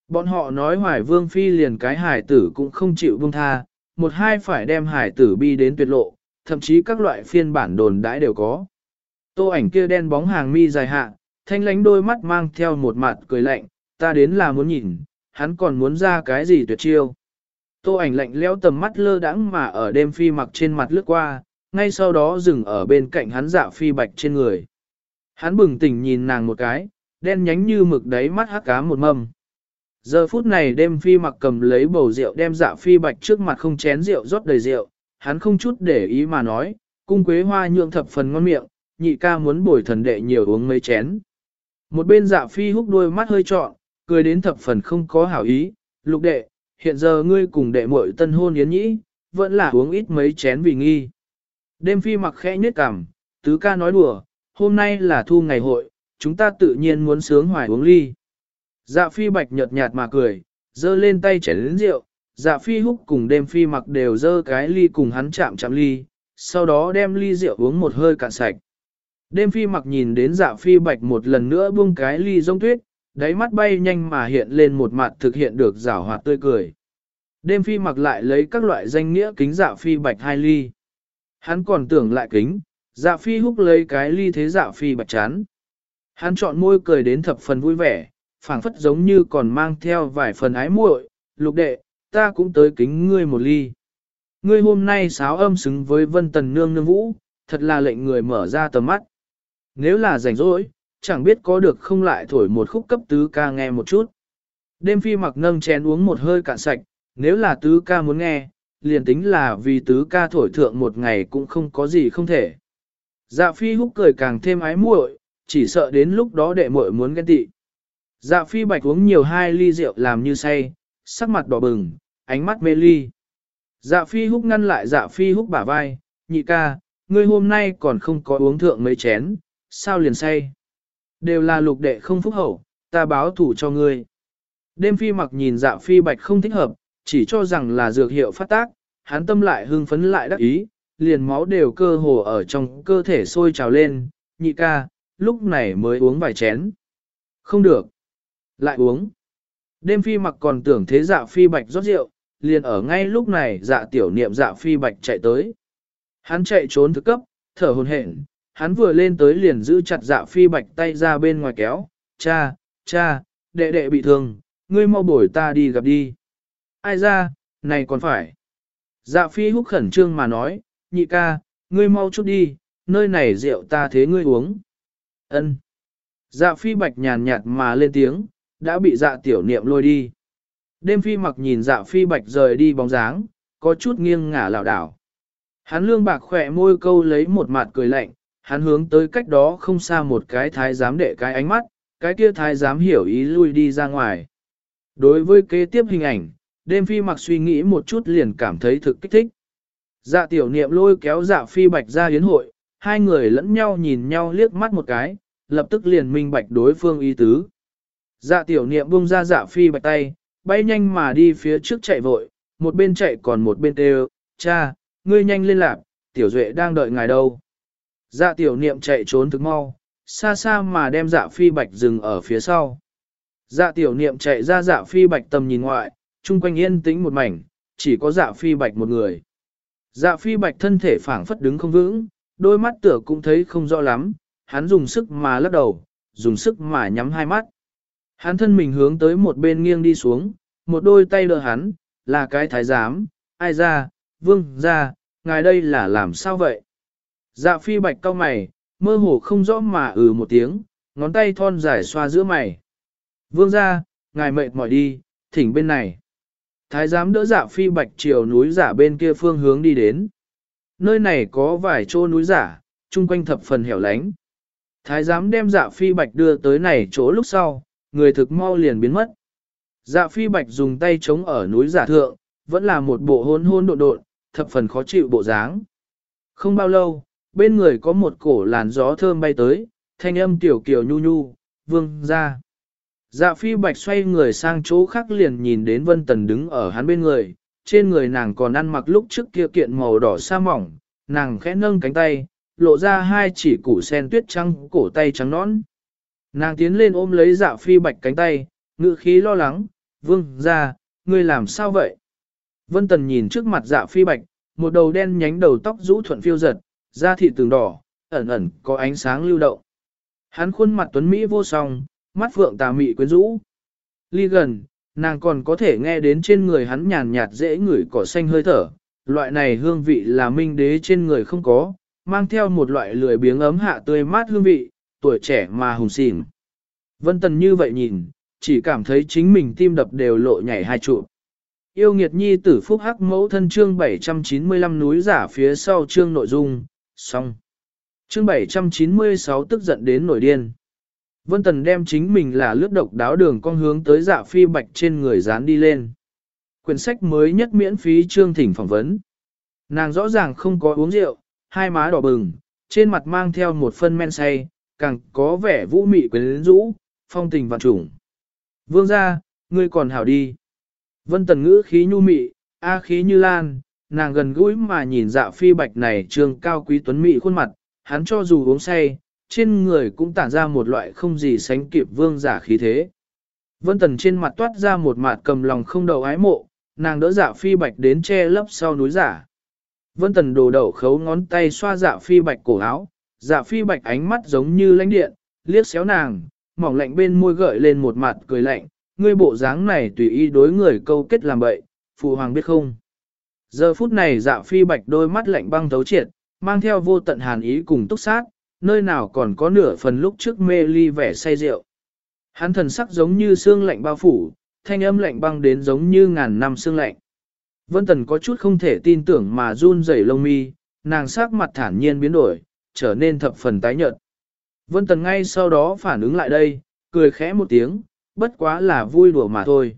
Bọn họ nói hoài vương phi liền cái hải tử cũng không chịu buông tha, một hai phải đem hải tử bi đến tuyệt lộ, thậm chí các loại phiên bản đồn đãi đều có. Tô ảnh kia đen bóng hàng mi dài hạ, thanh lánh đôi mắt mang theo một mặt cười lạnh, ta đến là muốn nhìn, hắn còn muốn ra cái gì tuyệt chiêu. Tô ảnh lạnh lẽo tầm mắt lơ đãng mà ở đêm phi mặc trên mặt lướt qua, ngay sau đó dừng ở bên cạnh hắn dạ phi bạch trên người. Hắn bừng tỉnh nhìn nàng một cái, đen nhánh như mực đáy mắt hắc cá một mâm. Giờ phút này đêm phi mặc cầm lấy bầu rượu đem dạ phi bạch trước mặt không chén rượu rót đầy rượu, hắn không chút để ý mà nói, cung quế hoa nhượng thập phần ngon miệng, nhị ca muốn bồi thần đệ nhiều uống mấy chén. Một bên dạ phi húc đôi mắt hơi trọn, cười đến thập phần không có hảo ý, lục đệ, hiện giờ ngươi cùng đệ muội tân hôn yến nhĩ, vẫn là uống ít mấy chén vì nghi. Đêm phi mặc khẽ nhếch cằm, tứ ca nói đùa, hôm nay là thu ngày hội, chúng ta tự nhiên muốn sướng hoài uống ly. Dạ phi bạch nhợt nhạt mà cười, giơ lên tay chảy đến rượu, dạ phi húc cùng đêm phi mặc đều giơ cái ly cùng hắn chạm chạm ly, sau đó đem ly rượu uống một hơi cạn sạch. Đêm phi mặc nhìn đến dạ phi bạch một lần nữa buông cái ly rông tuyết, đáy mắt bay nhanh mà hiện lên một mặt thực hiện được rảo hoạt tươi cười. Đêm phi mặc lại lấy các loại danh nghĩa kính dạ phi bạch hai ly. Hắn còn tưởng lại kính, dạ phi húc lấy cái ly thế dạ phi bạch chán. Hắn chọn môi cười đến thập phần vui vẻ, phảng phất giống như còn mang theo vài phần ái muội. lục đệ, ta cũng tới kính ngươi một ly. Ngươi hôm nay sáo âm xứng với vân tần nương nương vũ, thật là lệnh người mở ra tầm mắt. Nếu là rảnh rỗi, chẳng biết có được không lại thổi một khúc cấp tứ ca nghe một chút. Đêm phi mặc nâng chén uống một hơi cạn sạch, nếu là tứ ca muốn nghe, liền tính là vì tứ ca thổi thượng một ngày cũng không có gì không thể. Dạ phi húc cười càng thêm ái muội, chỉ sợ đến lúc đó đệ muội muốn ghen tị. Dạ phi bạch uống nhiều hai ly rượu làm như say, sắc mặt đỏ bừng, ánh mắt mê ly. Dạ phi húc ngăn lại dạ phi húc bả vai, nhị ca, ngươi hôm nay còn không có uống thượng mấy chén, sao liền say. Đều là lục đệ không phúc hậu, ta báo thủ cho ngươi. Đêm phi mặc nhìn dạ phi bạch không thích hợp, chỉ cho rằng là dược hiệu phát tác, hắn tâm lại hưng phấn lại đắc ý, liền máu đều cơ hồ ở trong cơ thể sôi trào lên, nhị ca, lúc này mới uống vài chén. Không được. Lại uống. Đêm phi mặc còn tưởng thế dạ phi bạch rót rượu, liền ở ngay lúc này dạ tiểu niệm dạ phi bạch chạy tới. Hắn chạy trốn thức cấp, thở hồn hển, hắn vừa lên tới liền giữ chặt dạ phi bạch tay ra bên ngoài kéo, cha, cha, đệ đệ bị thương, ngươi mau bổi ta đi gặp đi. Ai ra, này còn phải. Dạ phi húc khẩn trương mà nói, nhị ca, ngươi mau chút đi, nơi này rượu ta thế ngươi uống. Ân. Dạ phi bạch nhàn nhạt mà lên tiếng, đã bị dạ tiểu niệm lôi đi. Đêm phi mặc nhìn dạ phi bạch rời đi bóng dáng, có chút nghiêng ngả lảo đảo. Hắn lương bạc khỏe môi câu lấy một mặt cười lạnh, hắn hướng tới cách đó không xa một cái thái giám đệ cái ánh mắt, cái kia thái giám hiểu ý lui đi ra ngoài. Đối với kế tiếp hình ảnh, đêm phi mặc suy nghĩ một chút liền cảm thấy thực kích thích. Dạ tiểu niệm lôi kéo dạ phi bạch ra yến hội, hai người lẫn nhau nhìn nhau liếc mắt một cái, lập tức liền minh bạch đối phương ý tứ. Dạ tiểu niệm buông ra dạ phi bạch tay, bay nhanh mà đi phía trước chạy vội, một bên chạy còn một bên kêu, cha, ngươi nhanh lên lạc, tiểu duệ đang đợi ngài đâu. Dạ tiểu niệm chạy trốn thực mau, xa xa mà đem dạ phi bạch dừng ở phía sau. Dạ tiểu niệm chạy ra dạ phi bạch tầm nhìn ngoại, chung quanh yên tĩnh một mảnh, chỉ có dạ phi bạch một người. Dạ phi bạch thân thể phảng phất đứng không vững, đôi mắt tựa cũng thấy không rõ lắm, hắn dùng sức mà lắc đầu, dùng sức mà nhắm hai mắt. Hắn thân mình hướng tới một bên nghiêng đi xuống, một đôi tay đỡ hắn, là cái thái giám, ai ra, vương ra, ngài đây là làm sao vậy? Dạ phi bạch cau mày, mơ hồ không rõ mà ừ một tiếng, ngón tay thon dài xoa giữa mày. Vương ra, ngài mệt mỏi đi, thỉnh bên này. Thái giám đỡ dạ phi bạch chiều núi giả bên kia phương hướng đi đến. Nơi này có vài chỗ núi giả, chung quanh thập phần hẻo lánh. Thái giám đem dạ phi bạch đưa tới này chỗ lúc sau, người thực mau liền biến mất. Dạ phi bạch dùng tay chống ở núi giả thượng, vẫn là một bộ hôn hôn độn độn, thập phần khó chịu bộ dáng. Không bao lâu, bên người có một cổ làn gió thơm bay tới, thanh âm tiểu kiều nhu nhu, vương ra. Dạ phi bạch xoay người sang chỗ khác liền nhìn đến vân tần đứng ở hắn bên người, trên người nàng còn ăn mặc lúc trước kia kiện màu đỏ sa mỏng, nàng khẽ nâng cánh tay, lộ ra hai chỉ củ sen tuyết trắng cổ tay trắng nõn. Nàng tiến lên ôm lấy dạ phi bạch cánh tay, ngự khí lo lắng, vương ra, ngươi làm sao vậy? Vân tần nhìn trước mặt dạ phi bạch, một đầu đen nhánh đầu tóc rũ thuận phiêu giật, da thịt tường đỏ, ẩn ẩn có ánh sáng lưu động. Hắn khuôn mặt tuấn Mỹ vô song, mắt phượng tà mị quyến rũ. Ly gần, nàng còn có thể nghe đến trên người hắn nhàn nhạt dễ ngửi cỏ xanh hơi thở, loại này hương vị là minh đế trên người không có, mang theo một loại lười biếng ấm hạ tươi mát hương vị, tuổi trẻ mà hùng xỉn. Vân Tần như vậy nhìn, chỉ cảm thấy chính mình tim đập đều lộ nhảy hai trụ. Yêu nghiệt nhi tử phúc hắc mẫu thân chương 795 núi giả phía sau chương nội dung, xong. Chương 796 tức giận đến nổi điên. Vân Tần đem chính mình là lướt độc đáo đường con hướng tới dạ phi bạch trên người dán đi lên. Quyển sách mới nhất miễn phí chương thỉnh phỏng vấn. Nàng rõ ràng không có uống rượu, hai má đỏ bừng, trên mặt mang theo một phân men say, càng có vẻ vũ mị quyến rũ, phong tình vạn trùng. Vương ra, ngươi còn hảo đi. Vân Tần ngữ khí nhu mị, a khí như lan, nàng gần gũi mà nhìn dạ phi bạch này trương cao quý tuấn mị khuôn mặt, hắn cho dù uống say, trên người cũng tản ra một loại không gì sánh kịp vương giả khí thế. Vân Tần trên mặt toát ra một mặt cầm lòng không đầu ái mộ, nàng đỡ dạ phi bạch đến che lấp sau núi giả. Vân tần đồ đậu khấu ngón tay xoa dạ phi bạch cổ áo, dạ phi bạch ánh mắt giống như lánh điện, liếc xéo nàng, mỏng lạnh bên môi gợi lên một mặt cười lạnh, ngươi bộ dáng này tùy ý đối người câu kết làm bậy, phụ hoàng biết không. Giờ phút này dạ phi bạch đôi mắt lạnh băng thấu triệt, mang theo vô tận hàn ý cùng túc sát, nơi nào còn có nửa phần lúc trước mê ly vẻ say rượu. Hắn thần sắc giống như xương lạnh bao phủ, thanh âm lạnh băng đến giống như ngàn năm xương lạnh. Vân Tần có chút không thể tin tưởng mà run rẩy lông mi, nàng sắc mặt thản nhiên biến đổi, trở nên thập phần tái nhợt. Vân Tần ngay sau đó phản ứng lại đây, cười khẽ một tiếng, bất quá là vui đùa mà thôi.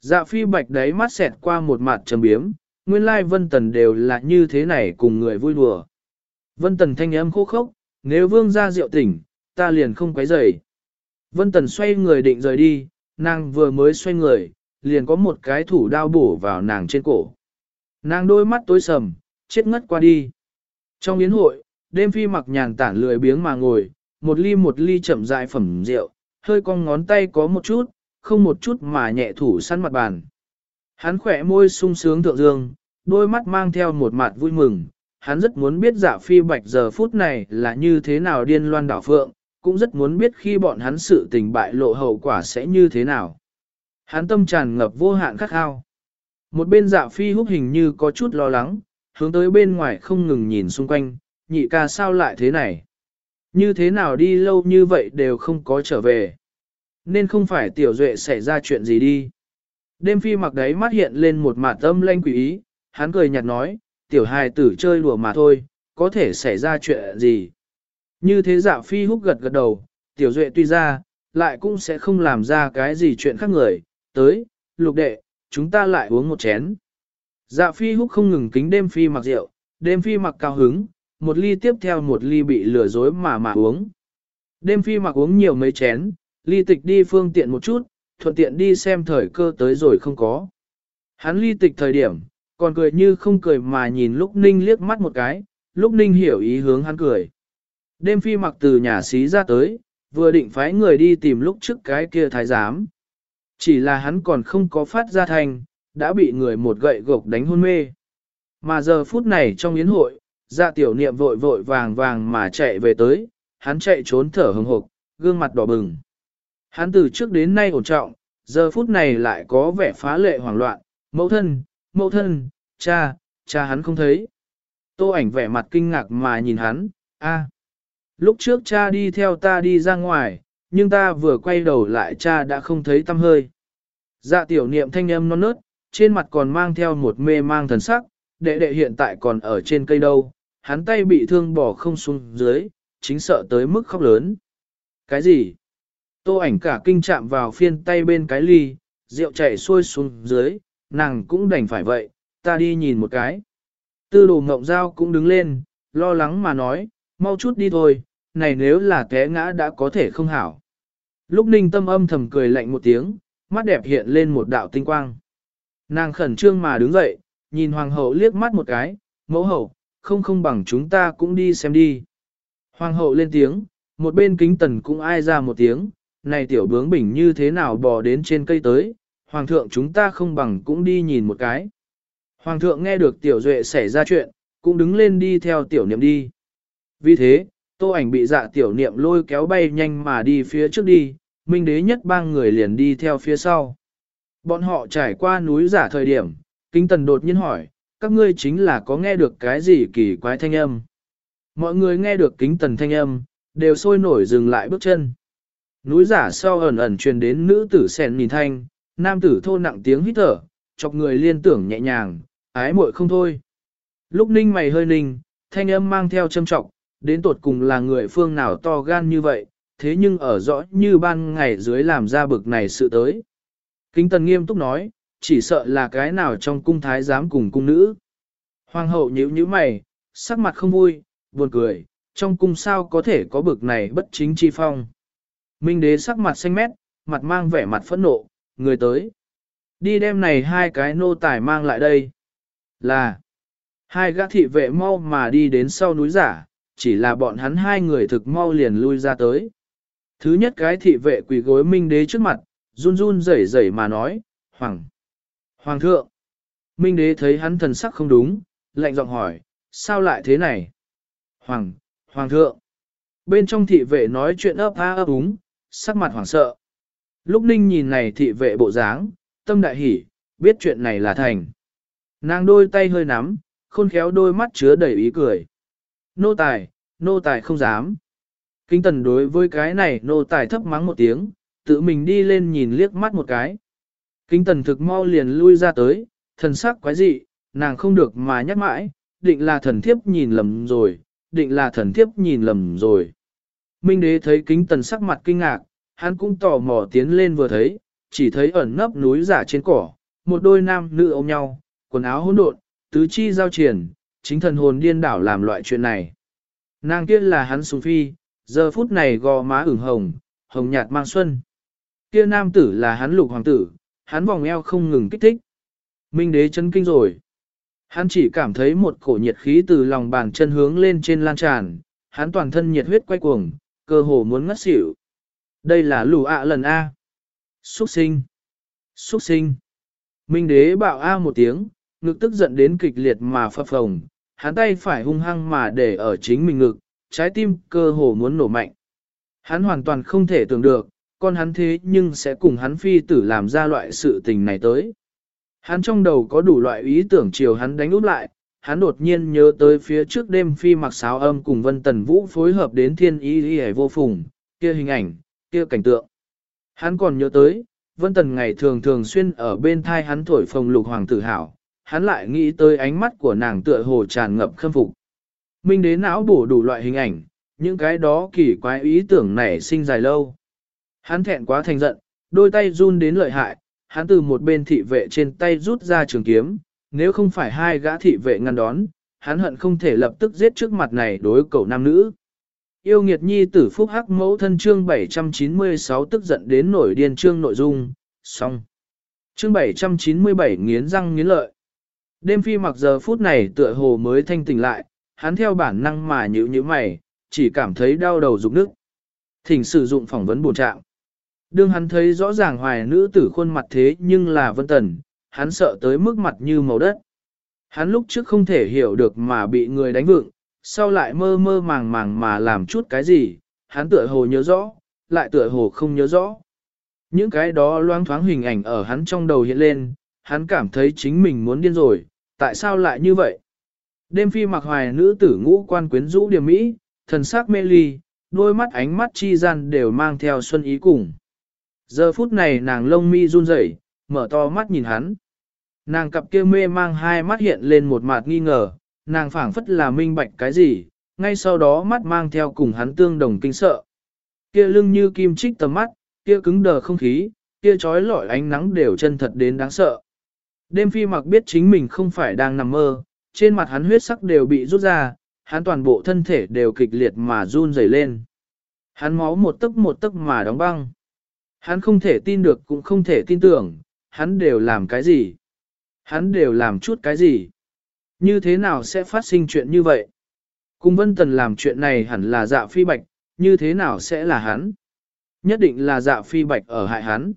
Dạ phi bạch đấy mắt xẹt qua một mặt trầm biếm, nguyên lai Vân Tần đều là như thế này cùng người vui đùa. Vân Tần thanh âm khô khốc, nếu vương ra rượu tỉnh, ta liền không quấy rầy. Vân Tần xoay người định rời đi, nàng vừa mới xoay người, liền có một cái thủ đao bổ vào nàng trên cổ. Nàng đôi mắt tối sầm, chết ngất qua đi. Trong yến hội, đêm phi mặc nhàn tản lười biếng mà ngồi, một ly một ly chậm dại phẩm rượu, hơi cong ngón tay có một chút, không một chút mà nhẹ thủ săn mặt bàn. Hắn khỏe môi sung sướng thượng dương, đôi mắt mang theo một mặt vui mừng, hắn rất muốn biết dạ phi bạch giờ phút này là như thế nào điên loan đảo phượng, cũng rất muốn biết khi bọn hắn sự tình bại lộ hậu quả sẽ như thế nào. Hắn tâm tràn ngập vô hạn khắc khao. Một bên dạ phi húc hình như có chút lo lắng, hướng tới bên ngoài không ngừng nhìn xung quanh, nhị ca sao lại thế này. Như thế nào đi lâu như vậy đều không có trở về. Nên không phải tiểu duệ xảy ra chuyện gì đi. Đêm phi mặc đấy mắt hiện lên một mạt âm lanh quỷ ý, hắn cười nhạt nói, tiểu hài tử chơi đùa mà thôi, có thể xảy ra chuyện gì. Như thế dạ phi húc gật gật đầu, tiểu duệ tuy ra, lại cũng sẽ không làm ra cái gì chuyện khác người, tới, lục đệ, chúng ta lại uống một chén. Dạ phi húc không ngừng kính đêm phi mặc rượu, đêm phi mặc cao hứng, một ly tiếp theo một ly bị lừa dối mà mà uống. Đêm phi mặc uống nhiều mấy chén, ly tịch đi phương tiện một chút, thuận tiện đi xem thời cơ tới rồi không có. Hắn ly tịch thời điểm, còn cười như không cười mà nhìn lúc ninh liếc mắt một cái, lúc ninh hiểu ý hướng hắn cười. Đêm phi mặc từ nhà xí ra tới, vừa định phái người đi tìm lúc trước cái kia thái giám. Chỉ là hắn còn không có phát ra thành, đã bị người một gậy gộc đánh hôn mê. Mà giờ phút này trong yến hội, dạ tiểu niệm vội vội vàng vàng mà chạy về tới, hắn chạy trốn thở hừng hộp, gương mặt đỏ bừng. Hắn từ trước đến nay ổn trọng, giờ phút này lại có vẻ phá lệ hoảng loạn, mẫu thân, mẫu thân, cha, cha hắn không thấy. Tô ảnh vẻ mặt kinh ngạc mà nhìn hắn, a, lúc trước cha đi theo ta đi ra ngoài, nhưng ta vừa quay đầu lại cha đã không thấy tâm hơi. Dạ tiểu niệm thanh âm non nớt, trên mặt còn mang theo một mê mang thần sắc, đệ đệ hiện tại còn ở trên cây đâu, hắn tay bị thương bỏ không xuống dưới, chính sợ tới mức khóc lớn. Cái gì? Tô ảnh cả kinh chạm vào phiên tay bên cái ly, rượu chảy xuôi xuống dưới, nàng cũng đành phải vậy, ta đi nhìn một cái. Tư đồ ngộng giao cũng đứng lên, lo lắng mà nói, mau chút đi thôi, này nếu là té ngã đã có thể không hảo. Lúc ninh tâm âm thầm cười lạnh một tiếng, mắt đẹp hiện lên một đạo tinh quang. Nàng khẩn trương mà đứng dậy, nhìn hoàng hậu liếc mắt một cái, mẫu hậu, không không bằng chúng ta cũng đi xem đi. Hoàng hậu lên tiếng, một bên kính tần cũng ai ra một tiếng, này tiểu bướng bình như thế nào bò đến trên cây tới, hoàng thượng chúng ta không bằng cũng đi nhìn một cái. Hoàng thượng nghe được tiểu duệ xảy ra chuyện, cũng đứng lên đi theo tiểu niệm đi. Vì thế, tô ảnh bị dạ tiểu niệm lôi kéo bay nhanh mà đi phía trước đi, minh đế nhất bang người liền đi theo phía sau. Bọn họ trải qua núi giả thời điểm, kinh tần đột nhiên hỏi, các ngươi chính là có nghe được cái gì kỳ quái thanh âm. Mọi người nghe được kính tần thanh âm, đều sôi nổi dừng lại bước chân. Núi giả sau ẩn ẩn truyền đến nữ tử sèn nhìn thanh, nam tử thô nặng tiếng hít thở, chọc người liên tưởng nhẹ nhàng, ái muội không thôi. Lúc ninh mày hơi ninh, thanh âm mang theo châm trọng, đến tột cùng là người phương nào to gan như vậy, thế nhưng ở rõ như ban ngày dưới làm ra bực này sự tới. Kính tần nghiêm túc nói, chỉ sợ là cái nào trong cung thái giám cùng cung nữ. Hoàng hậu nhíu nhíu mày, sắc mặt không vui, buồn cười, trong cung sao có thể có bực này bất chính chi phong. Minh đế sắc mặt xanh mét, mặt mang vẻ mặt phẫn nộ, người tới. Đi đem này hai cái nô tài mang lại đây. Là, hai gã thị vệ mau mà đi đến sau núi giả, chỉ là bọn hắn hai người thực mau liền lui ra tới. Thứ nhất cái thị vệ quỳ gối minh đế trước mặt, run run rẩy rẩy mà nói, Hoàng, Hoàng thượng, Minh đế thấy hắn thần sắc không đúng, lạnh giọng hỏi, sao lại thế này? Hoàng, Hoàng thượng. Bên trong thị vệ nói chuyện ấp a ấp úng, sắc mặt hoảng sợ. Lúc ninh nhìn này thị vệ bộ dáng, tâm đại hỉ, biết chuyện này là thành. Nàng đôi tay hơi nắm, khôn khéo đôi mắt chứa đầy ý cười. Nô tài, nô tài không dám. Kinh tần đối với cái này nô tài thấp mắng một tiếng, tự mình đi lên nhìn liếc mắt một cái. Kinh tần thực mau liền lui ra tới, thần sắc quái dị, nàng không được mà nhắc mãi, định là thần thiếp nhìn lầm rồi, định là thần thiếp nhìn lầm rồi. Minh đế thấy kính tần sắc mặt kinh ngạc, hắn cũng tò mò tiến lên vừa thấy, chỉ thấy ẩn nấp núi giả trên cỏ, một đôi nam nữ ôm nhau, quần áo hỗn độn, tứ chi giao triển, chính thần hồn điên đảo làm loại chuyện này. Nàng kia là hắn sùng phi, giờ phút này gò má ửng hồng, hồng nhạt mang xuân. Kia nam tử là hắn lục hoàng tử, hắn vòng eo không ngừng kích thích. Minh đế chấn kinh rồi. Hắn chỉ cảm thấy một cổ nhiệt khí từ lòng bàn chân hướng lên trên lan tràn, hắn toàn thân nhiệt huyết quay cuồng, cơ hồ muốn ngất xỉu. Đây là lù ạ lần A. Xuất sinh. Xuất sinh. Minh đế bảo A một tiếng, ngực tức giận đến kịch liệt mà phập phồng, hắn tay phải hung hăng mà để ở chính mình ngực, trái tim cơ hồ muốn nổ mạnh. Hắn hoàn toàn không thể tưởng được, con hắn thế nhưng sẽ cùng hắn phi tử làm ra loại sự tình này tới. Hắn trong đầu có đủ loại ý tưởng chiều hắn đánh úp lại, hắn đột nhiên nhớ tới phía trước đêm phi mặc sáo âm cùng Vân Tần Vũ phối hợp đến thiên ý y vô phùng, kia hình ảnh, kia cảnh tượng. Hắn còn nhớ tới, Vân Tần ngày thường thường xuyên ở bên thai hắn thổi phồng lục hoàng tử hảo, hắn lại nghĩ tới ánh mắt của nàng tựa hồ tràn ngập khâm phục. Minh đế não bổ đủ loại hình ảnh, những cái đó kỳ quái ý tưởng này sinh dài lâu. Hắn thẹn quá thành giận, đôi tay run đến lợi hại, hắn từ một bên thị vệ trên tay rút ra trường kiếm, nếu không phải hai gã thị vệ ngăn đón, hắn hận không thể lập tức giết trước mặt này đối cầu nam nữ. Yêu nghiệt nhi tử phúc hắc mẫu thân chương 796 tức giận đến nổi điên chương nội dung, xong. Chương 797 nghiến răng nghiến lợi. Đêm phi mặc giờ phút này tựa hồ mới thanh tỉnh lại, hắn theo bản năng mà nhữ như mày, chỉ cảm thấy đau đầu rụng nước. Thỉnh sử dụng phỏng vấn bổ trạng. Đương hắn thấy rõ ràng hoài nữ tử khuôn mặt thế nhưng là vân tần, hắn sợ tới mức mặt như màu đất. Hắn lúc trước không thể hiểu được mà bị người đánh vượng sau lại mơ mơ màng màng mà làm chút cái gì, hắn tựa hồ nhớ rõ, lại tựa hồ không nhớ rõ. Những cái đó loang thoáng hình ảnh ở hắn trong đầu hiện lên, hắn cảm thấy chính mình muốn điên rồi, tại sao lại như vậy? Đêm phi mặc hoài nữ tử ngũ quan quyến rũ điểm mỹ, thần sắc mê ly, đôi mắt ánh mắt chi gian đều mang theo xuân ý cùng. Giờ phút này nàng lông mi run rẩy, mở to mắt nhìn hắn. Nàng cặp kia mê mang hai mắt hiện lên một mặt nghi ngờ, nàng phảng phất là minh bạch cái gì, ngay sau đó mắt mang theo cùng hắn tương đồng kinh sợ. Kia lưng như kim trích tầm mắt, kia cứng đờ không khí, kia trói lọi ánh nắng đều chân thật đến đáng sợ. Đêm phi mặc biết chính mình không phải đang nằm mơ, trên mặt hắn huyết sắc đều bị rút ra, hắn toàn bộ thân thể đều kịch liệt mà run rẩy lên. Hắn máu một tấc một tấc mà đóng băng. Hắn không thể tin được cũng không thể tin tưởng, hắn đều làm cái gì? Hắn đều làm chút cái gì? Như thế nào sẽ phát sinh chuyện như vậy? Cùng Vân Tần làm chuyện này hẳn là dạ phi bạch, như thế nào sẽ là hắn? Nhất định là dạ phi bạch ở hại hắn.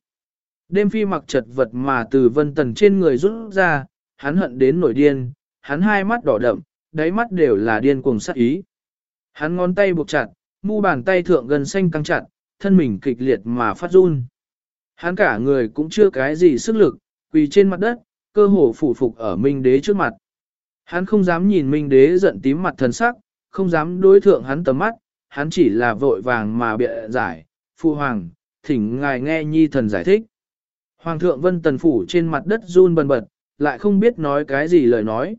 Đêm phi mặc chật vật mà từ Vân Tần trên người rút ra, hắn hận đến nổi điên, hắn hai mắt đỏ đậm, đáy mắt đều là điên cuồng sát ý. Hắn ngón tay buộc chặt, mu bàn tay thượng gần xanh căng chặt, thân mình kịch liệt mà phát run. Hắn cả người cũng chưa cái gì sức lực, quỳ trên mặt đất, cơ hồ phủ phục ở Minh Đế trước mặt. Hắn không dám nhìn Minh Đế giận tím mặt thần sắc, không dám đối thượng hắn tầm mắt, hắn chỉ là vội vàng mà bịa giải, phu hoàng, thỉnh ngài nghe nhi thần giải thích. Hoàng thượng vân tần phủ trên mặt đất run bần bật, lại không biết nói cái gì lời nói.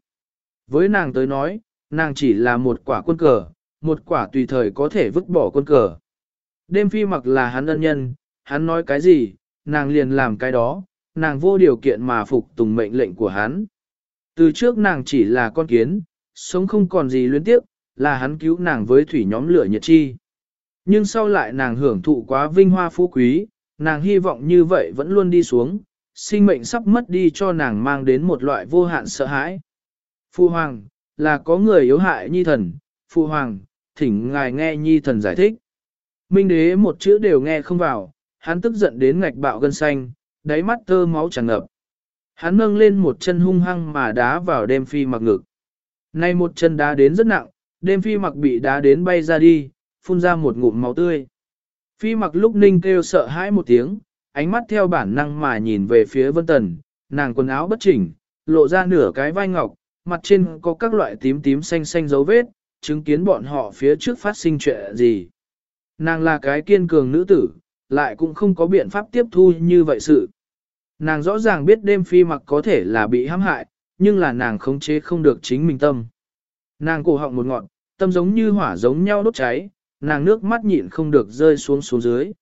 Với nàng tới nói, nàng chỉ là một quả quân cờ, một quả tùy thời có thể vứt bỏ quân cờ. Đêm phi mặc là hắn ân nhân, hắn nói cái gì, nàng liền làm cái đó, nàng vô điều kiện mà phục tùng mệnh lệnh của hắn. Từ trước nàng chỉ là con kiến, sống không còn gì luyến tiếp, là hắn cứu nàng với thủy nhóm lửa nhiệt chi. Nhưng sau lại nàng hưởng thụ quá vinh hoa phú quý, nàng hy vọng như vậy vẫn luôn đi xuống, sinh mệnh sắp mất đi cho nàng mang đến một loại vô hạn sợ hãi. Phu Hoàng, là có người yếu hại nhi thần, Phu Hoàng, thỉnh ngài nghe nhi thần giải thích. Minh đế một chữ đều nghe không vào, hắn tức giận đến ngạch bạo gân xanh, đáy mắt tơ máu tràn ngập. Hắn nâng lên một chân hung hăng mà đá vào đêm phi mặc ngực. Nay một chân đá đến rất nặng, đêm phi mặc bị đá đến bay ra đi, phun ra một ngụm máu tươi. Phi mặc lúc ninh kêu sợ hãi một tiếng, ánh mắt theo bản năng mà nhìn về phía vân tần, nàng quần áo bất chỉnh, lộ ra nửa cái vai ngọc, mặt trên có các loại tím tím xanh xanh dấu vết, chứng kiến bọn họ phía trước phát sinh chuyện gì. Nàng là cái kiên cường nữ tử, lại cũng không có biện pháp tiếp thu như vậy sự. Nàng rõ ràng biết đêm phi mặc có thể là bị hãm hại, nhưng là nàng khống chế không được chính mình tâm. Nàng cổ họng một ngọn, tâm giống như hỏa giống nhau đốt cháy, nàng nước mắt nhịn không được rơi xuống xuống dưới.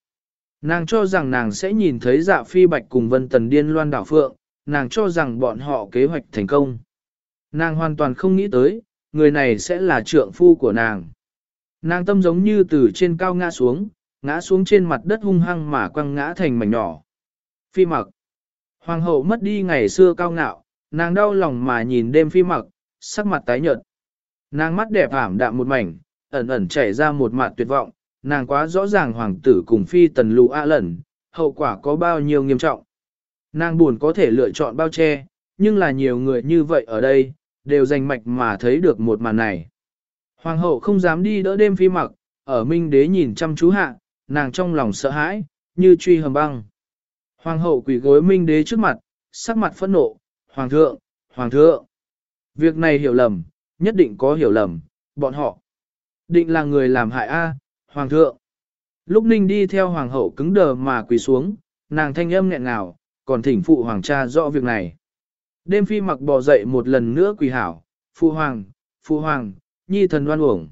Nàng cho rằng nàng sẽ nhìn thấy dạ phi bạch cùng vân tần điên loan đảo phượng, nàng cho rằng bọn họ kế hoạch thành công. Nàng hoàn toàn không nghĩ tới, người này sẽ là trượng phu của nàng. Nàng tâm giống như từ trên cao ngã xuống, ngã xuống trên mặt đất hung hăng mà quăng ngã thành mảnh nhỏ. Phi mặc. Hoàng hậu mất đi ngày xưa cao ngạo, nàng đau lòng mà nhìn đêm phi mặc, sắc mặt tái nhợt. Nàng mắt đẹp ảm đạm một mảnh, ẩn ẩn chảy ra một mặt tuyệt vọng, nàng quá rõ ràng hoàng tử cùng phi tần lũ a lẩn, hậu quả có bao nhiêu nghiêm trọng. Nàng buồn có thể lựa chọn bao che, nhưng là nhiều người như vậy ở đây, đều dành mạch mà thấy được một màn này. Hoàng hậu không dám đi đỡ đêm phi mặc, ở minh đế nhìn chăm chú hạ, nàng trong lòng sợ hãi, như truy hầm băng. Hoàng hậu quỳ gối minh đế trước mặt, sắc mặt phẫn nộ, hoàng thượng, hoàng thượng. Việc này hiểu lầm, nhất định có hiểu lầm, bọn họ. Định là người làm hại A, hoàng thượng. Lúc ninh đi theo hoàng hậu cứng đờ mà quỳ xuống, nàng thanh âm nghẹn ngào, còn thỉnh phụ hoàng cha rõ việc này. Đêm phi mặc bò dậy một lần nữa quỳ hảo, phụ hoàng, phụ hoàng, nhi thần đoan uổng.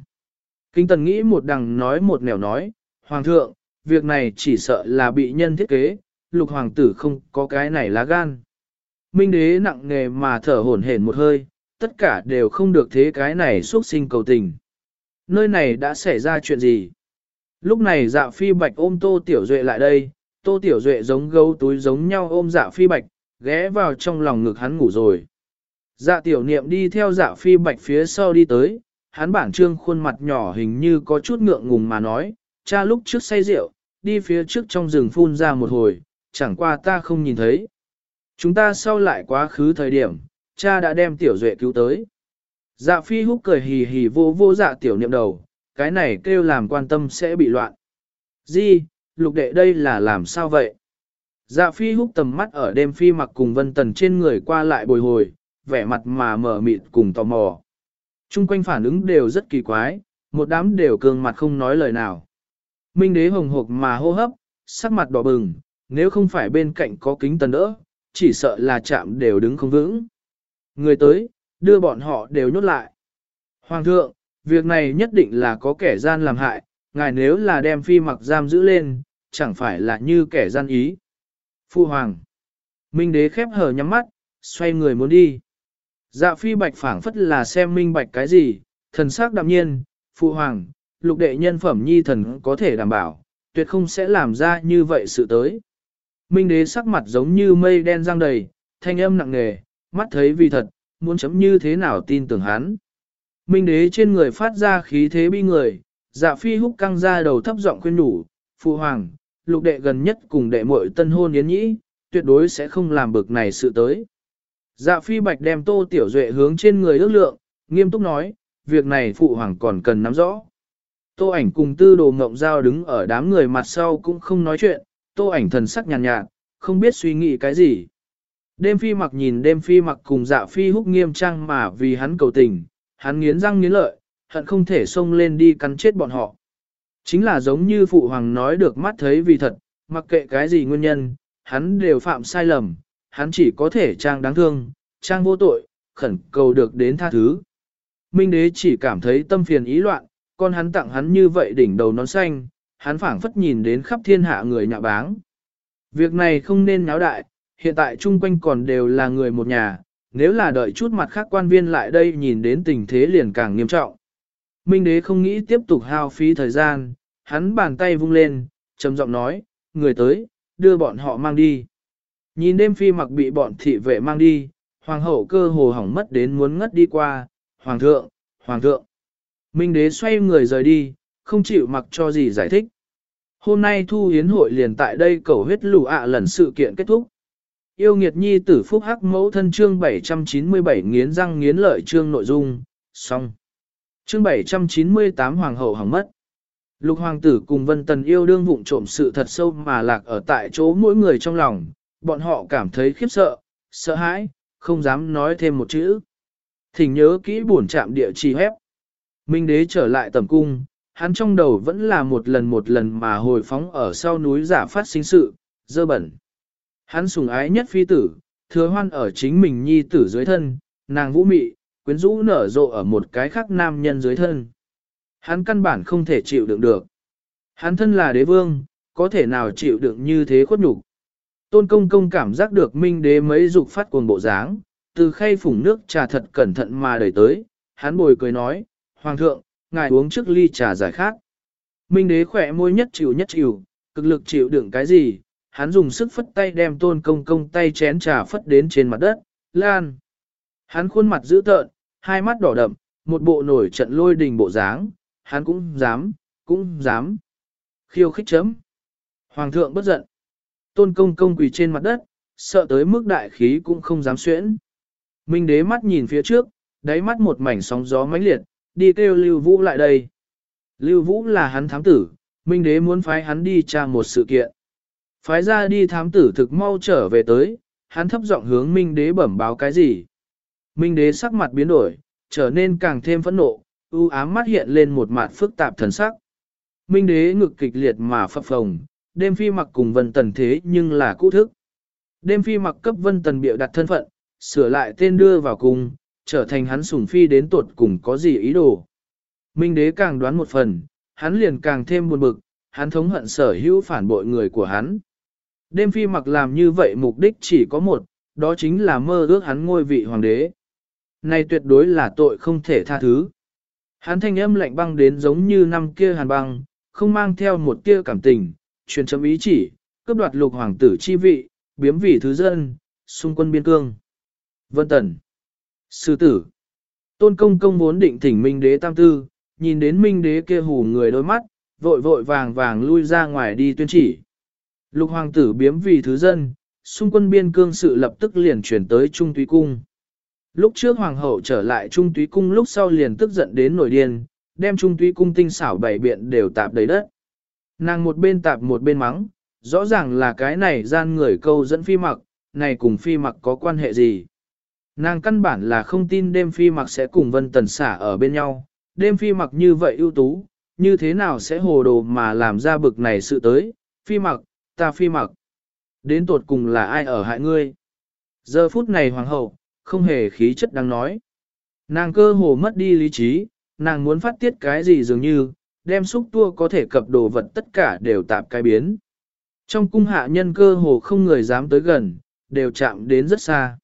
Kinh tần nghĩ một đằng nói một nẻo nói, hoàng thượng, việc này chỉ sợ là bị nhân thiết kế, lục hoàng tử không có cái này lá gan. Minh đế nặng nề mà thở hổn hển một hơi, tất cả đều không được thế cái này xuất sinh cầu tình. Nơi này đã xảy ra chuyện gì? Lúc này dạ phi bạch ôm tô tiểu duệ lại đây, tô tiểu duệ giống gấu túi giống nhau ôm dạ phi bạch, ghé vào trong lòng ngực hắn ngủ rồi. Dạ tiểu niệm đi theo dạ phi bạch phía sau đi tới, hắn bản trương khuôn mặt nhỏ hình như có chút ngượng ngùng mà nói, cha lúc trước say rượu, đi phía trước trong rừng phun ra một hồi, chẳng qua ta không nhìn thấy. Chúng ta sau lại quá khứ thời điểm, cha đã đem tiểu duệ cứu tới. Dạ phi húc cười hì hì vô vô dạ tiểu niệm đầu, cái này kêu làm quan tâm sẽ bị loạn. Di, lục đệ đây là làm sao vậy? Dạ phi húc tầm mắt ở đêm phi mặc cùng vân tần trên người qua lại bồi hồi, vẻ mặt mà mở mịt cùng tò mò. Trung quanh phản ứng đều rất kỳ quái, một đám đều cường mặt không nói lời nào. Minh đế hồng hộc mà hô hấp, sắc mặt đỏ bừng, nếu không phải bên cạnh có kính tần đỡ, chỉ sợ là chạm đều đứng không vững. Người tới, đưa bọn họ đều nhốt lại. Hoàng thượng, việc này nhất định là có kẻ gian làm hại, ngài nếu là đem phi mặc giam giữ lên, chẳng phải là như kẻ gian ý. Phu Hoàng. Minh đế khép hờ nhắm mắt, xoay người muốn đi. Dạ phi bạch phảng phất là xem minh bạch cái gì, thần sắc đạm nhiên, phụ Hoàng, lục đệ nhân phẩm nhi thần có thể đảm bảo, tuyệt không sẽ làm ra như vậy sự tới. Minh đế sắc mặt giống như mây đen răng đầy, thanh âm nặng nề, mắt thấy vì thật, muốn chấm như thế nào tin tưởng hắn. Minh đế trên người phát ra khí thế bi người, dạ phi húc căng ra đầu thấp giọng khuyên nhủ, phụ hoàng, lục đệ gần nhất cùng đệ muội tân hôn yến nhĩ, tuyệt đối sẽ không làm bực này sự tới. Dạ phi bạch đem tô tiểu duệ hướng trên người ước lượng, nghiêm túc nói, việc này phụ hoàng còn cần nắm rõ. Tô ảnh cùng tư đồ ngộng giao đứng ở đám người mặt sau cũng không nói chuyện, tô ảnh thần sắc nhàn nhạt, nhạt, không biết suy nghĩ cái gì. Đêm phi mặc nhìn đêm phi mặc cùng dạ phi húc nghiêm trang mà vì hắn cầu tình, hắn nghiến răng nghiến lợi, hận không thể xông lên đi cắn chết bọn họ. Chính là giống như phụ hoàng nói được mắt thấy vì thật, mặc kệ cái gì nguyên nhân, hắn đều phạm sai lầm, hắn chỉ có thể trang đáng thương, trang vô tội, khẩn cầu được đến tha thứ. Minh đế chỉ cảm thấy tâm phiền ý loạn, con hắn tặng hắn như vậy đỉnh đầu nón xanh, hắn phảng phất nhìn đến khắp thiên hạ người nhạ báng. Việc này không nên náo đại, hiện tại chung quanh còn đều là người một nhà, nếu là đợi chút mặt khác quan viên lại đây nhìn đến tình thế liền càng nghiêm trọng. Minh đế không nghĩ tiếp tục hao phí thời gian, hắn bàn tay vung lên, trầm giọng nói, người tới, đưa bọn họ mang đi. Nhìn đêm phi mặc bị bọn thị vệ mang đi, hoàng hậu cơ hồ hỏng mất đến muốn ngất đi qua, hoàng thượng, hoàng thượng. Minh đế xoay người rời đi, không chịu mặc cho gì giải thích. Hôm nay thu hiến hội liền tại đây cầu huyết lù ạ lần sự kiện kết thúc. Yêu nghiệt nhi tử phúc hắc mẫu thân chương 797 nghiến răng nghiến lợi chương nội dung, xong. Chương 798 Hoàng hậu hỏng mất. Lục hoàng tử cùng vân tần yêu đương vụng trộm sự thật sâu mà lạc ở tại chỗ mỗi người trong lòng, bọn họ cảm thấy khiếp sợ, sợ hãi, không dám nói thêm một chữ. Thỉnh nhớ kỹ buồn chạm địa chỉ hép. Minh đế trở lại tầm cung, hắn trong đầu vẫn là một lần một lần mà hồi phóng ở sau núi giả phát sinh sự, dơ bẩn. Hắn sùng ái nhất phi tử, thừa hoan ở chính mình nhi tử dưới thân, nàng vũ mị, quyến rũ nở rộ ở một cái khác nam nhân dưới thân. Hắn căn bản không thể chịu đựng được. Hắn thân là đế vương, có thể nào chịu đựng như thế khuất nhục. Tôn công công cảm giác được minh đế mấy dục phát cuồng bộ dáng, từ khay phủng nước trà thật cẩn thận mà đẩy tới, hắn bồi cười nói, Hoàng thượng, ngài uống trước ly trà giải khác. Minh đế khỏe môi nhất chịu nhất chịu, cực lực chịu đựng cái gì, hắn dùng sức phất tay đem tôn công công tay chén trà phất đến trên mặt đất, lan. Hắn khuôn mặt dữ tợn, hai mắt đỏ đậm, một bộ nổi trận lôi đình bộ dáng, hắn cũng dám, cũng dám. Khiêu khích chấm. Hoàng thượng bất giận. Tôn công công quỳ trên mặt đất, sợ tới mức đại khí cũng không dám xuyễn. Minh đế mắt nhìn phía trước, đáy mắt một mảnh sóng gió mãnh liệt, đi kêu Lưu Vũ lại đây. Lưu Vũ là hắn thám tử, Minh đế muốn phái hắn đi tra một sự kiện. Phái ra đi thám tử thực mau trở về tới, hắn thấp giọng hướng Minh đế bẩm báo cái gì. Minh đế sắc mặt biến đổi, trở nên càng thêm phẫn nộ, u ám mắt hiện lên một mặt phức tạp thần sắc. Minh đế ngực kịch liệt mà phập phồng, đêm phi mặc cùng vân tần thế nhưng là cũ thức. Đêm phi mặc cấp vân tần biểu đặt thân phận, sửa lại tên đưa vào cùng trở thành hắn sủng phi đến tuột cùng có gì ý đồ. Minh đế càng đoán một phần, hắn liền càng thêm buồn bực, hắn thống hận sở hữu phản bội người của hắn. Đêm phi mặc làm như vậy mục đích chỉ có một, đó chính là mơ ước hắn ngôi vị hoàng đế. Này tuyệt đối là tội không thể tha thứ. Hắn thanh âm lạnh băng đến giống như năm kia hàn băng, không mang theo một tia cảm tình, truyền chấm ý chỉ, cướp đoạt lục hoàng tử chi vị, biếm vị thứ dân, xung quân biên cương. Vân Tần Sư tử Tôn công công vốn định thỉnh minh đế tam tư, nhìn đến minh đế kia hù người đôi mắt, vội vội vàng vàng lui ra ngoài đi tuyên chỉ. Lục hoàng tử biếm vì thứ dân, xung quân biên cương sự lập tức liền chuyển tới Trung Túy Cung. Lúc trước hoàng hậu trở lại Trung Túy Cung lúc sau liền tức giận đến nổi điên, đem Trung Túy Cung tinh xảo bảy biện đều tạp đầy đất. Nàng một bên tạp một bên mắng, rõ ràng là cái này gian người câu dẫn phi mặc, này cùng phi mặc có quan hệ gì. Nàng căn bản là không tin đêm phi mặc sẽ cùng vân tần xả ở bên nhau, đêm phi mặc như vậy ưu tú, như thế nào sẽ hồ đồ mà làm ra bực này sự tới, phi mặc, ta phi mặc. Đến tột cùng là ai ở hại ngươi? Giờ phút này hoàng hậu, không hề khí chất đang nói. Nàng cơ hồ mất đi lý trí, nàng muốn phát tiết cái gì dường như, đem xúc tua có thể cập đồ vật tất cả đều tạp cái biến. Trong cung hạ nhân cơ hồ không người dám tới gần, đều chạm đến rất xa.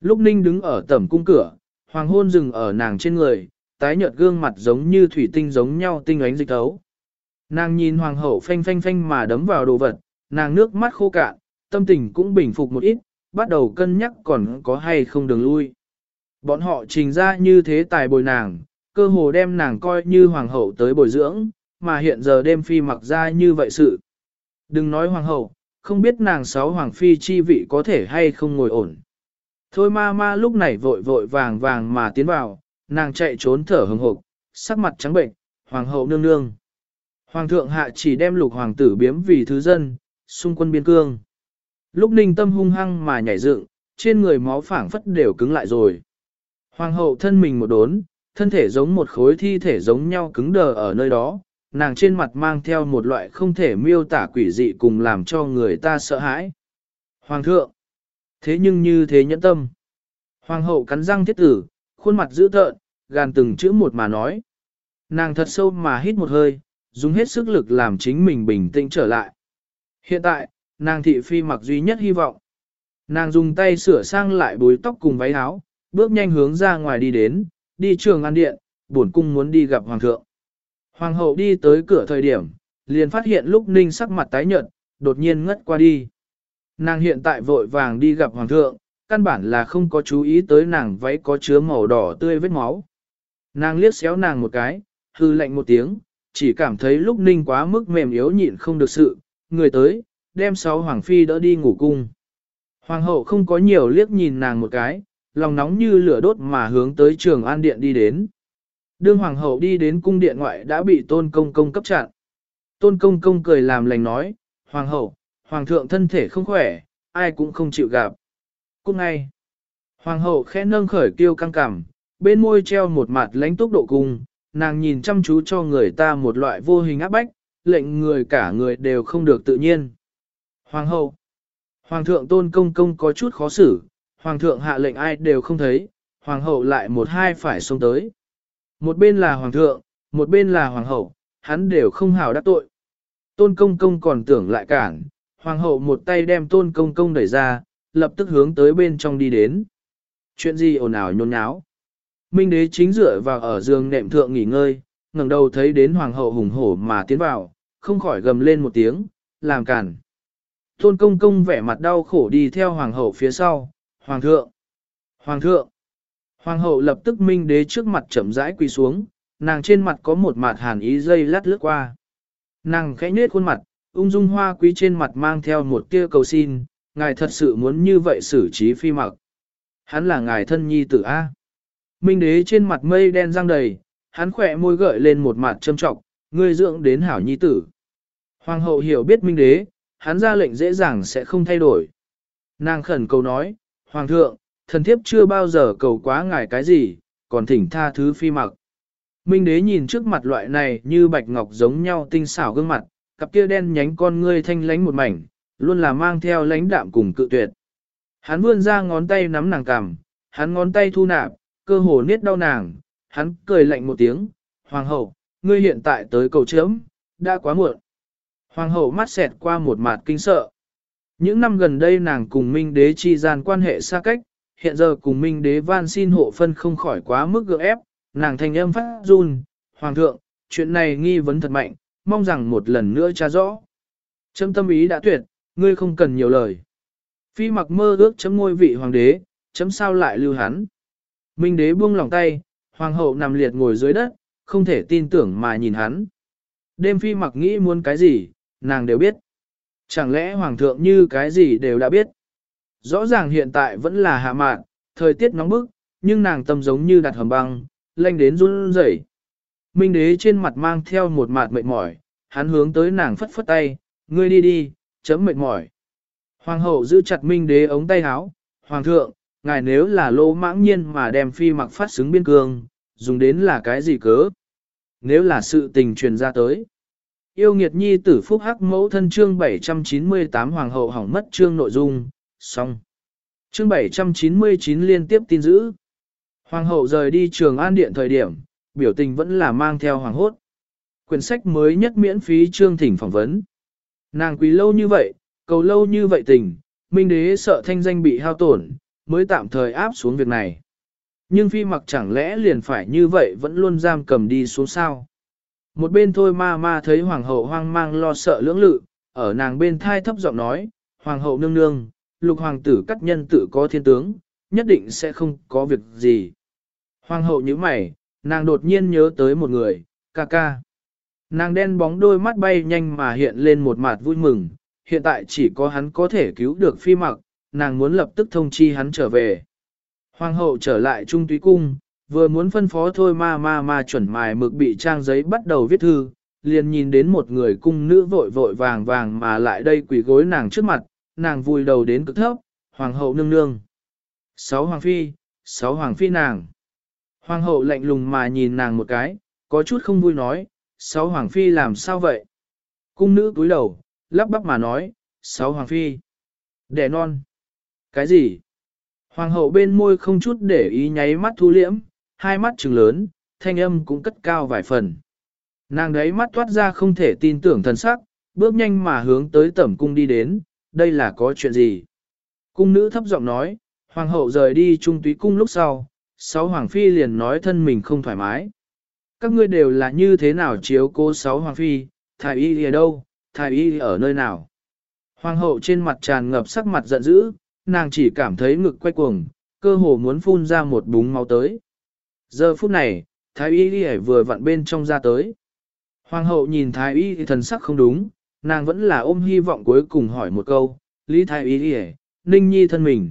Lúc Ninh đứng ở tẩm cung cửa, hoàng hôn dừng ở nàng trên người, tái nhợt gương mặt giống như thủy tinh giống nhau tinh ánh dịch tấu. Nàng nhìn hoàng hậu phanh phanh phanh mà đấm vào đồ vật, nàng nước mắt khô cạn, tâm tình cũng bình phục một ít, bắt đầu cân nhắc còn có hay không đường lui. Bọn họ trình ra như thế tài bồi nàng, cơ hồ đem nàng coi như hoàng hậu tới bồi dưỡng, mà hiện giờ đêm phi mặc ra như vậy sự. Đừng nói hoàng hậu, không biết nàng sáu hoàng phi chi vị có thể hay không ngồi ổn. Thôi ma ma lúc này vội vội vàng vàng mà tiến vào, nàng chạy trốn thở hừng hộp, sắc mặt trắng bệnh, hoàng hậu nương nương. Hoàng thượng hạ chỉ đem lục hoàng tử biếm vì thứ dân, xung quân biên cương. Lúc ninh tâm hung hăng mà nhảy dựng, trên người máu phảng phất đều cứng lại rồi. Hoàng hậu thân mình một đốn, thân thể giống một khối thi thể giống nhau cứng đờ ở nơi đó, nàng trên mặt mang theo một loại không thể miêu tả quỷ dị cùng làm cho người ta sợ hãi. Hoàng thượng! Thế nhưng như thế nhẫn tâm. Hoàng hậu cắn răng thiết tử, khuôn mặt dữ tợn, gàn từng chữ một mà nói. Nàng thật sâu mà hít một hơi, dùng hết sức lực làm chính mình bình tĩnh trở lại. Hiện tại, nàng thị phi mặc duy nhất hy vọng. Nàng dùng tay sửa sang lại bối tóc cùng váy áo, bước nhanh hướng ra ngoài đi đến, đi trường ăn điện, bổn cung muốn đi gặp hoàng thượng. Hoàng hậu đi tới cửa thời điểm, liền phát hiện lúc ninh sắc mặt tái nhợt, đột nhiên ngất qua đi. Nàng hiện tại vội vàng đi gặp hoàng thượng, căn bản là không có chú ý tới nàng váy có chứa màu đỏ tươi vết máu. Nàng liếc xéo nàng một cái, hư lạnh một tiếng, chỉ cảm thấy lúc ninh quá mức mềm yếu nhịn không được sự, người tới, đem sáu hoàng phi đỡ đi ngủ cung. Hoàng hậu không có nhiều liếc nhìn nàng một cái, lòng nóng như lửa đốt mà hướng tới trường an điện đi đến. Đương hoàng hậu đi đến cung điện ngoại đã bị tôn công công cấp chặn. Tôn công công cười làm lành nói, hoàng hậu, hoàng thượng thân thể không khỏe, ai cũng không chịu gặp. Cũng ngay, hoàng hậu khẽ nâng khởi kiêu căng cảm, bên môi treo một mặt lãnh túc độ cung, nàng nhìn chăm chú cho người ta một loại vô hình áp bách, lệnh người cả người đều không được tự nhiên. Hoàng hậu, hoàng thượng tôn công công có chút khó xử, hoàng thượng hạ lệnh ai đều không thấy, hoàng hậu lại một hai phải xông tới. Một bên là hoàng thượng, một bên là hoàng hậu, hắn đều không hào đắc tội. Tôn công công còn tưởng lại cản, hoàng hậu một tay đem tôn công công đẩy ra, lập tức hướng tới bên trong đi đến. Chuyện gì ồn ào nhôn nháo. Minh đế chính dựa vào ở giường nệm thượng nghỉ ngơi, ngẩng đầu thấy đến hoàng hậu hùng hổ mà tiến vào, không khỏi gầm lên một tiếng, làm cản. Tôn công công vẻ mặt đau khổ đi theo hoàng hậu phía sau, hoàng thượng, hoàng thượng. Hoàng hậu lập tức minh đế trước mặt chậm rãi quỳ xuống, nàng trên mặt có một mặt hàn ý dây lát lướt qua. Nàng khẽ nhếch khuôn mặt, ung dung hoa quý trên mặt mang theo một tia cầu xin, ngài thật sự muốn như vậy xử trí phi mặc. Hắn là ngài thân nhi tử A. Minh đế trên mặt mây đen răng đầy, hắn khỏe môi gợi lên một mặt châm trọng, ngươi dưỡng đến hảo nhi tử. Hoàng hậu hiểu biết minh đế, hắn ra lệnh dễ dàng sẽ không thay đổi. Nàng khẩn cầu nói, Hoàng thượng, thần thiếp chưa bao giờ cầu quá ngài cái gì, còn thỉnh tha thứ phi mặc. Minh đế nhìn trước mặt loại này như bạch ngọc giống nhau tinh xảo gương mặt, cặp kia đen nhánh con ngươi thanh lánh một mảnh, luôn là mang theo lãnh đạm cùng cự tuyệt. Hắn vươn ra ngón tay nắm nàng cằm, hắn ngón tay thu nạp, cơ hồ niết đau nàng, hắn cười lạnh một tiếng, hoàng hậu, ngươi hiện tại tới cầu chớm, đã quá muộn. Hoàng hậu mắt xẹt qua một mặt kinh sợ. Những năm gần đây nàng cùng Minh đế chi gian quan hệ xa cách, hiện giờ cùng Minh đế van xin hộ phân không khỏi quá mức gượng ép, nàng thanh âm phát run, Hoàng thượng, chuyện này nghi vấn thật mạnh, mong rằng một lần nữa tra rõ. Chấm tâm ý đã tuyệt, ngươi không cần nhiều lời. Phi mặc mơ ước chấm ngôi vị hoàng đế, chấm sao lại lưu hắn. Minh đế buông lòng tay, hoàng hậu nằm liệt ngồi dưới đất, không thể tin tưởng mà nhìn hắn. Đêm phi mặc nghĩ muốn cái gì, nàng đều biết. Chẳng lẽ hoàng thượng như cái gì đều đã biết. Rõ ràng hiện tại vẫn là hạ mạn, thời tiết nóng bức, nhưng nàng tâm giống như đặt hầm băng, lanh đến run rẩy. Minh đế trên mặt mang theo một mặt mệt mỏi, hắn hướng tới nàng phất phất tay, ngươi đi đi, chấm mệt mỏi. Hoàng hậu giữ chặt minh đế ống tay áo, hoàng thượng, ngài nếu là lô mãng nhiên mà đem phi mặc phát xứng biên cương, dùng đến là cái gì cớ? Nếu là sự tình truyền ra tới. Yêu nghiệt nhi tử phúc hắc mẫu thân chương 798 hoàng hậu hỏng mất chương nội dung, xong. Chương 799 liên tiếp tin giữ. Hoàng hậu rời đi trường an điện thời điểm, biểu tình vẫn là mang theo hoàng hốt. Quyển sách mới nhất miễn phí chương thỉnh phỏng vấn. Nàng quý lâu như vậy, cầu lâu như vậy tình, minh đế sợ thanh danh bị hao tổn, mới tạm thời áp xuống việc này. Nhưng phi mặc chẳng lẽ liền phải như vậy vẫn luôn giam cầm đi xuống sao. Một bên thôi ma ma thấy hoàng hậu hoang mang lo sợ lưỡng lự, ở nàng bên thai thấp giọng nói, hoàng hậu nương nương, lục hoàng tử cắt nhân tự có thiên tướng, nhất định sẽ không có việc gì. Hoàng hậu như mày, nàng đột nhiên nhớ tới một người, ca ca. Nàng đen bóng đôi mắt bay nhanh mà hiện lên một mặt vui mừng, hiện tại chỉ có hắn có thể cứu được phi mặc, nàng muốn lập tức thông chi hắn trở về. Hoàng hậu trở lại trung túy cung, vừa muốn phân phó thôi ma ma ma chuẩn mài mực bị trang giấy bắt đầu viết thư, liền nhìn đến một người cung nữ vội vội vàng vàng mà lại đây quỳ gối nàng trước mặt, nàng vùi đầu đến cực thấp, hoàng hậu nương nương. Sáu hoàng phi, sáu hoàng phi nàng. Hoàng hậu lạnh lùng mà nhìn nàng một cái, có chút không vui nói, sáu hoàng phi làm sao vậy? Cung nữ cúi đầu, lắp bắp mà nói, sáu hoàng phi. Đẻ non. Cái gì? Hoàng hậu bên môi không chút để ý nháy mắt thu liễm, hai mắt trừng lớn, thanh âm cũng cất cao vài phần. Nàng đấy mắt toát ra không thể tin tưởng thần sắc, bước nhanh mà hướng tới tẩm cung đi đến, đây là có chuyện gì? Cung nữ thấp giọng nói, hoàng hậu rời đi trung túy cung lúc sau, sáu hoàng phi liền nói thân mình không thoải mái. Các ngươi đều là như thế nào chiếu cố sáu hoàng phi, thái y ở đâu, thái y ở nơi nào? Hoàng hậu trên mặt tràn ngập sắc mặt giận dữ, nàng chỉ cảm thấy ngực quay cuồng, cơ hồ muốn phun ra một búng máu tới. Giờ phút này, thái y đi vừa vặn bên trong ra tới. Hoàng hậu nhìn thái y thì thần sắc không đúng, nàng vẫn là ôm hy vọng cuối cùng hỏi một câu, Lý thái y đi Ninh Nhi thân mình.